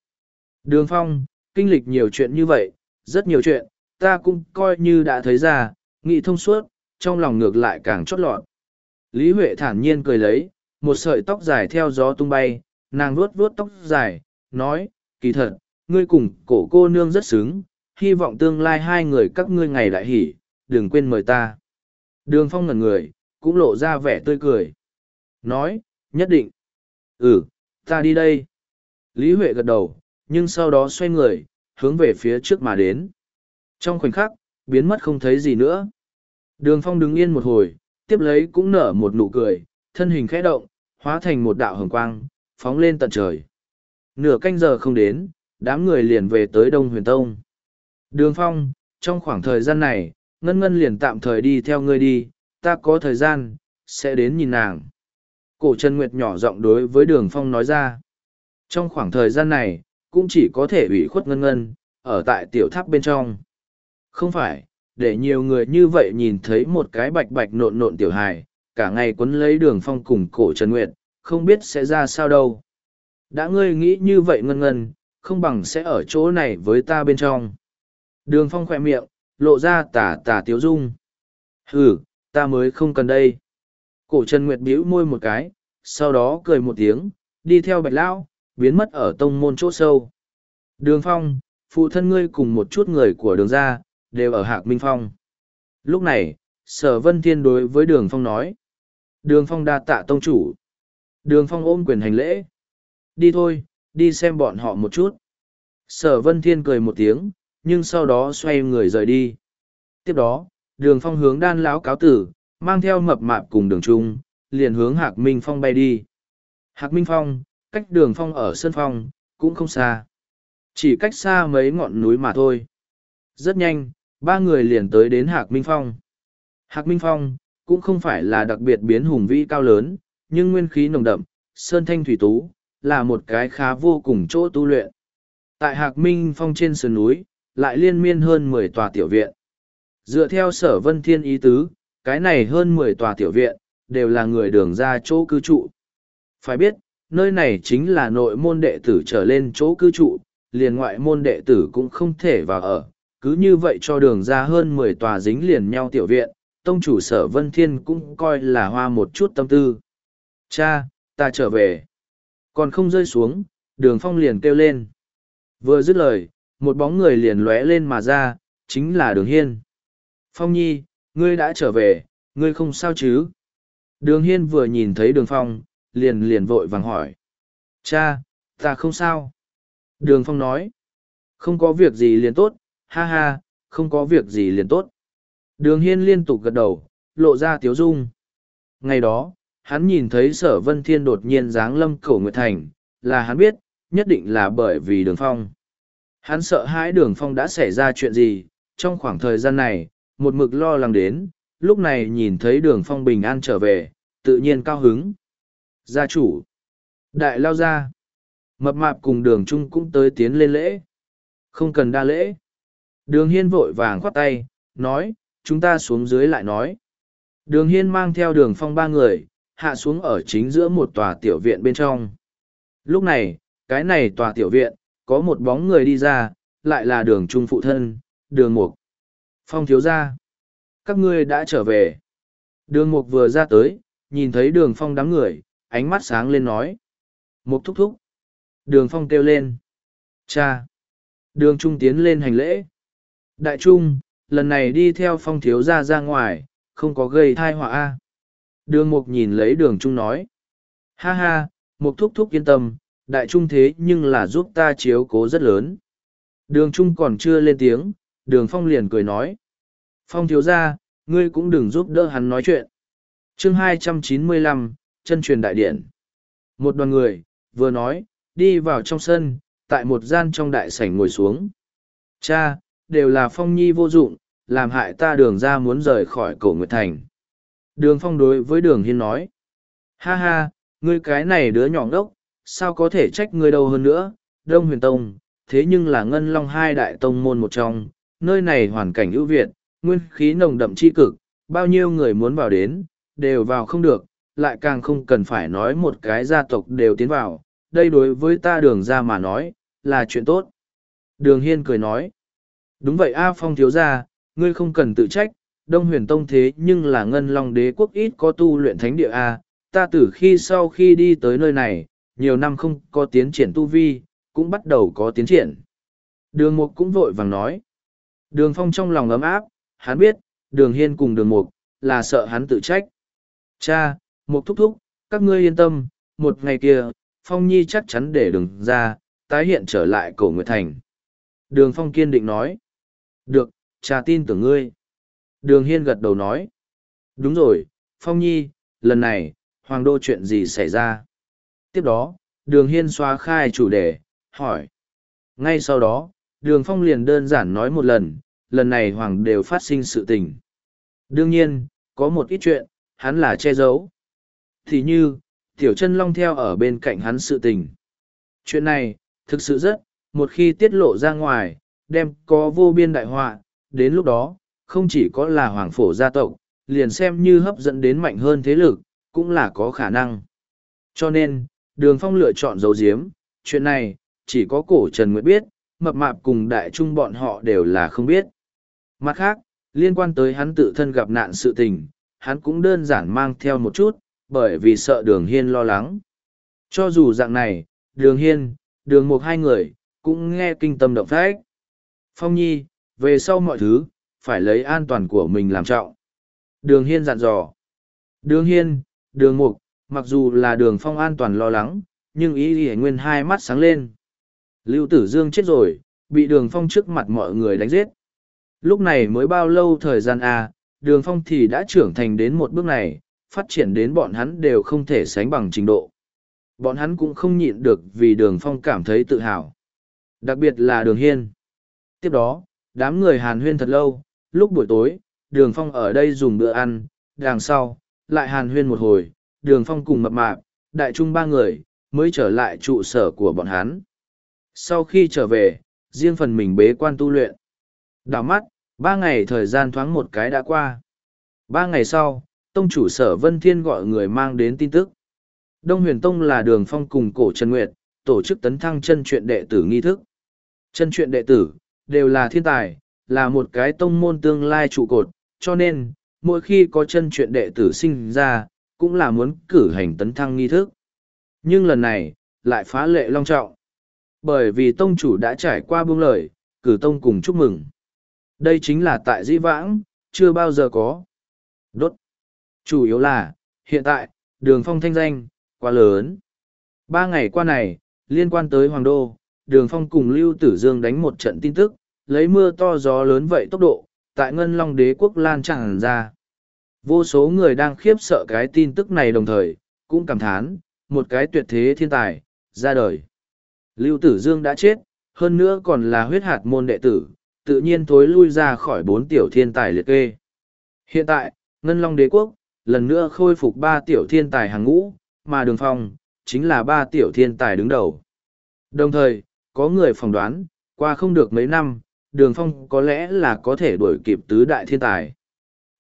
Đường phong, kinh lịch nhiều chuyện như vậy, rất nhiều chuyện, ta cũng coi như đã thấy ra, nghĩ thông suốt, trong lòng ngược lại càng chót lọt. Lý Huệ thản nhiên cười lấy, một sợi tóc dài theo gió tung bay, nàng vuốt vuốt tóc dài, nói, kỳ thật, ngươi cùng cổ cô nương rất xứng, hy vọng tương lai hai người các ngươi ngày đại hỉ, đừng quên mời ta. Đường phong ngẩn người, cũng lộ ra vẻ tươi cười. Nói, nhất định. Ừ, ta đi đây. Lý Huệ gật đầu, nhưng sau đó xoay người, hướng về phía trước mà đến. Trong khoảnh khắc, biến mất không thấy gì nữa. Đường phong đứng yên một hồi, tiếp lấy cũng nở một nụ cười, thân hình khẽ động, hóa thành một đạo hồng quang, phóng lên tận trời. Nửa canh giờ không đến, đám người liền về tới Đông Huyền Tông. Đường Phong, trong khoảng thời gian này, Ngân Ngân liền tạm thời đi theo ngươi đi, ta có thời gian, sẽ đến nhìn nàng. Cổ Trần Nguyệt nhỏ giọng đối với Đường Phong nói ra. Trong khoảng thời gian này, cũng chỉ có thể ủy khuất Ngân Ngân, ở tại tiểu tháp bên trong. Không phải, để nhiều người như vậy nhìn thấy một cái bạch bạch nộn nộn tiểu hài, cả ngày quấn lấy Đường Phong cùng cổ Trần Nguyệt, không biết sẽ ra sao đâu. Đã ngươi nghĩ như vậy Ngân Ngân, không bằng sẽ ở chỗ này với ta bên trong. Đường phong khỏe miệng, lộ ra tả tả tiếu dung. Hừ, ta mới không cần đây. Cổ Trần Nguyệt bĩu môi một cái, sau đó cười một tiếng, đi theo bạch lão, biến mất ở tông môn chỗ sâu. Đường phong, phụ thân ngươi cùng một chút người của đường gia, đều ở hạc minh phong. Lúc này, sở vân thiên đối với đường phong nói. Đường phong đa tạ tông chủ. Đường phong ôm quyền hành lễ. Đi thôi, đi xem bọn họ một chút. Sở vân thiên cười một tiếng, nhưng sau đó xoay người rời đi. Tiếp đó, đường phong hướng đan lão cáo tử, mang theo mập mạp cùng đường trung, liền hướng Hạc Minh Phong bay đi. Hạc Minh Phong, cách đường phong ở sân phong, cũng không xa. Chỉ cách xa mấy ngọn núi mà thôi. Rất nhanh, ba người liền tới đến Hạc Minh Phong. Hạc Minh Phong, cũng không phải là đặc biệt biến hùng vĩ cao lớn, nhưng nguyên khí nồng đậm, sơn thanh thủy tú, là một cái khá vô cùng chỗ tu luyện. Tại Hạc Minh Phong trên sườn núi, lại liên miên hơn mười tòa tiểu viện. Dựa theo sở vân thiên ý tứ, cái này hơn mười tòa tiểu viện, đều là người đường ra chỗ cư trụ. Phải biết, nơi này chính là nội môn đệ tử trở lên chỗ cư trụ, liền ngoại môn đệ tử cũng không thể vào ở. Cứ như vậy cho đường ra hơn mười tòa dính liền nhau tiểu viện, tông chủ sở vân thiên cũng coi là hoa một chút tâm tư. Cha, ta trở về. Còn không rơi xuống, đường phong liền kêu lên. Vừa dứt lời, một bóng người liền lóe lên mà ra, chính là đường hiên. Phong nhi, ngươi đã trở về, ngươi không sao chứ? Đường hiên vừa nhìn thấy đường phong, liền liền vội vàng hỏi. Cha, ta không sao. Đường phong nói. Không có việc gì liền tốt, ha ha, không có việc gì liền tốt. Đường hiên liên tục gật đầu, lộ ra tiếu dung. Ngày đó, hắn nhìn thấy sở vân thiên đột nhiên giáng lâm cổ nguyệt thành, là hắn biết, nhất định là bởi vì đường phong. Hắn sợ hãi đường phong đã xảy ra chuyện gì, trong khoảng thời gian này, một mực lo lắng đến, lúc này nhìn thấy đường phong bình an trở về, tự nhiên cao hứng. Gia chủ, đại lao gia, mập mạp cùng đường trung cũng tới tiến lên lễ. Không cần đa lễ. Đường hiên vội vàng khoát tay, nói, chúng ta xuống dưới lại nói. Đường hiên mang theo đường phong ba người, hạ xuống ở chính giữa một tòa tiểu viện bên trong. Lúc này, cái này tòa tiểu viện, có một bóng người đi ra, lại là đường trung phụ thân, đường mục. Phong thiếu ra. Các ngươi đã trở về. Đường mục vừa ra tới, nhìn thấy đường phong đám người, ánh mắt sáng lên nói. Mục thúc thúc. Đường phong kêu lên. Cha. Đường trung tiến lên hành lễ. Đại trung, lần này đi theo phong thiếu ra ra ngoài, không có gây thai họa a Đường mục nhìn lấy đường trung nói. Ha ha, mục thúc thúc yên tâm, đại trung thế nhưng là giúp ta chiếu cố rất lớn. Đường trung còn chưa lên tiếng, đường phong liền cười nói. Phong thiếu ra, ngươi cũng đừng giúp đỡ hắn nói chuyện. chương hai trăm chín mươi lăm chân truyền đại điện. Một đoàn người, vừa nói, đi vào trong sân, tại một gian trong đại sảnh ngồi xuống. Cha, đều là phong nhi vô dụng, làm hại ta đường ra muốn rời khỏi cổ nguyệt thành. Đường phong đối với đường hiên nói. Ha ha, ngươi cái này đứa nhỏ ngốc, sao có thể trách ngươi đâu hơn nữa, Đông Huyền Tông, thế nhưng là ngân long hai đại tông môn một trong, nơi này hoàn cảnh ưu việt, nguyên khí nồng đậm chi cực, bao nhiêu người muốn vào đến, đều vào không được, lại càng không cần phải nói một cái gia tộc đều tiến vào, đây đối với ta đường ra mà nói, là chuyện tốt. Đường Hiên cười nói, đúng vậy A Phong thiếu gia, ngươi không cần tự trách, Đông huyền tông thế nhưng là ngân long đế quốc ít có tu luyện thánh địa A, ta từ khi sau khi đi tới nơi này, nhiều năm không có tiến triển tu vi, cũng bắt đầu có tiến triển. Đường Mục cũng vội vàng nói. Đường Phong trong lòng ấm áp, hắn biết, đường Hiên cùng đường Mục, là sợ hắn tự trách. Cha, Mục thúc thúc, các ngươi yên tâm, một ngày kia, Phong Nhi chắc chắn để đường ra, tái hiện trở lại cổ Nguyệt Thành. Đường Phong kiên định nói. Được, cha tin tưởng ngươi. Đường Hiên gật đầu nói. Đúng rồi, Phong Nhi, lần này, Hoàng Đô chuyện gì xảy ra? Tiếp đó, Đường Hiên xóa khai chủ đề, hỏi. Ngay sau đó, Đường Phong liền đơn giản nói một lần, lần này Hoàng đều phát sinh sự tình. Đương nhiên, có một ít chuyện, hắn là che giấu. Thì như, Tiểu chân Long theo ở bên cạnh hắn sự tình. Chuyện này, thực sự rất, một khi tiết lộ ra ngoài, đem có vô biên đại họa, đến lúc đó, không chỉ có là hoàng phổ gia tộc, liền xem như hấp dẫn đến mạnh hơn thế lực, cũng là có khả năng. Cho nên, đường phong lựa chọn dấu diếm, chuyện này, chỉ có cổ Trần Nguyệt biết, mập mạp cùng đại trung bọn họ đều là không biết. Mặt khác, liên quan tới hắn tự thân gặp nạn sự tình, hắn cũng đơn giản mang theo một chút, bởi vì sợ đường hiên lo lắng. Cho dù dạng này, đường hiên, đường một hai người, cũng nghe kinh tâm động phách. Phong nhi, về sau mọi thứ, phải lấy an toàn của mình làm trọng. Đường hiên dặn dò. Đường hiên, đường mục, mặc dù là đường phong an toàn lo lắng, nhưng ý ý nguyên hai mắt sáng lên. Lưu tử dương chết rồi, bị đường phong trước mặt mọi người đánh giết. Lúc này mới bao lâu thời gian à, đường phong thì đã trưởng thành đến một bước này, phát triển đến bọn hắn đều không thể sánh bằng trình độ. Bọn hắn cũng không nhịn được vì đường phong cảm thấy tự hào. Đặc biệt là đường hiên. Tiếp đó, đám người hàn huyên thật lâu, lúc buổi tối, đường phong ở đây dùng bữa ăn, đằng sau, lại hàn huyên một hồi, đường phong cùng mập mạp, đại trung ba người, mới trở lại trụ sở của bọn hắn. Sau khi trở về, riêng phần mình bế quan tu luyện. Đảo mắt, ba ngày thời gian thoáng một cái đã qua. Ba ngày sau, tông chủ sở Vân Thiên gọi người mang đến tin tức. Đông huyền tông là đường phong cùng cổ Trần Nguyệt, tổ chức tấn thăng chân truyện đệ tử nghi thức. Chân truyện đệ tử, đều là thiên tài, là một cái tông môn tương lai trụ cột, cho nên, mỗi khi có chân truyện đệ tử sinh ra, cũng là muốn cử hành tấn thăng nghi thức. Nhưng lần này, lại phá lệ long trọng. Bởi vì tông chủ đã trải qua buông lời, cử tông cùng chúc mừng. Đây chính là tại di vãng, chưa bao giờ có. Đốt. Chủ yếu là, hiện tại, đường phong thanh danh, quá lớn. Ba ngày qua này, liên quan tới Hoàng Đô, đường phong cùng Lưu Tử Dương đánh một trận tin tức, lấy mưa to gió lớn vậy tốc độ, tại Ngân Long đế quốc lan tràn ra. Vô số người đang khiếp sợ cái tin tức này đồng thời, cũng cảm thán, một cái tuyệt thế thiên tài, ra đời. Lưu Tử Dương đã chết, hơn nữa còn là huyết hạt môn đệ tử, tự nhiên thối lui ra khỏi bốn tiểu thiên tài liệt kê. Hiện tại, Ngân Long đế quốc, lần nữa khôi phục ba tiểu thiên tài hàng ngũ, mà đường phong, chính là ba tiểu thiên tài đứng đầu. Đồng thời, có người phỏng đoán, qua không được mấy năm, đường phong có lẽ là có thể đuổi kịp tứ đại thiên tài.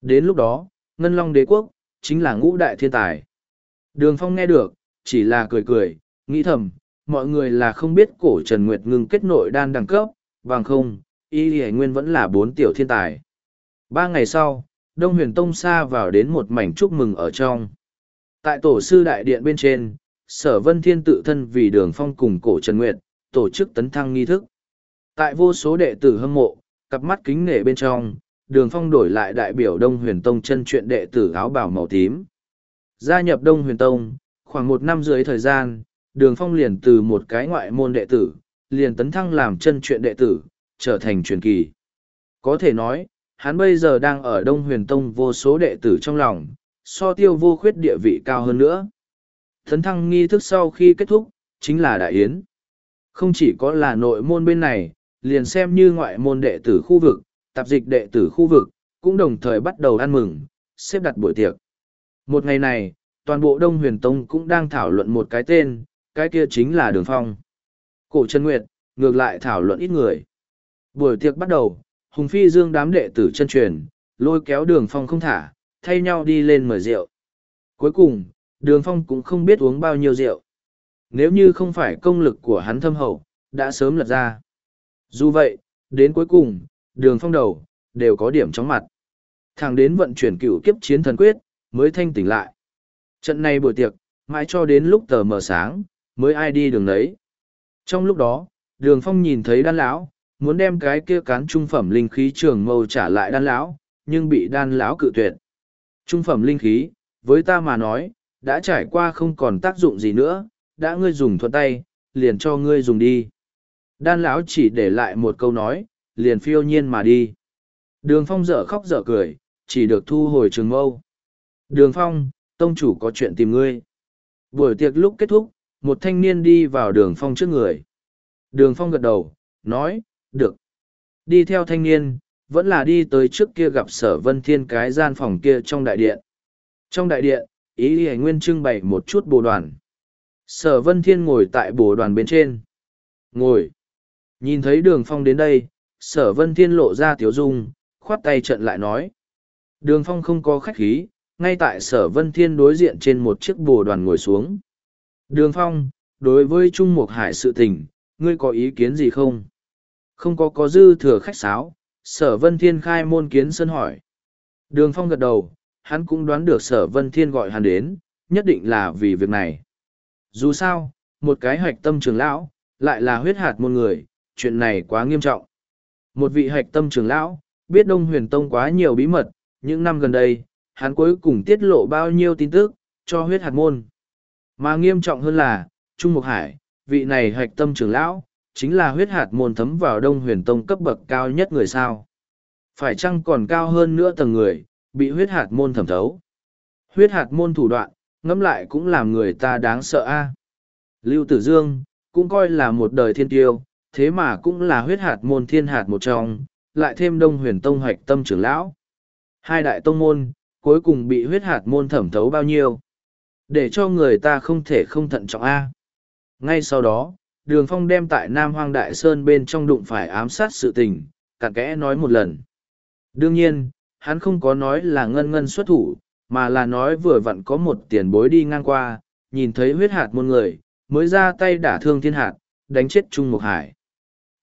Đến lúc đó, Ngân Long đế quốc, chính là ngũ đại thiên tài. Đường phong nghe được, chỉ là cười cười, nghĩ thầm, mọi người là không biết cổ Trần Nguyệt ngừng kết nội đan đẳng cấp, bằng không, y hải nguyên vẫn là bốn tiểu thiên tài. Ba ngày sau, Đông huyền Tông xa vào đến một mảnh chúc mừng ở trong. Tại tổ sư đại điện bên trên, sở vân thiên tự thân vì đường phong cùng cổ Trần Nguyệt, tổ chức tấn thăng nghi thức. Tại vô số đệ tử hâm mộ, cặp mắt kính nể bên trong, đường phong đổi lại đại biểu Đông huyền Tông chân truyện đệ tử áo bào màu tím. Gia nhập Đông huyền Tông, khoảng một năm dưới thời gian, đường phong liền từ một cái ngoại môn đệ tử, liền tấn thăng làm chân truyện đệ tử, trở thành truyền kỳ. Có thể nói, hắn bây giờ đang ở Đông Huyền Tông vô số đệ tử trong lòng, so tiêu vô khuyết địa vị cao hơn nữa. Thấn thăng nghi thức sau khi kết thúc, chính là Đại Yến. Không chỉ có là nội môn bên này, liền xem như ngoại môn đệ tử khu vực, tạp dịch đệ tử khu vực, cũng đồng thời bắt đầu ăn mừng, xếp đặt buổi tiệc. Một ngày này, toàn bộ Đông Huyền Tông cũng đang thảo luận một cái tên, cái kia chính là đường phong. Cổ Trần Nguyệt, ngược lại thảo luận ít người. Buổi tiệc bắt đầu, Hùng Phi Dương đám đệ tử chân truyền, lôi kéo đường phong không thả, thay nhau đi lên mời rượu. Cuối cùng, đường phong cũng không biết uống bao nhiêu rượu. Nếu như không phải công lực của hắn thâm hậu, đã sớm lật ra. Dù vậy, đến cuối cùng, đường phong đầu, đều có điểm chóng mặt. Thẳng đến vận chuyển cựu kiếp chiến thần quyết, mới thanh tỉnh lại. Trận này buổi tiệc, mãi cho đến lúc tờ mờ sáng, mới ai đi đường đấy. Trong lúc đó, đường phong nhìn thấy đan lão muốn đem cái kia cán trung phẩm linh khí trường mâu trả lại đan lão nhưng bị đan lão cự tuyệt trung phẩm linh khí với ta mà nói đã trải qua không còn tác dụng gì nữa đã ngươi dùng thuận tay liền cho ngươi dùng đi đan lão chỉ để lại một câu nói, liền phiêu nhiên mà đi. Đường phong dở khóc dở cười, chỉ được thu hồi trường mâu. Đường phong, tông chủ có chuyện tìm ngươi. Buổi tiệc lúc kết thúc, một thanh niên đi vào đường phong trước người. Đường phong gật đầu, nói, được. Đi theo thanh niên, vẫn là đi tới trước kia gặp sở vân thiên cái gian phòng kia trong đại điện. Trong đại điện, ý y nguyên trưng bày một chút bồ đoàn. Sở vân thiên ngồi tại bồ đoàn bên trên. Ngồi nhìn thấy đường phong đến đây, sở vân thiên lộ ra tiếu dung, khoát tay trận lại nói. Đường phong không có khách khí, ngay tại sở vân thiên đối diện trên một chiếc bồ đoàn ngồi xuống. Đường phong, đối với trung mục hải sự tình, ngươi có ý kiến gì không? Không có có dư thừa khách sáo, sở vân thiên khai môn kiến sân hỏi. Đường phong gật đầu, hắn cũng đoán được sở vân thiên gọi hắn đến, nhất định là vì việc này. Dù sao, một cái hoạch tâm trường lão, lại là huyết hạt môn người chuyện này quá nghiêm trọng một vị hạch tâm trưởng lão biết đông huyền tông quá nhiều bí mật những năm gần đây hắn cuối cùng tiết lộ bao nhiêu tin tức cho huyết hạt môn mà nghiêm trọng hơn là trung mục hải vị này hạch tâm trưởng lão chính là huyết hạt môn thấm vào đông huyền tông cấp bậc cao nhất người sao. Phải chăng còn cao hơn nữa tầng người, bị huyết hạt môn thẩm thấu. Huyết hạt môn thủ đoạn, ngẫm lại cũng làm người ta đáng sợ a. Lưu Tử Dương, cũng coi là một đời thiên tiêu, thế mà cũng là huyết hạt môn thiên hạt một trong, lại thêm đông huyền tông hoạch tâm trưởng lão. Hai đại tông môn, cuối cùng bị huyết hạt môn thẩm thấu bao nhiêu. Để cho người ta không thể không thận trọng A. Ngay sau đó, đường phong đem tại nam hoang đại sơn bên trong đụng phải ám sát sự tình cặn kẽ nói một lần đương nhiên hắn không có nói là ngân ngân xuất thủ mà là nói vừa vặn có một tiền bối đi ngang qua nhìn thấy huyết hạt môn người mới ra tay đả thương thiên hạt đánh chết trung mục hải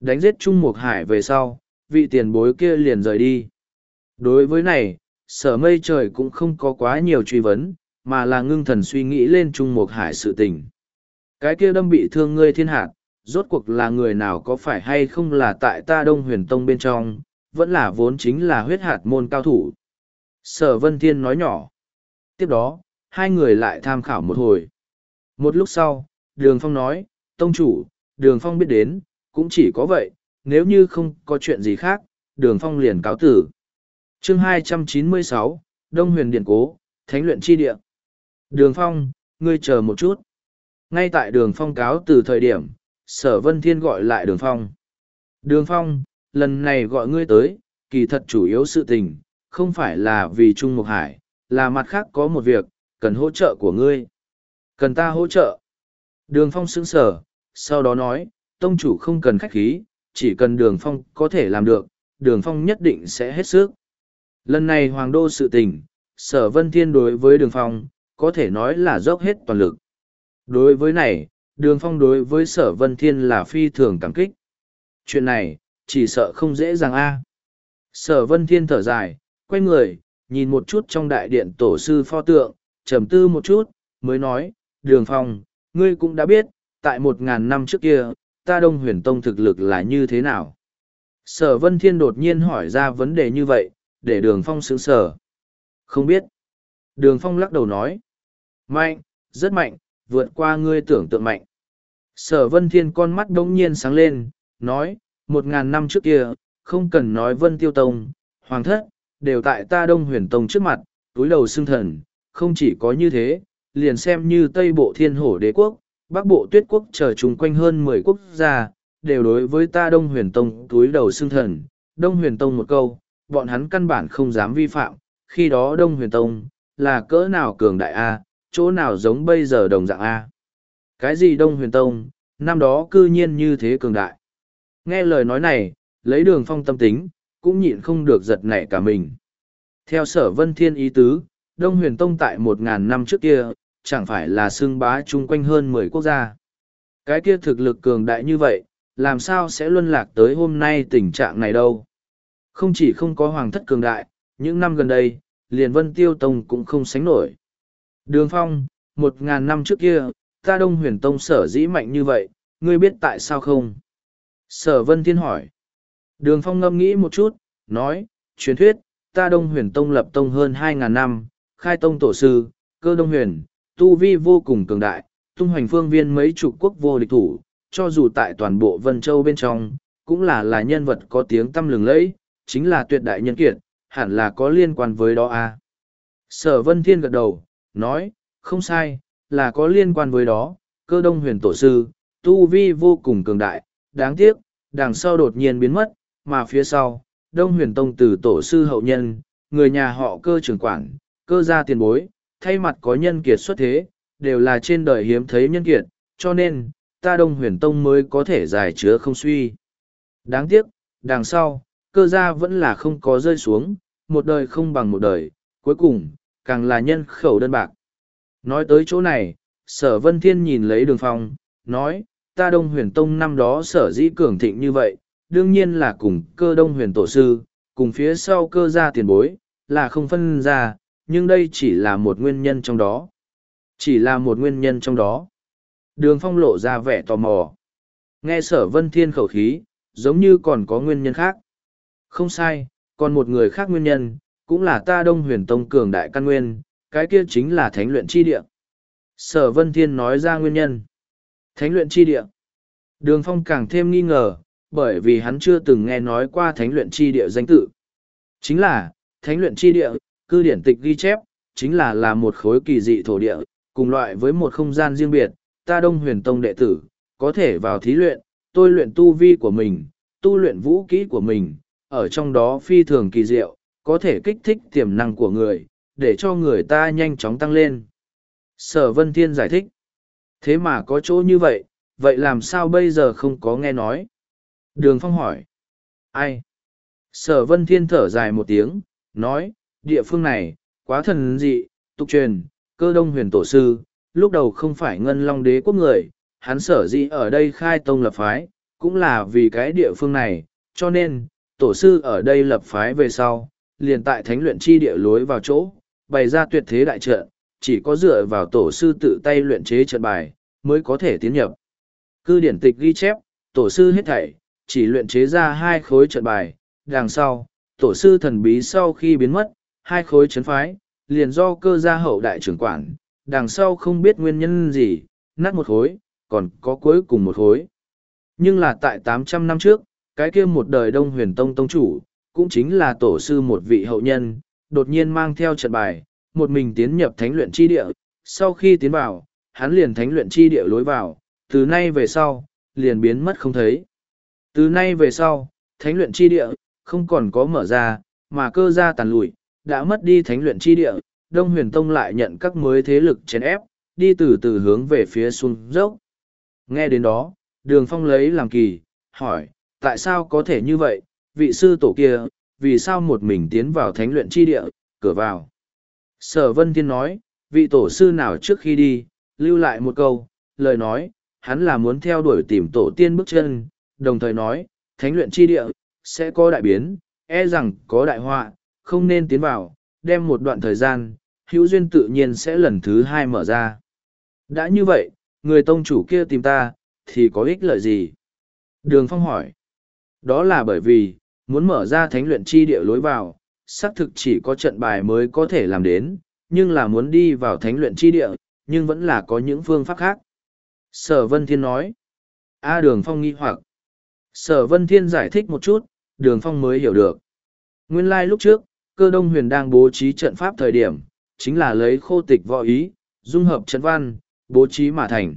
đánh giết trung mục hải về sau vị tiền bối kia liền rời đi đối với này sở mây trời cũng không có quá nhiều truy vấn mà là ngưng thần suy nghĩ lên trung mục hải sự tình cái kia đâm bị thương ngươi thiên hạt, rốt cuộc là người nào có phải hay không là tại ta đông huyền tông bên trong, vẫn là vốn chính là huyết hạt môn cao thủ. Sở Vân Thiên nói nhỏ. Tiếp đó, hai người lại tham khảo một hồi. Một lúc sau, Đường Phong nói, Tông chủ, Đường Phong biết đến, cũng chỉ có vậy, nếu như không có chuyện gì khác, Đường Phong liền cáo tử. chương 296, Đông Huyền Điện Cố, Thánh luyện chi địa. Đường Phong, ngươi chờ một chút ngay tại đường phong cáo từ thời điểm sở vân thiên gọi lại đường phong đường phong lần này gọi ngươi tới kỳ thật chủ yếu sự tình không phải là vì trung mục hải là mặt khác có một việc cần hỗ trợ của ngươi cần ta hỗ trợ đường phong sững sở sau đó nói tông chủ không cần khách khí chỉ cần đường phong có thể làm được đường phong nhất định sẽ hết sức lần này hoàng đô sự tình sở vân thiên đối với đường phong có thể nói là dốc hết toàn lực Đối với này, đường phong đối với sở vân thiên là phi thường cảm kích. Chuyện này, chỉ sợ không dễ dàng a. Sở vân thiên thở dài, quay người, nhìn một chút trong đại điện tổ sư pho tượng, trầm tư một chút, mới nói, đường phong, ngươi cũng đã biết, tại một ngàn năm trước kia, ta đông huyền tông thực lực là như thế nào. Sở vân thiên đột nhiên hỏi ra vấn đề như vậy, để đường phong sững sờ. Không biết. Đường phong lắc đầu nói. Mạnh, rất mạnh, vượt qua ngươi tưởng tượng mạnh. Sở vân thiên con mắt đống nhiên sáng lên, nói, một ngàn năm trước kia, không cần nói vân tiêu tông, hoàng thất, đều tại ta đông huyền tông trước mặt, túi đầu xưng thần, không chỉ có như thế, liền xem như Tây Bộ Thiên Hổ Đế Quốc, Bắc Bộ Tuyết Quốc trở chung quanh hơn mười quốc gia, đều đối với ta Đông Huyền Tông túi đầu xương thần. Đông Huyền Tông một câu, bọn hắn căn bản không dám vi phạm, khi đó Đông Huyền Tông, là cỡ nào cường đại A, chỗ nào giống bây giờ đồng dạng A. Cái gì Đông Huyền Tông, năm đó cư nhiên như thế cường đại. Nghe lời nói này, lấy đường phong tâm tính, cũng nhịn không được giật nảy cả mình. Theo sở vân thiên ý tứ, Đông Huyền Tông tại một ngàn năm trước kia, chẳng phải là xưng bá chung quanh hơn mười quốc gia. Cái kia thực lực cường đại như vậy, làm sao sẽ luân lạc tới hôm nay tình trạng này đâu. Không chỉ không có hoàng thất cường đại, những năm gần đây, liền vân tiêu tông cũng không sánh nổi. Đường phong, một ngàn năm trước kia, ta đông huyền tông sở dĩ mạnh như vậy, ngươi biết tại sao không? Sở vân thiên hỏi. Đường phong ngâm nghĩ một chút, nói, truyền thuyết, ta đông huyền tông lập tông hơn hai ngàn năm, khai tông tổ sư, cơ đông huyền, tu vi vô cùng cường đại, tung hoành phương viên mấy chục quốc vô địch thủ, cho dù tại toàn bộ Vân Châu bên trong, cũng là là nhân vật có tiếng tăm lừng lẫy, chính là tuyệt đại nhân kiệt, hẳn là có liên quan với đó à. Sở Vân Thiên gật đầu, nói, không sai, là có liên quan với đó, cơ đông huyền tổ sư, tu vi vô cùng cường đại, đáng tiếc, đằng sau đột nhiên biến mất, mà phía sau, đông huyền tông từ tổ sư hậu nhân, người nhà họ cơ trưởng quản, cơ gia tiền bối, thay mặt có nhân kiệt xuất thế, đều là trên đời hiếm thấy nhân kiệt, cho nên, ta đông huyền tông mới có thể giải chứa không suy. Đáng tiếc, đằng sau, cơ gia vẫn là không có rơi xuống, một đời không bằng một đời, cuối cùng, càng là nhân khẩu đơn bạc. Nói tới chỗ này, sở vân thiên nhìn lấy đường phong, nói, ta đông huyền tông năm đó sở dĩ cường thịnh như vậy, đương nhiên là cùng cơ đông huyền tổ sư, cùng phía sau cơ gia tiền bối, là không phân ra, nhưng đây chỉ là một nguyên nhân trong đó. Chỉ là một nguyên nhân trong đó. Đường phong lộ ra vẻ tò mò. Nghe sở vân thiên khẩu khí, giống như còn có nguyên nhân khác. Không sai, còn một người khác nguyên nhân, cũng là ta đông huyền tông cường đại căn nguyên, cái kia chính là thánh luyện chi địa. Sở vân thiên nói ra nguyên nhân. Thánh luyện chi địa. Đường phong càng thêm nghi ngờ, bởi vì hắn chưa từng nghe nói qua thánh luyện chi địa danh tự. Chính là, thánh luyện chi địa, cư điển tịch ghi chép, chính là là một khối kỳ dị thổ địa, cùng loại với một không gian riêng biệt, ta đông huyền tông đệ tử, có thể vào thí luyện, tôi luyện tu vi của mình, tu luyện vũ kỹ của mình, ở trong đó phi thường kỳ diệu, có thể kích thích tiềm năng của người, để cho người ta nhanh chóng tăng lên. Sở Vân Thiên giải thích. Thế mà có chỗ như vậy, vậy làm sao bây giờ không có nghe nói? Đường Phong hỏi. Ai? Sở Vân Thiên thở dài một tiếng, nói, địa phương này, quá thần dị, tục truyền, cơ đông huyền tổ sư, lúc đầu không phải ngân long đế quốc người, hắn sở dĩ ở đây khai tông lập phái, cũng là vì cái địa phương này, cho nên, tổ sư ở đây lập phái về sau, liền tại thánh luyện chi địa lối vào chỗ, bày ra tuyệt thế đại trận, chỉ có dựa vào tổ sư tự tay luyện chế trận bài, mới có thể tiến nhập. Cư điển tịch ghi chép, tổ sư hết thảy, chỉ luyện chế ra hai khối trận bài, đằng sau, tổ sư thần bí sau khi biến mất, hai khối chấn phái, liền do cơ gia hậu đại trưởng quản, đằng sau không biết nguyên nhân gì, nát một khối, còn có cuối cùng một khối. Nhưng là tại tám trăm năm trước, cái kia một đời đông huyền tông tông chủ, cũng chính là tổ sư một vị hậu nhân, đột nhiên mang theo trận bài, một mình tiến nhập thánh luyện chi địa, sau khi tiến vào, hắn liền thánh luyện chi địa lối vào, từ nay về sau, liền biến mất không thấy. Từ nay về sau, thánh luyện chi địa, không còn có mở ra, mà cơ gia tàn lụi, đã mất đi thánh luyện chi địa, Đông Huyền Tông lại nhận các mới thế lực chèn ép, đi từ từ hướng về phía xuống dốc. Nghe đến đó, Đường Phong lấy làm kỳ, hỏi, tại sao có thể như vậy, vị sư tổ kia, vì sao một mình tiến vào thánh luyện chi địa, cửa vào. Sở Vân Thiên nói, vị tổ sư nào trước khi đi, lưu lại một câu, lời nói, hắn là muốn theo đuổi tìm tổ tiên bước chân, đồng thời nói, thánh luyện chi địa, sẽ có đại biến, e rằng có đại họa, không nên tiến vào, đem một đoạn thời gian, hữu duyên tự nhiên sẽ lần thứ hai mở ra. Đã như vậy, người tông chủ kia tìm ta, thì có ích lợi gì? Đường Phong hỏi. Đó là bởi vì, muốn mở ra thánh luyện chi địa lối vào, xác thực chỉ có trận bài mới có thể làm đến, nhưng là muốn đi vào thánh luyện chi địa, nhưng vẫn là có những phương pháp khác. Sở Vân Thiên nói. A Đường Phong nghi hoặc. Sở Vân Thiên giải thích một chút, Đường Phong mới hiểu được. Nguyên lai like lúc trước, cơ đông huyền đang bố trí trận pháp thời điểm, chính là lấy khô tịch võ ý, dung hợp trận văn, bố trí mà thành.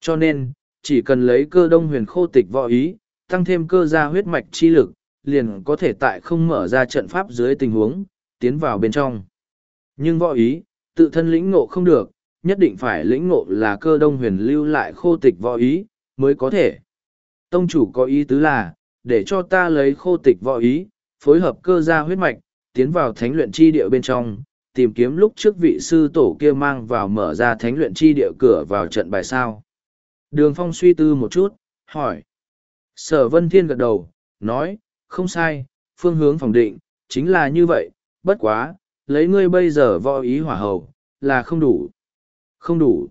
Cho nên, chỉ cần lấy cơ đông huyền khô tịch võ ý, tăng thêm cơ gia huyết mạch chi lực, liền có thể tại không mở ra trận pháp dưới tình huống, tiến vào bên trong. Nhưng võ ý, tự thân lĩnh ngộ không được, nhất định phải lĩnh ngộ là cơ đông huyền lưu lại khô tịch võ ý, mới có thể. Tông chủ có ý tứ là, để cho ta lấy khô tịch võ ý, phối hợp cơ gia huyết mạch, tiến vào thánh luyện chi địa bên trong, tìm kiếm lúc trước vị sư tổ kia mang vào mở ra thánh luyện chi địa cửa vào trận bài sao. Đường Phong suy tư một chút, hỏi. Sở Vân Thiên gật đầu, nói, không sai, phương hướng phòng định, chính là như vậy, bất quá, lấy ngươi bây giờ võ ý hỏa hầu, là không đủ. Không đủ.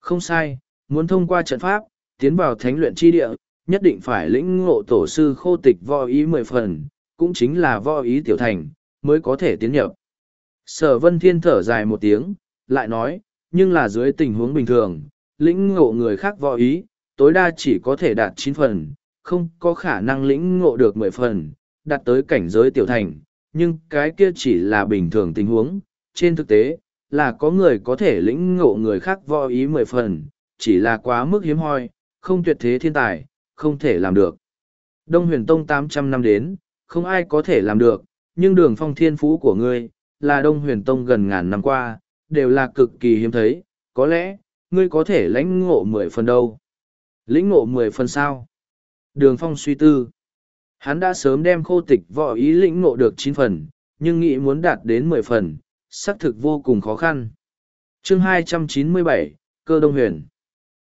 Không sai, muốn thông qua trận pháp, tiến vào thánh luyện chi địa, nhất định phải lĩnh ngộ tổ sư khô tịch võ ý mười phần, cũng chính là võ ý tiểu thành, mới có thể tiến nhập. Sở Vân Thiên thở dài một tiếng, lại nói, nhưng là dưới tình huống bình thường, lĩnh ngộ người khác võ ý, tối đa chỉ có thể đạt chín phần, không có khả năng lĩnh ngộ được mười phần, đạt tới cảnh giới tiểu thành, nhưng cái kia chỉ là bình thường tình huống, trên thực tế, là có người có thể lĩnh ngộ người khác võ ý mười phần, chỉ là quá mức hiếm hoi, không tuyệt thế thiên tài, không thể làm được. Đông huyền tông tám trăm năm đến, không ai có thể làm được, nhưng đường phong thiên phú của ngươi, là đông huyền tông gần ngàn năm qua, đều là cực kỳ hiếm thấy, có lẽ, ngươi có thể lãnh ngộ mười phần đâu. Lĩnh ngộ mười phần sao? Đường phong suy tư. Hắn đã sớm đem khô tịch võ ý lĩnh ngộ được chín phần, nhưng nghĩ muốn đạt đến mười phần, xác thực vô cùng khó khăn. chương hai trăm chín mươi bảy Cơ Đông Huyền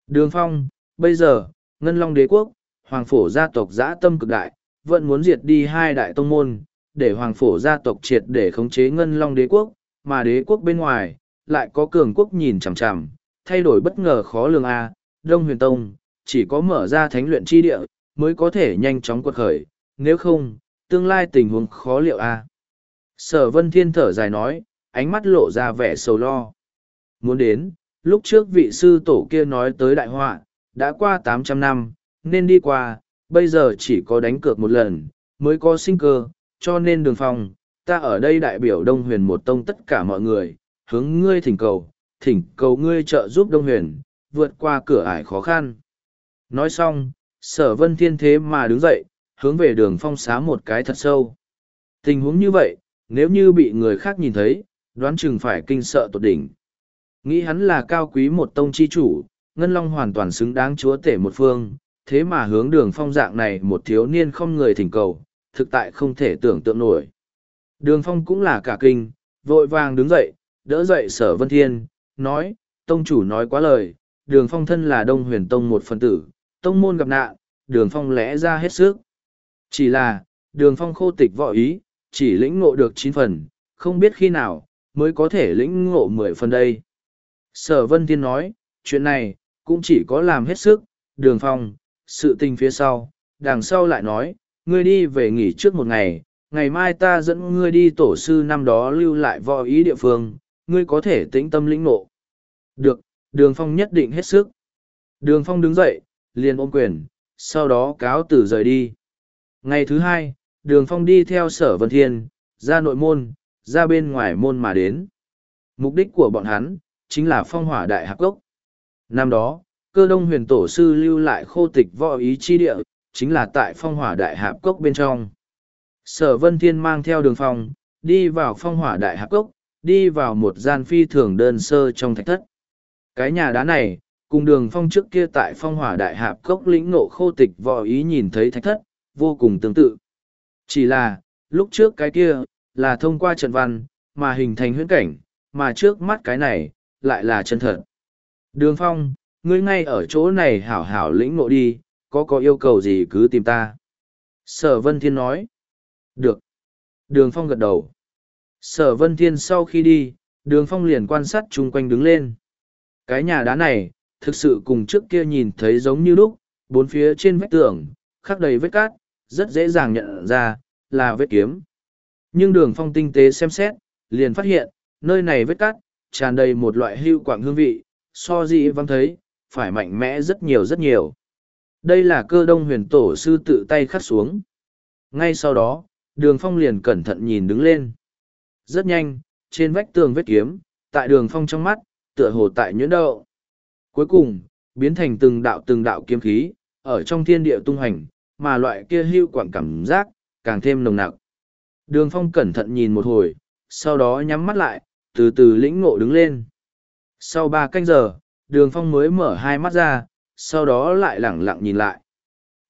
Đường Phong, bây giờ, Ngân Long Đế Quốc, Hoàng Phổ gia tộc giã tâm cực đại, vẫn muốn diệt đi hai đại tông môn, để Hoàng Phổ gia tộc triệt để khống chế Ngân Long Đế Quốc, mà đế quốc bên ngoài, lại có cường quốc nhìn chằm chằm, thay đổi bất ngờ khó lường A, Đông Huyền Tông, chỉ có mở ra thánh luyện chi địa, mới có thể nhanh chóng quật khởi, nếu không, tương lai tình huống khó liệu A. Sở Vân Thiên thở dài nói, ánh mắt lộ ra vẻ sầu lo. Muốn đến, lúc trước vị sư tổ kia nói tới đại họa, đã qua tám trăm năm, nên đi qua, bây giờ chỉ có đánh cược một lần, mới có sinh cơ, cho nên đường phong, ta ở đây đại biểu Đông Huyền một tông tất cả mọi người, hướng ngươi thỉnh cầu, thỉnh cầu ngươi trợ giúp Đông Huyền, vượt qua cửa ải khó khăn. Nói xong, sở vân thiên thế mà đứng dậy, hướng về đường phong xá một cái thật sâu. Tình huống như vậy, nếu như bị người khác nhìn thấy, đoán chừng phải kinh sợ tột đỉnh. Nghĩ hắn là cao quý một tông chi chủ, Ngân Long hoàn toàn xứng đáng chúa tể một phương, thế mà hướng đường phong dạng này một thiếu niên không người thỉnh cầu, thực tại không thể tưởng tượng nổi. Đường phong cũng là cả kinh, vội vàng đứng dậy, đỡ dậy sở vân thiên, nói, tông chủ nói quá lời, đường phong thân là đông huyền tông một phần tử, tông môn gặp nạn, đường phong lẽ ra hết sức. Chỉ là, đường phong khô tịch võ ý, chỉ lĩnh ngộ được chín phần, không biết khi nào, mới có thể lĩnh ngộ mười phần đây. Sở Vân Thiên nói, chuyện này, cũng chỉ có làm hết sức, đường phong, sự tình phía sau, đằng sau lại nói, ngươi đi về nghỉ trước một ngày, ngày mai ta dẫn ngươi đi tổ sư năm đó lưu lại võ ý địa phương, ngươi có thể tĩnh tâm lĩnh ngộ. Được, đường phong nhất định hết sức. Đường phong đứng dậy, liền ôm quyền, sau đó cáo tử rời đi. Ngày thứ hai, đường phong đi theo sở vân thiên, ra nội môn, ra bên ngoài môn mà đến. Mục đích của bọn hắn, chính là phong hỏa đại hạc gốc. Năm đó, cơ đông huyền tổ sư lưu lại khô tịch võ ý chi địa, chính là tại phong hỏa đại hạp cốc bên trong. Sở Vân Thiên mang theo đường phong, đi vào phong hỏa đại hạp cốc, đi vào một gian phi thường đơn sơ trong thạch thất. Cái nhà đá này, cùng đường phong trước kia tại phong hỏa đại hạp cốc lĩnh ngộ khô tịch võ ý nhìn thấy thạch thất, vô cùng tương tự. Chỉ là, lúc trước cái kia, là thông qua trận văn, mà hình thành huyễn cảnh, mà trước mắt cái này, lại là chân thật. Đường phong, ngươi ngay ở chỗ này hảo hảo lĩnh ngộ đi, có có yêu cầu gì cứ tìm ta. Sở Vân Thiên nói. Được. Đường phong gật đầu. Sở Vân Thiên sau khi đi, đường phong liền quan sát chung quanh đứng lên. Cái nhà đá này, thực sự cùng trước kia nhìn thấy giống như lúc, bốn phía trên vách tường, khắc đầy vết cát, rất dễ dàng nhận ra, là vết kiếm. Nhưng đường phong tinh tế xem xét, liền phát hiện, nơi này vết cát, tràn đầy một loại hưu quảng hương vị, so dĩ văng thấy, phải mạnh mẽ rất nhiều rất nhiều. Đây là cơ đông huyền tổ sư tự tay khắc xuống. Ngay sau đó, đường phong liền cẩn thận nhìn đứng lên. Rất nhanh, trên vách tường vết kiếm, tại đường phong trong mắt, tựa hồ tại nhuyễn đậu. Cuối cùng, biến thành từng đạo từng đạo kiếm khí, ở trong thiên địa tung hành, mà loại kia hưu quảng cảm giác, càng thêm nồng nặc. Đường phong cẩn thận nhìn một hồi, sau đó nhắm mắt lại, từ từ lĩnh ngộ đứng lên. Sau ba canh giờ, đường phong mới mở hai mắt ra, sau đó lại lẳng lặng nhìn lại.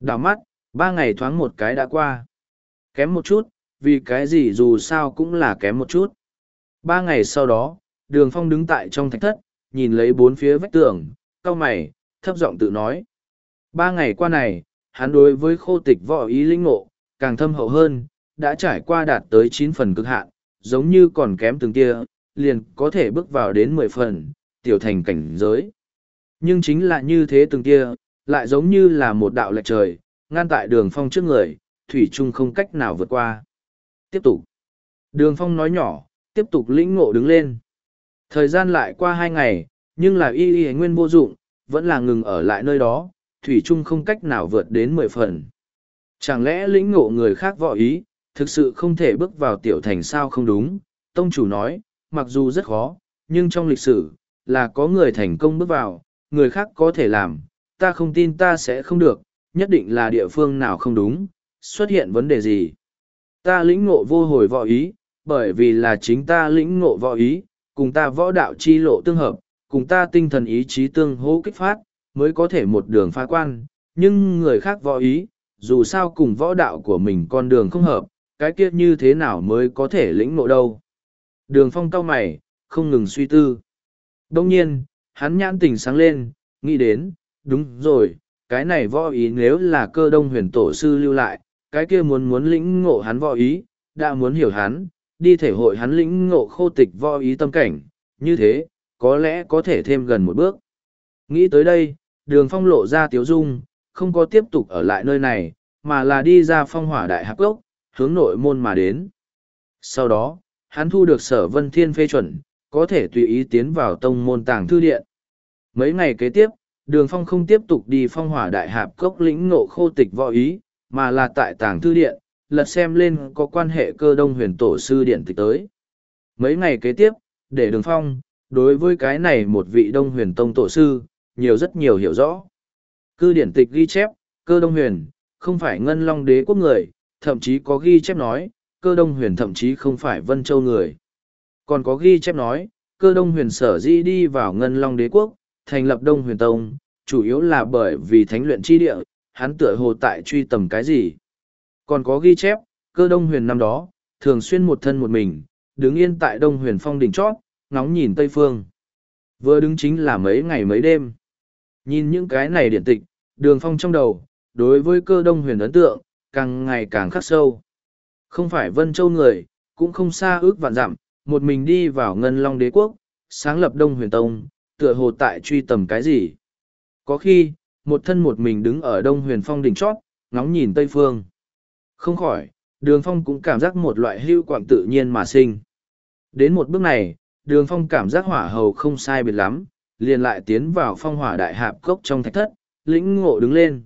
Đảo mắt, ba ngày thoáng một cái đã qua. Kém một chút, vì cái gì dù sao cũng là kém một chút. Ba ngày sau đó, đường phong đứng tại trong thạch thất, nhìn lấy bốn phía vách tường, cau mày, thấp giọng tự nói. Ba ngày qua này, hắn đối với khô tịch võ ý linh ngộ, càng thâm hậu hơn, đã trải qua đạt tới chín phần cực hạn, giống như còn kém từng tia, liền có thể bước vào đến mười phần, tiểu thành cảnh giới. Nhưng chính là như thế từng tia, lại giống như là một đạo lệch trời, ngăn tại đường phong trước người, thủy trung không cách nào vượt qua. Tiếp tục. Đường phong nói nhỏ, tiếp tục lĩnh ngộ đứng lên. Thời gian lại qua hai ngày, nhưng là y y nguyên vô dụng, vẫn là ngừng ở lại nơi đó, thủy trung không cách nào vượt đến mười phần. Chẳng lẽ lĩnh ngộ người khác võ ý, thực sự không thể bước vào tiểu thành sao không đúng? Tông chủ nói, mặc dù rất khó, nhưng trong lịch sử, là có người thành công bước vào, người khác có thể làm, ta không tin ta sẽ không được, nhất định là địa phương nào không đúng, xuất hiện vấn đề gì. Ta lĩnh ngộ vô hồi võ ý, bởi vì là chính ta lĩnh ngộ võ ý, cùng ta võ đạo chi lộ tương hợp, cùng ta tinh thần ý chí tương hỗ kích phát, mới có thể một đường phá quan, nhưng người khác võ ý, dù sao cùng võ đạo của mình con đường không hợp, cái kia như thế nào mới có thể lĩnh ngộ đâu. Đường phong cao mày, không ngừng suy tư. Đông nhiên, hắn nhãn tình sáng lên, nghĩ đến, đúng rồi, cái này võ ý nếu là cơ đông huyền tổ sư lưu lại, cái kia muốn muốn lĩnh ngộ hắn võ ý, đã muốn hiểu hắn, đi thể hội hắn lĩnh ngộ khô tịch võ ý tâm cảnh, như thế, có lẽ có thể thêm gần một bước. Nghĩ tới đây, đường phong lộ ra tiếu dung, không có tiếp tục ở lại nơi này, mà là đi ra phong hỏa đại hạc gốc, hướng nội môn mà đến. Sau đó, hắn thu được sở vân thiên phê chuẩn, có thể tùy ý tiến vào tông môn tàng thư điện. Mấy ngày kế tiếp, đường phong không tiếp tục đi phong hỏa đại hạp cốc lĩnh ngộ khô tịch võ ý, mà là tại tàng thư điện, lật xem lên có quan hệ cơ đông huyền tổ sư điện tịch tới. Mấy ngày kế tiếp, để đường phong, đối với cái này một vị đông huyền tông tổ sư, nhiều rất nhiều hiểu rõ. Cư điển tịch ghi chép, cơ đông huyền, không phải ngân long đế quốc người, thậm chí có ghi chép nói, cơ đông huyền thậm chí không phải vân châu người. Còn có ghi chép nói, cơ đông huyền sở di đi vào ngân long đế quốc, thành lập đông huyền tông, chủ yếu là bởi vì thánh luyện chi địa, hắn tựa hồ tại truy tầm cái gì. Còn có ghi chép, cơ đông huyền năm đó, thường xuyên một thân một mình, đứng yên tại đông huyền phong đỉnh chót, ngóng nhìn tây phương. Vừa đứng chính là mấy ngày mấy đêm. Nhìn những cái này điện tịch, đường phong trong đầu, đối với cơ đông huyền ấn tượng, càng ngày càng khắc sâu. Không phải vân châu người, cũng không xa ước vạn dặm, một mình đi vào ngân long đế quốc, sáng lập đông huyền tông, tựa hồ tại truy tầm cái gì. Có khi, một thân một mình đứng ở đông huyền phong đỉnh chót, ngóng nhìn tây phương. Không khỏi, đường phong cũng cảm giác một loại hưu quạng tự nhiên mà sinh. Đến một bước này, đường phong cảm giác hỏa hầu không sai biệt lắm, liền lại tiến vào phong hỏa đại hạp cốc trong thạch thất, lĩnh ngộ đứng lên.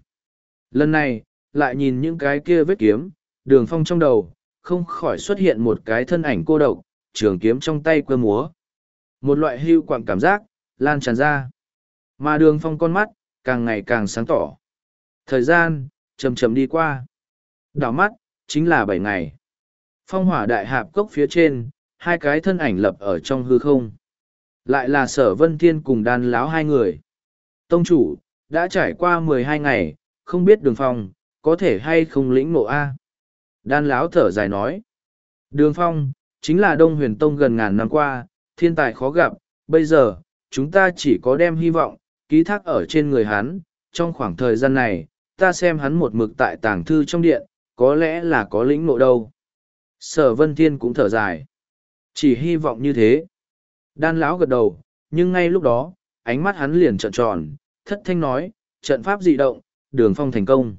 Lần này, lại nhìn những cái kia vết kiếm, đường phong trong đầu, không khỏi xuất hiện một cái thân ảnh cô độc, trường kiếm trong tay quơ múa. Một loại hưu quạng cảm giác, lan tràn ra. Mà đường phong con mắt, càng ngày càng sáng tỏ. Thời gian, chầm chầm đi qua. Đảo mắt, chính là bảy ngày. Phong hỏa đại hạp cốc phía trên, hai cái thân ảnh lập ở trong hư không. Lại là sở vân thiên cùng đan láo hai người. Tông chủ, đã trải qua mười hai ngày, không biết đường phong, có thể hay không lĩnh ngộ A. Đan láo thở dài nói. Đường phong, chính là đông huyền tông gần ngàn năm qua, thiên tài khó gặp, bây giờ, chúng ta chỉ có đem hy vọng, ký thác ở trên người hắn, trong khoảng thời gian này, ta xem hắn một mực tại tàng thư trong điện, có lẽ là có lĩnh ngộ đâu. Sở Vân Thiên cũng thở dài. Chỉ hy vọng như thế. Đan lão gật đầu, nhưng ngay lúc đó, ánh mắt hắn liền trợn tròn, thất thanh nói, trận pháp dị động, đường phong thành công.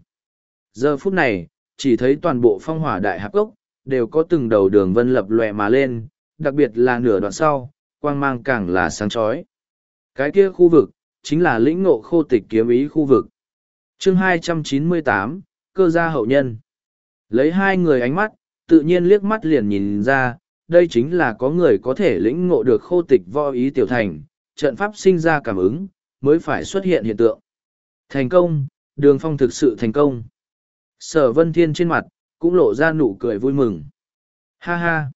Giờ phút này, chỉ thấy toàn bộ phong hỏa đại hạp gốc, đều có từng đầu đường vân lập lòe mà lên, đặc biệt là nửa đoạn sau, quang mang càng là sáng chói. Cái kia khu vực, chính là lĩnh ngộ khô tịch kiếm ý khu vực. chương 298, cơ gia hậu nhân. Lấy hai người ánh mắt, tự nhiên liếc mắt liền nhìn ra, đây chính là có người có thể lĩnh ngộ được khô tịch võ ý tiểu thành, trận pháp sinh ra cảm ứng, mới phải xuất hiện hiện tượng. Thành công, đường phong thực sự thành công. Sở vân thiên trên mặt, cũng lộ ra nụ cười vui mừng. Ha ha!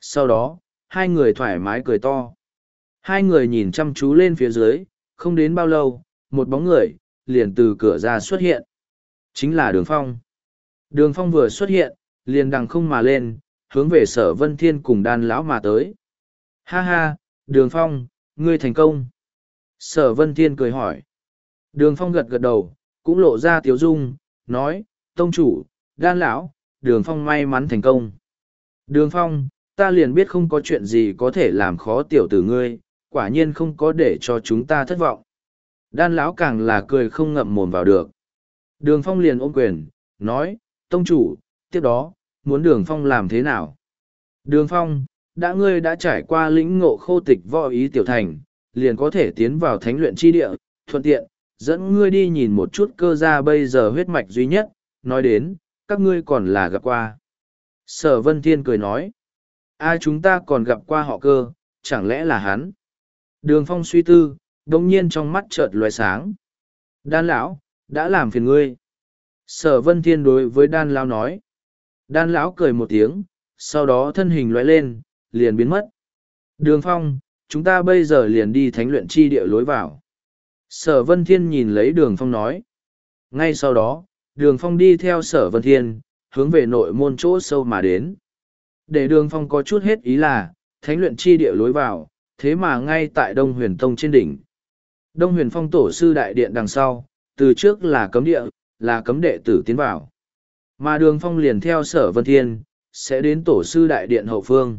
Sau đó, hai người thoải mái cười to. Hai người nhìn chăm chú lên phía dưới, không đến bao lâu, một bóng người, liền từ cửa ra xuất hiện. Chính là đường phong. Đường phong vừa xuất hiện, liền đằng không mà lên, hướng về sở vân thiên cùng đan lão mà tới. Ha ha, đường phong, ngươi thành công. Sở vân thiên cười hỏi. Đường phong gật gật đầu, cũng lộ ra tiếu dung, nói, tông chủ, đan lão, đường phong may mắn thành công. Đường phong, ta liền biết không có chuyện gì có thể làm khó tiểu tử ngươi, quả nhiên không có để cho chúng ta thất vọng. Đan lão càng là cười không ngậm mồm vào được. Đường phong liền ôm quyền, nói, tông chủ, tiếp đó, muốn đường phong làm thế nào? Đường phong, đã ngươi đã trải qua lĩnh ngộ khô tịch võ ý tiểu thành, liền có thể tiến vào thánh luyện chi địa, thuận tiện, dẫn ngươi đi nhìn một chút cơ gia bây giờ huyết mạch duy nhất, nói đến, các ngươi còn là gặp qua. Sở Vân Thiên cười nói, ai chúng ta còn gặp qua họ cơ, chẳng lẽ là hắn? Đường phong suy tư, đồng nhiên trong mắt chợt loài sáng. Đan lão, đã làm phiền ngươi. Sở Vân Thiên đối với đan lão nói. Đan lão cười một tiếng, sau đó thân hình lóe lên, liền biến mất. Đường phong, chúng ta bây giờ liền đi thánh luyện chi địa lối vào. Sở Vân Thiên nhìn lấy đường phong nói. Ngay sau đó, đường phong đi theo sở Vân Thiên, hướng về nội môn chỗ sâu mà đến. Để đường phong có chút hết ý là, thánh luyện chi địa lối vào, thế mà ngay tại Đông Huyền Tông trên đỉnh. Đông Huyền Phong tổ sư đại điện đằng sau, từ trước là cấm địa, là cấm đệ tử tiến vào. Mà đường phong liền theo sở Vân Thiên, sẽ đến tổ sư đại điện hậu phương.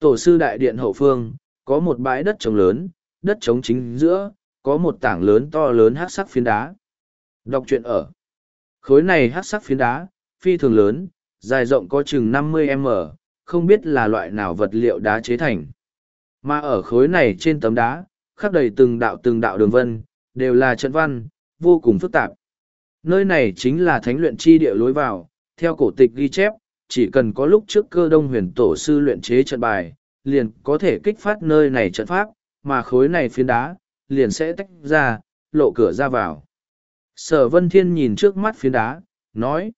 Tổ sư đại điện hậu phương, có một bãi đất trống lớn, đất trống chính giữa, có một tảng lớn to lớn hát sắc phiến đá. Đọc truyện ở. Khối này hát sắc phiến đá, phi thường lớn, dài rộng có chừng 50m, không biết là loại nào vật liệu đá chế thành. Mà ở khối này trên tấm đá, khắc đầy từng đạo từng đạo đường vân, đều là trận văn, vô cùng phức tạp. Nơi này chính là thánh luyện chi địa lối vào, theo cổ tịch ghi chép, chỉ cần có lúc trước cơ đông huyền tổ sư luyện chế trận bài, liền có thể kích phát nơi này trận pháp, mà khối này phiến đá, liền sẽ tách ra, lộ cửa ra vào. Sở Vân Thiên nhìn trước mắt phiến đá, nói.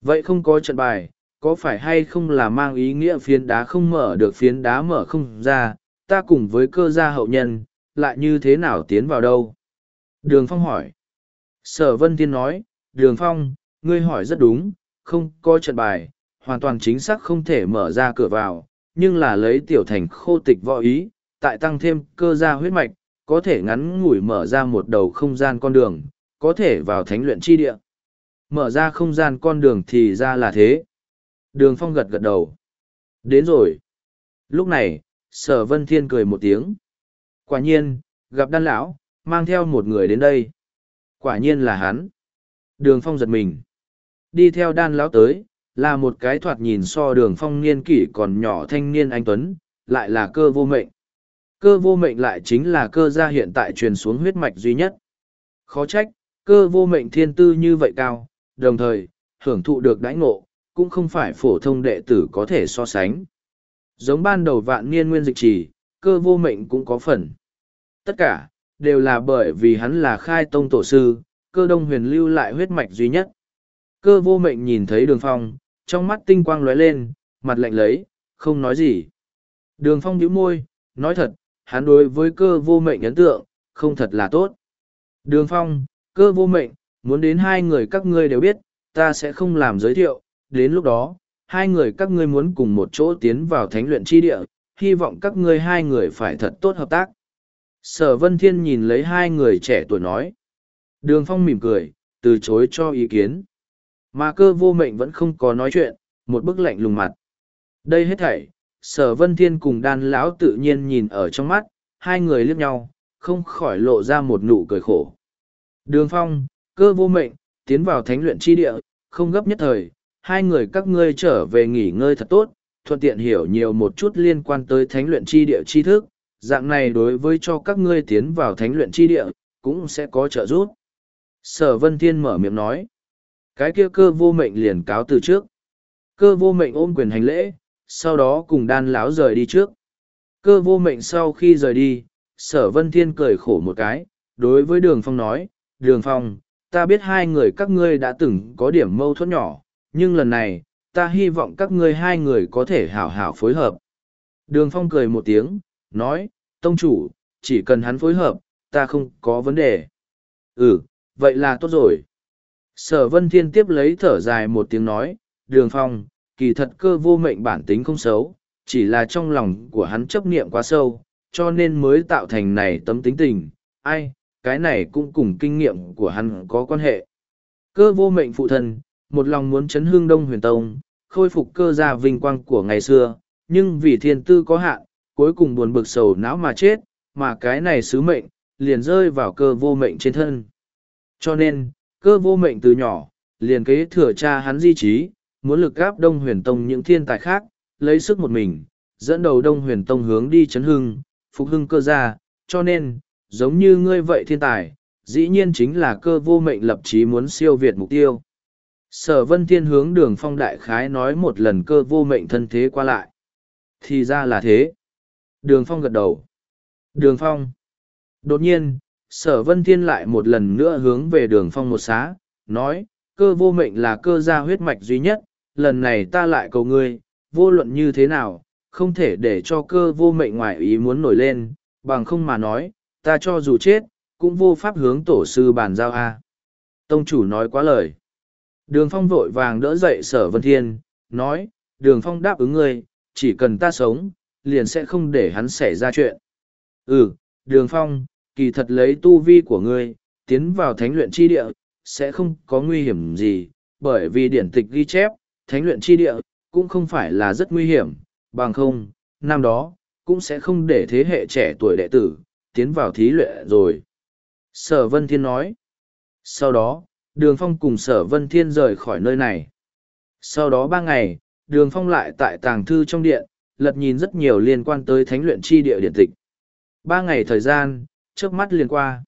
Vậy không có trận bài, có phải hay không là mang ý nghĩa phiến đá không mở được phiến đá mở không ra, ta cùng với cơ gia hậu nhân, lại như thế nào tiến vào đâu? Đường Phong hỏi. Sở Vân Thiên nói, Đường Phong, ngươi hỏi rất đúng, không có trận bài, hoàn toàn chính xác không thể mở ra cửa vào, nhưng là lấy tiểu thành khô tịch võ ý, tại tăng thêm cơ gia huyết mạch, có thể ngắn ngủi mở ra một đầu không gian con đường, có thể vào thánh luyện chi địa. Mở ra không gian con đường thì ra là thế. Đường phong gật gật đầu. Đến rồi. Lúc này, sở vân thiên cười một tiếng. Quả nhiên, gặp đan lão, mang theo một người đến đây. Quả nhiên là hắn. Đường phong giật mình. Đi theo đan lão tới, là một cái thoạt nhìn so đường phong niên kỷ còn nhỏ thanh niên anh Tuấn, lại là cơ vô mệnh. Cơ vô mệnh lại chính là cơ gia hiện tại truyền xuống huyết mạch duy nhất. Khó trách, cơ vô mệnh thiên tư như vậy cao, đồng thời, hưởng thụ được đãi ngộ, cũng không phải phổ thông đệ tử có thể so sánh. Giống ban đầu vạn niên nguyên dịch trì, cơ vô mệnh cũng có phần. Tất cả, đều là bởi vì hắn là khai tông tổ sư, cơ đông huyền lưu lại huyết mạch duy nhất. Cơ vô mệnh nhìn thấy đường phong, trong mắt tinh quang lóe lên, mặt lạnh lấy, không nói gì. Đường phong nhíu môi, nói thật, hắn đối với cơ vô mệnh ấn tượng, không thật là tốt. Đường phong, cơ vô mệnh, muốn đến hai người các ngươi đều biết, ta sẽ không làm giới thiệu, đến lúc đó, hai người các ngươi muốn cùng một chỗ tiến vào thánh luyện chi địa, hy vọng các ngươi hai người phải thật tốt hợp tác. Sở Vân Thiên nhìn lấy hai người trẻ tuổi nói. Đường Phong mỉm cười, từ chối cho ý kiến. Mà cơ vô mệnh vẫn không có nói chuyện, một bức lạnh lùng mặt. Đây hết thảy, sở vân thiên cùng đan lão tự nhiên nhìn ở trong mắt, hai người liếc nhau, không khỏi lộ ra một nụ cười khổ. Đường phong, cơ vô mệnh, tiến vào thánh luyện chi địa, không gấp nhất thời, hai người các ngươi trở về nghỉ ngơi thật tốt, thuận tiện hiểu nhiều một chút liên quan tới thánh luyện chi địa tri thức, dạng này đối với cho các ngươi tiến vào thánh luyện chi địa, cũng sẽ có trợ giúp. Sở Vân Thiên mở miệng nói. Cái kia cơ vô mệnh liền cáo từ trước. Cơ vô mệnh ôm quyền hành lễ, sau đó cùng đan lão rời đi trước. Cơ vô mệnh sau khi rời đi, sở vân thiên cười khổ một cái, đối với đường phong nói, đường phong, ta biết hai người các ngươi đã từng có điểm mâu thuẫn nhỏ, nhưng lần này, ta hy vọng các ngươi hai người có thể hảo hảo phối hợp. Đường phong cười một tiếng, nói, tông chủ, chỉ cần hắn phối hợp, ta không có vấn đề. Ừ, vậy là tốt rồi. Sở Vân Thiên tiếp lấy thở dài một tiếng nói, đường phong, kỳ thật cơ vô mệnh bản tính không xấu, chỉ là trong lòng của hắn chấp niệm quá sâu, cho nên mới tạo thành này tấm tính tình. Ai, cái này cũng cùng kinh nghiệm của hắn có quan hệ. Cơ vô mệnh phụ thân, một lòng muốn chấn hương đông huyền tông, khôi phục cơ gia vinh quang của ngày xưa, nhưng vì thiên tư có hạn, cuối cùng buồn bực sầu não mà chết, mà cái này sứ mệnh, liền rơi vào cơ vô mệnh trên thân. Cho nên, cơ vô mệnh từ nhỏ, liền kế thừa cha hắn di trí, muốn lực gáp đông huyền tông những thiên tài khác, lấy sức một mình, dẫn đầu đông huyền tông hướng đi chấn hưng, phục hưng cơ gia, cho nên, giống như ngươi vậy thiên tài, dĩ nhiên chính là cơ vô mệnh lập chí muốn siêu việt mục tiêu. Sở vân thiên hướng đường phong đại khái nói một lần cơ vô mệnh thân thế qua lại. Thì ra là thế. Đường phong gật đầu. Đường phong. Đột nhiên, sở vân thiên lại một lần nữa hướng về đường phong một xá, nói, cơ vô mệnh là cơ gia huyết mạch duy nhất, lần này ta lại cầu ngươi, vô luận như thế nào, không thể để cho cơ vô mệnh ngoại ý muốn nổi lên, bằng không mà nói, ta cho dù chết, cũng vô pháp hướng tổ sư bàn giao a. Tông chủ nói quá lời. Đường phong vội vàng đỡ dậy sở vân thiên, nói, đường phong đáp ứng ngươi, chỉ cần ta sống, liền sẽ không để hắn xảy ra chuyện. Ừ, đường phong, kỳ thật lấy tu vi của ngươi, tiến vào thánh luyện chi địa, sẽ không có nguy hiểm gì, bởi vì điển tịch ghi chép, thánh luyện chi địa, cũng không phải là rất nguy hiểm, bằng không, năm đó, cũng sẽ không để thế hệ trẻ tuổi đệ tử, tiến vào thí luyện rồi. Sở Vân Thiên nói. Sau đó, Đường Phong cùng Sở Vân Thiên rời khỏi nơi này. Sau đó ba ngày, Đường Phong lại tại tàng thư trong điện, lật nhìn rất nhiều liên quan tới thánh luyện chi địa điện tịch. Ba ngày thời gian, trước mắt liền qua.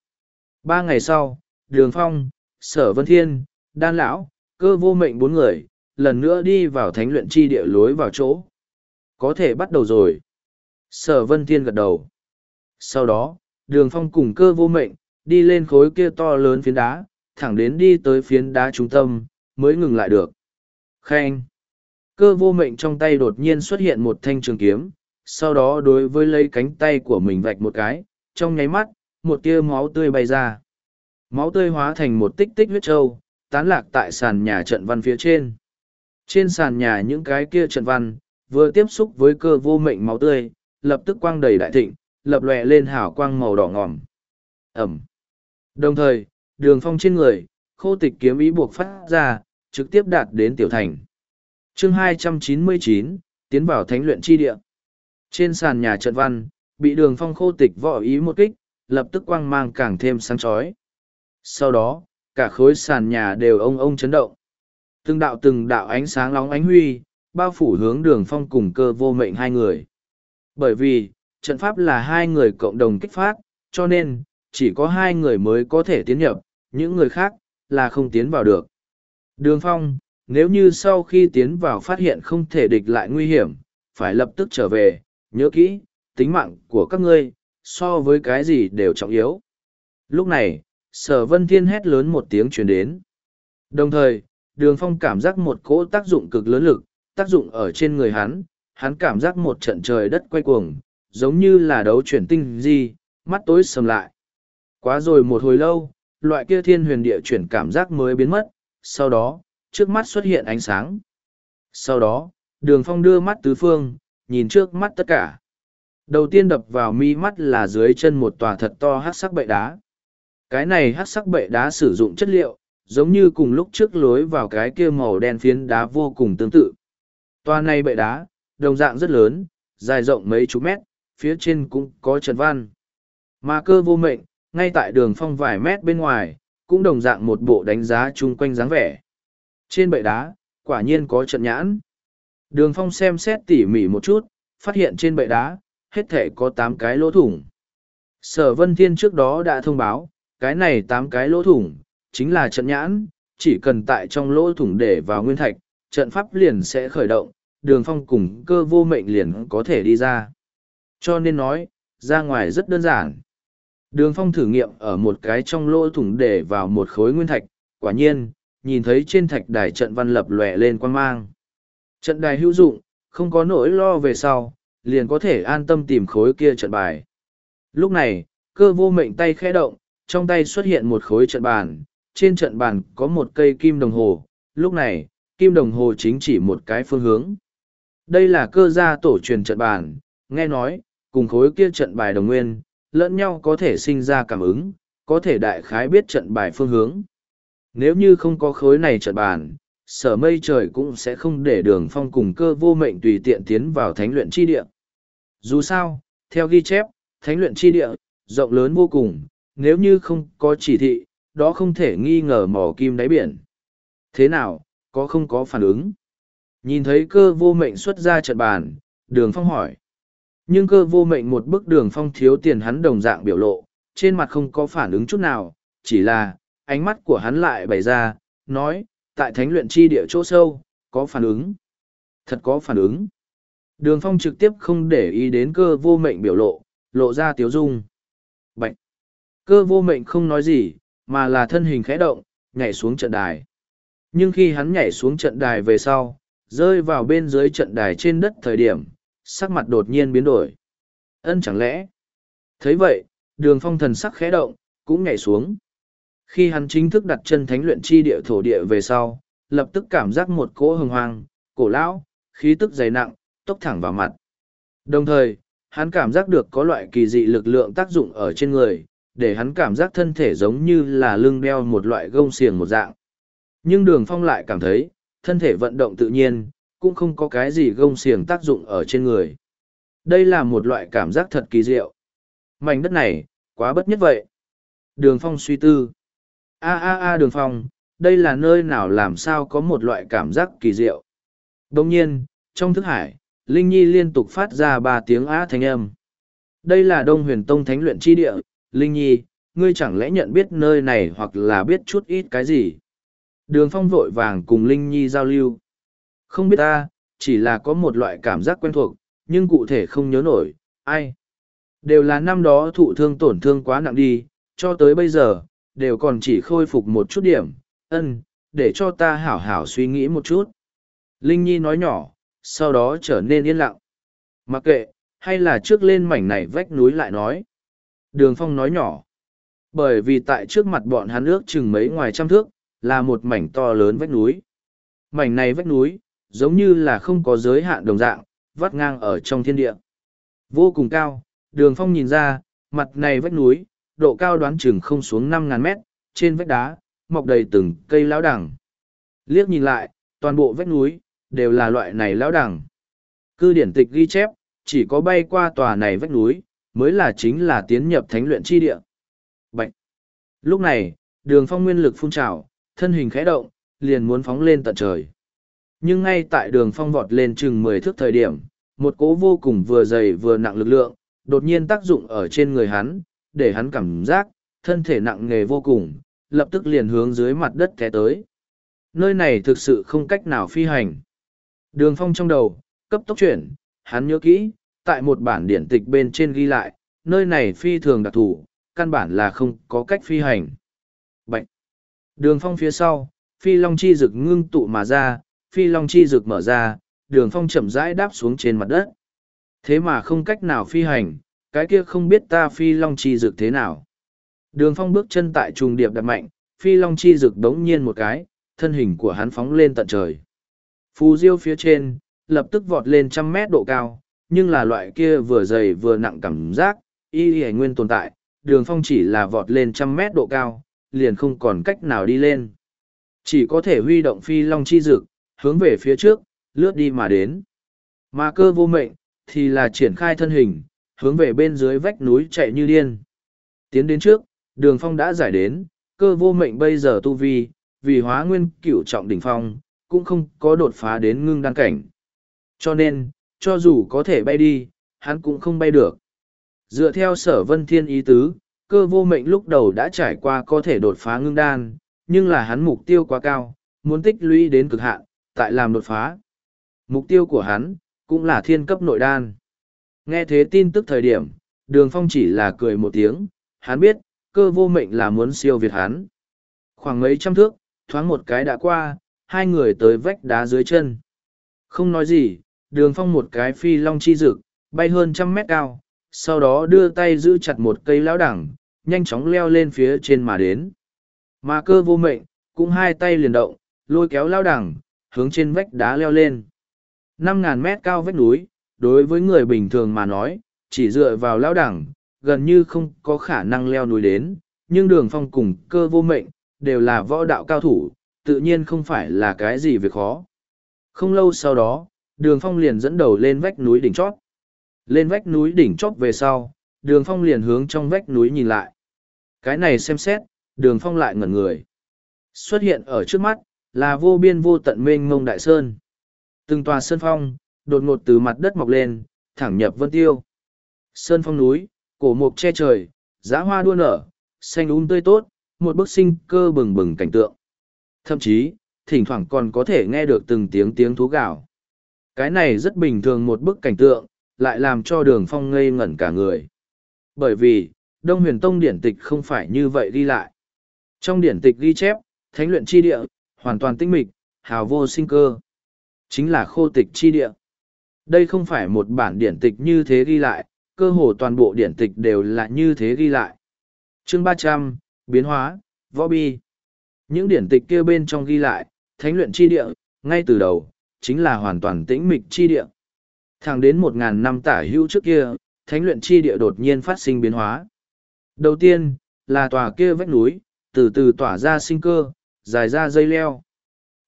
Ba ngày sau, Đường Phong, Sở Vân Thiên, Đan Lão, cơ vô mệnh bốn người, lần nữa đi vào thánh luyện chi địa lối vào chỗ. Có thể bắt đầu rồi. Sở Vân Thiên gật đầu. Sau đó, Đường Phong cùng cơ vô mệnh, đi lên khối kia to lớn phiến đá, thẳng đến đi tới phiến đá trung tâm, mới ngừng lại được. Khen! Cơ vô mệnh trong tay đột nhiên xuất hiện một thanh trường kiếm, sau đó đối với lấy cánh tay của mình vạch một cái, trong nháy mắt, một tia máu tươi bay ra. Máu tươi hóa thành một tích tích huyết trâu, tán lạc tại sàn nhà trận văn phía trên. Trên sàn nhà những cái kia trận văn, vừa tiếp xúc với cơ vô mệnh máu tươi, lập tức quang đầy đại thịnh, lập lòe lên hào quang màu đỏ ngòm. Ẩm. Đồng thời, đường phong trên người, khô tịch kiếm ý buộc phát ra, trực tiếp đạt đến tiểu thành. chương 299, tiến vào thánh luyện chi địa. Trên sàn nhà trận văn, bị đường phong khô tịch võ ý một kích, lập tức quang mang càng thêm sáng chói. Sau đó, cả khối sàn nhà đều ông ông chấn động. Từng đạo từng đạo ánh sáng lóng ánh huy, bao phủ hướng đường phong cùng cơ vô mệnh hai người. Bởi vì, trận pháp là hai người cộng đồng kích phát, cho nên, chỉ có hai người mới có thể tiến nhập, những người khác, là không tiến vào được. Đường phong, nếu như sau khi tiến vào phát hiện không thể địch lại nguy hiểm, phải lập tức trở về, nhớ kỹ, tính mạng của các ngươi, so với cái gì đều trọng yếu. Lúc này, sở vân thiên hét lớn một tiếng truyền đến. Đồng thời, đường phong cảm giác một cỗ tác dụng cực lớn lực, tác dụng ở trên người hắn, hắn cảm giác một trận trời đất quay cuồng, giống như là đấu chuyển tinh gì mắt tối sầm lại. Quá rồi một hồi lâu, loại kia thiên huyền địa chuyển cảm giác mới biến mất, sau đó, trước mắt xuất hiện ánh sáng. Sau đó, đường phong đưa mắt tứ phương, nhìn trước mắt tất cả. Đầu tiên đập vào mi mắt là dưới chân một tòa thật to hát sắc bệ đá. Cái này hát sắc bệ đá sử dụng chất liệu, giống như cùng lúc trước lối vào cái kia màu đen phiến đá vô cùng tương tự. Tòa này bệ đá, đồng dạng rất lớn, dài rộng mấy chục mét, phía trên cũng có trần văn. Mà cơ vô mệnh, ngay tại đường phong vài mét bên ngoài, cũng đồng dạng một bộ đánh giá chung quanh dáng vẻ. Trên bệ đá, quả nhiên có trận nhãn. Đường phong xem xét tỉ mỉ một chút, phát hiện trên bệ đá, hết thể có tám cái lỗ thủng. Sở Vân Thiên trước đó đã thông báo, cái này tám cái lỗ thủng, chính là trận nhãn, chỉ cần tại trong lỗ thủng để vào nguyên thạch, trận pháp liền sẽ khởi động, đường phong cùng cơ vô mệnh liền có thể đi ra. Cho nên nói, ra ngoài rất đơn giản. Đường phong thử nghiệm ở một cái trong lỗ thủng để vào một khối nguyên thạch, quả nhiên, nhìn thấy trên thạch đài trận văn lập lòe lên quan mang. Trận đài hữu dụng, không có nỗi lo về sau, liền có thể an tâm tìm khối kia trận bài. Lúc này, cơ vô mệnh tay khẽ động, trong tay xuất hiện một khối trận bàn, trên trận bàn có một cây kim đồng hồ, lúc này, kim đồng hồ chính chỉ một cái phương hướng. Đây là cơ gia tổ truyền trận bàn, nghe nói, cùng khối kia trận bài đồng nguyên, lẫn nhau có thể sinh ra cảm ứng, có thể đại khái biết trận bài phương hướng. Nếu như không có khối này trận bàn, sở mây trời cũng sẽ không để đường phong cùng cơ vô mệnh tùy tiện tiến vào thánh luyện chi địa. Dù sao, theo ghi chép, thánh luyện chi địa, rộng lớn vô cùng, nếu như không có chỉ thị, đó không thể nghi ngờ mỏ kim đáy biển. Thế nào, có không có phản ứng? Nhìn thấy cơ vô mệnh xuất ra trận bàn, đường phong hỏi. Nhưng cơ vô mệnh một bức đường phong thiếu tiền hắn đồng dạng biểu lộ, trên mặt không có phản ứng chút nào, chỉ là, ánh mắt của hắn lại bày ra, nói, tại thánh luyện chi địa chỗ sâu, có phản ứng. Thật có phản ứng. Đường phong trực tiếp không để ý đến cơ vô mệnh biểu lộ, lộ ra tiếu dung. bệnh Cơ vô mệnh không nói gì, mà là thân hình khẽ động, nhảy xuống trận đài. Nhưng khi hắn nhảy xuống trận đài về sau, rơi vào bên dưới trận đài trên đất thời điểm, sắc mặt đột nhiên biến đổi. Ân chẳng lẽ? thấy vậy, đường phong thần sắc khẽ động, cũng nhảy xuống. Khi hắn chính thức đặt chân thánh luyện chi địa thổ địa về sau, lập tức cảm giác một cỗ hừng hoang, cổ lão, khí tức dày nặng, tốc thẳng vào mặt. Đồng thời, hắn cảm giác được có loại kỳ dị lực lượng tác dụng ở trên người, để hắn cảm giác thân thể giống như là lưng đeo một loại gông xiềng một dạng. Nhưng đường phong lại cảm thấy, thân thể vận động tự nhiên, cũng không có cái gì gông xiềng tác dụng ở trên người. Đây là một loại cảm giác thật kỳ diệu. Mảnh đất này, quá bất nhất vậy. Đường phong suy tư. A a a đường phong, đây là nơi nào làm sao có một loại cảm giác kỳ diệu. Đồng nhiên, trong thức hải, Linh Nhi liên tục phát ra ba tiếng á thanh âm. Đây là Đông Huyền Tông Thánh luyện chi địa, Linh Nhi, ngươi chẳng lẽ nhận biết nơi này hoặc là biết chút ít cái gì? Đường Phong vội vàng cùng Linh Nhi giao lưu. Không biết ta, chỉ là có một loại cảm giác quen thuộc, nhưng cụ thể không nhớ nổi, ai. Đều là năm đó thụ thương tổn thương quá nặng đi, cho tới bây giờ, đều còn chỉ khôi phục một chút điểm, ân, để cho ta hảo hảo suy nghĩ một chút. Linh Nhi nói nhỏ, sau đó trở nên yên lặng. Mặc kệ, hay là trước lên mảnh này vách núi lại nói. Đường Phong nói nhỏ. Bởi vì tại trước mặt bọn hắn ước chừng mấy ngoài trăm thước, là một mảnh to lớn vách núi. Mảnh này vách núi, giống như là không có giới hạn đồng dạng, vắt ngang ở trong thiên địa. Vô cùng cao, đường phong nhìn ra, mặt này vách núi, độ cao đoán chừng không xuống năm ngàn mét, trên vách đá, mọc đầy từng cây lão đẳng. Liếc nhìn lại, toàn bộ vách núi, đều là loại này lão đẳng. Cư điển tịch ghi chép, chỉ có bay qua tòa này vách núi, mới là chính là tiến nhập thánh luyện chi địa. Bạch! Lúc này, đường phong nguyên lực phun trào, thân hình khẽ động, liền muốn phóng lên tận trời. Nhưng ngay tại đường phong vọt lên chừng mười thước thời điểm, một cỗ vô cùng vừa dày vừa nặng lực lượng, đột nhiên tác dụng ở trên người hắn, để hắn cảm giác, thân thể nặng nề vô cùng, lập tức liền hướng dưới mặt đất té tới. Nơi này thực sự không cách nào phi hành. Đường phong trong đầu, cấp tốc chuyển, hắn nhớ kỹ, tại một bản điển tịch bên trên ghi lại, nơi này phi thường đặc thù, căn bản là không có cách phi hành. Bạch! Đường phong phía sau, phi long chi rực ngưng tụ mà ra, phi long chi rực mở ra, đường phong chậm rãi đáp xuống trên mặt đất. Thế mà không cách nào phi hành, cái kia không biết ta phi long chi rực thế nào. Đường phong bước chân tại trùng điệp đặt mạnh, phi long chi rực đống nhiên một cái, thân hình của hắn phóng lên tận trời. Phù diêu phía trên, lập tức vọt lên trăm mét độ cao, nhưng là loại kia vừa dày vừa nặng cảm giác, y y nguyên tồn tại, đường phong chỉ là vọt lên trăm mét độ cao, liền không còn cách nào đi lên. Chỉ có thể huy động phi long chi dực, hướng về phía trước, lướt đi mà đến. Mà cơ vô mệnh, thì là triển khai thân hình, hướng về bên dưới vách núi chạy như điên. Tiến đến trước, đường phong đã giải đến, cơ vô mệnh bây giờ tu vi, vì hóa nguyên cửu trọng đỉnh phong, cũng không có đột phá đến ngưng đan cảnh. Cho nên, cho dù có thể bay đi, hắn cũng không bay được. Dựa theo sở vân thiên ý tứ, cơ vô mệnh lúc đầu đã trải qua có thể đột phá ngưng đan, nhưng là hắn mục tiêu quá cao, muốn tích lũy đến cực hạn, tại làm đột phá. Mục tiêu của hắn, cũng là thiên cấp nội đan. Nghe thế tin tức thời điểm, đường phong chỉ là cười một tiếng, hắn biết, cơ vô mệnh là muốn siêu việt hắn. Khoảng mấy trăm thước, thoáng một cái đã qua, hai người tới vách đá dưới chân. Không nói gì, đường phong một cái phi long chi rực, bay hơn trăm mét cao, sau đó đưa tay giữ chặt một cây lão đẳng, nhanh chóng leo lên phía trên mà đến. Mà cơ vô mệnh, cũng hai tay liền động, lôi kéo lão đẳng, hướng trên vách đá leo lên. Năm ngàn mét cao vách núi, đối với người bình thường mà nói, chỉ dựa vào lao đẳng, gần như không có khả năng leo núi đến, nhưng đường phong cùng cơ vô mệnh, đều là võ đạo cao thủ, tự nhiên không phải là cái gì việc khó. Không lâu sau đó, đường phong liền dẫn đầu lên vách núi đỉnh chót. Lên vách núi đỉnh chót về sau, đường phong liền hướng trong vách núi nhìn lại. Cái này xem xét, đường phong lại ngẩn người. Xuất hiện ở trước mắt, là vô biên vô tận mênh mông đại sơn. Từng tòa sơn phong, đột ngột từ mặt đất mọc lên, thẳng nhập vân tiêu. Sơn phong núi, cổ mục che trời, giá hoa đua nở, xanh um tươi tốt, một bức sinh cơ bừng bừng cảnh tượng. Thậm chí, thỉnh thoảng còn có thể nghe được từng tiếng tiếng thú gạo. Cái này rất bình thường một bức cảnh tượng, lại làm cho đường phong ngây ngẩn cả người. Bởi vì, Đông huyền tông điển tịch không phải như vậy ghi lại. Trong điển tịch ghi chép, thánh luyện chi địa, hoàn toàn tinh mịch, hào vô sinh cơ. Chính là khô tịch chi địa. Đây không phải một bản điển tịch như thế ghi lại, cơ hồ toàn bộ điển tịch đều là như thế ghi lại. chương ba trăm biến hóa, võ bi. Những điển tịch kia bên trong ghi lại, thánh luyện chi địa, ngay từ đầu, chính là hoàn toàn tĩnh mịch chi địa. Thẳng đến một ngàn năm tả hữu trước kia, thánh luyện chi địa đột nhiên phát sinh biến hóa. Đầu tiên, là tòa kia vách núi, từ từ tỏa ra sinh cơ, dài ra dây leo.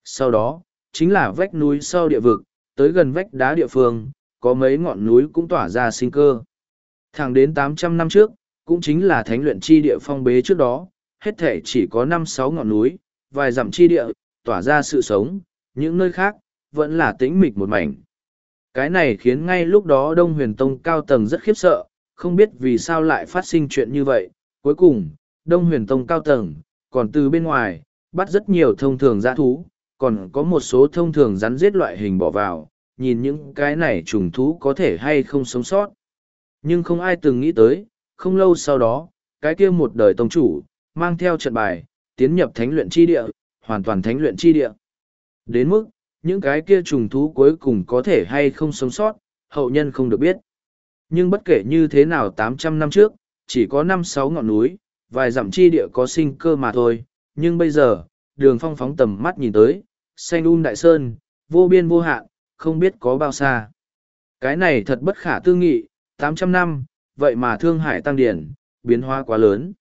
Sau đó, chính là vách núi sau địa vực, tới gần vách đá địa phương, có mấy ngọn núi cũng tỏa ra sinh cơ. Thẳng đến tám trăm năm trước, cũng chính là thánh luyện chi địa phong bế trước đó, hết thể chỉ có năm sáu ngọn núi, vài dặm chi địa, tỏa ra sự sống, những nơi khác, vẫn là tĩnh mịch một mảnh. Cái này khiến ngay lúc đó Đông Huyền Tông cao tầng rất khiếp sợ, không biết vì sao lại phát sinh chuyện như vậy. Cuối cùng, Đông Huyền Tông cao tầng, còn từ bên ngoài, bắt rất nhiều thông thường dã thú, còn có một số thông thường rắn giết loại hình bỏ vào, nhìn những cái này trùng thú có thể hay không sống sót. Nhưng không ai từng nghĩ tới, không lâu sau đó, cái kia một đời tông chủ, mang theo trận bài, tiến nhập thánh luyện chi địa, hoàn toàn thánh luyện chi địa. Đến mức, những cái kia trùng thú cuối cùng có thể hay không sống sót, hậu nhân không được biết. Nhưng bất kể như thế nào tám trăm năm trước, chỉ có năm sáu ngọn núi, vài dặm chi địa có sinh cơ mà thôi, nhưng bây giờ, đường phong phóng tầm mắt nhìn tới, xanh un đại sơn, vô biên vô hạn, không biết có bao xa. Cái này thật bất khả tư nghị, tám trăm năm, vậy mà thương hải tăng điển, biến hóa quá lớn.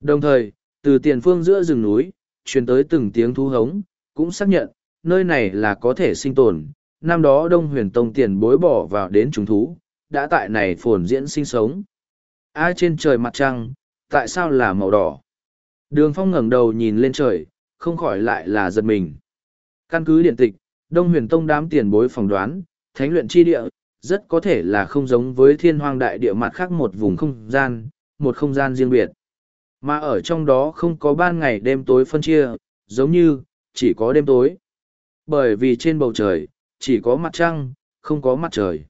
Đồng thời, từ tiền phương giữa rừng núi, truyền tới từng tiếng thu hống, cũng xác nhận, nơi này là có thể sinh tồn. Năm đó Đông Huyền Tông tiền bối bỏ vào đến trùng thú, đã tại này phồn diễn sinh sống. A trên trời mặt trăng, tại sao là màu đỏ? Đường Phong ngẩng đầu nhìn lên trời, không khỏi lại là giật mình. Căn cứ điện tịch, Đông Huyền Tông đám tiền bối phỏng đoán, thánh luyện chi địa, rất có thể là không giống với thiên hoang đại địa mặt khác một vùng không gian, một không gian riêng biệt. Mà ở trong đó không có ban ngày đêm tối phân chia, giống như, chỉ có đêm tối. Bởi vì trên bầu trời, chỉ có mặt trăng, không có mặt trời.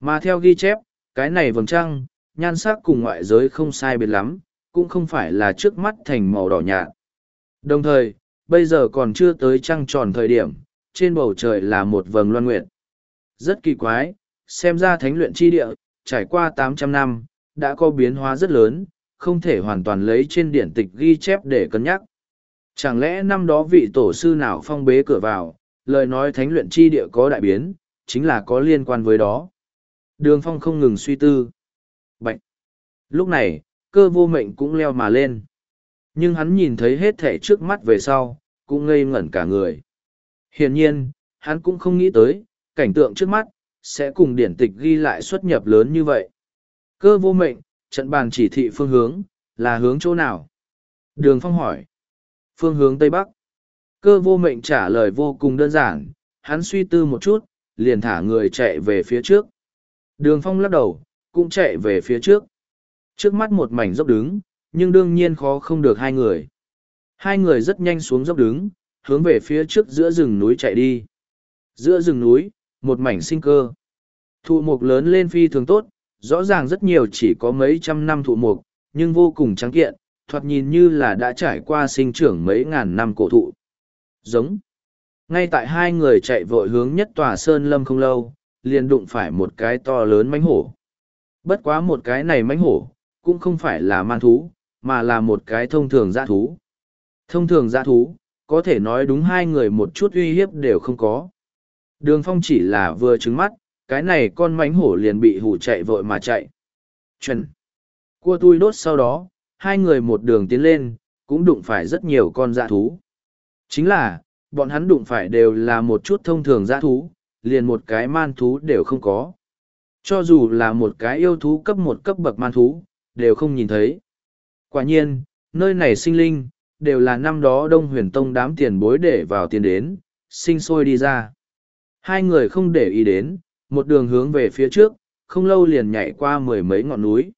Mà theo ghi chép, cái này vầng trăng, nhan sắc cùng ngoại giới không sai biệt lắm, cũng không phải là trước mắt thành màu đỏ nhạt. Đồng thời, bây giờ còn chưa tới trăng tròn thời điểm, trên bầu trời là một vầng loan nguyệt. Rất kỳ quái, xem ra thánh luyện chi địa, trải qua tám trăm năm, đã có biến hóa rất lớn, không thể hoàn toàn lấy trên điển tịch ghi chép để cân nhắc. Chẳng lẽ năm đó vị tổ sư nào phong bế cửa vào, lời nói thánh luyện chi địa có đại biến, chính là có liên quan với đó. Đường phong không ngừng suy tư. Bạch! Lúc này, cơ vô mệnh cũng leo mà lên. Nhưng hắn nhìn thấy hết thể trước mắt về sau, cũng ngây ngẩn cả người. Hiển nhiên, hắn cũng không nghĩ tới, cảnh tượng trước mắt, sẽ cùng điển tịch ghi lại xuất nhập lớn như vậy. Cơ vô mệnh, trận bàn chỉ thị phương hướng, là hướng chỗ nào? Đường Phong hỏi. Phương hướng Tây Bắc. Cơ vô mệnh trả lời vô cùng đơn giản, hắn suy tư một chút, liền thả người chạy về phía trước. Đường Phong lắc đầu, cũng chạy về phía trước. Trước mắt một mảnh dốc đứng, nhưng đương nhiên khó không được hai người. Hai người rất nhanh xuống dốc đứng, hướng về phía trước giữa rừng núi chạy đi. Giữa rừng núi, một mảnh sinh cơ. Thụ mục lớn lên phi thường tốt, rõ ràng rất nhiều chỉ có mấy trăm năm thụ mục, nhưng vô cùng trắng kiện, thoạt nhìn như là đã trải qua sinh trưởng mấy ngàn năm cổ thụ. Giống. Ngay tại hai người chạy vội hướng nhất tòa sơn lâm không lâu, liền đụng phải một cái to lớn mánh hổ. Bất quá một cái này mãnh hổ, cũng không phải là man thú, mà là một cái thông thường dã thú. Thông thường dã thú, có thể nói đúng hai người một chút uy hiếp đều không có. Đường phong chỉ là vừa trứng mắt, cái này con mánh hổ liền bị hủ chạy vội mà chạy. Chuẩn. Cua tui đốt sau đó, hai người một đường tiến lên, cũng đụng phải rất nhiều con dã thú. Chính là, bọn hắn đụng phải đều là một chút thông thường dã thú, liền một cái man thú đều không có. Cho dù là một cái yêu thú cấp một cấp bậc man thú, đều không nhìn thấy. Quả nhiên, nơi này sinh linh, đều là năm đó Đông Huyền Tông đám tiền bối để vào tiền đến, sinh sôi đi ra. Hai người không để ý đến, một đường hướng về phía trước, không lâu liền nhảy qua mười mấy ngọn núi.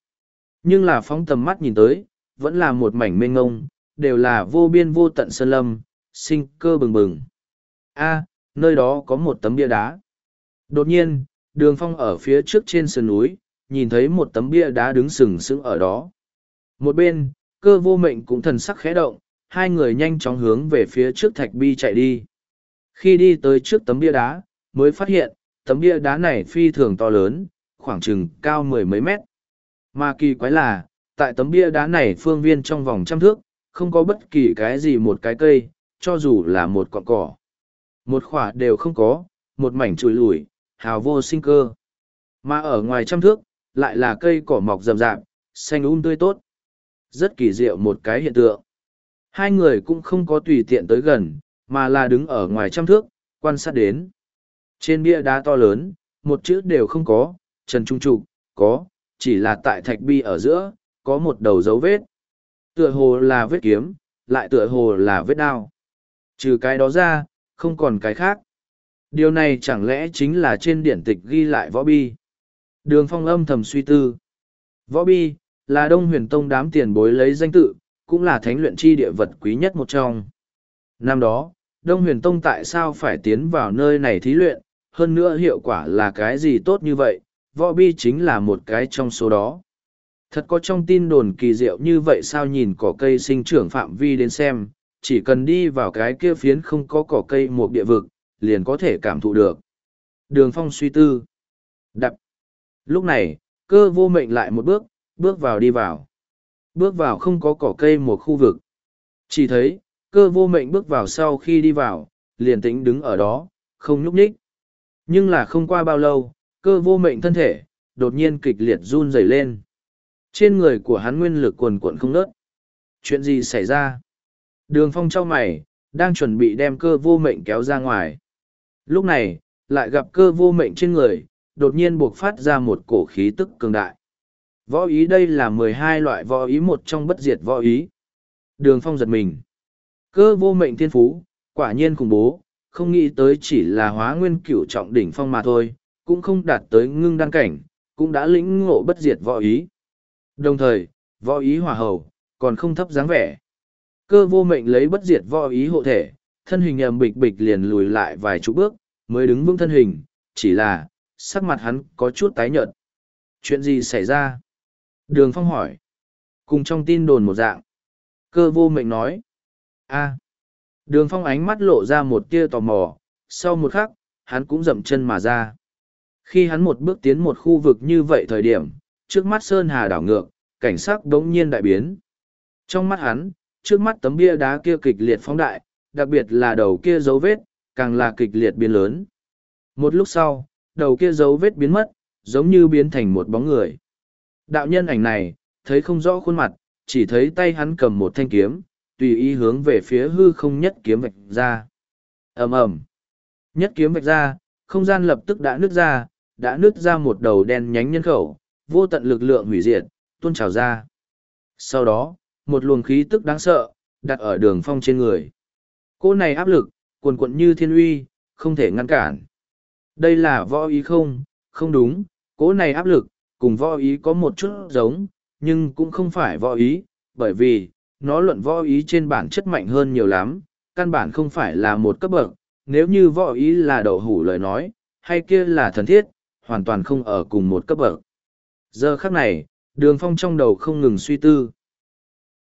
Nhưng là phóng tầm mắt nhìn tới, vẫn là một mảnh mênh ngông, đều là vô biên vô tận sơn lâm, sinh cơ bừng bừng. A, nơi đó có một tấm bia đá. Đột nhiên, đường phong ở phía trước trên sườn núi, nhìn thấy một tấm bia đá đứng sừng sững ở đó. Một bên, cơ vô mệnh cũng thần sắc khẽ động, hai người nhanh chóng hướng về phía trước thạch bi chạy đi. Khi đi tới trước tấm bia đá, mới phát hiện, tấm bia đá này phi thường to lớn, khoảng chừng cao mười mấy mét. Mà kỳ quái là, tại tấm bia đá này phương viên trong vòng trăm thước, không có bất kỳ cái gì một cái cây, cho dù là một quạng cỏ. Một khỏa đều không có, một mảnh trùi lùi, hào vô sinh cơ. Mà ở ngoài trăm thước, lại là cây cỏ mọc rậm rạp, xanh um tươi tốt. Rất kỳ diệu một cái hiện tượng. Hai người cũng không có tùy tiện tới gần, mà là đứng ở ngoài trăm thước, quan sát đến. Trên bia đá to lớn, một chữ đều không có, trần trung trục, có, chỉ là tại thạch bi ở giữa, có một đầu dấu vết. Tựa hồ là vết kiếm, lại tựa hồ là vết đao. Trừ cái đó ra, không còn cái khác. Điều này chẳng lẽ chính là trên điển tịch ghi lại võ bi. Đường phong âm thầm suy tư. Võ bi, là đông huyền tông đám tiền bối lấy danh tự, cũng là thánh luyện chi địa vật quý nhất một trong. Năm đó, Đông Huyền Tông tại sao phải tiến vào nơi này thí luyện, hơn nữa hiệu quả là cái gì tốt như vậy, võ bi chính là một cái trong số đó. Thật có trong tin đồn kỳ diệu như vậy sao nhìn cỏ cây sinh trưởng phạm vi đến xem, chỉ cần đi vào cái kia phiến không có cỏ cây một địa vực, liền có thể cảm thụ được. Đường phong suy tư. Đập. Lúc này, cơ vô mệnh lại một bước, bước vào đi vào. Bước vào không có cỏ cây một khu vực. Chỉ thấy, cơ vô mệnh bước vào sau khi đi vào, liền tĩnh đứng ở đó, không nhúc nhích. Nhưng là không qua bao lâu, cơ vô mệnh thân thể, đột nhiên kịch liệt run rẩy lên. Trên người của hắn nguyên lực cuồn cuộn không nớt. Chuyện gì xảy ra? Đường phong trao mày, đang chuẩn bị đem cơ vô mệnh kéo ra ngoài. Lúc này, lại gặp cơ vô mệnh trên người, đột nhiên buộc phát ra một cổ khí tức cường đại. Võ ý đây là mười hai loại võ ý một trong bất diệt võ ý. Đường phong giật mình. Cơ vô mệnh thiên phú, quả nhiên khủng bố, không nghĩ tới chỉ là hóa nguyên cửu trọng đỉnh phong mà thôi, cũng không đạt tới ngưng đăng cảnh, cũng đã lĩnh ngộ bất diệt võ ý. Đồng thời, võ ý hòa hầu, còn không thấp dáng vẻ. Cơ vô mệnh lấy bất diệt võ ý hộ thể, thân hình ầm bịch bịch liền lùi lại vài chục bước, mới đứng vững thân hình, chỉ là, sắc mặt hắn có chút tái nhợt. Chuyện gì xảy ra? Đường Phong hỏi. Cùng trong tin đồn một dạng. Cơ vô mệnh nói. a Đường Phong ánh mắt lộ ra một tia tò mò, sau một khắc, hắn cũng dậm chân mà ra. Khi hắn một bước tiến một khu vực như vậy thời điểm, trước mắt Sơn Hà đảo ngược, cảnh sắc đống nhiên đại biến. Trong mắt hắn, trước mắt tấm bia đá kia kịch liệt phóng đại, đặc biệt là đầu kia dấu vết, càng là kịch liệt biến lớn. Một lúc sau, đầu kia dấu vết biến mất, giống như biến thành một bóng người. Đạo nhân ảnh này, thấy không rõ khuôn mặt, chỉ thấy tay hắn cầm một thanh kiếm, tùy ý hướng về phía hư không nhất kiếm vạch ra. ầm ầm Nhất kiếm vạch ra, không gian lập tức đã nứt ra, đã nứt ra một đầu đen nhánh nhân khẩu, vô tận lực lượng hủy diệt, tuôn trào ra. Sau đó, một luồng khí tức đáng sợ, đặt ở đường phong trên người. Cô này áp lực, cuồn cuộn như thiên uy, không thể ngăn cản. Đây là võ ý không, không đúng, cố này áp lực, cùng võ ý có một chút giống, nhưng cũng không phải võ ý, bởi vì, nó luận võ ý trên bản chất mạnh hơn nhiều lắm, căn bản không phải là một cấp bậc, nếu như võ ý là đậu hủ lời nói, hay kia là thần thiết, hoàn toàn không ở cùng một cấp bậc. Giờ khắc này, đường phong trong đầu không ngừng suy tư.